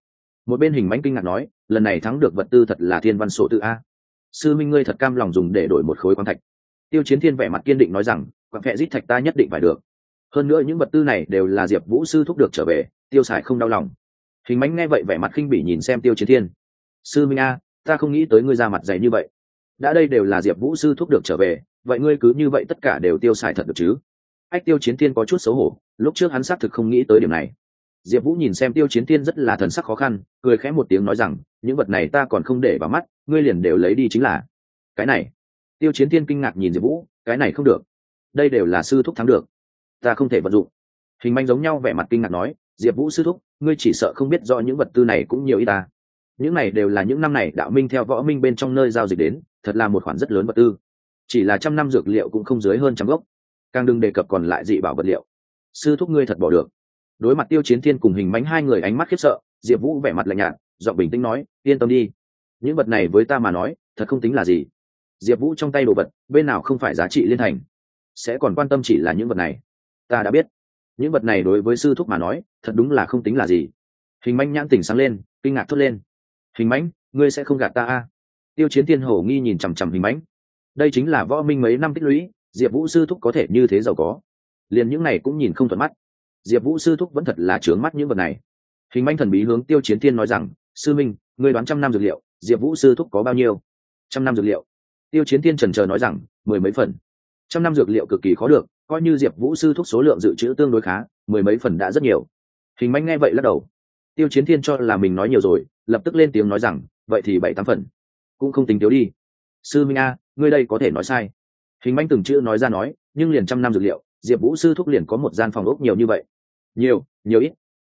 Một bên hình mánh kinh ngạc nói, lần này thắng được vật tư thật là thiên văn sổ tự a sư minh ngươi thật cam lòng dùng để đổi một khối quang thạch. Tiêu chiến thiên vẻ mặt kiên định nói rằng, quặng phẹ giết thạch ta nhất định phải được. Hơn nữa những vật tư này đều là diệp vũ sư thúc được trở về, tiêu xài không đau lòng. Hình mánh nghe vậy vẻ mặt khinh bỉ nhìn xem tiêu chiến thiên. Sư minh a, ta không nghĩ tới ngươi ra mặt dày như vậy. Đã đây đều là diệp vũ sư thúc được trở về, vậy ngươi cứ như vậy tất cả đều tiêu xài thật được chứ? Ách, tiêu chiến thiên có chút xấu hổ, lúc trước hắn xác thực không nghĩ tới điểm này diệp vũ nhìn xem tiêu chiến Tiên rất là thần sắc khó khăn, cười khẽ một tiếng nói rằng, những vật này ta còn không để vào mắt, ngươi liền đều lấy đi chính là. Cái này? Tiêu chiến Tiên kinh ngạc nhìn diệp vũ, cái này không được. Đây đều là sư thúc thắng được. Ta không thể vận dụng. Hình manh giống nhau vẻ mặt kinh ngạc nói, diệp vũ sư thúc, ngươi chỉ sợ không biết do những vật tư này cũng nhiều y ta. Những này đều là những năm này đạo minh theo võ minh bên trong nơi giao dịch đến, thật là một khoản rất lớn vật tư. Chỉ là trăm năm dược liệu cũng không dưới hơn trăm gốc. Càng đừng đề cập còn lại dị bảo vật liệu. Sư thúc ngươi thật bỏ được đối mặt tiêu chiến thiên cùng hình mánh hai người ánh mắt khiếp sợ, diệp vũ vẻ mặt lạnh nhạt, giọng bình tĩnh nói, yên tâm đi. Những vật này với ta mà nói, thật không tính là gì. Diệp vũ trong tay đồ vật, bên nào không phải giá trị liên thành. Sẽ còn quan tâm chỉ là những vật này. Ta đã biết. Những vật này đối với sư thúc mà nói, thật đúng là không tính là gì. Hình manh nhãn tỉnh sáng lên, kinh ngạc thốt lên. Hình mãnh, ngươi sẽ không gạt ta a à? tiêu chiến thiên hổ nghi nhìn chằm chằm hình mãnh. Đây chính là võ minh mấy năm tích lũy, diệp vũ sư thúc có thể như thế giàu có. Liền những này cũng nhìn không thuận mắt diệp vũ sư thúc vẫn thật là trướng mắt những vật này. Hình manh thần bí hướng tiêu chiến thiên nói rằng, sư minh, ngươi đoán trăm năm dược liệu, diệp vũ sư thúc có bao nhiêu? Trăm năm dược liệu? Tiêu chiến thiên trần trờ nói rằng, mười mấy phần. Trăm năm dược liệu cực kỳ khó được, coi như diệp vũ sư thúc số lượng dự trữ tương đối khá, mười mấy phần đã rất nhiều. Hình manh nghe vậy lắc đầu. Tiêu chiến thiên cho là mình nói nhiều rồi, lập tức lên tiếng nói rằng, vậy thì bảy tám phần, cũng không tính thiếu đi. Sư minh a, ngươi đây có thể nói sai. Hình manh từng chữ nói ra nói, nhưng liền trăm năm dược liệu, diệp vũ sư thúc liền có một gian phòng ốc nhiều như vậy nhiều nhiều ít.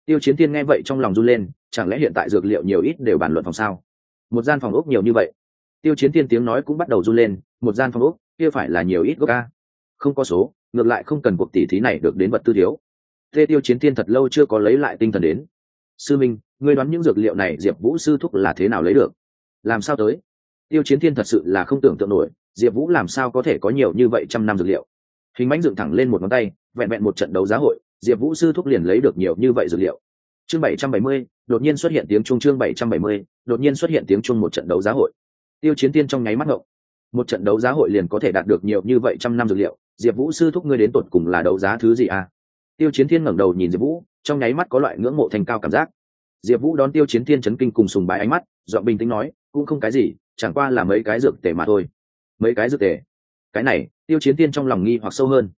Tiêu chiến thiên nghe vậy trong lòng run lên, chẳng lẽ hiện tại dược liệu nhiều ít đều bàn luận phòng sao? Một gian phòng ốc nhiều như vậy. Tiêu chiến thiên tiếng nói cũng bắt đầu run lên, một gian phòng ốc, kia phải là nhiều ít gốc ca không có số, ngược lại không cần cuộc tỉ thí này được đến vật tư thiếu. Tê tiêu chiến thiên thật lâu chưa có lấy lại tinh thần đến. Sư minh, ngươi đoán những dược liệu này diệp vũ sư thúc là thế nào lấy được? Làm sao tới? Tiêu chiến thiên thật sự là không tưởng tượng nổi, diệp vũ làm sao có thể có nhiều như vậy trăm năm dược liệu? Hình mãnh dựng thẳng lên một ngón tay, vẹn vẹn một trận đấu giá hội diệp vũ sư thúc liền lấy được nhiều như vậy dược liệu. Chương bảy trăm bảy mươi, đột nhiên xuất hiện tiếng trung chương bảy trăm bảy mươi, đột nhiên xuất hiện tiếng trung một trận đấu giá hội. Tiêu chiến tiên trong nháy mắt ngộng. Một trận đấu giá hội liền có thể đạt được nhiều như vậy trăm năm dược liệu. Diệp vũ sư thúc ngươi đến tột cùng là đấu giá thứ gì à? Tiêu chiến thiên ngẩng đầu nhìn diệp vũ, trong nháy mắt có loại ngưỡng mộ thành cao cảm giác. Diệp vũ đón tiêu chiến thiên chấn kinh cùng sùng bái ánh mắt dọn bình tĩnh nói, cũng không cái gì, chẳng qua là mấy cái dược tể mà thôi. Mấy cái dược tể cái này, tiêu chiến thiên trong lòng nghi hoặc sâu hơn.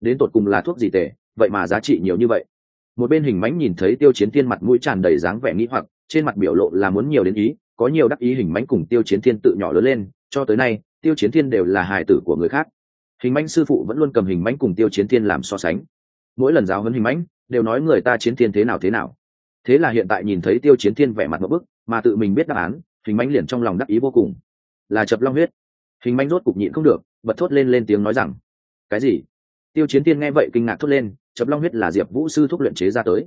Đến tột cùng là thuốc gì tể vậy mà giá trị nhiều như vậy. Một bên hình mánh nhìn thấy tiêu chiến thiên mặt mũi tràn đầy dáng vẻ nghĩ hoặc, trên mặt biểu lộ là muốn nhiều đến ý, có nhiều đắc ý hình mánh cùng tiêu chiến thiên tự nhỏ lớn lên, cho tới nay, tiêu chiến thiên đều là hài tử của người khác. Hình mánh sư phụ vẫn luôn cầm hình mánh cùng tiêu chiến thiên làm so sánh. Mỗi lần giáo huấn hình mánh, đều nói người ta chiến thiên thế nào thế nào. Thế là hiện tại nhìn thấy tiêu chiến thiên vẻ mặt một bức, mà tự mình biết đáp án, hình mánh liền trong lòng đắc ý vô cùng. Là chập long huyết. Hình mánh rốt cục nhịn không được, bật thốt lên lên tiếng nói rằng, cái gì? Tiêu chiến thiên nghe vậy kinh ngạc thốt lên chập long huyết là diệp vũ sư thúc luyện chế ra tới.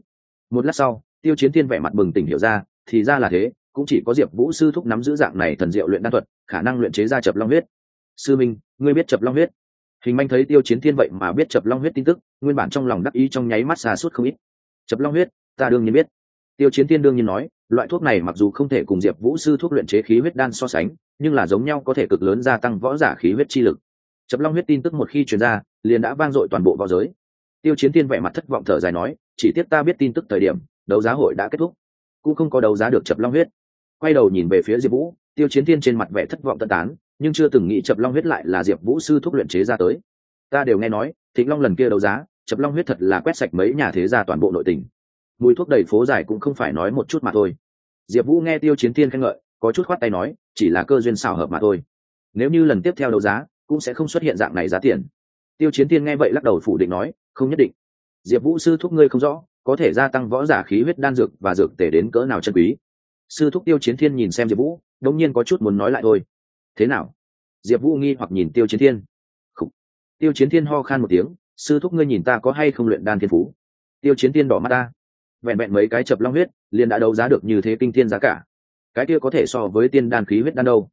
Một lát sau, tiêu chiến thiên vẻ mặt bừng tỉnh hiểu ra, thì ra là thế, cũng chỉ có diệp vũ sư thúc nắm giữ dạng này thần diệu luyện đan thuật, khả năng luyện chế ra chập long huyết. Sư minh, ngươi biết chập long huyết? Hình manh thấy tiêu chiến thiên vậy mà biết chập long huyết tin tức, nguyên bản trong lòng đắc ý trong nháy mắt xa suốt không ít. Chập long huyết, ta đương nhiên biết. Tiêu chiến thiên đương nhiên nói, loại thuốc này mặc dù không thể cùng diệp vũ sư thuốc luyện chế khí huyết đan so sánh, nhưng là giống nhau có thể cực lớn gia tăng võ giả khí huyết chi lực. Chập long huyết tin tức một khi truyền ra, liền đã vang dội toàn bộ võ giới tiêu chiến thiên vẻ mặt thất vọng thở dài nói, chỉ tiếc ta biết tin tức thời điểm, đấu giá hội đã kết thúc, cũng không có đấu giá được chập long huyết. Quay đầu nhìn về phía diệp vũ, tiêu chiến thiên trên mặt vẻ thất vọng tận tán, nhưng chưa từng nghĩ chập long huyết lại là diệp vũ sư thúc luyện chế ra tới. Ta đều nghe nói, thịnh long lần kia đấu giá, chập long huyết thật là quét sạch mấy nhà thế gia toàn bộ nội tình. Mùi thuốc đầy phố dài cũng không phải nói một chút mà thôi. Diệp vũ nghe tiêu chiến thiên khen ngợi, có chút khoát tay nói, chỉ là cơ duyên xào hợp mà thôi. Nếu như lần tiếp theo đấu giá, cũng sẽ không xuất hiện dạng này giá tiền. Tiêu chiến thiên nghe vậy lắc đầu phủ định nói không nhất định. Diệp vũ sư thúc ngươi không rõ, có thể gia tăng võ giả khí huyết đan dược và dược tể đến cỡ nào chân quý. Sư thúc tiêu chiến thiên nhìn xem diệp vũ, đống nhiên có chút muốn nói lại thôi. Thế nào? Diệp vũ nghi hoặc nhìn tiêu chiến thiên. Khủ. tiêu chiến thiên ho khan một tiếng, sư thúc ngươi nhìn ta có hay không luyện đan thiên phú? Tiêu chiến thiên đỏ mắt ta. Vẹn vẹn mấy cái chập long huyết, liền đã đấu giá được như thế kinh thiên giá cả. Cái kia có thể so với tiên đan khí huyết đan đâu?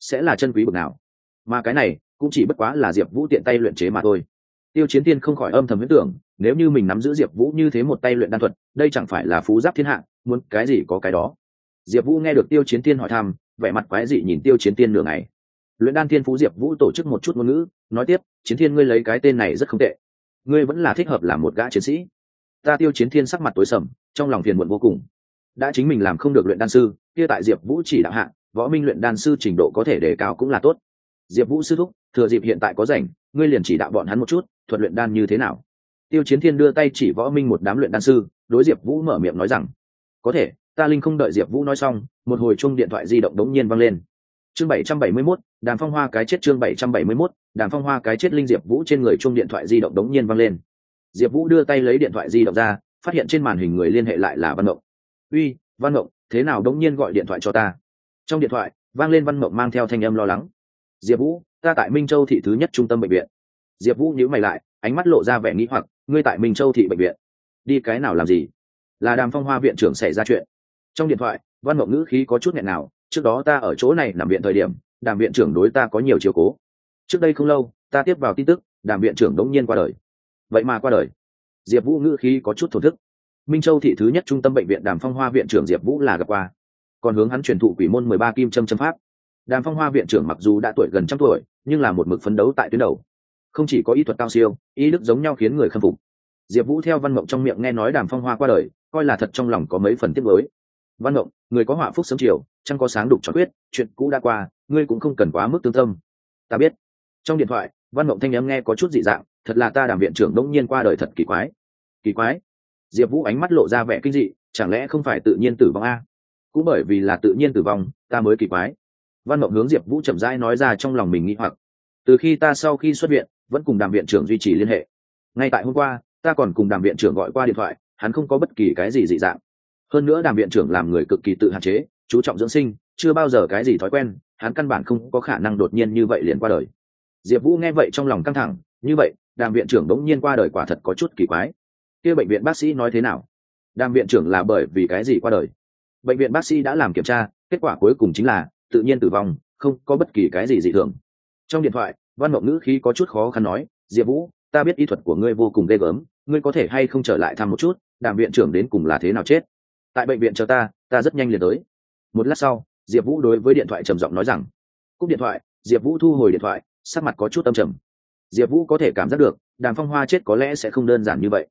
Sẽ là chân quý bực nào? Mà cái này, cũng chỉ bất quá là diệp vũ tiện tay luyện chế mà thôi tiêu chiến tiên không khỏi âm thầm huyết tưởng, nếu như mình nắm giữ diệp vũ như thế một tay luyện đan thuật, đây chẳng phải là phú giáp thiên hạ, muốn cái gì có cái đó. Diệp vũ nghe được tiêu chiến tiên hỏi thăm, vẻ mặt quái dị nhìn tiêu chiến tiên nửa ngày. Luyện đan thiên phú diệp vũ tổ chức một chút ngôn ngữ, nói tiếp, chiến thiên, ngươi lấy cái tên này rất không tệ. Ngươi vẫn là thích hợp làm một gã chiến sĩ. Ta tiêu chiến thiên sắc mặt tối sầm, trong lòng phiền muộn vô cùng. Đã chính mình làm không được luyện đan sư, kia tại diệp vũ chỉ đạo hạng võ minh luyện đan sư trình độ có thể đề cao cũng là tốt. Diệp vũ sư thúc, thừa dịp hiện tại có rảnh ngươi liền chỉ đạo bọn hắn một chút, thuật luyện đan như thế nào? Tiêu chiến thiên đưa tay chỉ võ minh một đám luyện đan sư, đối diệp vũ mở miệng nói rằng, có thể, ta linh không đợi diệp vũ nói xong, một hồi chung điện thoại di động đống nhiên vang lên. Chương bảy trăm bảy mươi mốt, đàm phong hoa cái chết chương bảy trăm bảy mươi mốt, đàm phong hoa cái chết linh diệp vũ trên người chung điện thoại di động đống nhiên vang lên. Diệp vũ đưa tay lấy điện thoại di động ra, phát hiện trên màn hình người liên hệ lại là văn mộng. Uy, văn mộng, thế nào đống nhiên gọi điện thoại cho ta? Trong điện thoại, vang lên văn mộng mang theo thanh âm lo lắng. Diệp vũ ta tại minh châu thị thứ nhất trung tâm bệnh viện. Diệp vũ nhíu mày lại, ánh mắt lộ ra vẻ nghĩ hoặc, ngươi tại minh châu thị bệnh viện. Đi cái nào làm gì? Là đàm phong hoa viện trưởng xảy ra chuyện. Trong điện thoại, văn mộng ngữ khí có chút nghẹn nào, trước đó ta ở chỗ này nằm viện thời điểm, đàm viện trưởng đối ta có nhiều chiều cố. Trước đây không lâu, ta tiếp vào tin tức, đàm viện trưởng đống nhiên qua đời. Vậy mà qua đời. Diệp vũ ngữ khí có chút thổ thức. Minh châu thị thứ nhất trung tâm bệnh viện đàm phong hoa viện trưởng diệp vũ là gặp qua. Còn hướng hắn truyền thụ quỷ môn mười ba kim châm châm pháp. Đàm phong hoa viện trưởng mặc dù đã tuổi gần trăm tuổi nhưng là một mực phấn đấu tại tuyến đầu. Không chỉ có ý thuật cao siêu ý đức giống nhau khiến người khâm phục. Diệp vũ theo văn mộng trong miệng nghe nói đàm phong hoa qua đời, coi là thật trong lòng có mấy phần tiếc với văn mộng, người có họa phúc sớm chiều chẳng có sáng đục cho quyết, chuyện cũ đã qua, ngươi cũng không cần quá mức tương tâm. Ta biết. Trong điện thoại, văn mộng thanh n m nghe có chút dị dạng, thật là ta đàm viện trưởng Đông nhiên qua đời thật kỳ quái. Kỳ quái? Diệp vũ ánh mắt lộ ra vẻ kinh dị, chẳng lẽ không phải tự nhiên tử vong a? Cũng bởi vì là tự nhiên tử vong, ta mới kỳ quái văn mộng hướng diệp vũ chậm rãi nói ra trong lòng mình nghĩ hoặc. Từ khi ta sau khi xuất viện, vẫn cùng đàm viện trưởng duy trì liên hệ. Ngay tại hôm qua, ta còn cùng đàm viện trưởng gọi qua điện thoại, hắn không có bất kỳ cái gì dị dạng. Hơn nữa đàm viện trưởng làm người cực kỳ tự hạn chế, chú trọng dưỡng sinh, chưa bao giờ cái gì thói quen, hắn căn bản không có khả năng đột nhiên như vậy liền qua đời. Diệp vũ nghe vậy trong lòng căng thẳng, như vậy, đàm viện trưởng đống nhiên qua đời quả thật có chút kỳ quái. Kia bệnh viện bác sĩ nói thế nào? Đàm viện trưởng là bởi vì cái gì qua đời? Bệnh viện bác sĩ đã làm kiểm tra, kết quả cuối cùng chính là tự nhiên tử vong, không có bất kỳ cái gì dị thường. Trong điện thoại, văn mộng ngữ khí có chút khó khăn nói, diệp vũ, ta biết y thuật của ngươi vô cùng ghê gớm, ngươi có thể hay không trở lại thăm một chút đàm viện trưởng đến cùng là thế nào chết? Tại bệnh viện chờ ta ta rất nhanh liền tới. Một lát sau, diệp vũ đối với điện thoại trầm giọng nói rằng, cúp điện thoại. Diệp vũ thu hồi điện thoại, sắc mặt có chút âm trầm. Diệp vũ có thể cảm giác được, đàm phong hoa chết có lẽ sẽ không đơn giản như vậy.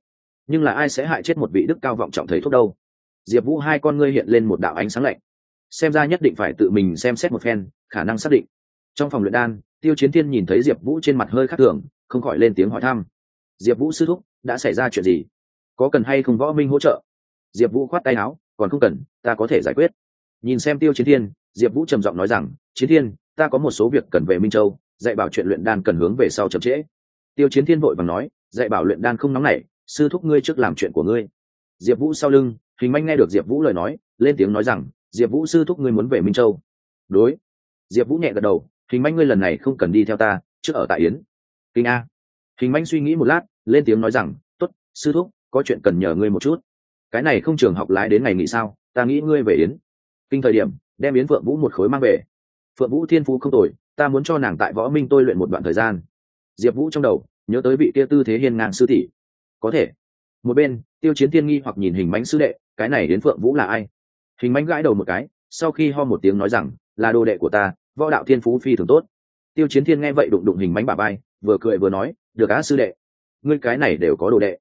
Nhưng là ai sẽ hại chết một vị đức cao vọng trọng thầy thuốc đâu? Diệp vũ hai con ngươi hiện lên một đạo ánh sáng lạnh xem ra nhất định phải tự mình xem xét một phen, khả năng xác định. Trong phòng luyện đan, tiêu chiến thiên nhìn thấy diệp vũ trên mặt hơi khắc thường, không khỏi lên tiếng hỏi thăm. Diệp vũ sư thúc, đã xảy ra chuyện gì? Có cần hay không võ minh hỗ trợ? Diệp vũ khoát tay áo, còn không cần, ta có thể giải quyết. Nhìn xem tiêu chiến thiên, diệp vũ trầm giọng nói rằng, chiến thiên, ta có một số việc cần về minh châu, dạy bảo chuyện luyện đan cần hướng về sau chậm trễ. Tiêu chiến thiên vội và nói, dạy bảo luyện đan không nóng nảy, sư thúc ngươi trước làm chuyện của ngươi. Diệp vũ sau lưng, hình manh nghe được diệp vũ lời nói, lên tiếng nói rằng diệp vũ sư thúc ngươi muốn về minh châu. Đối. Diệp vũ nhẹ gật đầu, hình manh ngươi lần này không cần đi theo ta, trước ở tại yến. Kinh a. Hình manh suy nghĩ một lát, lên tiếng nói rằng t ố t sư thúc, có chuyện cần nhờ ngươi một chút. Cái này không trường học lái đến ngày nghỉ sao, ta nghĩ ngươi về yến. Kinh thời điểm, đem yến phượng vũ một khối mang về. Phượng vũ thiên phú không tồi, ta muốn cho nàng tại võ minh tôi luyện một đoạn thời gian. Diệp vũ trong đầu, nhớ tới vị kia tư thế hiên ngang sư tỷ. Có thể. Một bên, tiêu chiến thiên nghi hoặc nhìn hình mánh sư đệ, cái này đến phượng vũ là ai? Hình mánh gãi đầu một cái, sau khi ho một tiếng nói rằng, là đồ đệ của ta, võ đạo thiên phú phi thường tốt. Tiêu chiến thiên nghe vậy đụng đụng hình mánh bà bay vừa cười vừa nói, được á, sư đệ. Ngươi cái này đều có đồ đệ.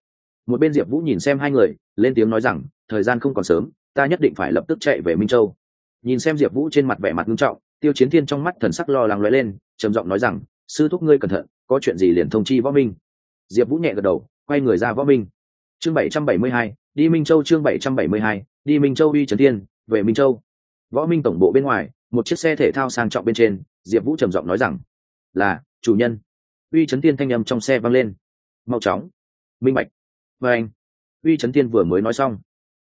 Một bên diệp vũ nhìn xem hai người, lên tiếng nói rằng, thời gian không còn sớm, ta nhất định phải lập tức chạy về minh châu. Nhìn xem diệp vũ trên mặt vẻ mặt nghiêm trọng, tiêu chiến thiên trong mắt thần sắc lo lắng lóe lên, trầm giọng nói rằng, sư thúc ngươi cẩn thận, có chuyện gì liền thông chi võ minh. Diệp vũ nhẹ gật đầu, quay người ra võ minh. Chương bảy trăm bảy mươi hai, đi minh châu chương bảy trăm bảy mươi hai đi minh châu uy trấn thiên, về minh châu. Võ minh tổng bộ bên ngoài, một chiếc xe thể thao sang trọng bên trên, diệp vũ trầm giọng nói rằng, là, chủ nhân. Uy trấn tiên thanh â m trong xe vang lên. Mau chóng. Minh bạch. Và anh. Uy trấn tiên vừa mới nói xong,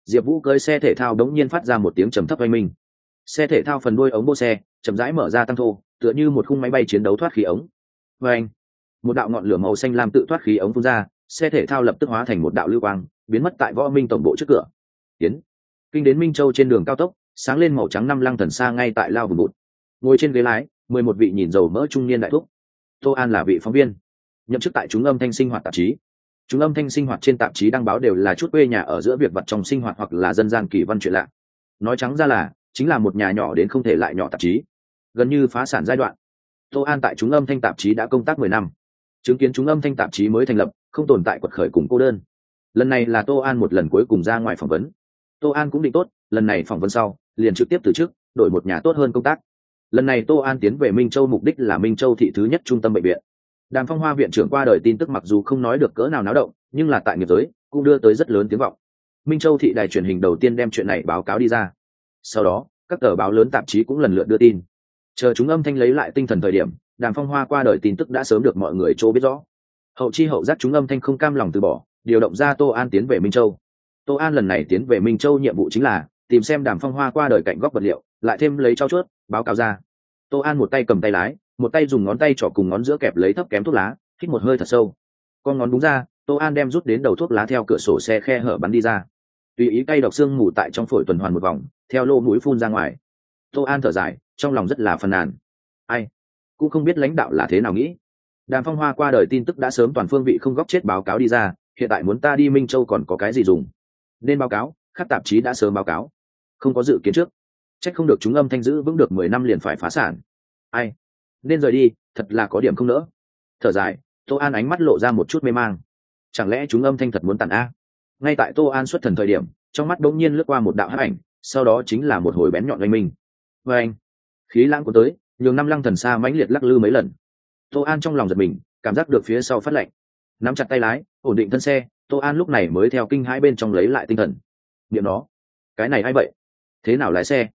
diệp vũ cưới xe thể thao đống nhiên phát ra một tiếng trầm thấp oanh minh. Xe thể thao phần đuôi ống bô xe, chậm rãi mở ra tăng thô, tựa như một khung máy bay chiến đấu thoát khí ống. Và anh. Một đạo ngọn lửa màu xanh lam tự thoát khí ống phun ra, xe thể thao lập tức hóa thành một đạo lưu quang, biến mất tại võ minh tổng bộ trước cửa. Tiến kinh đến minh châu trên đường cao tốc, sáng lên màu trắng năm lăng thần xa ngay tại lao vùng bụt ngồi trên ghế lái, mười một vị nhìn dầu mỡ trung niên đại thúc. Tô an là vị phóng viên. Nhậm chức tại chúng âm thanh sinh hoạt tạp chí. Chúng âm thanh sinh hoạt trên tạp chí đăng báo đều là chút quê nhà ở giữa việc vật trong sinh hoạt hoặc là dân gian kỳ văn chuyện lạ. Nói trắng ra là, chính là một nhà nhỏ đến không thể lại nhỏ tạp chí. Gần như phá sản giai đoạn. Tô an tại chúng âm thanh tạp chí đã công tác mười năm. Chứng kiến chúng âm thanh tạp chí mới thành lập, không tồn tại quật khởi cùng cô đơn. Lần này là tô an một lần cuối cùng ra ngoài phỏng vấn tô an cũng định tốt, lần này phỏng vấn sau, liền trực tiếp từ chức, đổi một nhà tốt hơn công tác. Lần này tô an tiến về minh châu mục đích là minh châu thị thứ nhất trung tâm bệnh viện. Đàm phong hoa viện trưởng qua đời tin tức mặc dù không nói được cỡ nào náo động, nhưng là tại nghiệp giới, cũng đưa tới rất lớn tiếng vọng. Minh châu thị đài truyền hình đầu tiên đem chuyện này báo cáo đi ra. Sau đó, các tờ báo lớn tạp chí cũng lần lượt đưa tin. Chờ chúng âm thanh lấy lại tinh thần thời điểm, đàm phong hoa qua đời tin tức đã sớm được mọi người chỗ biết rõ. Hậu chi hậu giác chúng âm thanh không cam lòng từ bỏ, điều động ra tô an tiến về minh châu tô an lần này tiến về minh châu nhiệm vụ chính là tìm xem đàm phong hoa qua đời cạnh góc vật liệu, lại thêm lấy trao chuốt, báo cáo ra. Tô an một tay cầm tay lái, một tay dùng ngón tay trỏ cùng ngón giữa kẹp lấy thấp kém thuốc lá, hít một hơi thật sâu. Con ngón đúng ra, tô an đem rút đến đầu thuốc lá theo cửa sổ xe khe hở bắn đi ra. Tùy ý cay độc xương mù tại trong phổi tuần hoàn một vòng, theo lô mũi phun ra ngoài. Tô an thở dài, trong lòng rất là phàn nàn. Ai? Cũng không biết lãnh đạo là thế nào nghĩ. Đàm phong hoa qua đời tin tức đã sớm toàn phương vị không góc chết báo cáo đi ra, hiện tại muốn ta đi minh châu còn có cái gì dùng? Nên báo cáo, khắc tạp chí đã sớm báo cáo. Không có dự kiến trước. Trách không được chúng âm thanh giữ vững được mười năm liền phải phá sản. Ai? Nên rời đi, thật là có điểm không nỡ. Thở dài, tô an ánh mắt lộ ra một chút mê mang. Chẳng lẽ chúng âm thanh thật muốn tàn a? Ngay tại tô an xuất thần thời điểm, trong mắt đ ỗ n g nhiên lướt qua một đạo hát ảnh, sau đó chính là một hồi bén nhọn oanh minh. Vê anh khí lãng của tới, nhường năm lăng thần xa mãnh liệt lắc lư mấy lần. Tô an trong lòng giật mình, cảm giác được phía sau phát lạnh nắm chặt tay lái, ổn định thân xe tô an lúc này mới theo kinh hãi bên trong lấy lại tinh thần. Niệm nó. Cái này ai vậy? Thế nào lái xe?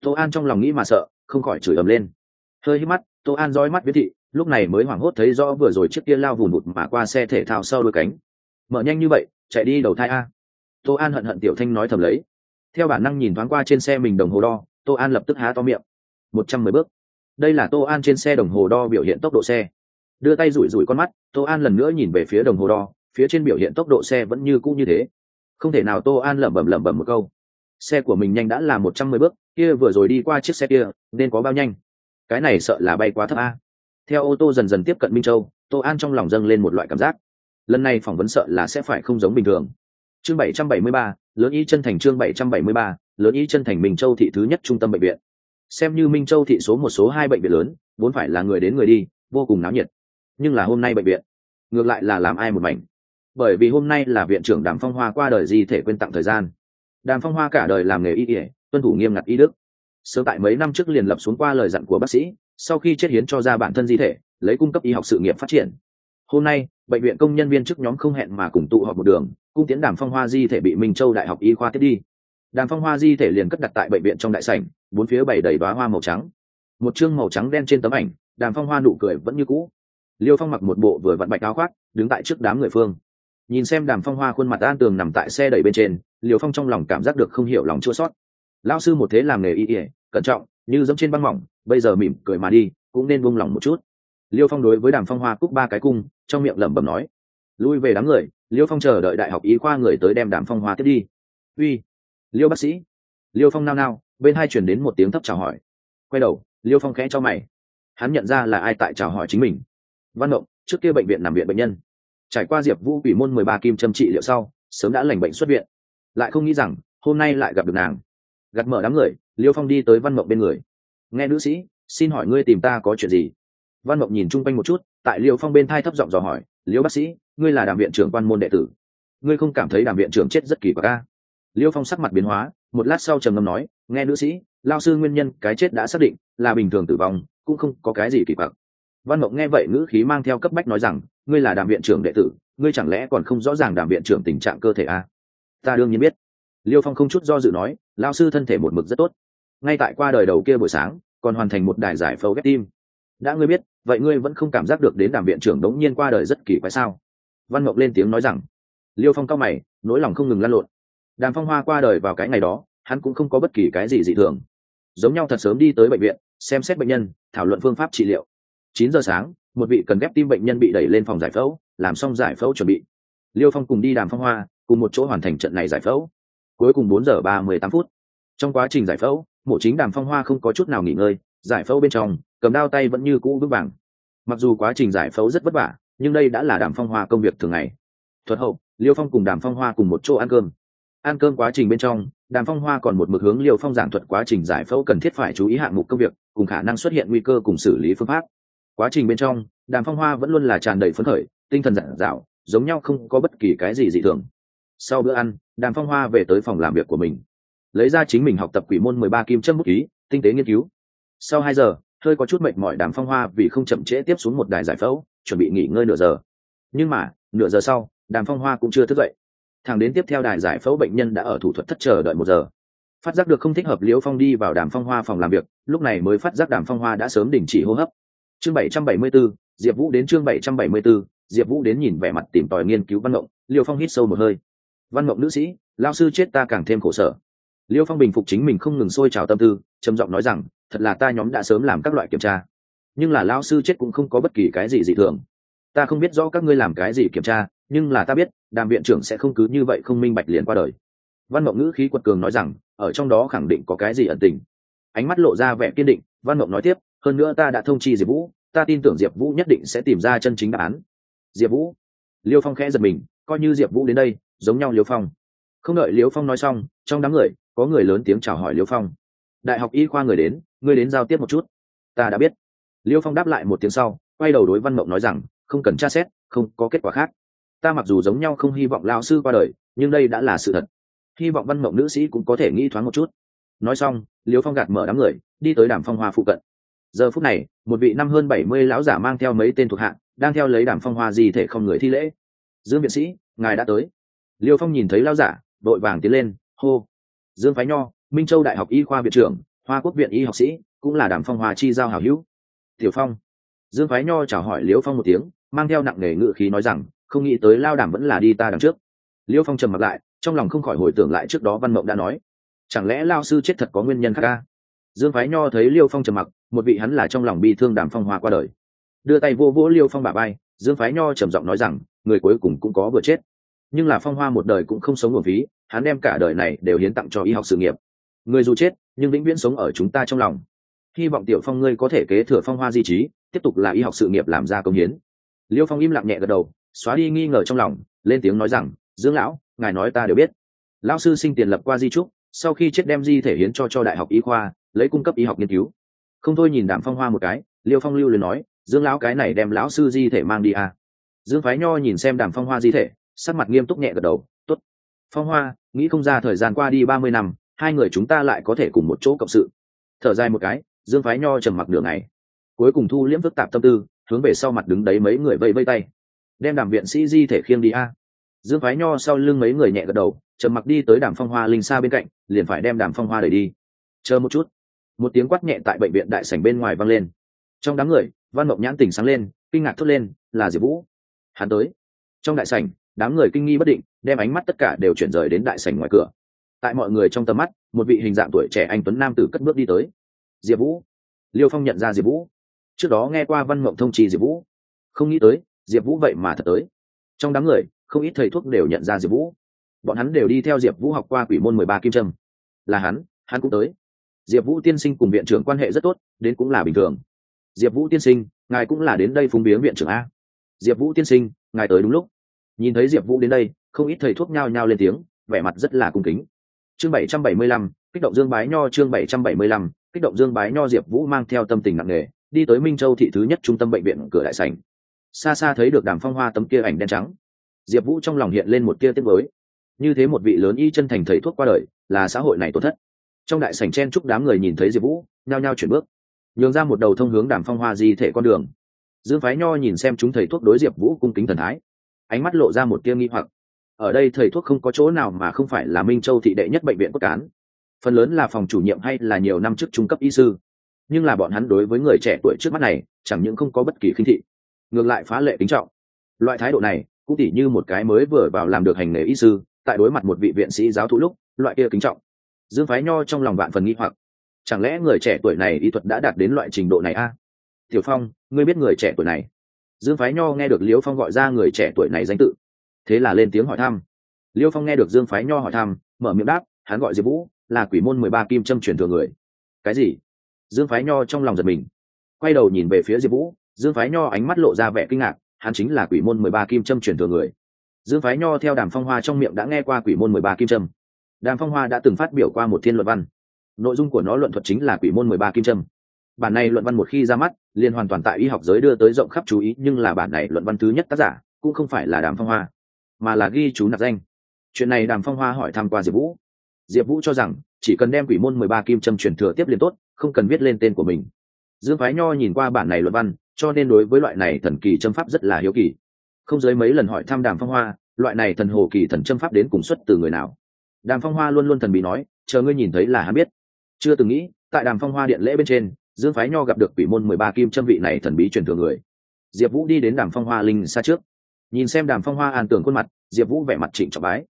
Tô an trong lòng nghĩ mà sợ, không khỏi chửi ầm lên. Hơi hít mắt, tô an roi mắt viết thị, lúc này mới hoảng hốt thấy rõ vừa rồi chiếc kia lao vùn vụt mà qua xe thể thao sau đôi cánh. Mở nhanh như vậy, chạy đi đầu thai a. Tô an hận hận tiểu thanh nói thầm lấy. Theo bản năng nhìn thoáng qua trên xe mình đồng hồ đo, tô an lập tức há to miệng. Một trăm mười bước. Đây là tô an trên xe đồng hồ đo biểu hiện tốc độ xe. Đưa tay rủi rủi con mắt, tô an lần nữa nhìn về phía đồng hồ đo phía trên biểu hiện tốc độ xe vẫn như cũ như thế. Không thể nào tô an lẩm bẩm lẩm bẩm một câu. Xe của mình nhanh đã là một trăm mười bước, kia vừa rồi đi qua chiếc xe kia, nên có bao nhanh? Cái này sợ là bay quá thấp a. Theo ô tô dần dần tiếp cận minh châu, tô an trong lòng dâng lên một loại cảm giác. Lần này phỏng vấn sợ là sẽ phải không giống bình thường. Chương bảy trăm bảy mươi ba, lớn y chân thành chương bảy trăm bảy mươi ba, lớn y chân thành minh châu thị thứ nhất trung tâm bệnh viện. Xem như minh châu thị số một số hai bệnh viện lớn, vốn phải là người đến người đi, vô cùng náo nhiệt. Nhưng là hôm nay bệnh viện, ngược lại là làm ai một mảnh bởi vì hôm nay là viện trưởng đàm phong hoa qua đời di thể quên tặng thời gian. Đàm phong hoa cả đời làm nghề y ỉa tuân thủ nghiêm ngặt y đức. Sớm tại mấy năm trước liền lập xuống qua lời dặn của bác sĩ, sau khi chết hiến cho ra bản thân di thể, lấy cung cấp y học sự nghiệp phát triển. Hôm nay, bệnh viện công nhân viên chức nhóm không hẹn mà cùng tụ họp một đường, cung tiến đàm phong hoa di thể bị minh châu đại học y khoa tiếp đi. Đàm phong hoa di thể liền cất đặt tại bệnh viện trong đại sảnh, bốn phía bảy đầy đoá hoa màu trắng. Một chương màu trắng đen trên tấm ảnh, đàm phong hoa nụ cười vẫn như cũ. Liêu phong mặc một bộ vừa vặn bạch áo khoác, đứng tại trước đám người phương nhìn xem đàm phong hoa khuôn mặt an tường nằm tại xe đẩy bên trên, liều phong trong lòng cảm giác được không hiểu lòng chua sót lao sư một thế làm nghề y ỉa cẩn trọng, như giống trên băng mỏng, bây giờ mỉm cười mà đi, cũng nên buông lòng một chút. Liêu phong đối với đàm phong hoa cúc ba cái cung, trong miệng lẩm bẩm nói. Lui về đám người, liêu phong chờ đợi đại học y khoa người tới đem đàm phong hoa tiếp đi. Uy, liêu bác sĩ. Liêu phong nao nao, bên hai chuyển đến một tiếng thấp chào hỏi. Quay đầu, liêu phong khẽ cho mày. Hắn nhận ra là ai tại chào hỏi chính mình. Văn động trước kia bệnh viện nằm viện bệnh nhân trải qua diệp vũ ủy môn mười ba kim châm trị liệu sau, sớm đã lành bệnh xuất viện. Lại không nghĩ rằng, hôm nay lại gặp được nàng. Gặt mở đám người, liêu phong đi tới văn mộng bên người. Nghe nữ sĩ, xin hỏi ngươi tìm ta có chuyện gì? Văn mộng nhìn chung quanh một chút, tại liêu phong bên thai thấp giọng dò hỏi, liêu bác sĩ, ngươi là đàm viện trưởng quan môn đệ tử. Ngươi không cảm thấy đàm viện trưởng chết rất kỳ quặc ca liêu phong sắc mặt biến hóa, một lát sau trầm ngâm nói, nghe nữ sĩ, lao sư nguyên nhân cái chết đã xác định, là bình thường tử vong, cũng không có cái gì kỳ quặc văn mộng nghe vậy ngữ khí mang theo cấp bách nói rằng, ngươi là đàm viện trưởng đệ tử, ngươi chẳng lẽ còn không rõ ràng đàm viện trưởng tình trạng cơ thể à? ta đương nhiên biết. Liêu phong không chút do dự nói lao sư thân thể một mực rất tốt. Ngay tại qua đời đầu kia buổi sáng, còn hoàn thành một đài giải phẫu ghép tim. Đã ngươi biết, vậy ngươi vẫn không cảm giác được đến đàm viện trưởng đống nhiên qua đời rất kỳ quái sao? Văn mộng lên tiếng nói rằng. Liêu phong cao mày, nỗi lòng không ngừng lăn lộn. Đàm phong hoa qua đời vào cái ngày đó, hắn cũng không có bất kỳ cái gì dị thường. Giống nhau thật sớm đi tới bệnh viện, xem xét bệnh nhân, thảo luận phương pháp trị liệu chín giờ sáng, một vị cần ghép tim bệnh nhân bị đẩy lên phòng giải phẫu, làm xong giải phẫu chuẩn bị. Liêu phong cùng đi đàm phong hoa, cùng một chỗ hoàn thành trận này giải phẫu. Cuối cùng bốn giờ ba mươi tám phút. Trong quá trình giải phẫu, mộ chính đàm phong hoa không có chút nào nghỉ ngơi, giải phẫu bên trong, cầm đao tay vẫn như cũ vững vàng. Mặc dù quá trình giải phẫu rất vất vả, nhưng đây đã là đàm phong hoa công việc thường ngày. Thuật hậu, liêu phong cùng đàm phong hoa cùng một chỗ ăn cơm. Ăn cơm quá trình bên trong, đàm phong hoa còn một mực hướng liêu phong giảng thuật quá trình giải phẫu cần thiết phải chú ý hạng mục công việc, cùng khả năng xuất hiện nguy cơ cùng xử lý phương pháp quá trình bên trong, đàm phong hoa vẫn luôn là tràn đầy phấn khởi, tinh thần giản dạo, giống nhau không có bất kỳ cái gì dị thường. Sau bữa ăn, đàm phong hoa về tới phòng làm việc của mình. Lấy ra chính mình học tập quỷ môn mười ba kim châm bút ký, tinh tế nghiên cứu. Sau hai giờ, hơi có chút mệt mỏi đàm phong hoa vì không chậm trễ tiếp xuống một đài giải phẫu, chuẩn bị nghỉ ngơi nửa giờ. Nhưng mà, nửa giờ sau, đàm phong hoa cũng chưa thức dậy. Thẳng đến tiếp theo đài giải phẫu bệnh nhân đã ở thủ thuật thất chờ đợi một giờ. Phát giác được không thích hợp liễu phong đi vào đàm phong hoa phòng làm việc, lúc này mới phát giác đàm phong hoa đã sớm đình chỉ hô hấp chương bảy trăm bảy mươi 774, diệp vũ đến chương bảy trăm bảy mươi 774, diệp vũ đến nhìn vẻ mặt tìm tòi nghiên cứu văn mộng liêu phong hít sâu một hơi. Văn mộng nữ sĩ lao sư chết ta càng thêm khổ sở. Liêu phong bình phục chính mình không ngừng sôi trào tâm tư trầm giọng nói rằng thật là ta nhóm đã sớm làm các loại kiểm tra. Nhưng là lao sư chết cũng không có bất kỳ cái gì dị thường. Ta không biết rõ các ngươi làm cái gì kiểm tra nhưng là ta biết đàm viện trưởng sẽ không cứ như vậy không minh bạch liền qua đời. Văn mộng ngữ khí quật cường nói rằng ở trong đó khẳng định có cái gì ẩn tình. Ánh mắt lộ ra vẻ kiên định văn mộng nói tiếp hơn nữa ta đã thông chi diệp vũ, ta tin tưởng diệp vũ nhất định sẽ tìm ra chân chính đáp án. Diệp vũ. Liêu phong khẽ giật mình, coi như diệp vũ đến đây, giống nhau liêu phong. Không đợi liêu phong nói xong, trong đám người, có người lớn tiếng chào hỏi liêu phong. Đại học y khoa người đến, ngươi đến giao tiếp một chút. Ta đã biết. Liêu phong đáp lại một tiếng sau, quay đầu đối văn mộng nói rằng, không cần tra xét, không có kết quả khác. Ta mặc dù giống nhau không hy vọng lao sư qua đời, nhưng đây đã là sự thật. Hy vọng văn mộng nữ sĩ cũng có thể nghĩ thoáng một chút. Nói xong, liêu phong gạt mở đám người, đi tới đàm phong hoa phụ cận giờ phút này, một vị năm hơn bảy mươi lão giả mang theo mấy tên thuộc hạng đang theo lấy đàm phong hoa gì thể không người thi lễ. Dương viện sĩ, ngài đã tới. Liêu phong nhìn thấy lão giả, đội vàng tiến lên, hô. Dương phái nho, minh châu đại học y khoa viện trưởng, hoa quốc viện y học sĩ, cũng là đàm phong hoa chi giao hảo hữu. Tiểu phong. Dương phái nho chào hỏi liễu phong một tiếng, mang theo nặng nề ngự khí nói rằng, không nghĩ tới lao đảm vẫn là đi ta đằng trước. Liễu phong trầm mặt lại, trong lòng không khỏi hồi tưởng lại trước đó văn mộng đã nói. Chẳng lẽ lao sư chết thật có nguyên nhân khác ca? Dương phái nho thấy liêu phong trầm mặc, một vị hắn là trong lòng bi thương đàm phong hoa qua đời. Đưa tay vô vỗ liêu phong bà bay dương phái nho trầm giọng nói rằng, người cuối cùng cũng có vừa chết. Nhưng là phong hoa một đời cũng không sống ở ví hắn đem cả đời này đều hiến tặng cho y học sự nghiệp. Người dù chết, nhưng vĩnh viễn sống ở chúng ta trong lòng. Hy vọng tiểu phong ngươi có thể kế thừa phong hoa di trí, tiếp tục là y học sự nghiệp làm ra công hiến. Liêu phong im lặng nhẹ gật đầu, xóa đi nghi ngờ trong lòng, lên tiếng nói rằng, dương lão, ngài nói ta đều biết. Lão sư sinh tiền lập qua di trúc, sau khi chết đem di thể hiến cho cho đại học y khoa lấy cung cấp y học nghiên cứu. Không thôi nhìn đạm phong hoa một cái, liêu phong lưu liền nói, dương lão cái này đem lão sư di thể mang đi à. dương phái nho nhìn xem đàm phong hoa di thể, sắc mặt nghiêm túc nhẹ gật đầu t ố t phong hoa, nghĩ không ra thời gian qua đi ba mươi năm, hai người chúng ta lại có thể cùng một chỗ cộng sự. Thở dài một cái, dương phái nho trầm mặc nửa ngày. Cuối cùng thu liễm phức tạp tâm tư, hướng về sau mặt đứng đấy mấy người vây vây tay. Đem đàm viện sĩ di thể khiêng đi a. Dương phái nho sau lưng mấy người nhẹ gật đầu, trầm mặc đi tới đàm phong hoa linh xa bên cạnh, liền phải đem đàm phong hoa đẩy đi. Chờ một chút một tiếng quát nhẹ tại bệnh viện đại sảnh bên ngoài vang lên. Trong đám người, văn mộng nhãn tỉnh sáng lên, kinh ngạc thốt lên, là diệp vũ. Hắn tới. Trong đại sảnh, đám người kinh nghi bất định, đem ánh mắt tất cả đều chuyển rời đến đại sảnh ngoài cửa. Tại mọi người trong tầm mắt, một vị hình dạng tuổi trẻ anh tuấn nam tử cất bước đi tới. Diệp vũ. Liêu phong nhận ra diệp vũ. Trước đó nghe qua văn mộng thông trì diệp vũ. Không nghĩ tới, diệp vũ vậy mà thật tới. Trong đám người, không ít thầy thuốc đều nhận ra diệp vũ. Bọn hắn đều đi theo diệp vũ học qua quỷ môn mười ba kim trâm là hắn hắn cũng tới diệp vũ tiên sinh cùng viện trưởng quan hệ rất tốt, đến cũng là bình thường. Diệp vũ tiên sinh, ngài cũng là đến đây phúng biếng viện trưởng a. Diệp vũ tiên sinh, ngài tới đúng lúc. Nhìn thấy diệp vũ đến đây, không ít thầy thuốc nhao nhao lên tiếng, vẻ mặt rất là cung kính. Chương bảy trăm bảy mươi lăm, kích động dương bái nho chương bảy trăm bảy mươi lăm, kích động dương bái nho diệp vũ mang theo tâm tình nặng nề, đi tới minh châu thị thứ nhất trung tâm bệnh viện cửa đại sảnh. Xa xa thấy được đàm phong hoa tấm kia ảnh đen trắng. Diệp vũ trong lòng hiện lên một kia tiếc mới như thế một vị lớn y chân thành thầy thuốc qua đời, là xã hội này tổn thất trong đại sảnh chen chúc đám người nhìn thấy diệp vũ, nhao nhao chuyển bước. Nhường ra một đầu thông hướng đàm phong hoa di thể con đường. Dương phái nho nhìn xem chúng thầy thuốc đối diệp vũ cung kính thần thái, ánh mắt lộ ra một tia nghi hoặc. Ở đây thầy thuốc không có chỗ nào mà không phải là minh châu thị đệ nhất bệnh viện cốt cán. Phần lớn là phòng chủ nhiệm hay là nhiều năm trước trung cấp y sư. Nhưng là bọn hắn đối với người trẻ tuổi trước mắt này, chẳng những không có bất kỳ khinh thị, ngược lại phá lệ kính trọng. Loại thái độ này, cũng tỉ như một cái mới vừa vào làm được hành nghề y sư, tại đối mặt một vị viện sĩ giáo thụ lúc, loại kia kính trọng dương phái nho trong lòng vạn phần nghi hoặc. Chẳng lẽ người trẻ tuổi này y thuật đã đạt đến loại trình độ này a? Tiểu phong, ngươi biết người trẻ tuổi này. Dương phái nho nghe được liễu phong gọi ra người trẻ tuổi này danh tự. Thế là lên tiếng hỏi thăm. Liêu phong nghe được dương phái nho hỏi thăm, mở miệng đáp, hắn gọi diệp vũ, là quỷ môn mười ba kim trâm truyền thừa người. Cái gì? Dương phái nho trong lòng giật mình. Quay đầu nhìn về phía diệp vũ, dương phái nho ánh mắt lộ ra vẻ kinh ngạc, hắn chính là quỷ môn mười ba kim trâm truyền thừa người. Dương phái nho theo đàm phong hoa trong miệng đã nghe qua quỷ môn mười ba kim trâm đàm phong hoa đã từng phát biểu qua một thiên luận văn. Nội dung của nó luận thuật chính là quỷ môn mười ba kim trâm bản này luận văn một khi ra mắt, liền hoàn toàn tại y học giới đưa tới rộng khắp chú ý, nhưng là bản này luận văn thứ nhất tác giả cũng không phải là đàm phong hoa, mà là ghi chú nạp danh. Chuyện này đàm phong hoa hỏi tham q u a diệp vũ. Diệp vũ cho rằng, chỉ cần đem quỷ môn mười ba kim trâm truyền thừa tiếp liền tốt, không cần viết lên tên của mình. Dương phái nho nhìn qua bản này luận văn, cho nên đối với loại này thần kỳ châm pháp rất là hiếu kỳ. Không dưới mấy lần hỏi thăm đàm phong hoa, loại này thần hồ kỳ thần châm pháp đến cùng xuất từ người nào? Đàm phong hoa luôn luôn thần bí nói, chờ ngươi nhìn thấy là hắn biết. Chưa từng nghĩ, tại đàm phong hoa điện lễ bên trên, dương phái nho gặp được quỷ môn mười ba kim châm vị này thần bí truyền thừa người. Diệp vũ đi đến đàm phong hoa linh xa trước. Nhìn xem đàm phong hoa an tưởng khuôn mặt, diệp vũ vẻ mặt trịnh trọng bái.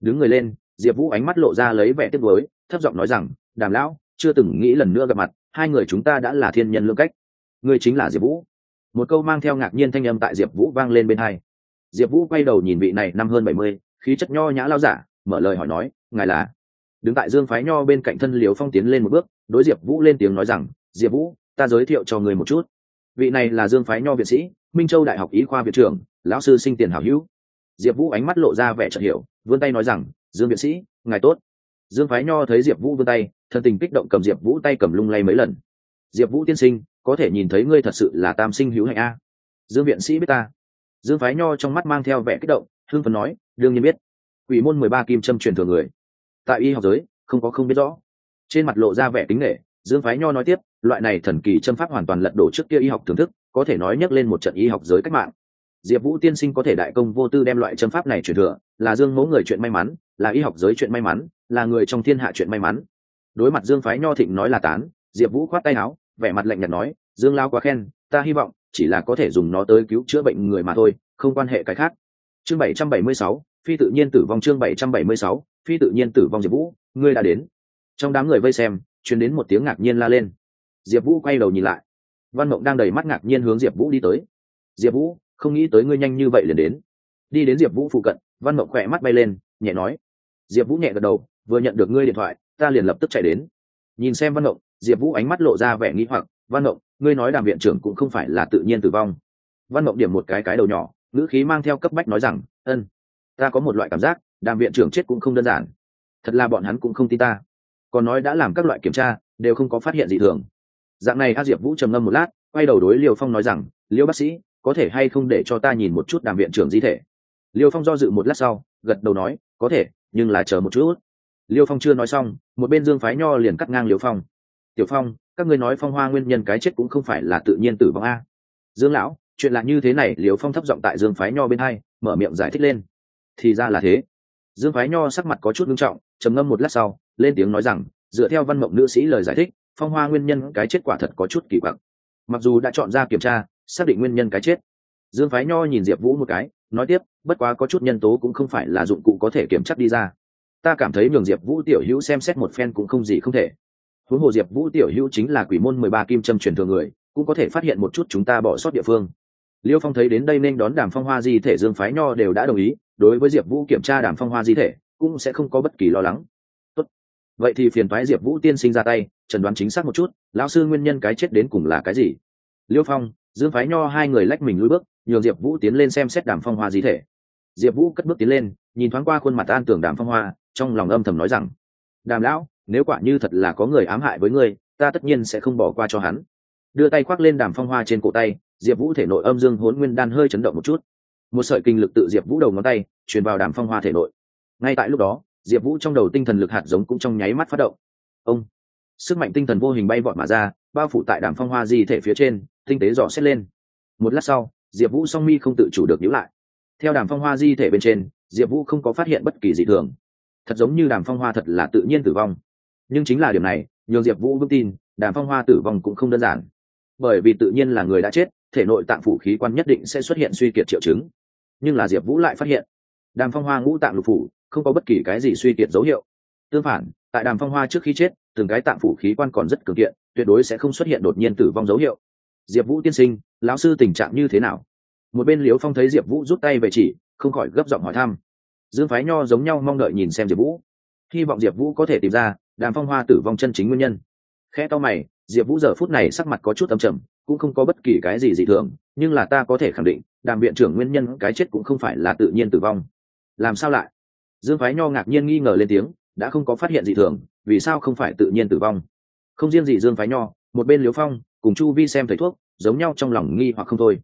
Đứng người lên, diệp vũ ánh mắt lộ ra lấy vẻ tiếc với thấp giọng nói rằng, đàm lão, chưa từng nghĩ lần nữa gặp mặt, hai người chúng ta đã là thiên nhân lương cách. Ngươi chính là diệp vũ. Một câu mang theo ngạc nhiên thanh âm tại diệp vũ vang lên bên hai. Diệp vũ quay đầu nhìn vị này năm hơn bảy mươi, khí chất nho nhã lao giả, mở lời hỏi nói ngài là đứng tại dương phái nho bên cạnh thân liều phong tiến lên một bước đối diệp vũ lên tiếng nói rằng diệp vũ ta giới thiệu cho người một chút vị này là dương phái nho viện sĩ minh châu đại học y khoa viện trưởng lão sư sinh tiền hảo hữu diệp vũ ánh mắt lộ ra vẻ chợt hiểu vươn tay nói rằng dương viện sĩ ngài tốt dương phái nho thấy diệp vũ vươn tay thân tình kích động cầm diệp vũ tay cầm lung lay mấy lần diệp vũ tiên sinh có thể nhìn thấy ngươi thật sự là tam sinh hữu hạnh a dương viện sĩ biết ta dương phái nho trong mắt mang theo vẻ kích động hương phấn nói đương nhiên biết quỷ môn mười ba kim trâm truyền thừa người tại y học giới, không có không biết rõ. Trên mặt lộ ra vẻ tính nghệ dương phái nho nói tiếp, loại này thần kỳ châm pháp hoàn toàn lật đổ trước kia y học thưởng thức, có thể nói nhắc lên một trận y học giới cách mạng. Diệp vũ tiên sinh có thể đại công vô tư đem loại châm pháp này truyền thừa, là dương mẫu người chuyện may mắn, là y học giới chuyện may mắn, là người trong thiên hạ chuyện may mắn. Đối mặt dương phái nho thịnh nói là tán, diệp vũ khoát tay áo, vẻ mặt lạnh nhạt nói, dương lao quá khen, ta hy vọng chỉ là có thể dùng nó tới cứu chữa bệnh người mà thôi, không quan hệ cái khác. Chương bảy trăm bảy mươi sáu phi tự nhiên tử vong chương bảy trăm bảy mươi sáu, phi tự nhiên tử vong diệp vũ, ngươi đã đến. Trong đám người vây xem, truyền đến một tiếng ngạc nhiên la lên. Diệp vũ quay đầu nhìn lại. Văn mộng đang đầy mắt ngạc nhiên hướng diệp vũ đi tới. Diệp vũ, không nghĩ tới ngươi nhanh như vậy liền đến. Đi đến diệp vũ phụ cận, văn mộng khỏe mắt bay lên, nhẹ nói. Diệp vũ nhẹ gật đầu, vừa nhận được ngươi điện thoại, ta liền lập tức chạy đến. Nhìn xem văn mộng, diệp vũ ánh mắt lộ ra vẻ nghi hoặc. Văn mộng, ngươi nói đàm viện trưởng cũng không phải là tự nhiên tử vong. Văn mộng điểm một cái cái đầu nhỏ, ngữ khí mang theo cấp bách nói rằng "Ừm." Ta có một loại cảm giác, đàm viện trưởng chết cũng không đơn giản. Thật là bọn hắn cũng không tin ta. Còn nói đã làm các loại kiểm tra, đều không có phát hiện gì thường. Dạng này a diệp vũ trầm ngâm một lát, quay đầu đối liêu phong nói rằng, liêu bác sĩ, có thể hay không để cho ta nhìn một chút đàm viện trưởng di thể? Liêu phong do dự một lát sau, gật đầu nói, có thể, nhưng là chờ một chút. Liêu phong chưa nói xong, một bên dương phái nho liền cắt ngang liêu phong. Tiểu phong, các ngươi nói phong hoa nguyên nhân cái chết cũng không phải là tự nhiên tử vong a. Dương lão, chuyện là như thế này, liêu phong thấp giọng tại dương phái nho bên hai, mở miệng giải thích lên thì ra là thế. Dương phái nho sắc mặt có chút nghiêm trọng, trầm ngâm một lát sau, lên tiếng nói rằng, dựa theo văn mộng nữ sĩ lời giải thích, phong hoa nguyên nhân cái chết quả thật có chút kỳ quặc. Mặc dù đã chọn ra kiểm tra, xác định nguyên nhân cái chết. Dương phái nho nhìn diệp vũ một cái, nói tiếp, bất quá có chút nhân tố cũng không phải là dụng cụ có thể kiểm chắc đi ra. Ta cảm thấy nhường diệp vũ tiểu hữu xem xét một phen cũng không gì không thể. Huống hồ diệp vũ tiểu hữu chính là quỷ môn mười ba kim trâm truyền thường người, cũng có thể phát hiện một chút chúng ta bỏ sót địa phương liêu phong thấy đến đây nên đón đàm phong hoa di thể dương phái nho đều đã đồng ý, đối với diệp vũ kiểm tra đàm phong hoa di thể, cũng sẽ không có bất kỳ lo lắng. Tốt. vậy thì phiền thoái diệp vũ tiên sinh ra tay trần đoán chính xác một chút, lão sư nguyên nhân cái chết đến cùng là cái gì? Liêu phong, dương phái nho hai người lách mình lùi bước, nhường diệp vũ tiến lên xem xét đàm phong hoa di thể. Diệp vũ cất bước tiến lên, nhìn thoáng qua khuôn mặt an tưởng đàm phong hoa, trong lòng âm thầm nói rằng, đàm lão, nếu quả như thật là có người ám hại với ngươi, ta tất nhiên sẽ không bỏ qua cho hắn. Đưa tay khoác lên đàm phong hoa trên cổ tay diệp vũ thể nội âm dương hốn nguyên đan hơi chấn động một chút. Một sợi kinh lực tự diệp vũ đầu ngón tay, truyền vào đàm phong hoa thể nội. Ngay tại lúc đó, diệp vũ trong đầu tinh thần lực hạt giống cũng trong nháy mắt phát động. Ông! Sức mạnh tinh thần vô hình bay vọt mà ra, bao phủ tại đàm phong hoa di thể phía trên, tinh tế dò xét lên. Một lát sau, diệp vũ song mi không tự chủ được nhữ lại. Theo đàm phong hoa di thể bên trên, diệp vũ không có phát hiện bất kỳ dị thường. Thật giống như đàm phong hoa thật là tự nhiên tử vong. Nhưng chính là điểm này, nhường diệp vũ vững tin, đàm phong hoa tử vong cũng không đơn giản. Bởi vì tự nhiên là người đã chết thể nội tạng phủ khí quan nhất định sẽ xuất hiện suy kiệt triệu chứng. Nhưng là diệp vũ lại phát hiện, đàm phong hoa ngũ tạng lục phủ không có bất kỳ cái gì suy kiệt dấu hiệu. Tương phản, tại đàm phong hoa trước khi chết, từng cái tạng phủ khí quan còn rất cường kiện, tuyệt đối sẽ không xuất hiện đột nhiên tử vong dấu hiệu. Diệp vũ tiên sinh, lão sư tình trạng như thế nào? Một bên liếu phong thấy diệp vũ rút tay về chỉ, không khỏi gấp giọng hỏi thăm. Dương phái nho giống nhau mong đợi nhìn xem diệp vũ. Hy vọng diệp vũ có thể tìm ra đàm phong hoa tử vong chân chính nguyên nhân. Khe to mày, diệp vũ giờ phút này sắc mặt có chút âm trầm cũng không có bất kỳ cái gì dị thường, nhưng là ta có thể khẳng định, đàm viện trưởng nguyên nhân cái chết cũng không phải là tự nhiên tử vong. Làm sao lại? Dương phái nho ngạc nhiên nghi ngờ lên tiếng, đã không có phát hiện dị thường, vì sao không phải tự nhiên tử vong? Không riêng gì dương phái nho, một bên liếu phong, cùng chu vi xem thầy thuốc, giống nhau trong lòng nghi hoặc không thôi.